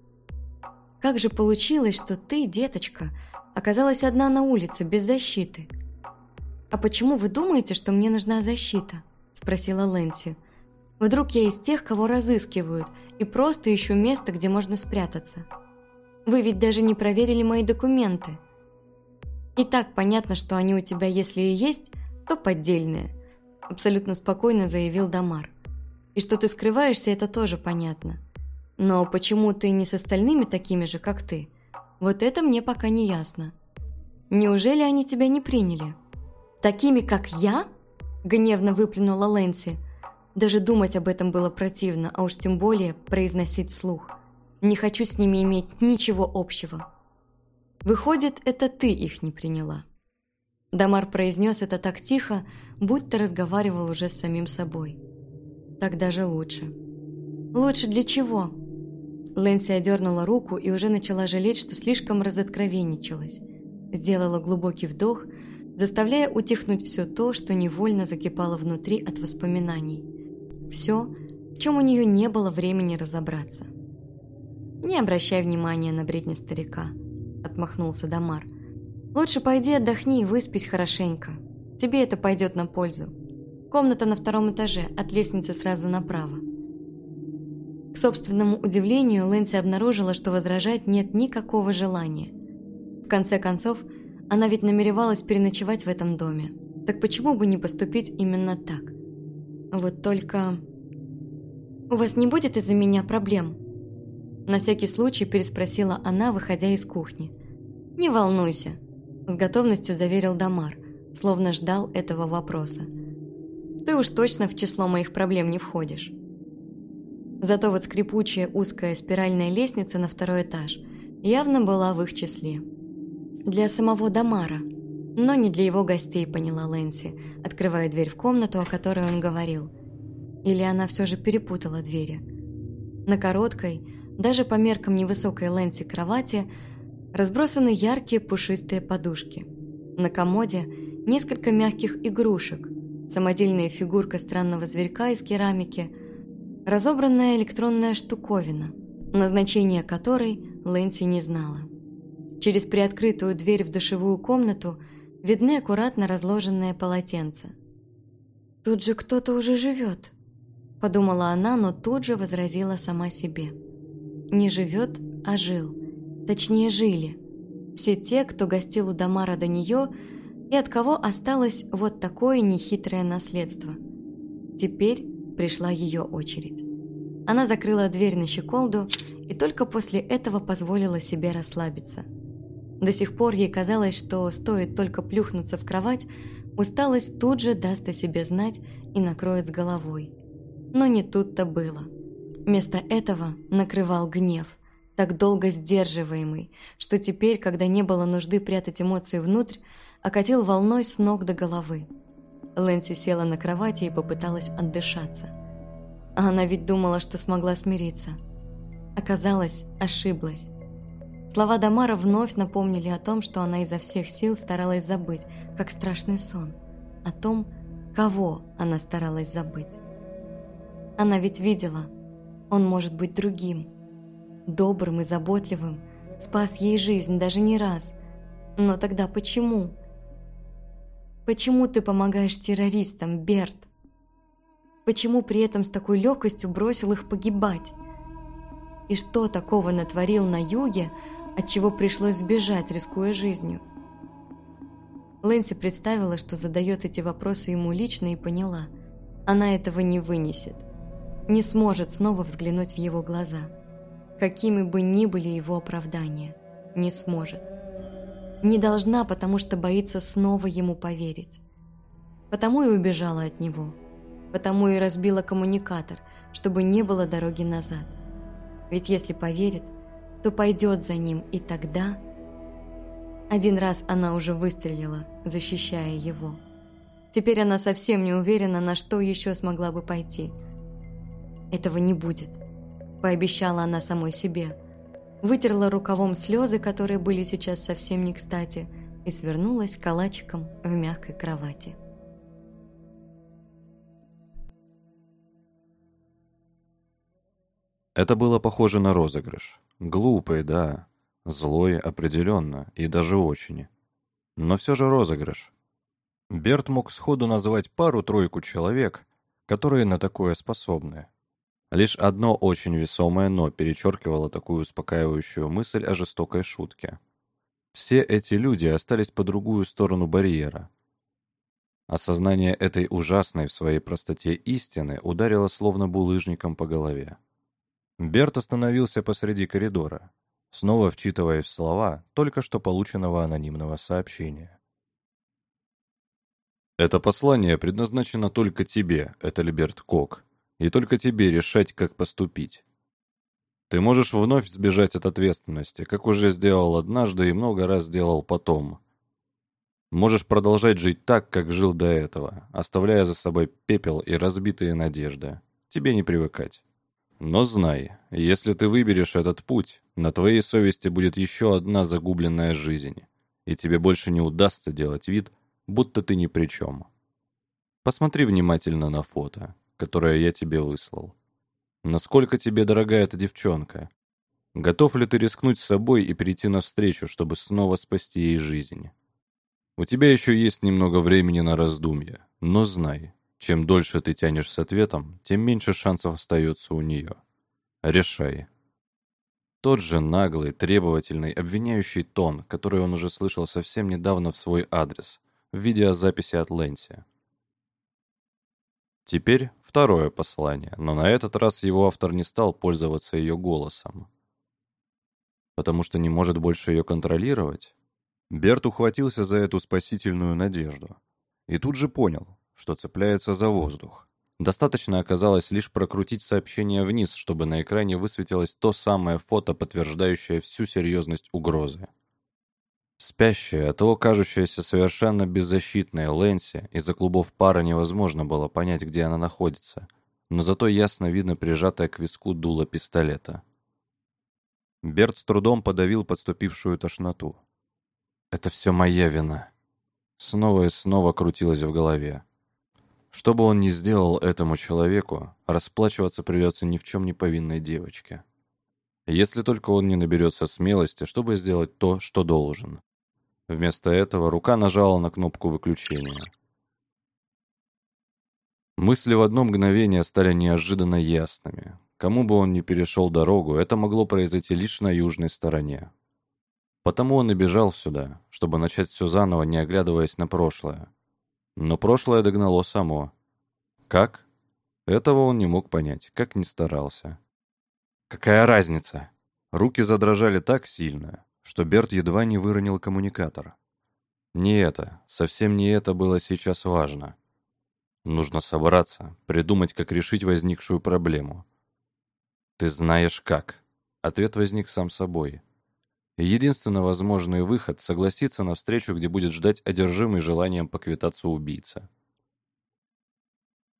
Как же получилось, что ты, деточка, оказалась одна на улице без защиты? «А почему вы думаете, что мне нужна защита?» – спросила Лэнси. «Вдруг я из тех, кого разыскивают, и просто ищу место, где можно спрятаться? Вы ведь даже не проверили мои документы. И так понятно, что они у тебя, если и есть, то поддельные», – абсолютно спокойно заявил Дамар. «И что ты скрываешься, это тоже понятно. Но почему ты не с остальными такими же, как ты? Вот это мне пока не ясно. Неужели они тебя не приняли?» «Такими, как я?» – гневно выплюнула Лэнси. Даже думать об этом было противно, а уж тем более произносить вслух. Не хочу с ними иметь ничего общего. Выходит, это ты их не приняла. Дамар произнес это так тихо, будто разговаривал уже с самим собой. Так даже лучше. Лучше для чего? Лэнси одернула руку и уже начала жалеть, что слишком разоткровенничалась. Сделала глубокий вдох – заставляя утихнуть все то, что невольно закипало внутри от воспоминаний. Все, в чем у нее не было времени разобраться. «Не обращай внимания на бредни старика», — отмахнулся Дамар. «Лучше пойди отдохни и выспись хорошенько. Тебе это пойдет на пользу. Комната на втором этаже, от лестницы сразу направо». К собственному удивлению, Лэнси обнаружила, что возражать нет никакого желания. В конце концов, она ведь намеревалась переночевать в этом доме. Так почему бы не поступить именно так? Вот только... «У вас не будет из-за меня проблем?» На всякий случай переспросила она, выходя из кухни. «Не волнуйся», – с готовностью заверил Дамар, словно ждал этого вопроса. «Ты уж точно в число моих проблем не входишь». Зато вот скрипучая узкая спиральная лестница на второй этаж явно была в их числе – для самого Дамара, но не для его гостей, поняла Лэнси, открывая дверь в комнату, о которой он говорил. Или она все же перепутала двери. На короткой, даже по меркам невысокой Лэнси кровати, разбросаны яркие пушистые подушки. На комоде несколько мягких игрушек, самодельная фигурка странного зверька из керамики, разобранная электронная штуковина, назначение которой Лэнси не знала. Через приоткрытую дверь в душевую комнату видны аккуратно разложенные полотенца. «Тут же кто-то уже живет», – подумала она, но тут же возразила сама себе. «Не живет, а жил. Точнее, жили. Все те, кто гостил у Дамара до нее, и от кого осталось вот такое нехитрое наследство. Теперь пришла ее очередь. Она закрыла дверь на щеколду и только после этого позволила себе расслабиться – до сих пор ей казалось, что стоит только плюхнуться в кровать, усталость тут же даст о себе знать и накроет с головой. Но не тут-то было. Вместо этого накрывал гнев, так долго сдерживаемый, что теперь, когда не было нужды прятать эмоции внутрь, окатил волной с ног до головы. Лэнси села на кровати и попыталась отдышаться. А она ведь думала, что смогла смириться. Оказалось, ошиблась. Слова Дамара вновь напомнили о том, что она изо всех сил старалась забыть, как страшный сон. О том, кого она старалась забыть. Она ведь видела, он может быть другим. Добрым и заботливым, спас ей жизнь даже не раз. Но тогда почему? Почему ты помогаешь террористам, Берт? Почему при этом с такой легкостью бросил их погибать? И что такого натворил на юге, от чего пришлось сбежать, рискуя жизнью. Лэнси представила, что задает эти вопросы ему лично и поняла. Она этого не вынесет. Не сможет снова взглянуть в его глаза. Какими бы ни были его оправдания. Не сможет. Не должна, потому что боится снова ему поверить. Потому и убежала от него. Потому и разбила коммуникатор, чтобы не было дороги назад. Ведь если поверит, то пойдет за ним, и тогда... Один раз она уже выстрелила, защищая его. Теперь она совсем не уверена, на что еще смогла бы пойти. «Этого не будет», – пообещала она самой себе. Вытерла рукавом слезы, которые были сейчас совсем не кстати, и свернулась калачиком в мягкой кровати. Это было похоже на розыгрыш. Глупый, да. Злой определенно, и даже очень. Но все же розыгрыш. Берт мог сходу назвать пару-тройку человек, которые на такое способны. Лишь одно очень весомое «но» перечеркивало такую успокаивающую мысль о жестокой шутке. Все эти люди остались по другую сторону барьера. Осознание этой ужасной в своей простоте истины ударило словно булыжником по голове. Берт остановился посреди коридора, снова вчитывая в слова только что полученного анонимного сообщения. «Это послание предназначено только тебе, Этельберт Кок, и только тебе решать, как поступить. Ты можешь вновь сбежать от ответственности, как уже сделал однажды и много раз сделал потом. Можешь продолжать жить так, как жил до этого, оставляя за собой пепел и разбитые надежды. Тебе не привыкать. Но знай, если ты выберешь этот путь, на твоей совести будет еще одна загубленная жизнь, и тебе больше не удастся делать вид, будто ты ни при чем. Посмотри внимательно на фото, которое я тебе выслал. Насколько тебе дорога эта девчонка? Готов ли ты рискнуть с собой и перейти навстречу, чтобы снова спасти ей жизнь? У тебя еще есть немного времени на раздумья, но знай, чем дольше ты тянешь с ответом, тем меньше шансов остается у нее. Решай. Тот же наглый, требовательный, обвиняющий тон, который он уже слышал совсем недавно в свой адрес, в видеозаписи от Лэнси. Теперь второе послание, но на этот раз его автор не стал пользоваться ее голосом. Потому что не может больше ее контролировать? Берт ухватился за эту спасительную надежду. И тут же понял, что цепляется за воздух. Достаточно оказалось лишь прокрутить сообщение вниз, чтобы на экране высветилось то самое фото, подтверждающее всю серьезность угрозы. Спящая, а то кажущаяся совершенно беззащитная Лэнси, из-за клубов пара невозможно было понять, где она находится, но зато ясно видно прижатое к виску дуло пистолета. Берт с трудом подавил подступившую тошноту. «Это все моя вина». Снова и снова крутилось в голове. Что бы он ни сделал этому человеку, расплачиваться придется ни в чем не повинной девочке. Если только он не наберется смелости, чтобы сделать то, что должен. Вместо этого рука нажала на кнопку выключения. Мысли в одно мгновение стали неожиданно ясными. Кому бы он ни перешел дорогу, это могло произойти лишь на южной стороне. Потому он и бежал сюда, чтобы начать все заново, не оглядываясь на прошлое. Но прошлое догнало само. Как? Этого он не мог понять, как ни старался. Какая разница? Руки задрожали так сильно, что Берт едва не выронил коммуникатор. Не это, совсем не это было сейчас важно. Нужно собраться, придумать, как решить возникшую проблему. «Ты знаешь как». Ответ возник сам собой. Единственно возможный выход — согласиться на встречу, где будет ждать одержимый желанием поквитаться убийца.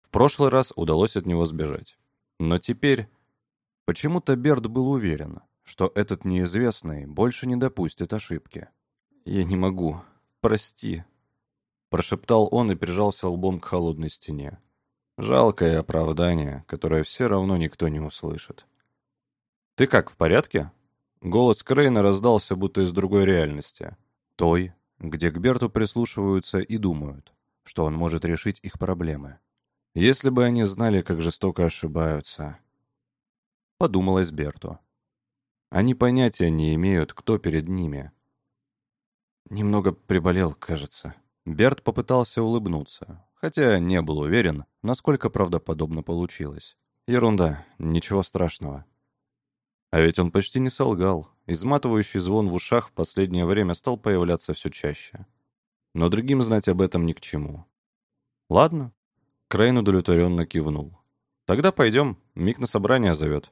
В прошлый раз удалось от него сбежать. Но теперь Почему-то Берд был уверен, что этот неизвестный больше не допустит ошибки. «Я не могу. Прости», — прошептал он и прижался лбом к холодной стене. Жалкое оправдание, которое все равно никто не услышит. «Ты как, в порядке?» Голос Крейна раздался будто из другой реальности. Той, где к Берту прислушиваются и думают, что он может решить их проблемы. Если бы они знали, как жестоко ошибаются, подумалось Берту. Они понятия не имеют, кто перед ними. Немного приболел, кажется. Берт попытался улыбнуться, хотя не был уверен, насколько правдоподобно получилось. Ерунда, ничего страшного. А ведь он почти не солгал. Изматывающий звон в ушах в последнее время стал появляться все чаще. Но другим знать об этом ни к чему. Ладно. Крейн удовлетворенно кивнул. Тогда пойдем, Мик на собрание зовет.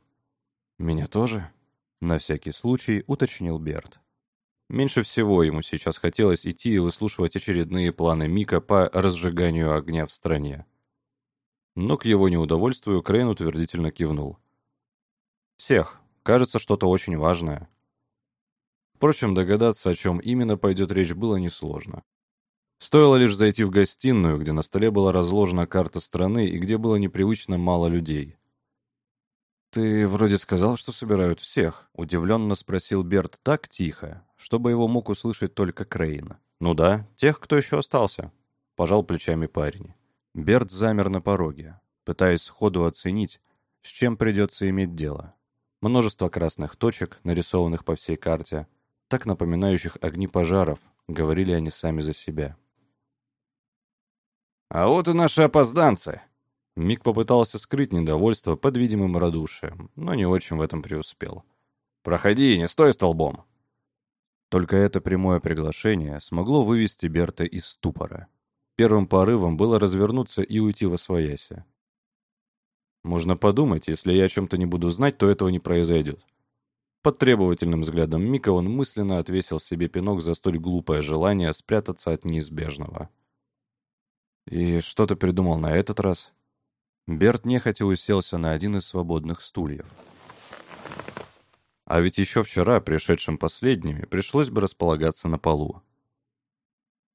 «Меня тоже?» — на всякий случай уточнил Берт. Меньше всего ему сейчас хотелось идти и выслушивать очередные планы Мика по разжиганию огня в стране. Но к его неудовольствию Крейн утвердительно кивнул. «Всех. Кажется, что-то очень важное». Впрочем, догадаться, о чем именно пойдет речь, было несложно. Стоило лишь зайти в гостиную, где на столе была разложена карта страны и где было непривычно мало людей. «Ты вроде сказал, что собирают всех», — удивленно спросил Берт так тихо, чтобы его мог услышать только Крейн. «Ну да, тех, кто еще остался». пожал плечами парень. Берт замер на пороге, пытаясь сходу оценить, с чем придется иметь дело. Множество красных точек, нарисованных по всей карте, так напоминающих огни пожаров, говорили они сами за себя. «А вот и наши опозданцы!» Мик попытался скрыть недовольство под видимым радушием, но не очень в этом преуспел. «Проходи, не стой столбом!» Только это прямое приглашение смогло вывести Берта из ступора. Первым порывом было развернуться и уйти во свояси. Можно подумать, если я о чем-то не буду знать, то этого не произойдет. Под требовательным взглядом Мика он мысленно отвесил себе пинок за столь глупое желание спрятаться от неизбежного. «И что ты придумал на этот раз?» Берт нехотя уселся на один из свободных стульев. А ведь еще вчера, пришедшим последними, пришлось бы располагаться на полу.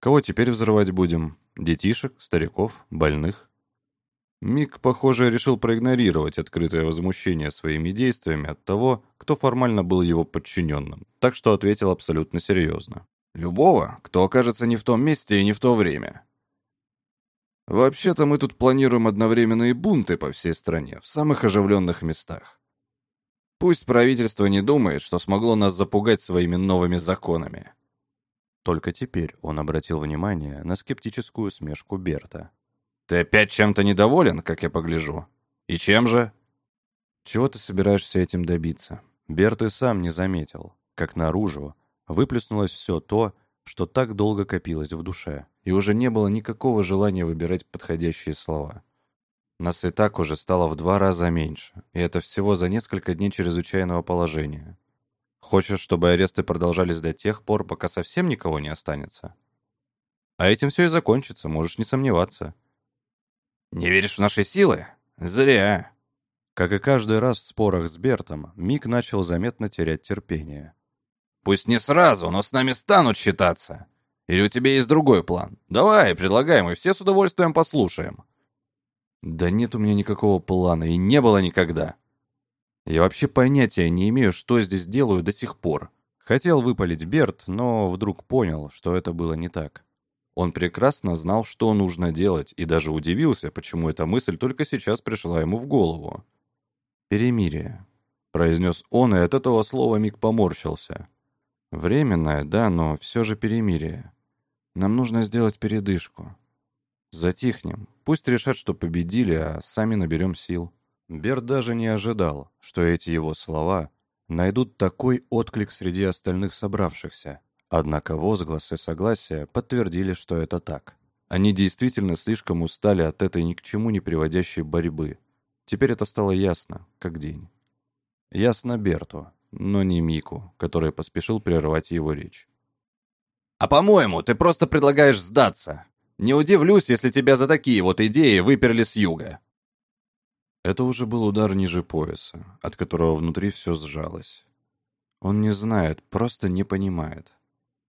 Кого теперь взрывать будем? Детишек, стариков, больных? Мик, похоже, решил проигнорировать открытое возмущение своими действиями от того, кто формально был его подчиненным, так что ответил абсолютно серьезно. «Любого, кто окажется не в том месте и не в то время». «Вообще-то мы тут планируем одновременные бунты по всей стране, в самых оживленных местах. Пусть правительство не думает, что смогло нас запугать своими новыми законами». Только теперь он обратил внимание на скептическую смешку Берта. «Ты опять чем-то недоволен, как я погляжу? И чем же?» «Чего ты собираешься этим добиться?» Берт и сам не заметил, как наружу выплеснулось все то, что так долго копилось в душе, и уже не было никакого желания выбирать подходящие слова. Нас и так уже стало в два раза меньше, и это всего за несколько дней чрезвычайного положения. Хочешь, чтобы аресты продолжались до тех пор, пока совсем никого не останется? А этим все и закончится, можешь не сомневаться. «Не веришь в наши силы? Зря!» Как и каждый раз в спорах с Бертом, Мик начал заметно терять терпение. «Пусть не сразу, но с нами станут считаться. Или у тебя есть другой план? Давай, предлагай, мы все с удовольствием послушаем». «Да нет у меня никакого плана, и не было никогда. Я вообще понятия не имею, что здесь делаю до сих пор». Хотел выпалить Берт, но вдруг понял, что это было не так. Он прекрасно знал, что нужно делать, и даже удивился, почему эта мысль только сейчас пришла ему в голову. «Перемирие», — произнес он, и от этого слова Мик поморщился. «Временное, да, но все же перемирие. Нам нужно сделать передышку. Затихнем, пусть решат, что победили, а сами наберем сил». Берт даже не ожидал, что эти его слова найдут такой отклик среди остальных собравшихся. Однако возгласы согласия подтвердили, что это так. Они действительно слишком устали от этой ни к чему не приводящей борьбы. Теперь это стало ясно, как день. Ясно Берту, но не Мику, который поспешил прервать его речь. «А по-моему, ты просто предлагаешь сдаться. Не удивлюсь, если тебя за такие вот идеи выперли с юга». Это уже был удар ниже пояса, от которого внутри все сжалось. Он не знает, просто не понимает.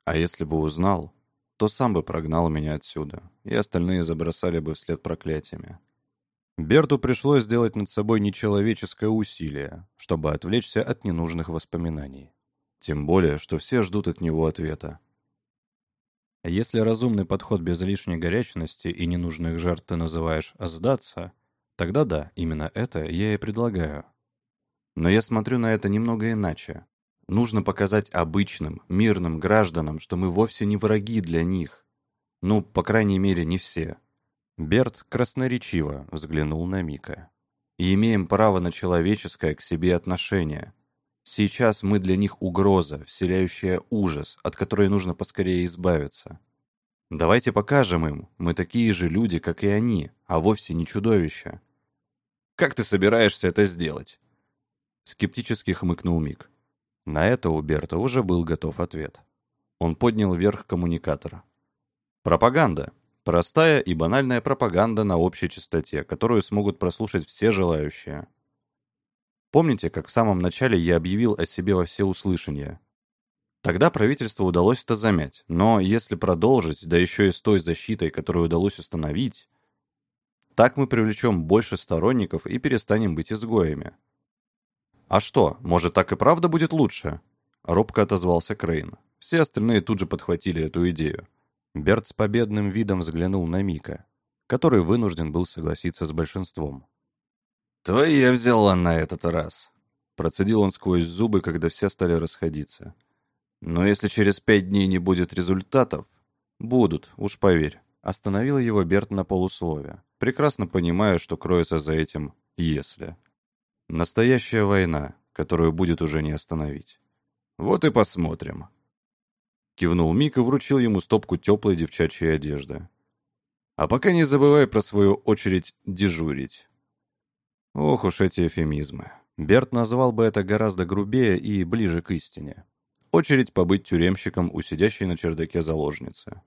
А если бы узнал, то сам бы прогнал меня отсюда, и остальные забросали бы вслед проклятиями. Берту пришлось сделать над собой нечеловеческое усилие, чтобы отвлечься от ненужных воспоминаний. Тем более, что все ждут от него ответа. Если разумный подход без лишней горячности и ненужных жертв ты называешь «сдаться», тогда да, именно это я и предлагаю. Но я смотрю на это немного иначе. Нужно показать обычным, мирным гражданам, что мы вовсе не враги для них. Ну, по крайней мере, не все. Берт красноречиво взглянул на Мика. И имеем право на человеческое к себе отношение. Сейчас мы для них угроза, вселяющая ужас, от которой нужно поскорее избавиться. Давайте покажем им, мы такие же люди, как и они, а вовсе не чудовища. Как ты собираешься это сделать? Скептически хмыкнул Мик. На это у Берта уже был готов ответ. Он поднял вверх коммуникатор. Пропаганда. Простая и банальная пропаганда на общей частоте, которую смогут прослушать все желающие. Помните, как в самом начале я объявил о себе во всеуслышание? Тогда правительству удалось это замять, но если продолжить, да еще и с той защитой, которую удалось установить, так мы привлечем больше сторонников и перестанем быть изгоями. «А что, может, так и правда будет лучше?» Робко отозвался Крейн. Все остальные тут же подхватили эту идею. Берт с победным видом взглянул на Мика, который вынужден был согласиться с большинством. «Твоя взяла на этот раз», — процедил он сквозь зубы, когда все стали расходиться. «Но если через пять дней не будет результатов...» «Будут, уж поверь», — остановил его Берт на полуслове, прекрасно понимая, что кроется за этим «если». Настоящая война, которую будет уже не остановить. Вот и посмотрим. Кивнул Мик и вручил ему стопку теплой девчачьей одежды. А пока не забывай про свою очередь дежурить. Ох уж эти эфемизмы. Берт назвал бы это гораздо грубее и ближе к истине. Очередь побыть тюремщиком у сидящей на чердаке заложницы.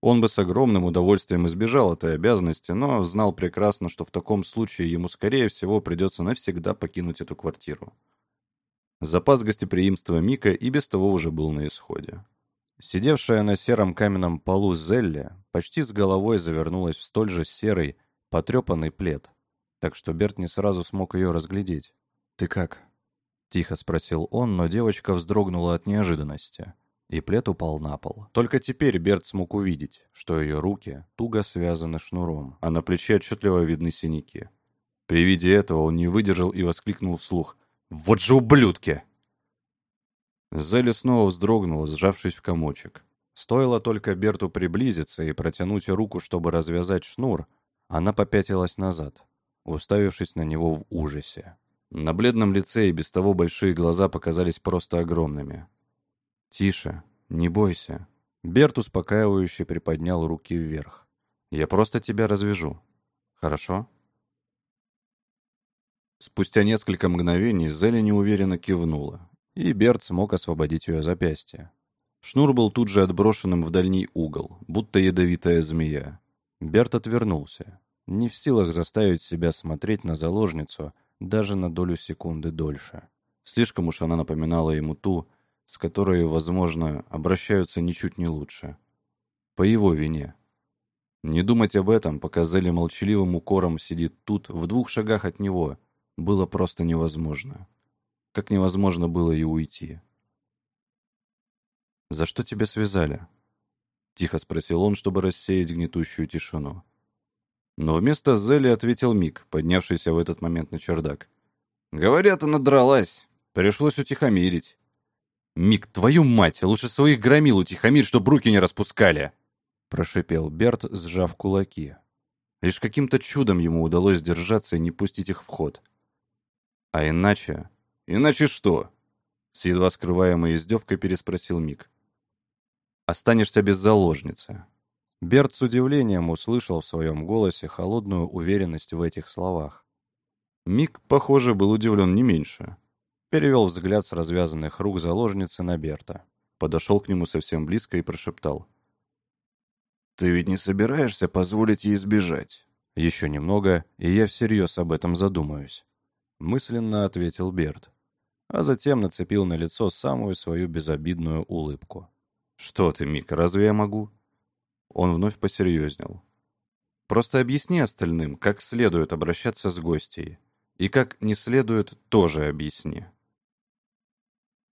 Он бы с огромным удовольствием избежал этой обязанности, но знал прекрасно, что в таком случае ему, скорее всего, придется навсегда покинуть эту квартиру. Запас гостеприимства Мика и без того уже был на исходе. Сидевшая на сером каменном полу Зелли почти с головой завернулась в столь же серый, потрепанный плед, так что Берт не сразу смог ее разглядеть. «Ты как?» — тихо спросил он, но девочка вздрогнула от неожиданности и плед упал на пол. Только теперь Берт смог увидеть, что ее руки туго связаны шнуром, а на плече отчетливо видны синяки. При виде этого он не выдержал и воскликнул вслух «Вот же ублюдки!» Зелли снова вздрогнула, сжавшись в комочек. Стоило только Берту приблизиться и протянуть руку, чтобы развязать шнур, она попятилась назад, уставившись на него в ужасе. На бледном лице и без того большие глаза показались просто огромными. «Тише, не бойся». Берт успокаивающе приподнял руки вверх. «Я просто тебя развяжу. Хорошо?» Спустя несколько мгновений Зеля неуверенно кивнула, и Берт смог освободить ее запястье. Шнур был тут же отброшенным в дальний угол, будто ядовитая змея. Берт отвернулся, не в силах заставить себя смотреть на заложницу даже на долю секунды дольше. Слишком уж она напоминала ему ту, с которой, возможно, обращаются ничуть не лучше. По его вине. Не думать об этом, пока Зелли молчаливым укором сидит тут, в двух шагах от него, было просто невозможно. Как невозможно было и уйти. «За что тебя связали?» Тихо спросил он, чтобы рассеять гнетущую тишину. Но вместо Зелли ответил Мик, поднявшийся в этот момент на чердак. «Говорят, она дралась. Пришлось утихомирить. «Мик, твою мать, лучше своих громил утихомирь, чтоб руки не распускали!» Прошипел Берт, сжав кулаки. Лишь каким-то чудом ему удалось сдержаться и не пустить их в ход. «А иначе...» «Иначе что?» С едва скрываемой издевкой переспросил Мик. «Останешься без заложницы». Берт с удивлением услышал в своем голосе холодную уверенность в этих словах. Мик, похоже, был удивлен не меньше. Перевел взгляд с развязанных рук заложницы на Берта. Подошел к нему совсем близко и прошептал. «Ты ведь не собираешься позволить ей сбежать?» «Еще немного, и я всерьез об этом задумаюсь», — мысленно ответил Берт, а затем нацепил на лицо самую свою безобидную улыбку. «Что ты, Мик, разве я могу?» Он вновь посерьезнел. «Просто объясни остальным, как следует обращаться с гостьей, и как не следует, тоже объясни».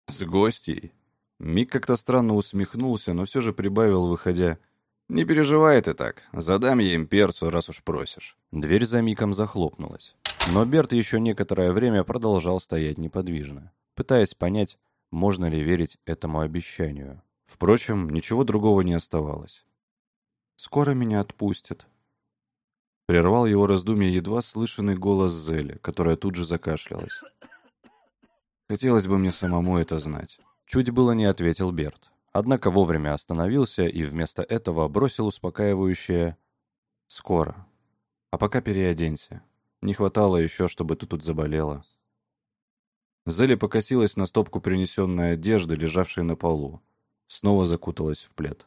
«С гостей?» Мик как-то странно усмехнулся, но все же прибавил, выходя. «Не переживай ты так. Задам я им перцу, раз уж просишь». Дверь за Миком захлопнулась. Но Берт еще некоторое время продолжал стоять неподвижно, пытаясь понять, можно ли верить этому обещанию. Впрочем, ничего другого не оставалось. «Скоро меня отпустят». Прервал его раздумье едва слышанный голос Зели, которая тут же закашлялась. Хотелось бы мне самому это знать. Чуть было не ответил Берт. Однако вовремя остановился и вместо этого бросил успокаивающее «Скоро. А пока переоденься. Не хватало еще, чтобы ты тут заболела». Зелли покосилась на стопку принесенной одежды, лежавшей на полу. Снова закуталась в плед.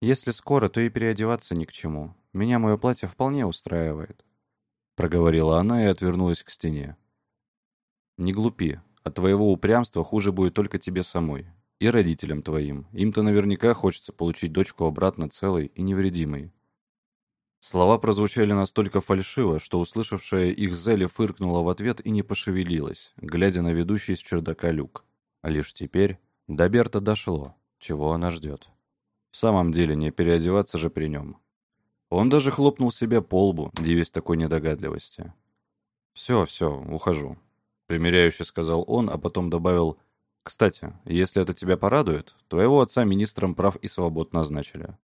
«Если скоро, то и переодеваться ни к чему. Меня мое платье вполне устраивает», — проговорила она и отвернулась к стене. Не глупи. От твоего упрямства хуже будет только тебе самой. И родителям твоим. Им-то наверняка хочется получить дочку обратно целой и невредимой. Слова прозвучали настолько фальшиво, что услышавшая их Зелли фыркнула в ответ и не пошевелилась, глядя на ведущий с чердака люк. А лишь теперь до Берта дошло, чего она ждет. В самом деле, не переодеваться же при нем. Он даже хлопнул себя по лбу, дивясь такой недогадливости. «Все, все, ухожу», — примиряюще сказал он, а потом добавил, «Кстати, если это тебя порадует, твоего отца министром прав и свобод назначили».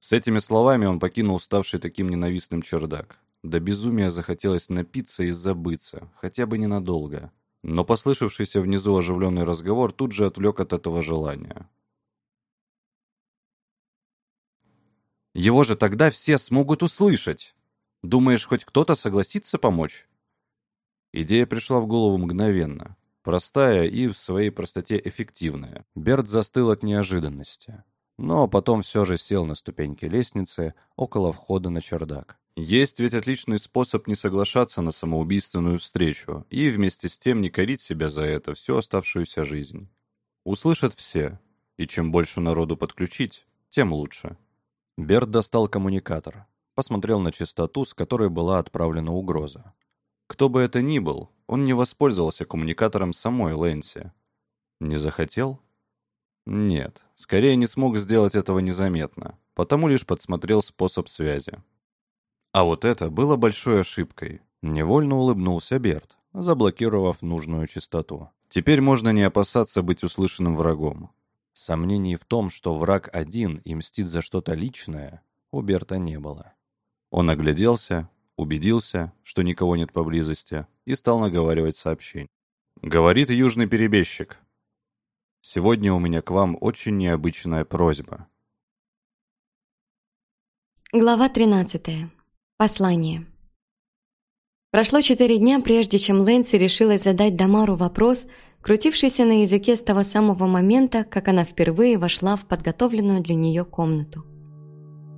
С этими словами он покинул ставший таким ненавистным чердак. До безумия захотелось напиться и забыться, хотя бы ненадолго. Но послышавшийся внизу оживленный разговор тут же отвлек от этого желания. Его же тогда все смогут услышать. Думаешь, хоть кто-то согласится помочь? Идея пришла в голову мгновенно. Простая и в своей простоте эффективная. Берт застыл от неожиданности. Но потом все же сел на ступеньки лестницы около входа на чердак. Есть ведь отличный способ не соглашаться на самоубийственную встречу и вместе с тем не корить себя за это всю оставшуюся жизнь. Услышат все, и чем больше народу подключить, тем лучше. Берт достал коммуникатор, посмотрел на частоту, с которой была отправлена угроза. Кто бы это ни был, он не воспользовался коммуникатором самой Лэнси. Не захотел? Нет, скорее не смог сделать этого незаметно, потому лишь подсмотрел способ связи. А вот это было большой ошибкой. Невольно улыбнулся Берт, заблокировав нужную частоту. Теперь можно не опасаться быть услышанным врагом. Сомнений в том, что враг один и мстит за что-то личное, у Берта не было. Он огляделся, убедился, что никого нет поблизости, и стал наговаривать сообщение. «Говорит южный перебежчик. Сегодня у меня к вам очень необычная просьба». Глава 13. Послание. Прошло четыре дня, прежде чем Лэнси решилась задать Дамару вопрос, крутившийся на языке с того самого момента, как она впервые вошла в подготовленную для нее комнату.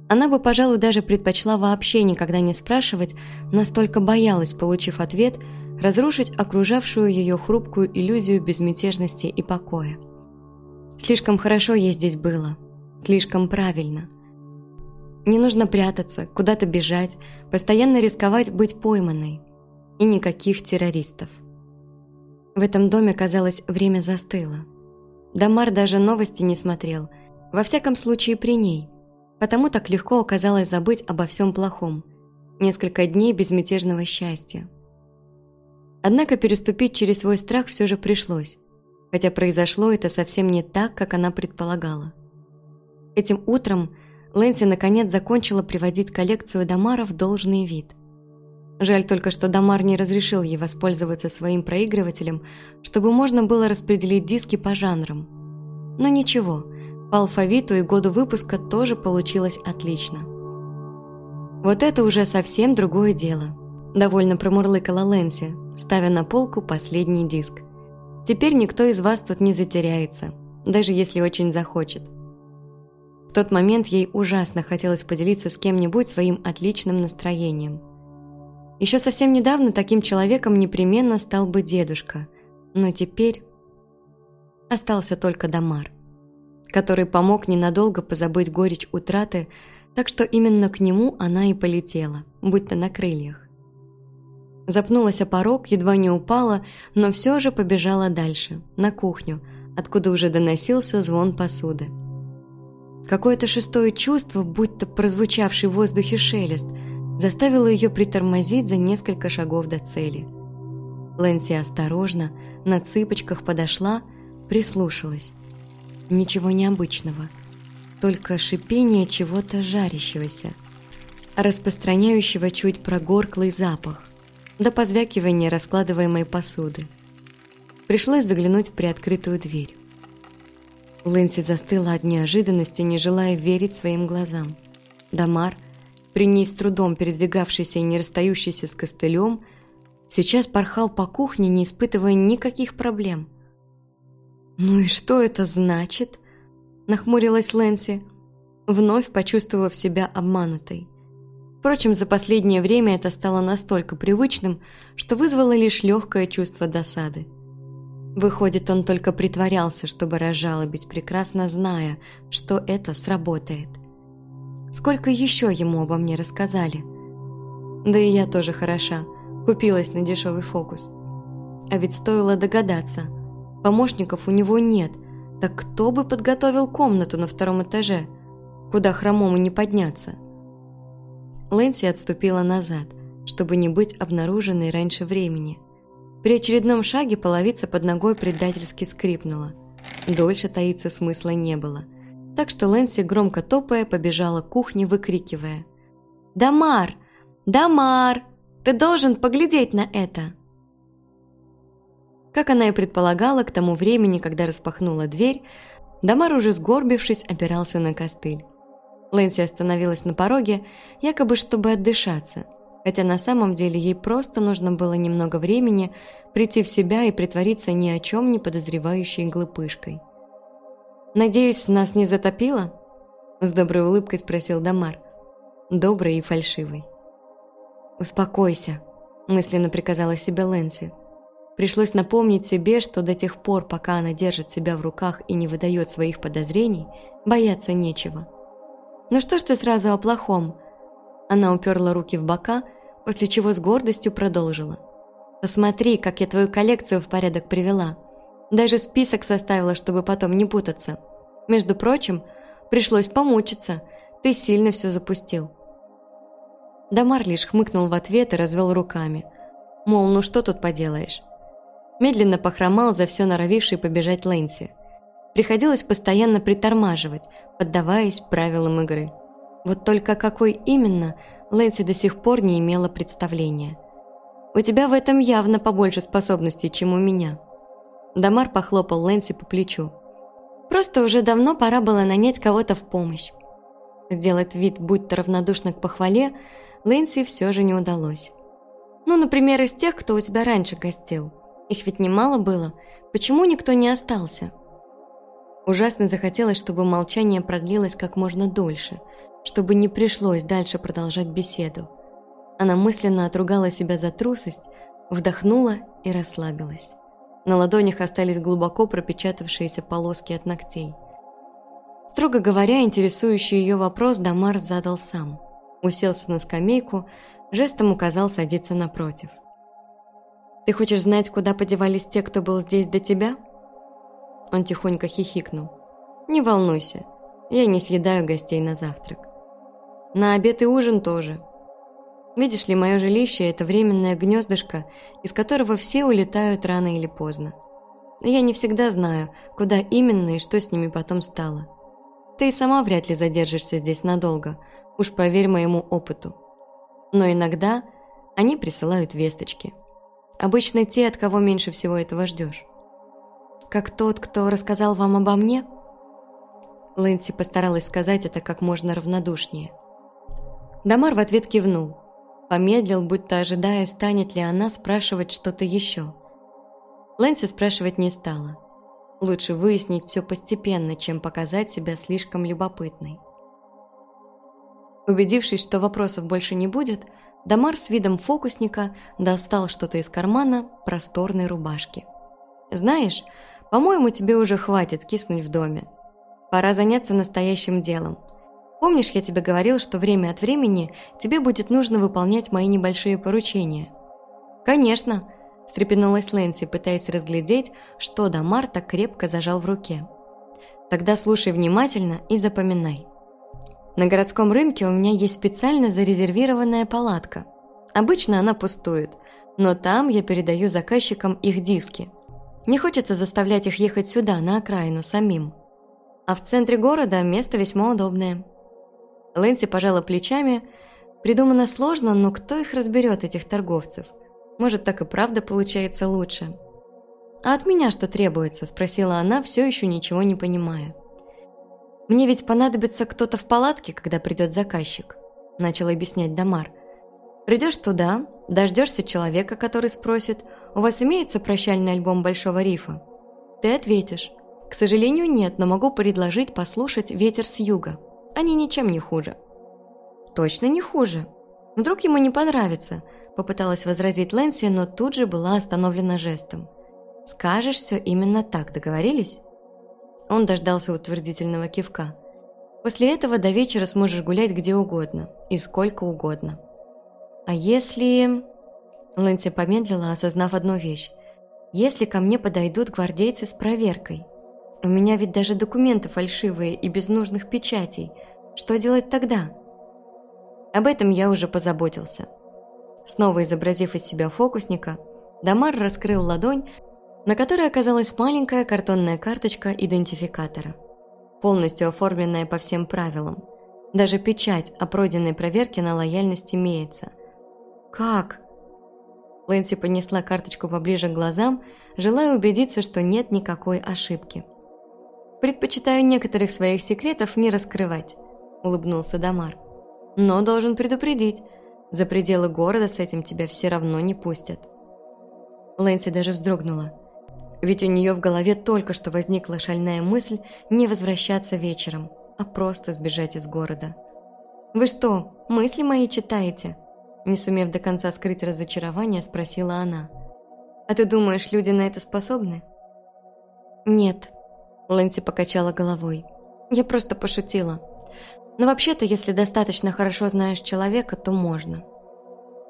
Она бы, пожалуй, даже предпочла вообще никогда не спрашивать, настолько боялась, получив ответ, разрушить окружавшую ее хрупкую иллюзию безмятежности и покоя. Слишком хорошо ей здесь было, слишком правильно. Не нужно прятаться, куда-то бежать, постоянно рисковать быть пойманной. И никаких террористов. В этом доме, казалось, время застыло. Дамар даже новости не смотрел, во всяком случае при ней, потому так легко оказалось забыть обо всем плохом. Несколько дней безмятежного счастья. Однако переступить через свой страх все же пришлось, хотя произошло это совсем не так, как она предполагала. Этим утром Лэнси наконец закончила приводить коллекцию Дамара в должный вид – Жаль только, что Дамар не разрешил ей воспользоваться своим проигрывателем, чтобы можно было распределить диски по жанрам. Но ничего, по алфавиту и году выпуска тоже получилось отлично. Вот это уже совсем другое дело. Довольно промурлыкала Лэнси, ставя на полку последний диск. Теперь никто из вас тут не затеряется, даже если очень захочет. В тот момент ей ужасно хотелось поделиться с кем-нибудь своим отличным настроением – еще совсем недавно таким человеком непременно стал бы дедушка, но теперь остался только Дамар, который помог ненадолго позабыть горечь утраты, так что именно к нему она и полетела, будто на крыльях. Запнулась о порог, едва не упала, но все же побежала дальше, на кухню, откуда уже доносился звон посуды. Какое-то шестое чувство, будто прозвучавший в воздухе шелест – заставило ее притормозить за несколько шагов до цели. Лэнси осторожно, на цыпочках подошла, прислушалась. Ничего необычного, только шипение чего-то жарящегося, распространяющего чуть прогорклый запах, до позвякивания раскладываемой посуды. Пришлось заглянуть в приоткрытую дверь. Лэнси застыла от неожиданности, не желая верить своим глазам. Дамар – при ней с трудом передвигавшийся и не расстающийся с костылем, сейчас порхал по кухне, не испытывая никаких проблем. «Ну и что это значит?» – нахмурилась Лэнси, вновь почувствовав себя обманутой. Впрочем, за последнее время это стало настолько привычным, что вызвало лишь легкое чувство досады. Выходит, он только притворялся, чтобы разжалобить, прекрасно зная, что это сработает – Сколько еще ему обо мне рассказали? Да и я тоже хороша, купилась на дешевый фокус. А ведь стоило догадаться. Помощников у него нет, так кто бы подготовил комнату на втором этаже? куда хромому не подняться. Лэнси отступила назад, чтобы не быть обнаруженной раньше времени. При очередном шаге половица под ногой предательски скрипнула. Дольше таиться смысла не было. Так что Лэнси, громко топая, побежала к кухне, выкрикивая. «Дамар! Дамар! Ты должен поглядеть на это!» Как она и предполагала, к тому времени, когда распахнула дверь, Дамар уже сгорбившись опирался на костыль. Лэнси остановилась на пороге, якобы чтобы отдышаться, хотя на самом деле ей просто нужно было немного времени прийти в себя и притвориться ни о чем не подозревающей глупышкой. «Надеюсь, нас не затопило?» С доброй улыбкой спросил Дамар. Добрый и фальшивый. «Успокойся», мысленно приказала себе Лэнси. Пришлось напомнить себе, что до тех пор, пока она держит себя в руках и не выдает своих подозрений, бояться нечего. «Ну что ж ты сразу о плохом?» Она уперла руки в бока, после чего с гордостью продолжила. «Посмотри, как я твою коллекцию в порядок привела. Даже список составила, чтобы потом не путаться. Между прочим, пришлось помучиться, ты сильно все запустил». Дамар лишь хмыкнул в ответ и развел руками. Мол, ну что тут поделаешь? Медленно похромал за все норовивший побежать Лэнси. Приходилось постоянно притормаживать, поддаваясь правилам игры. Вот только какой именно, Лэнси до сих пор не имела представления. «У тебя в этом явно побольше способностей, чем у меня». Дамар похлопал Лэнси по плечу. «Просто уже давно пора было нанять кого-то в помощь». Сделать вид, будь то равнодушно к похвале, Лэнси все же не удалось. «Ну, например, из тех, кто у тебя раньше гостил. Их ведь немало было. Почему никто не остался?» Ужасно захотелось, чтобы молчание продлилось как можно дольше, чтобы не пришлось дальше продолжать беседу. Она мысленно отругала себя за трусость, вдохнула и расслабилась. На ладонях остались глубоко пропечатавшиеся полоски от ногтей. Строго говоря, интересующий ее вопрос Дамар задал сам. Уселся на скамейку, жестом указал садиться напротив. «Ты хочешь знать, куда подевались те, кто был здесь до тебя?» Он тихонько хихикнул. «Не волнуйся, я не съедаю гостей на завтрак. На обед и ужин тоже. Видишь ли, мое жилище – это временное гнездышко, из которого все улетают рано или поздно. Я не всегда знаю, куда именно и что с ними потом стало. Ты и сама вряд ли задержишься здесь надолго, уж поверь моему опыту. Но иногда они присылают весточки. Обычно те, от кого меньше всего этого ждешь как тот, кто рассказал вам обо мне?» Лэнси постаралась сказать это как можно равнодушнее. Дамар в ответ кивнул. Помедлил, будто ожидая, станет ли она спрашивать что-то еще. Лэнси спрашивать не стала. Лучше выяснить все постепенно, чем показать себя слишком любопытной. Убедившись, что вопросов больше не будет, Дамар с видом фокусника достал что-то из кармана просторной рубашки. «Знаешь, по-моему, тебе уже хватит киснуть в доме. Пора заняться настоящим делом. Помнишь, я тебе говорил, что время от времени тебе будет нужно выполнять мои небольшие поручения?» «Конечно», – встрепенулась Лэнси, пытаясь разглядеть, что Дамар так крепко зажал в руке. «Тогда слушай внимательно и запоминай. На городском рынке у меня есть специально зарезервированная палатка. Обычно она пустует, но там я передаю заказчикам их диски – не хочется заставлять их ехать сюда, на окраину, самим. А в центре города место весьма удобное. Лэнси пожала плечами. Придумано сложно, но кто их разберет, этих торговцев? Может, так и правда получается лучше. «А от меня что требуется?» – спросила она, все еще ничего не понимая. «Мне ведь понадобится кто-то в палатке, когда придет заказчик», – начал объяснять Дамар. «Придешь туда, дождешься человека, который спросит – у вас имеется прощальный альбом Большого рифа?» Ты ответишь. «К сожалению, нет, но могу предложить послушать «Ветер с юга». Они ничем не хуже». «Точно не хуже. Вдруг ему не понравится», – попыталась возразить Лэнси, но тут же была остановлена жестом. «Скажешь все именно так, договорились?» Он дождался утвердительного кивка. «После этого до вечера сможешь гулять где угодно и сколько угодно». «А если...» Лэнси помедлила, осознав одну вещь. «Если ко мне подойдут гвардейцы с проверкой? У меня ведь даже документы фальшивые и без нужных печатей. Что делать тогда? Об этом я уже позаботился. Снова изобразив из себя фокусника, Дамар раскрыл ладонь, на которой оказалась маленькая картонная карточка идентификатора, полностью оформленная по всем правилам. Даже печать о пройденной проверке на лояльность имеется. «Как?» Лэнси поднесла карточку поближе к глазам, желая убедиться, что нет никакой ошибки. «Предпочитаю некоторых своих секретов не раскрывать», – улыбнулся Дамар. «Но должен предупредить, за пределы города с этим тебя все равно не пустят». Лэнси даже вздрогнула. Ведь у нее в голове только что возникла шальная мысль не возвращаться вечером, а просто сбежать из города. «Вы что, мысли мои читаете?» Не сумев до конца скрыть разочарование, спросила она. «А ты думаешь, люди на это способны?» «Нет», — Лэнси покачала головой. «Я просто пошутила. Но вообще-то, если достаточно хорошо знаешь человека, то можно.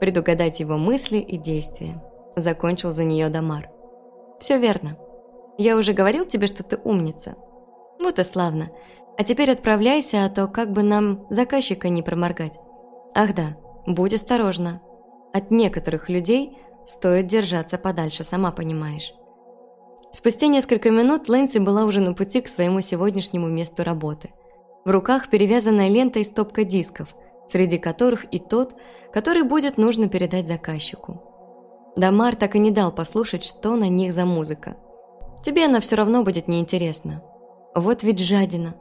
Предугадать его мысли и действия», — закончил за нее Дамар. «Все верно. Я уже говорил тебе, что ты умница. Вот и славно. А теперь отправляйся, а то как бы нам заказчика не проморгать. Ах да, Будь осторожна. От некоторых людей стоит держаться подальше, сама понимаешь. Спустя несколько минут Лэнси была уже на пути к своему сегодняшнему месту работы. В руках перевязанная лентой стопка дисков, среди которых и тот, который будет нужно передать заказчику. Дамар так и не дал послушать, что на них за музыка. Тебе она все равно будет неинтересна. Вот ведь жадина.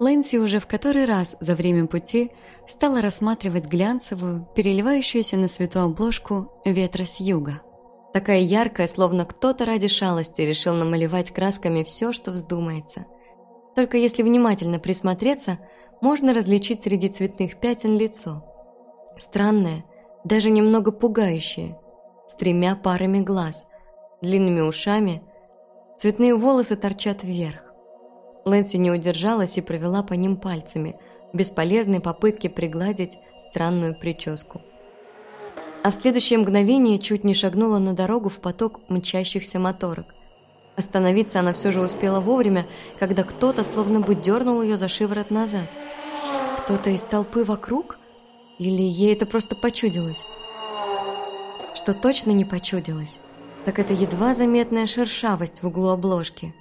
Лэнси уже в который раз за время пути стала рассматривать глянцевую, переливающуюся на свету обложку «Ветра с юга». Такая яркая, словно кто-то ради шалости решил намалевать красками все, что вздумается. Только если внимательно присмотреться, можно различить среди цветных пятен лицо. Странное, даже немного пугающее, с тремя парами глаз, длинными ушами, цветные волосы торчат вверх. Лэнси не удержалась и провела по ним пальцами – бесполезной попытки пригладить странную прическу. А в следующее мгновение чуть не шагнула на дорогу в поток мчащихся моторок. Остановиться она все же успела вовремя, когда кто-то словно бы дернул ее за шиворот назад. Кто-то из толпы вокруг? Или ей это просто почудилось? Что точно не почудилось, так это едва заметная шершавость в углу обложки.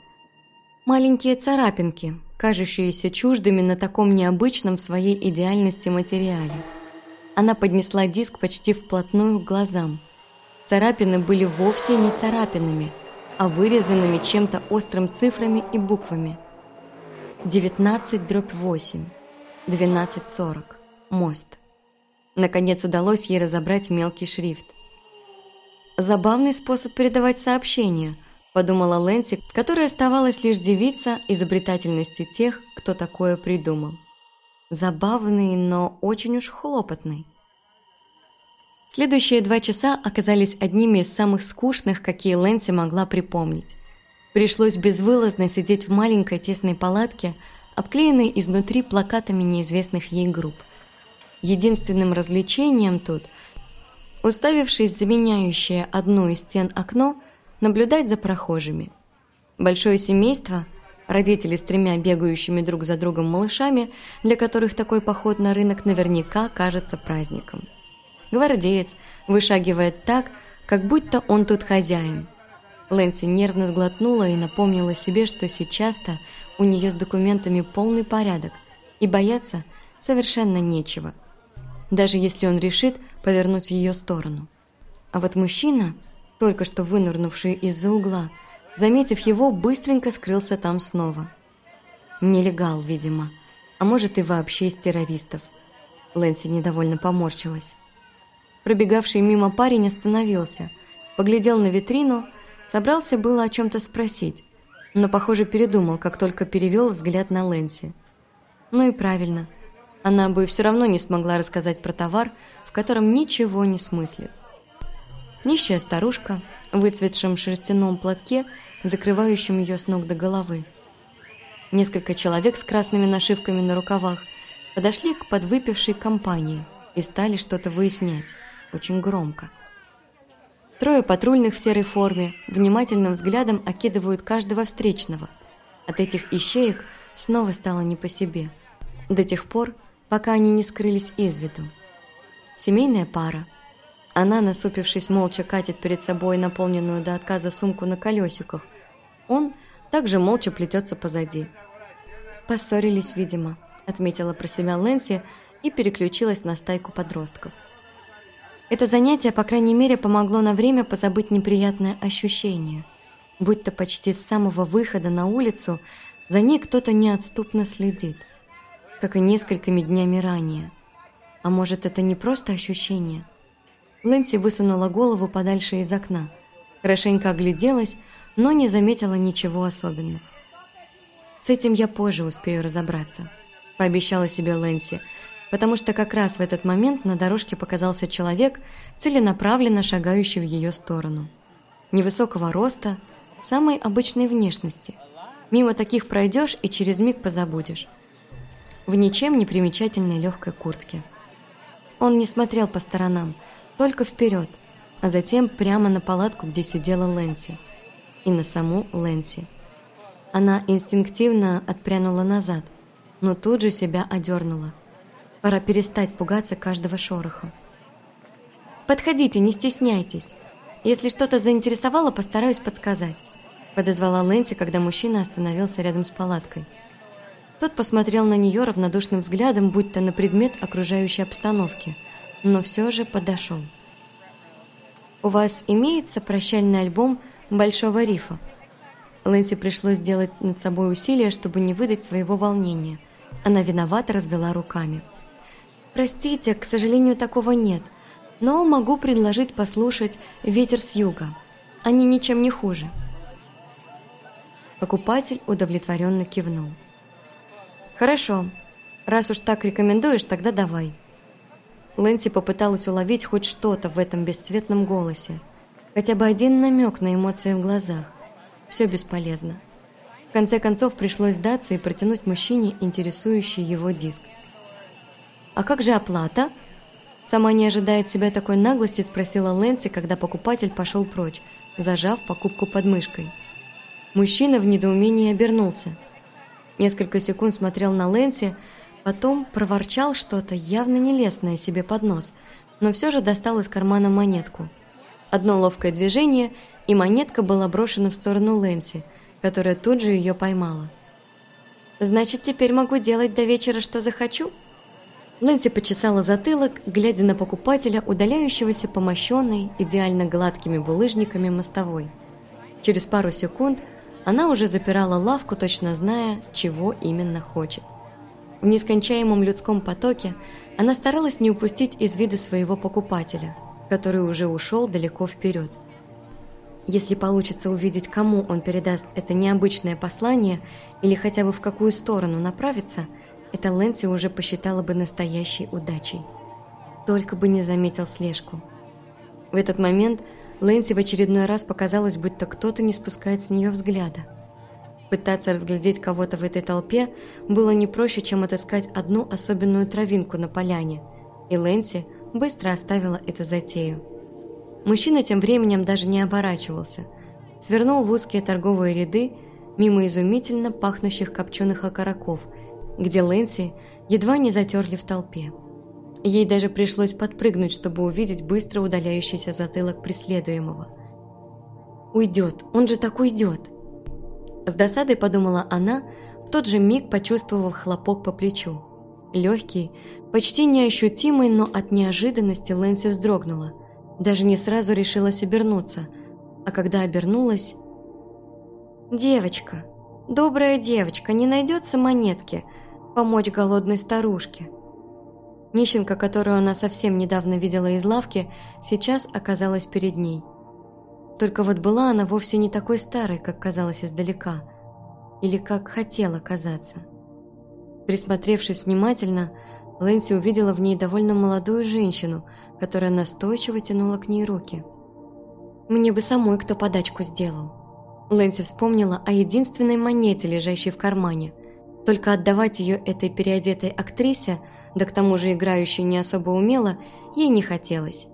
Маленькие царапинки, кажущиеся чуждыми на таком необычном в своей идеальности материале. Она поднесла диск почти вплотную к глазам. Царапины были вовсе не царапинами, а вырезанными чем-то острым цифрами и буквами. 19 дробь 8, 12.40, мост. Наконец удалось ей разобрать мелкий шрифт. Забавный способ передавать сообщения – подумала Лэнси, которая оставалась лишь девица изобретательности тех, кто такое придумал. Забавный, но очень уж хлопотный. Следующие два часа оказались одними из самых скучных, какие Лэнси могла припомнить. Пришлось безвылазно сидеть в маленькой тесной палатке, обклеенной изнутри плакатами неизвестных ей групп. Единственным развлечением тут, уставившись заменяющее одну из стен окно, наблюдать за прохожими. Большое семейство, родители с тремя бегающими друг за другом малышами, для которых такой поход на рынок наверняка кажется праздником. Гвардеец вышагивает так, как будто он тут хозяин. Лэнси нервно сглотнула и напомнила себе, что сейчас-то у нее с документами полный порядок, и бояться совершенно нечего, даже если он решит повернуть в ее сторону. А вот мужчина только что вынырнувший из-за угла. Заметив его, быстренько скрылся там снова. Нелегал, видимо. А может и вообще из террористов. Лэнси недовольно поморщилась. Пробегавший мимо парень остановился, поглядел на витрину, собрался было о чем-то спросить, но, похоже, передумал, как только перевел взгляд на Лэнси. Ну и правильно. Она бы все равно не смогла рассказать про товар, в котором ничего не смыслит. Нищая старушка в выцветшем шерстяном платке, закрывающем ее с ног до головы. Несколько человек с красными нашивками на рукавах подошли к подвыпившей компании и стали что-то выяснять, очень громко. Трое патрульных в серой форме внимательным взглядом окидывают каждого встречного. От этих ищеек снова стало не по себе. До тех пор, пока они не скрылись из виду. Семейная пара. Она, насупившись, молча катит перед собой наполненную до отказа сумку на колесиках. Он также молча плетется позади. «Поссорились, видимо», — отметила про себя Лэнси и переключилась на стайку подростков. Это занятие, по крайней мере, помогло на время позабыть неприятное ощущение. Будь то почти с самого выхода на улицу, за ней кто-то неотступно следит, как и несколькими днями ранее. А может, это не просто ощущение? Лэнси высунула голову подальше из окна, хорошенько огляделась, но не заметила ничего особенного. «С этим я позже успею разобраться», – пообещала себе Лэнси – потому что как раз в этот момент на дорожке показался человек, целенаправленно шагающий в ее сторону. Невысокого роста, самой обычной внешности. Мимо таких пройдешь и через миг позабудешь. В ничем не примечательной легкой куртке. Он не смотрел по сторонам, только вперед, а затем прямо на палатку, где сидела Лэнси. И на саму Лэнси. Она инстинктивно отпрянула назад, но тут же себя одернула. Пора перестать пугаться каждого шороха. «Подходите, не стесняйтесь. Если что-то заинтересовало, постараюсь подсказать», подозвала Лэнси, когда мужчина остановился рядом с палаткой. Тот посмотрел на нее равнодушным взглядом, будто на предмет окружающей обстановки, но все же подошел. «У вас имеется прощальный альбом Большого рифа?» Лэнси пришлось сделать над собой усилие, чтобы не выдать своего волнения. Она виновато развела руками. Простите, к сожалению, такого нет. Но могу предложить послушать «Ветер с юга». Они ничем не хуже. Покупатель удовлетворенно кивнул. «Хорошо. Раз уж так рекомендуешь, тогда давай». Лэнси попыталась уловить хоть что-то в этом бесцветном голосе. Хотя бы один намек на эмоции в глазах. Все бесполезно. В конце концов пришлось сдаться и протянуть мужчине интересующий его диск. «А как же оплата?» Сама не ожидает себя такой наглости, спросила Лэнси, когда покупатель пошел прочь, зажав покупку под мышкой. Мужчина в недоумении обернулся. Несколько секунд смотрел на Лэнси, потом проворчал что-то явно нелестное себе под нос, но все же достал из кармана монетку. Одно ловкое движение, и монетка была брошена в сторону Лэнси, которая тут же ее поймала. «Значит, теперь могу делать до вечера, что захочу?» Лэнси почесала затылок, глядя на покупателя, удаляющегося по мощенной, идеально гладкими булыжниками мостовой. Через пару секунд она уже запирала лавку, точно зная, чего именно хочет. В нескончаемом людском потоке она старалась не упустить из виду своего покупателя, который уже ушел далеко вперед. Если получится увидеть, кому он передаст это необычное послание или хотя бы в какую сторону направится – это Лэнси уже посчитала бы настоящей удачей. Только бы не заметил слежку. В этот момент Лэнси в очередной раз показалось, будто кто-то не спускает с нее взгляда. Пытаться разглядеть кого-то в этой толпе было не проще, чем отыскать одну особенную травинку на поляне, и Лэнси быстро оставила эту затею. Мужчина тем временем даже не оборачивался, свернул в узкие торговые ряды мимо изумительно пахнущих копченых окороков – где Лэнси едва не затерли в толпе. Ей даже пришлось подпрыгнуть, чтобы увидеть быстро удаляющийся затылок преследуемого. «Уйдет, он же так уйдет!» С досадой подумала она, в тот же миг почувствовав хлопок по плечу. Легкий, почти неощутимый, но от неожиданности Лэнси вздрогнула. Даже не сразу решилась обернуться, а когда обернулась... «Девочка, добрая девочка, не найдется монетки?» Помочь голодной старушке. Нищенка, которую она совсем недавно видела из лавки, сейчас оказалась перед ней. Только вот была она вовсе не такой старой, как казалось издалека, или как хотела казаться. Присмотревшись внимательно, Лэнси увидела в ней довольно молодую женщину, которая настойчиво тянула к ней руки. «Мне бы самой кто подачку сделал». Лэнси вспомнила о единственной монете, лежащей в кармане – только отдавать ее этой переодетой актрисе, да к тому же играющей не особо умело, ей не хотелось.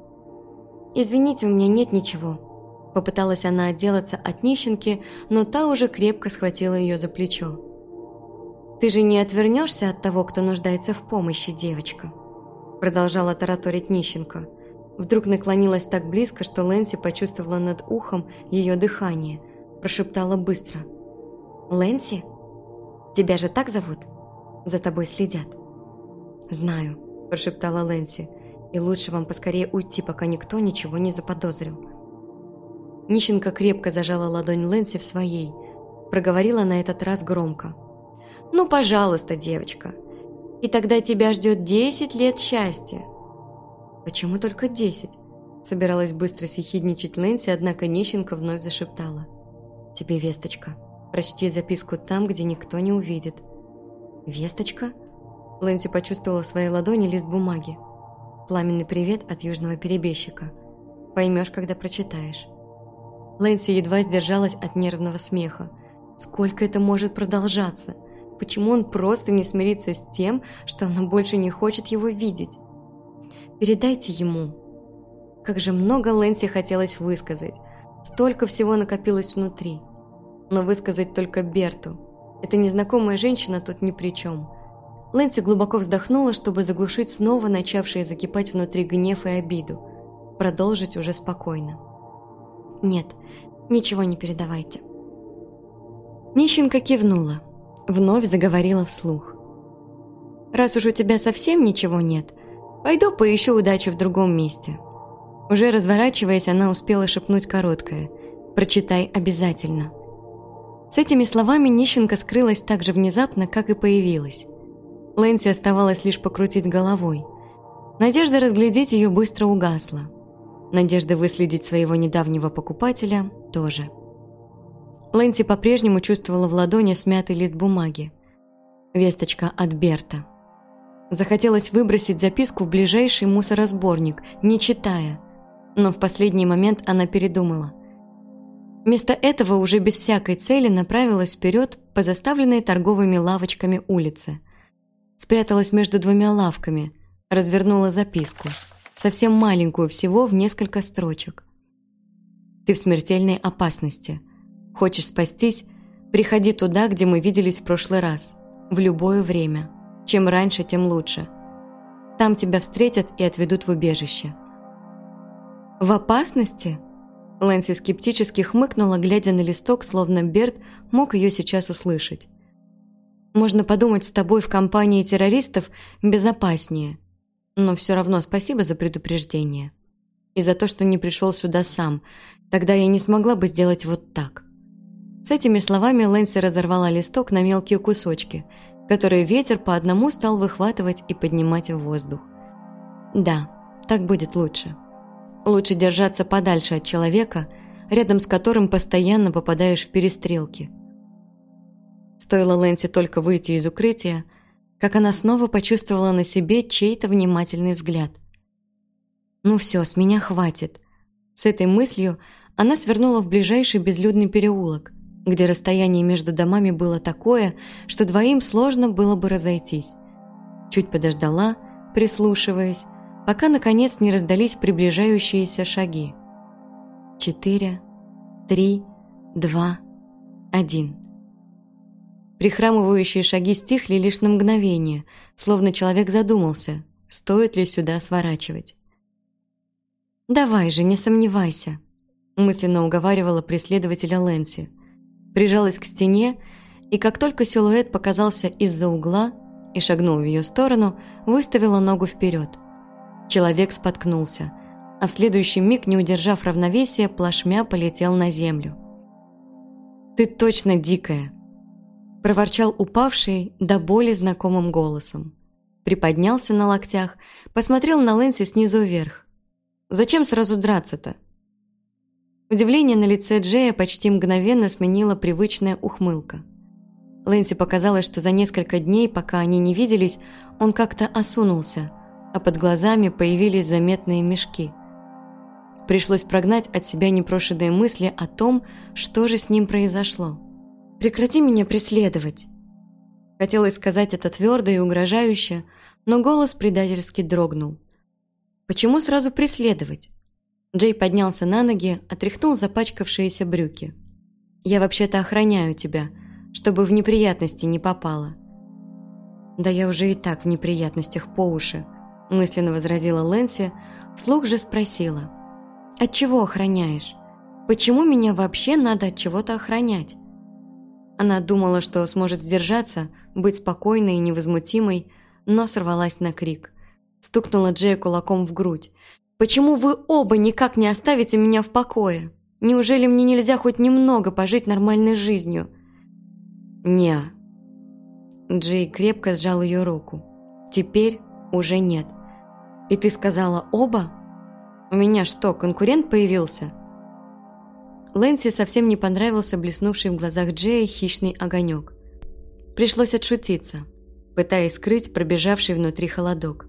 «Извините, у меня нет ничего». Попыталась она отделаться от нищенки, но та уже крепко схватила ее за плечо. «Ты же не отвернешься от того, кто нуждается в помощи, девочка?» Продолжала тараторить Нищенко. Вдруг наклонилась так близко, что Лэнси почувствовала над ухом ее дыхание. Прошептала быстро. «Лэнси? Тебя же так зовут? За тобой следят». «Знаю», – прошептала Лэнси. «И лучше вам поскорее уйти, пока никто ничего не заподозрил». Нищенко крепко зажала ладонь Лэнси в своей. Проговорила на этот раз громко. «Ну, пожалуйста, девочка. И тогда тебя ждет десять лет счастья». «Почему только десять?» Собиралась быстро съехидничать Лэнси, однако Нищенко вновь зашептала. «Тебе весточка. Прочти записку там, где никто не увидит». «Весточка?» Лэнси почувствовала в своей ладони лист бумаги. «Пламенный привет от южного перебежчика. Поймешь, когда прочитаешь». Лэнси едва сдержалась от нервного смеха. Сколько это может продолжаться? Почему он просто не смирится с тем, что она больше не хочет его видеть? Передайте ему. Как же много Лэнси хотелось высказать. Столько всего накопилось внутри. Но высказать только Берту. Эта незнакомая женщина тут ни при чем. Лэнси глубоко вздохнула, чтобы заглушить снова начавшие закипать внутри гнев и обиду. Продолжить уже спокойно. «Нет, ничего не передавайте». Нищенка кивнула, вновь заговорила вслух. «Раз уж у тебя совсем ничего нет, пойду поищу удачи в другом месте». Уже разворачиваясь, она успела шепнуть короткое «Прочитай обязательно». С этими словами нищенка скрылась так же внезапно, как и появилась. Лэнси оставалось лишь покрутить головой. Надежда разглядеть ее быстро угасла. Надежда выследить своего недавнего покупателя тоже. Лэнси по-прежнему чувствовала в ладони смятый лист бумаги. Весточка от Берта. Захотелось выбросить записку в ближайший мусоросборник, не читая. Но в последний момент она передумала. Вместо этого уже без всякой цели направилась вперед по заставленной торговыми лавочками улице. Спряталась между двумя лавками, развернула записку – совсем маленькую, всего в несколько строчек. «Ты в смертельной опасности. Хочешь спастись? Приходи туда, где мы виделись в прошлый раз. В любое время. Чем раньше, тем лучше. Там тебя встретят и отведут в убежище». «В опасности?» Лэнси скептически хмыкнула, глядя на листок, словно Берт мог ее сейчас услышать. «Можно подумать, с тобой в компании террористов безопаснее. Но все равно спасибо за предупреждение. И за то, что не пришел сюда сам. Тогда я не смогла бы сделать вот так. С этими словами Лэнси разорвала листок на мелкие кусочки, которые ветер по одному стал выхватывать и поднимать в воздух. Да, так будет лучше. Лучше держаться подальше от человека, рядом с которым постоянно попадаешь в перестрелки. Стоило Лэнси только выйти из укрытия, как она снова почувствовала на себе чей-то внимательный взгляд. «Ну все, с меня хватит». С этой мыслью она свернула в ближайший безлюдный переулок, где расстояние между домами было такое, что двоим сложно было бы разойтись. Чуть подождала, прислушиваясь, пока наконец не раздались приближающиеся шаги. Четыре, три, два, один. Прихрамывающие шаги стихли лишь на мгновение, словно человек задумался, стоит ли сюда сворачивать. «Давай же, не сомневайся», – мысленно уговаривала преследователя Лэнси. Прижалась к стене, и как только силуэт показался из-за угла и шагнул в ее сторону, выставила ногу вперед. Человек споткнулся, а в следующий миг, не удержав равновесия, плашмя полетел на землю. «Ты точно дикая», проворчал упавший до боли знакомым голосом. Приподнялся на локтях, посмотрел на Лэнси снизу вверх. «Зачем сразу драться-то?» Удивление на лице Джея почти мгновенно сменила привычная ухмылка. Лэнси показалось, что за несколько дней, пока они не виделись, он как-то осунулся, а под глазами появились заметные мешки. Пришлось прогнать от себя непрошенные мысли о том, что же с ним произошло. Прекрати меня преследовать!» Хотелось сказать это твердо и угрожающе, но голос предательски дрогнул. «Почему сразу преследовать?» Джей поднялся на ноги, отряхнул запачкавшиеся брюки. «Я вообще-то охраняю тебя, чтобы в неприятности не попала. «Да я уже и так в неприятностях по уши», – мысленно возразила Лэнси, вслух же спросила. «От чего охраняешь? Почему меня вообще надо от чего-то охранять?» Она думала, что сможет сдержаться, быть спокойной и невозмутимой, но сорвалась на крик. Стукнула Джея кулаком в грудь. «Почему вы оба никак не оставите меня в покое? Неужели мне нельзя хоть немного пожить нормальной жизнью?» «Не». Джей крепко сжал ее руку. «Теперь уже нет. И ты сказала оба? У меня что, конкурент появился?» Лэнси совсем не понравился блеснувший в глазах Джея хищный огонек. Пришлось отшутиться, пытаясь скрыть пробежавший внутри холодок.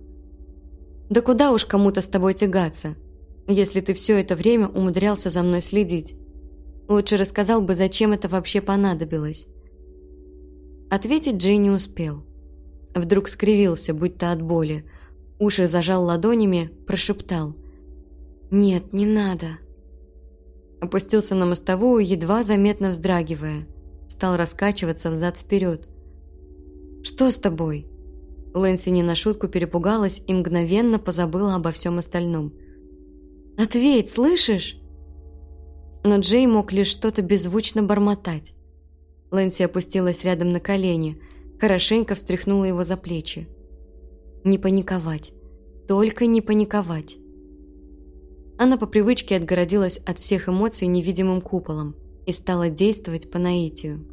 «Да куда уж кому-то с тобой тягаться, если ты все это время умудрялся за мной следить? Лучше рассказал бы, зачем это вообще понадобилось». Ответить Джей не успел. Вдруг скривился, будто от боли, уши зажал ладонями, прошептал. «Нет, не надо» опустился на мостовую, едва заметно вздрагивая. Стал раскачиваться взад-вперед. «Что с тобой?» Лэнси не на шутку перепугалась и мгновенно позабыла обо всем остальном. «Ответь, слышишь?» Но Джей мог лишь что-то беззвучно бормотать. Лэнси опустилась рядом на колени, хорошенько встряхнула его за плечи. «Не паниковать, только не паниковать». Она по привычке отгородилась от всех эмоций невидимым куполом и стала действовать по наитию.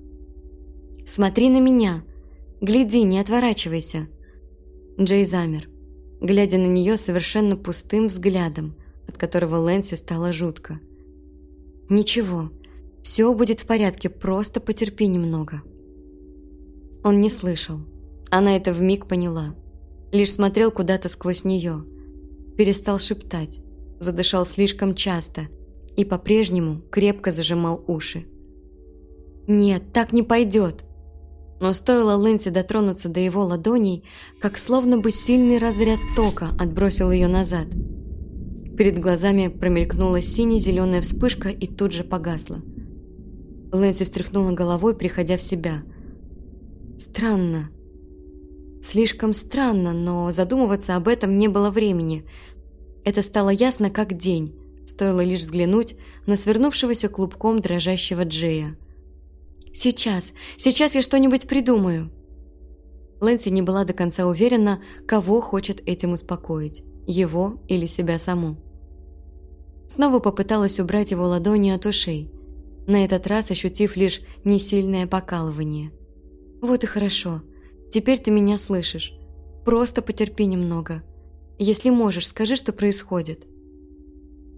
«Смотри на меня! Гляди, не отворачивайся!» Джей замер, глядя на нее совершенно пустым взглядом, от которого Лэнси стало жутко. «Ничего, все будет в порядке, просто потерпи немного». Он не слышал. Она это вмиг поняла. Лишь смотрел куда-то сквозь нее. Перестал шептать задышал слишком часто и по-прежнему крепко зажимал уши. «Нет, так не пойдет!» Но стоило Лэнси дотронуться до его ладоней, как словно бы сильный разряд тока отбросил ее назад. Перед глазами промелькнула сине-зеленая вспышка и тут же погасла. Лэнси встряхнула головой, приходя в себя. «Странно. Слишком странно, но задумываться об этом не было времени – это стало ясно как день, стоило лишь взглянуть на свернувшегося клубком дрожащего Джея. «Сейчас, сейчас я что-нибудь придумаю!» Лэнси не была до конца уверена, кого хочет этим успокоить, его или себя саму. Снова попыталась убрать его ладони от ушей, на этот раз ощутив лишь несильное покалывание. «Вот и хорошо, теперь ты меня слышишь. Просто потерпи немного. Если можешь, скажи, что происходит».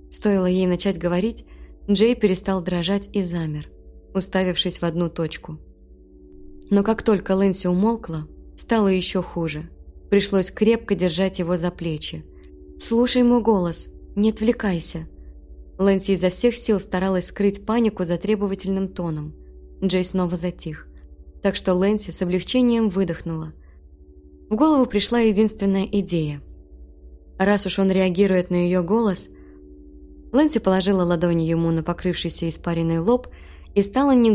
Стоило ей начать говорить, Джей перестал дрожать и замер, уставившись в одну точку. Но как только Лэнси умолкла, стало еще хуже. Пришлось крепко держать его за плечи. «Слушай мой голос, не отвлекайся». Лэнси изо всех сил старалась скрыть панику за требовательным тоном. Джей снова затих. Так что Лэнси с облегчением выдохнула. В голову пришла единственная идея – Раз уж он реагирует на ее голос... Лэнси положила ладони ему на покрывшийся испаренный лоб и стала негромко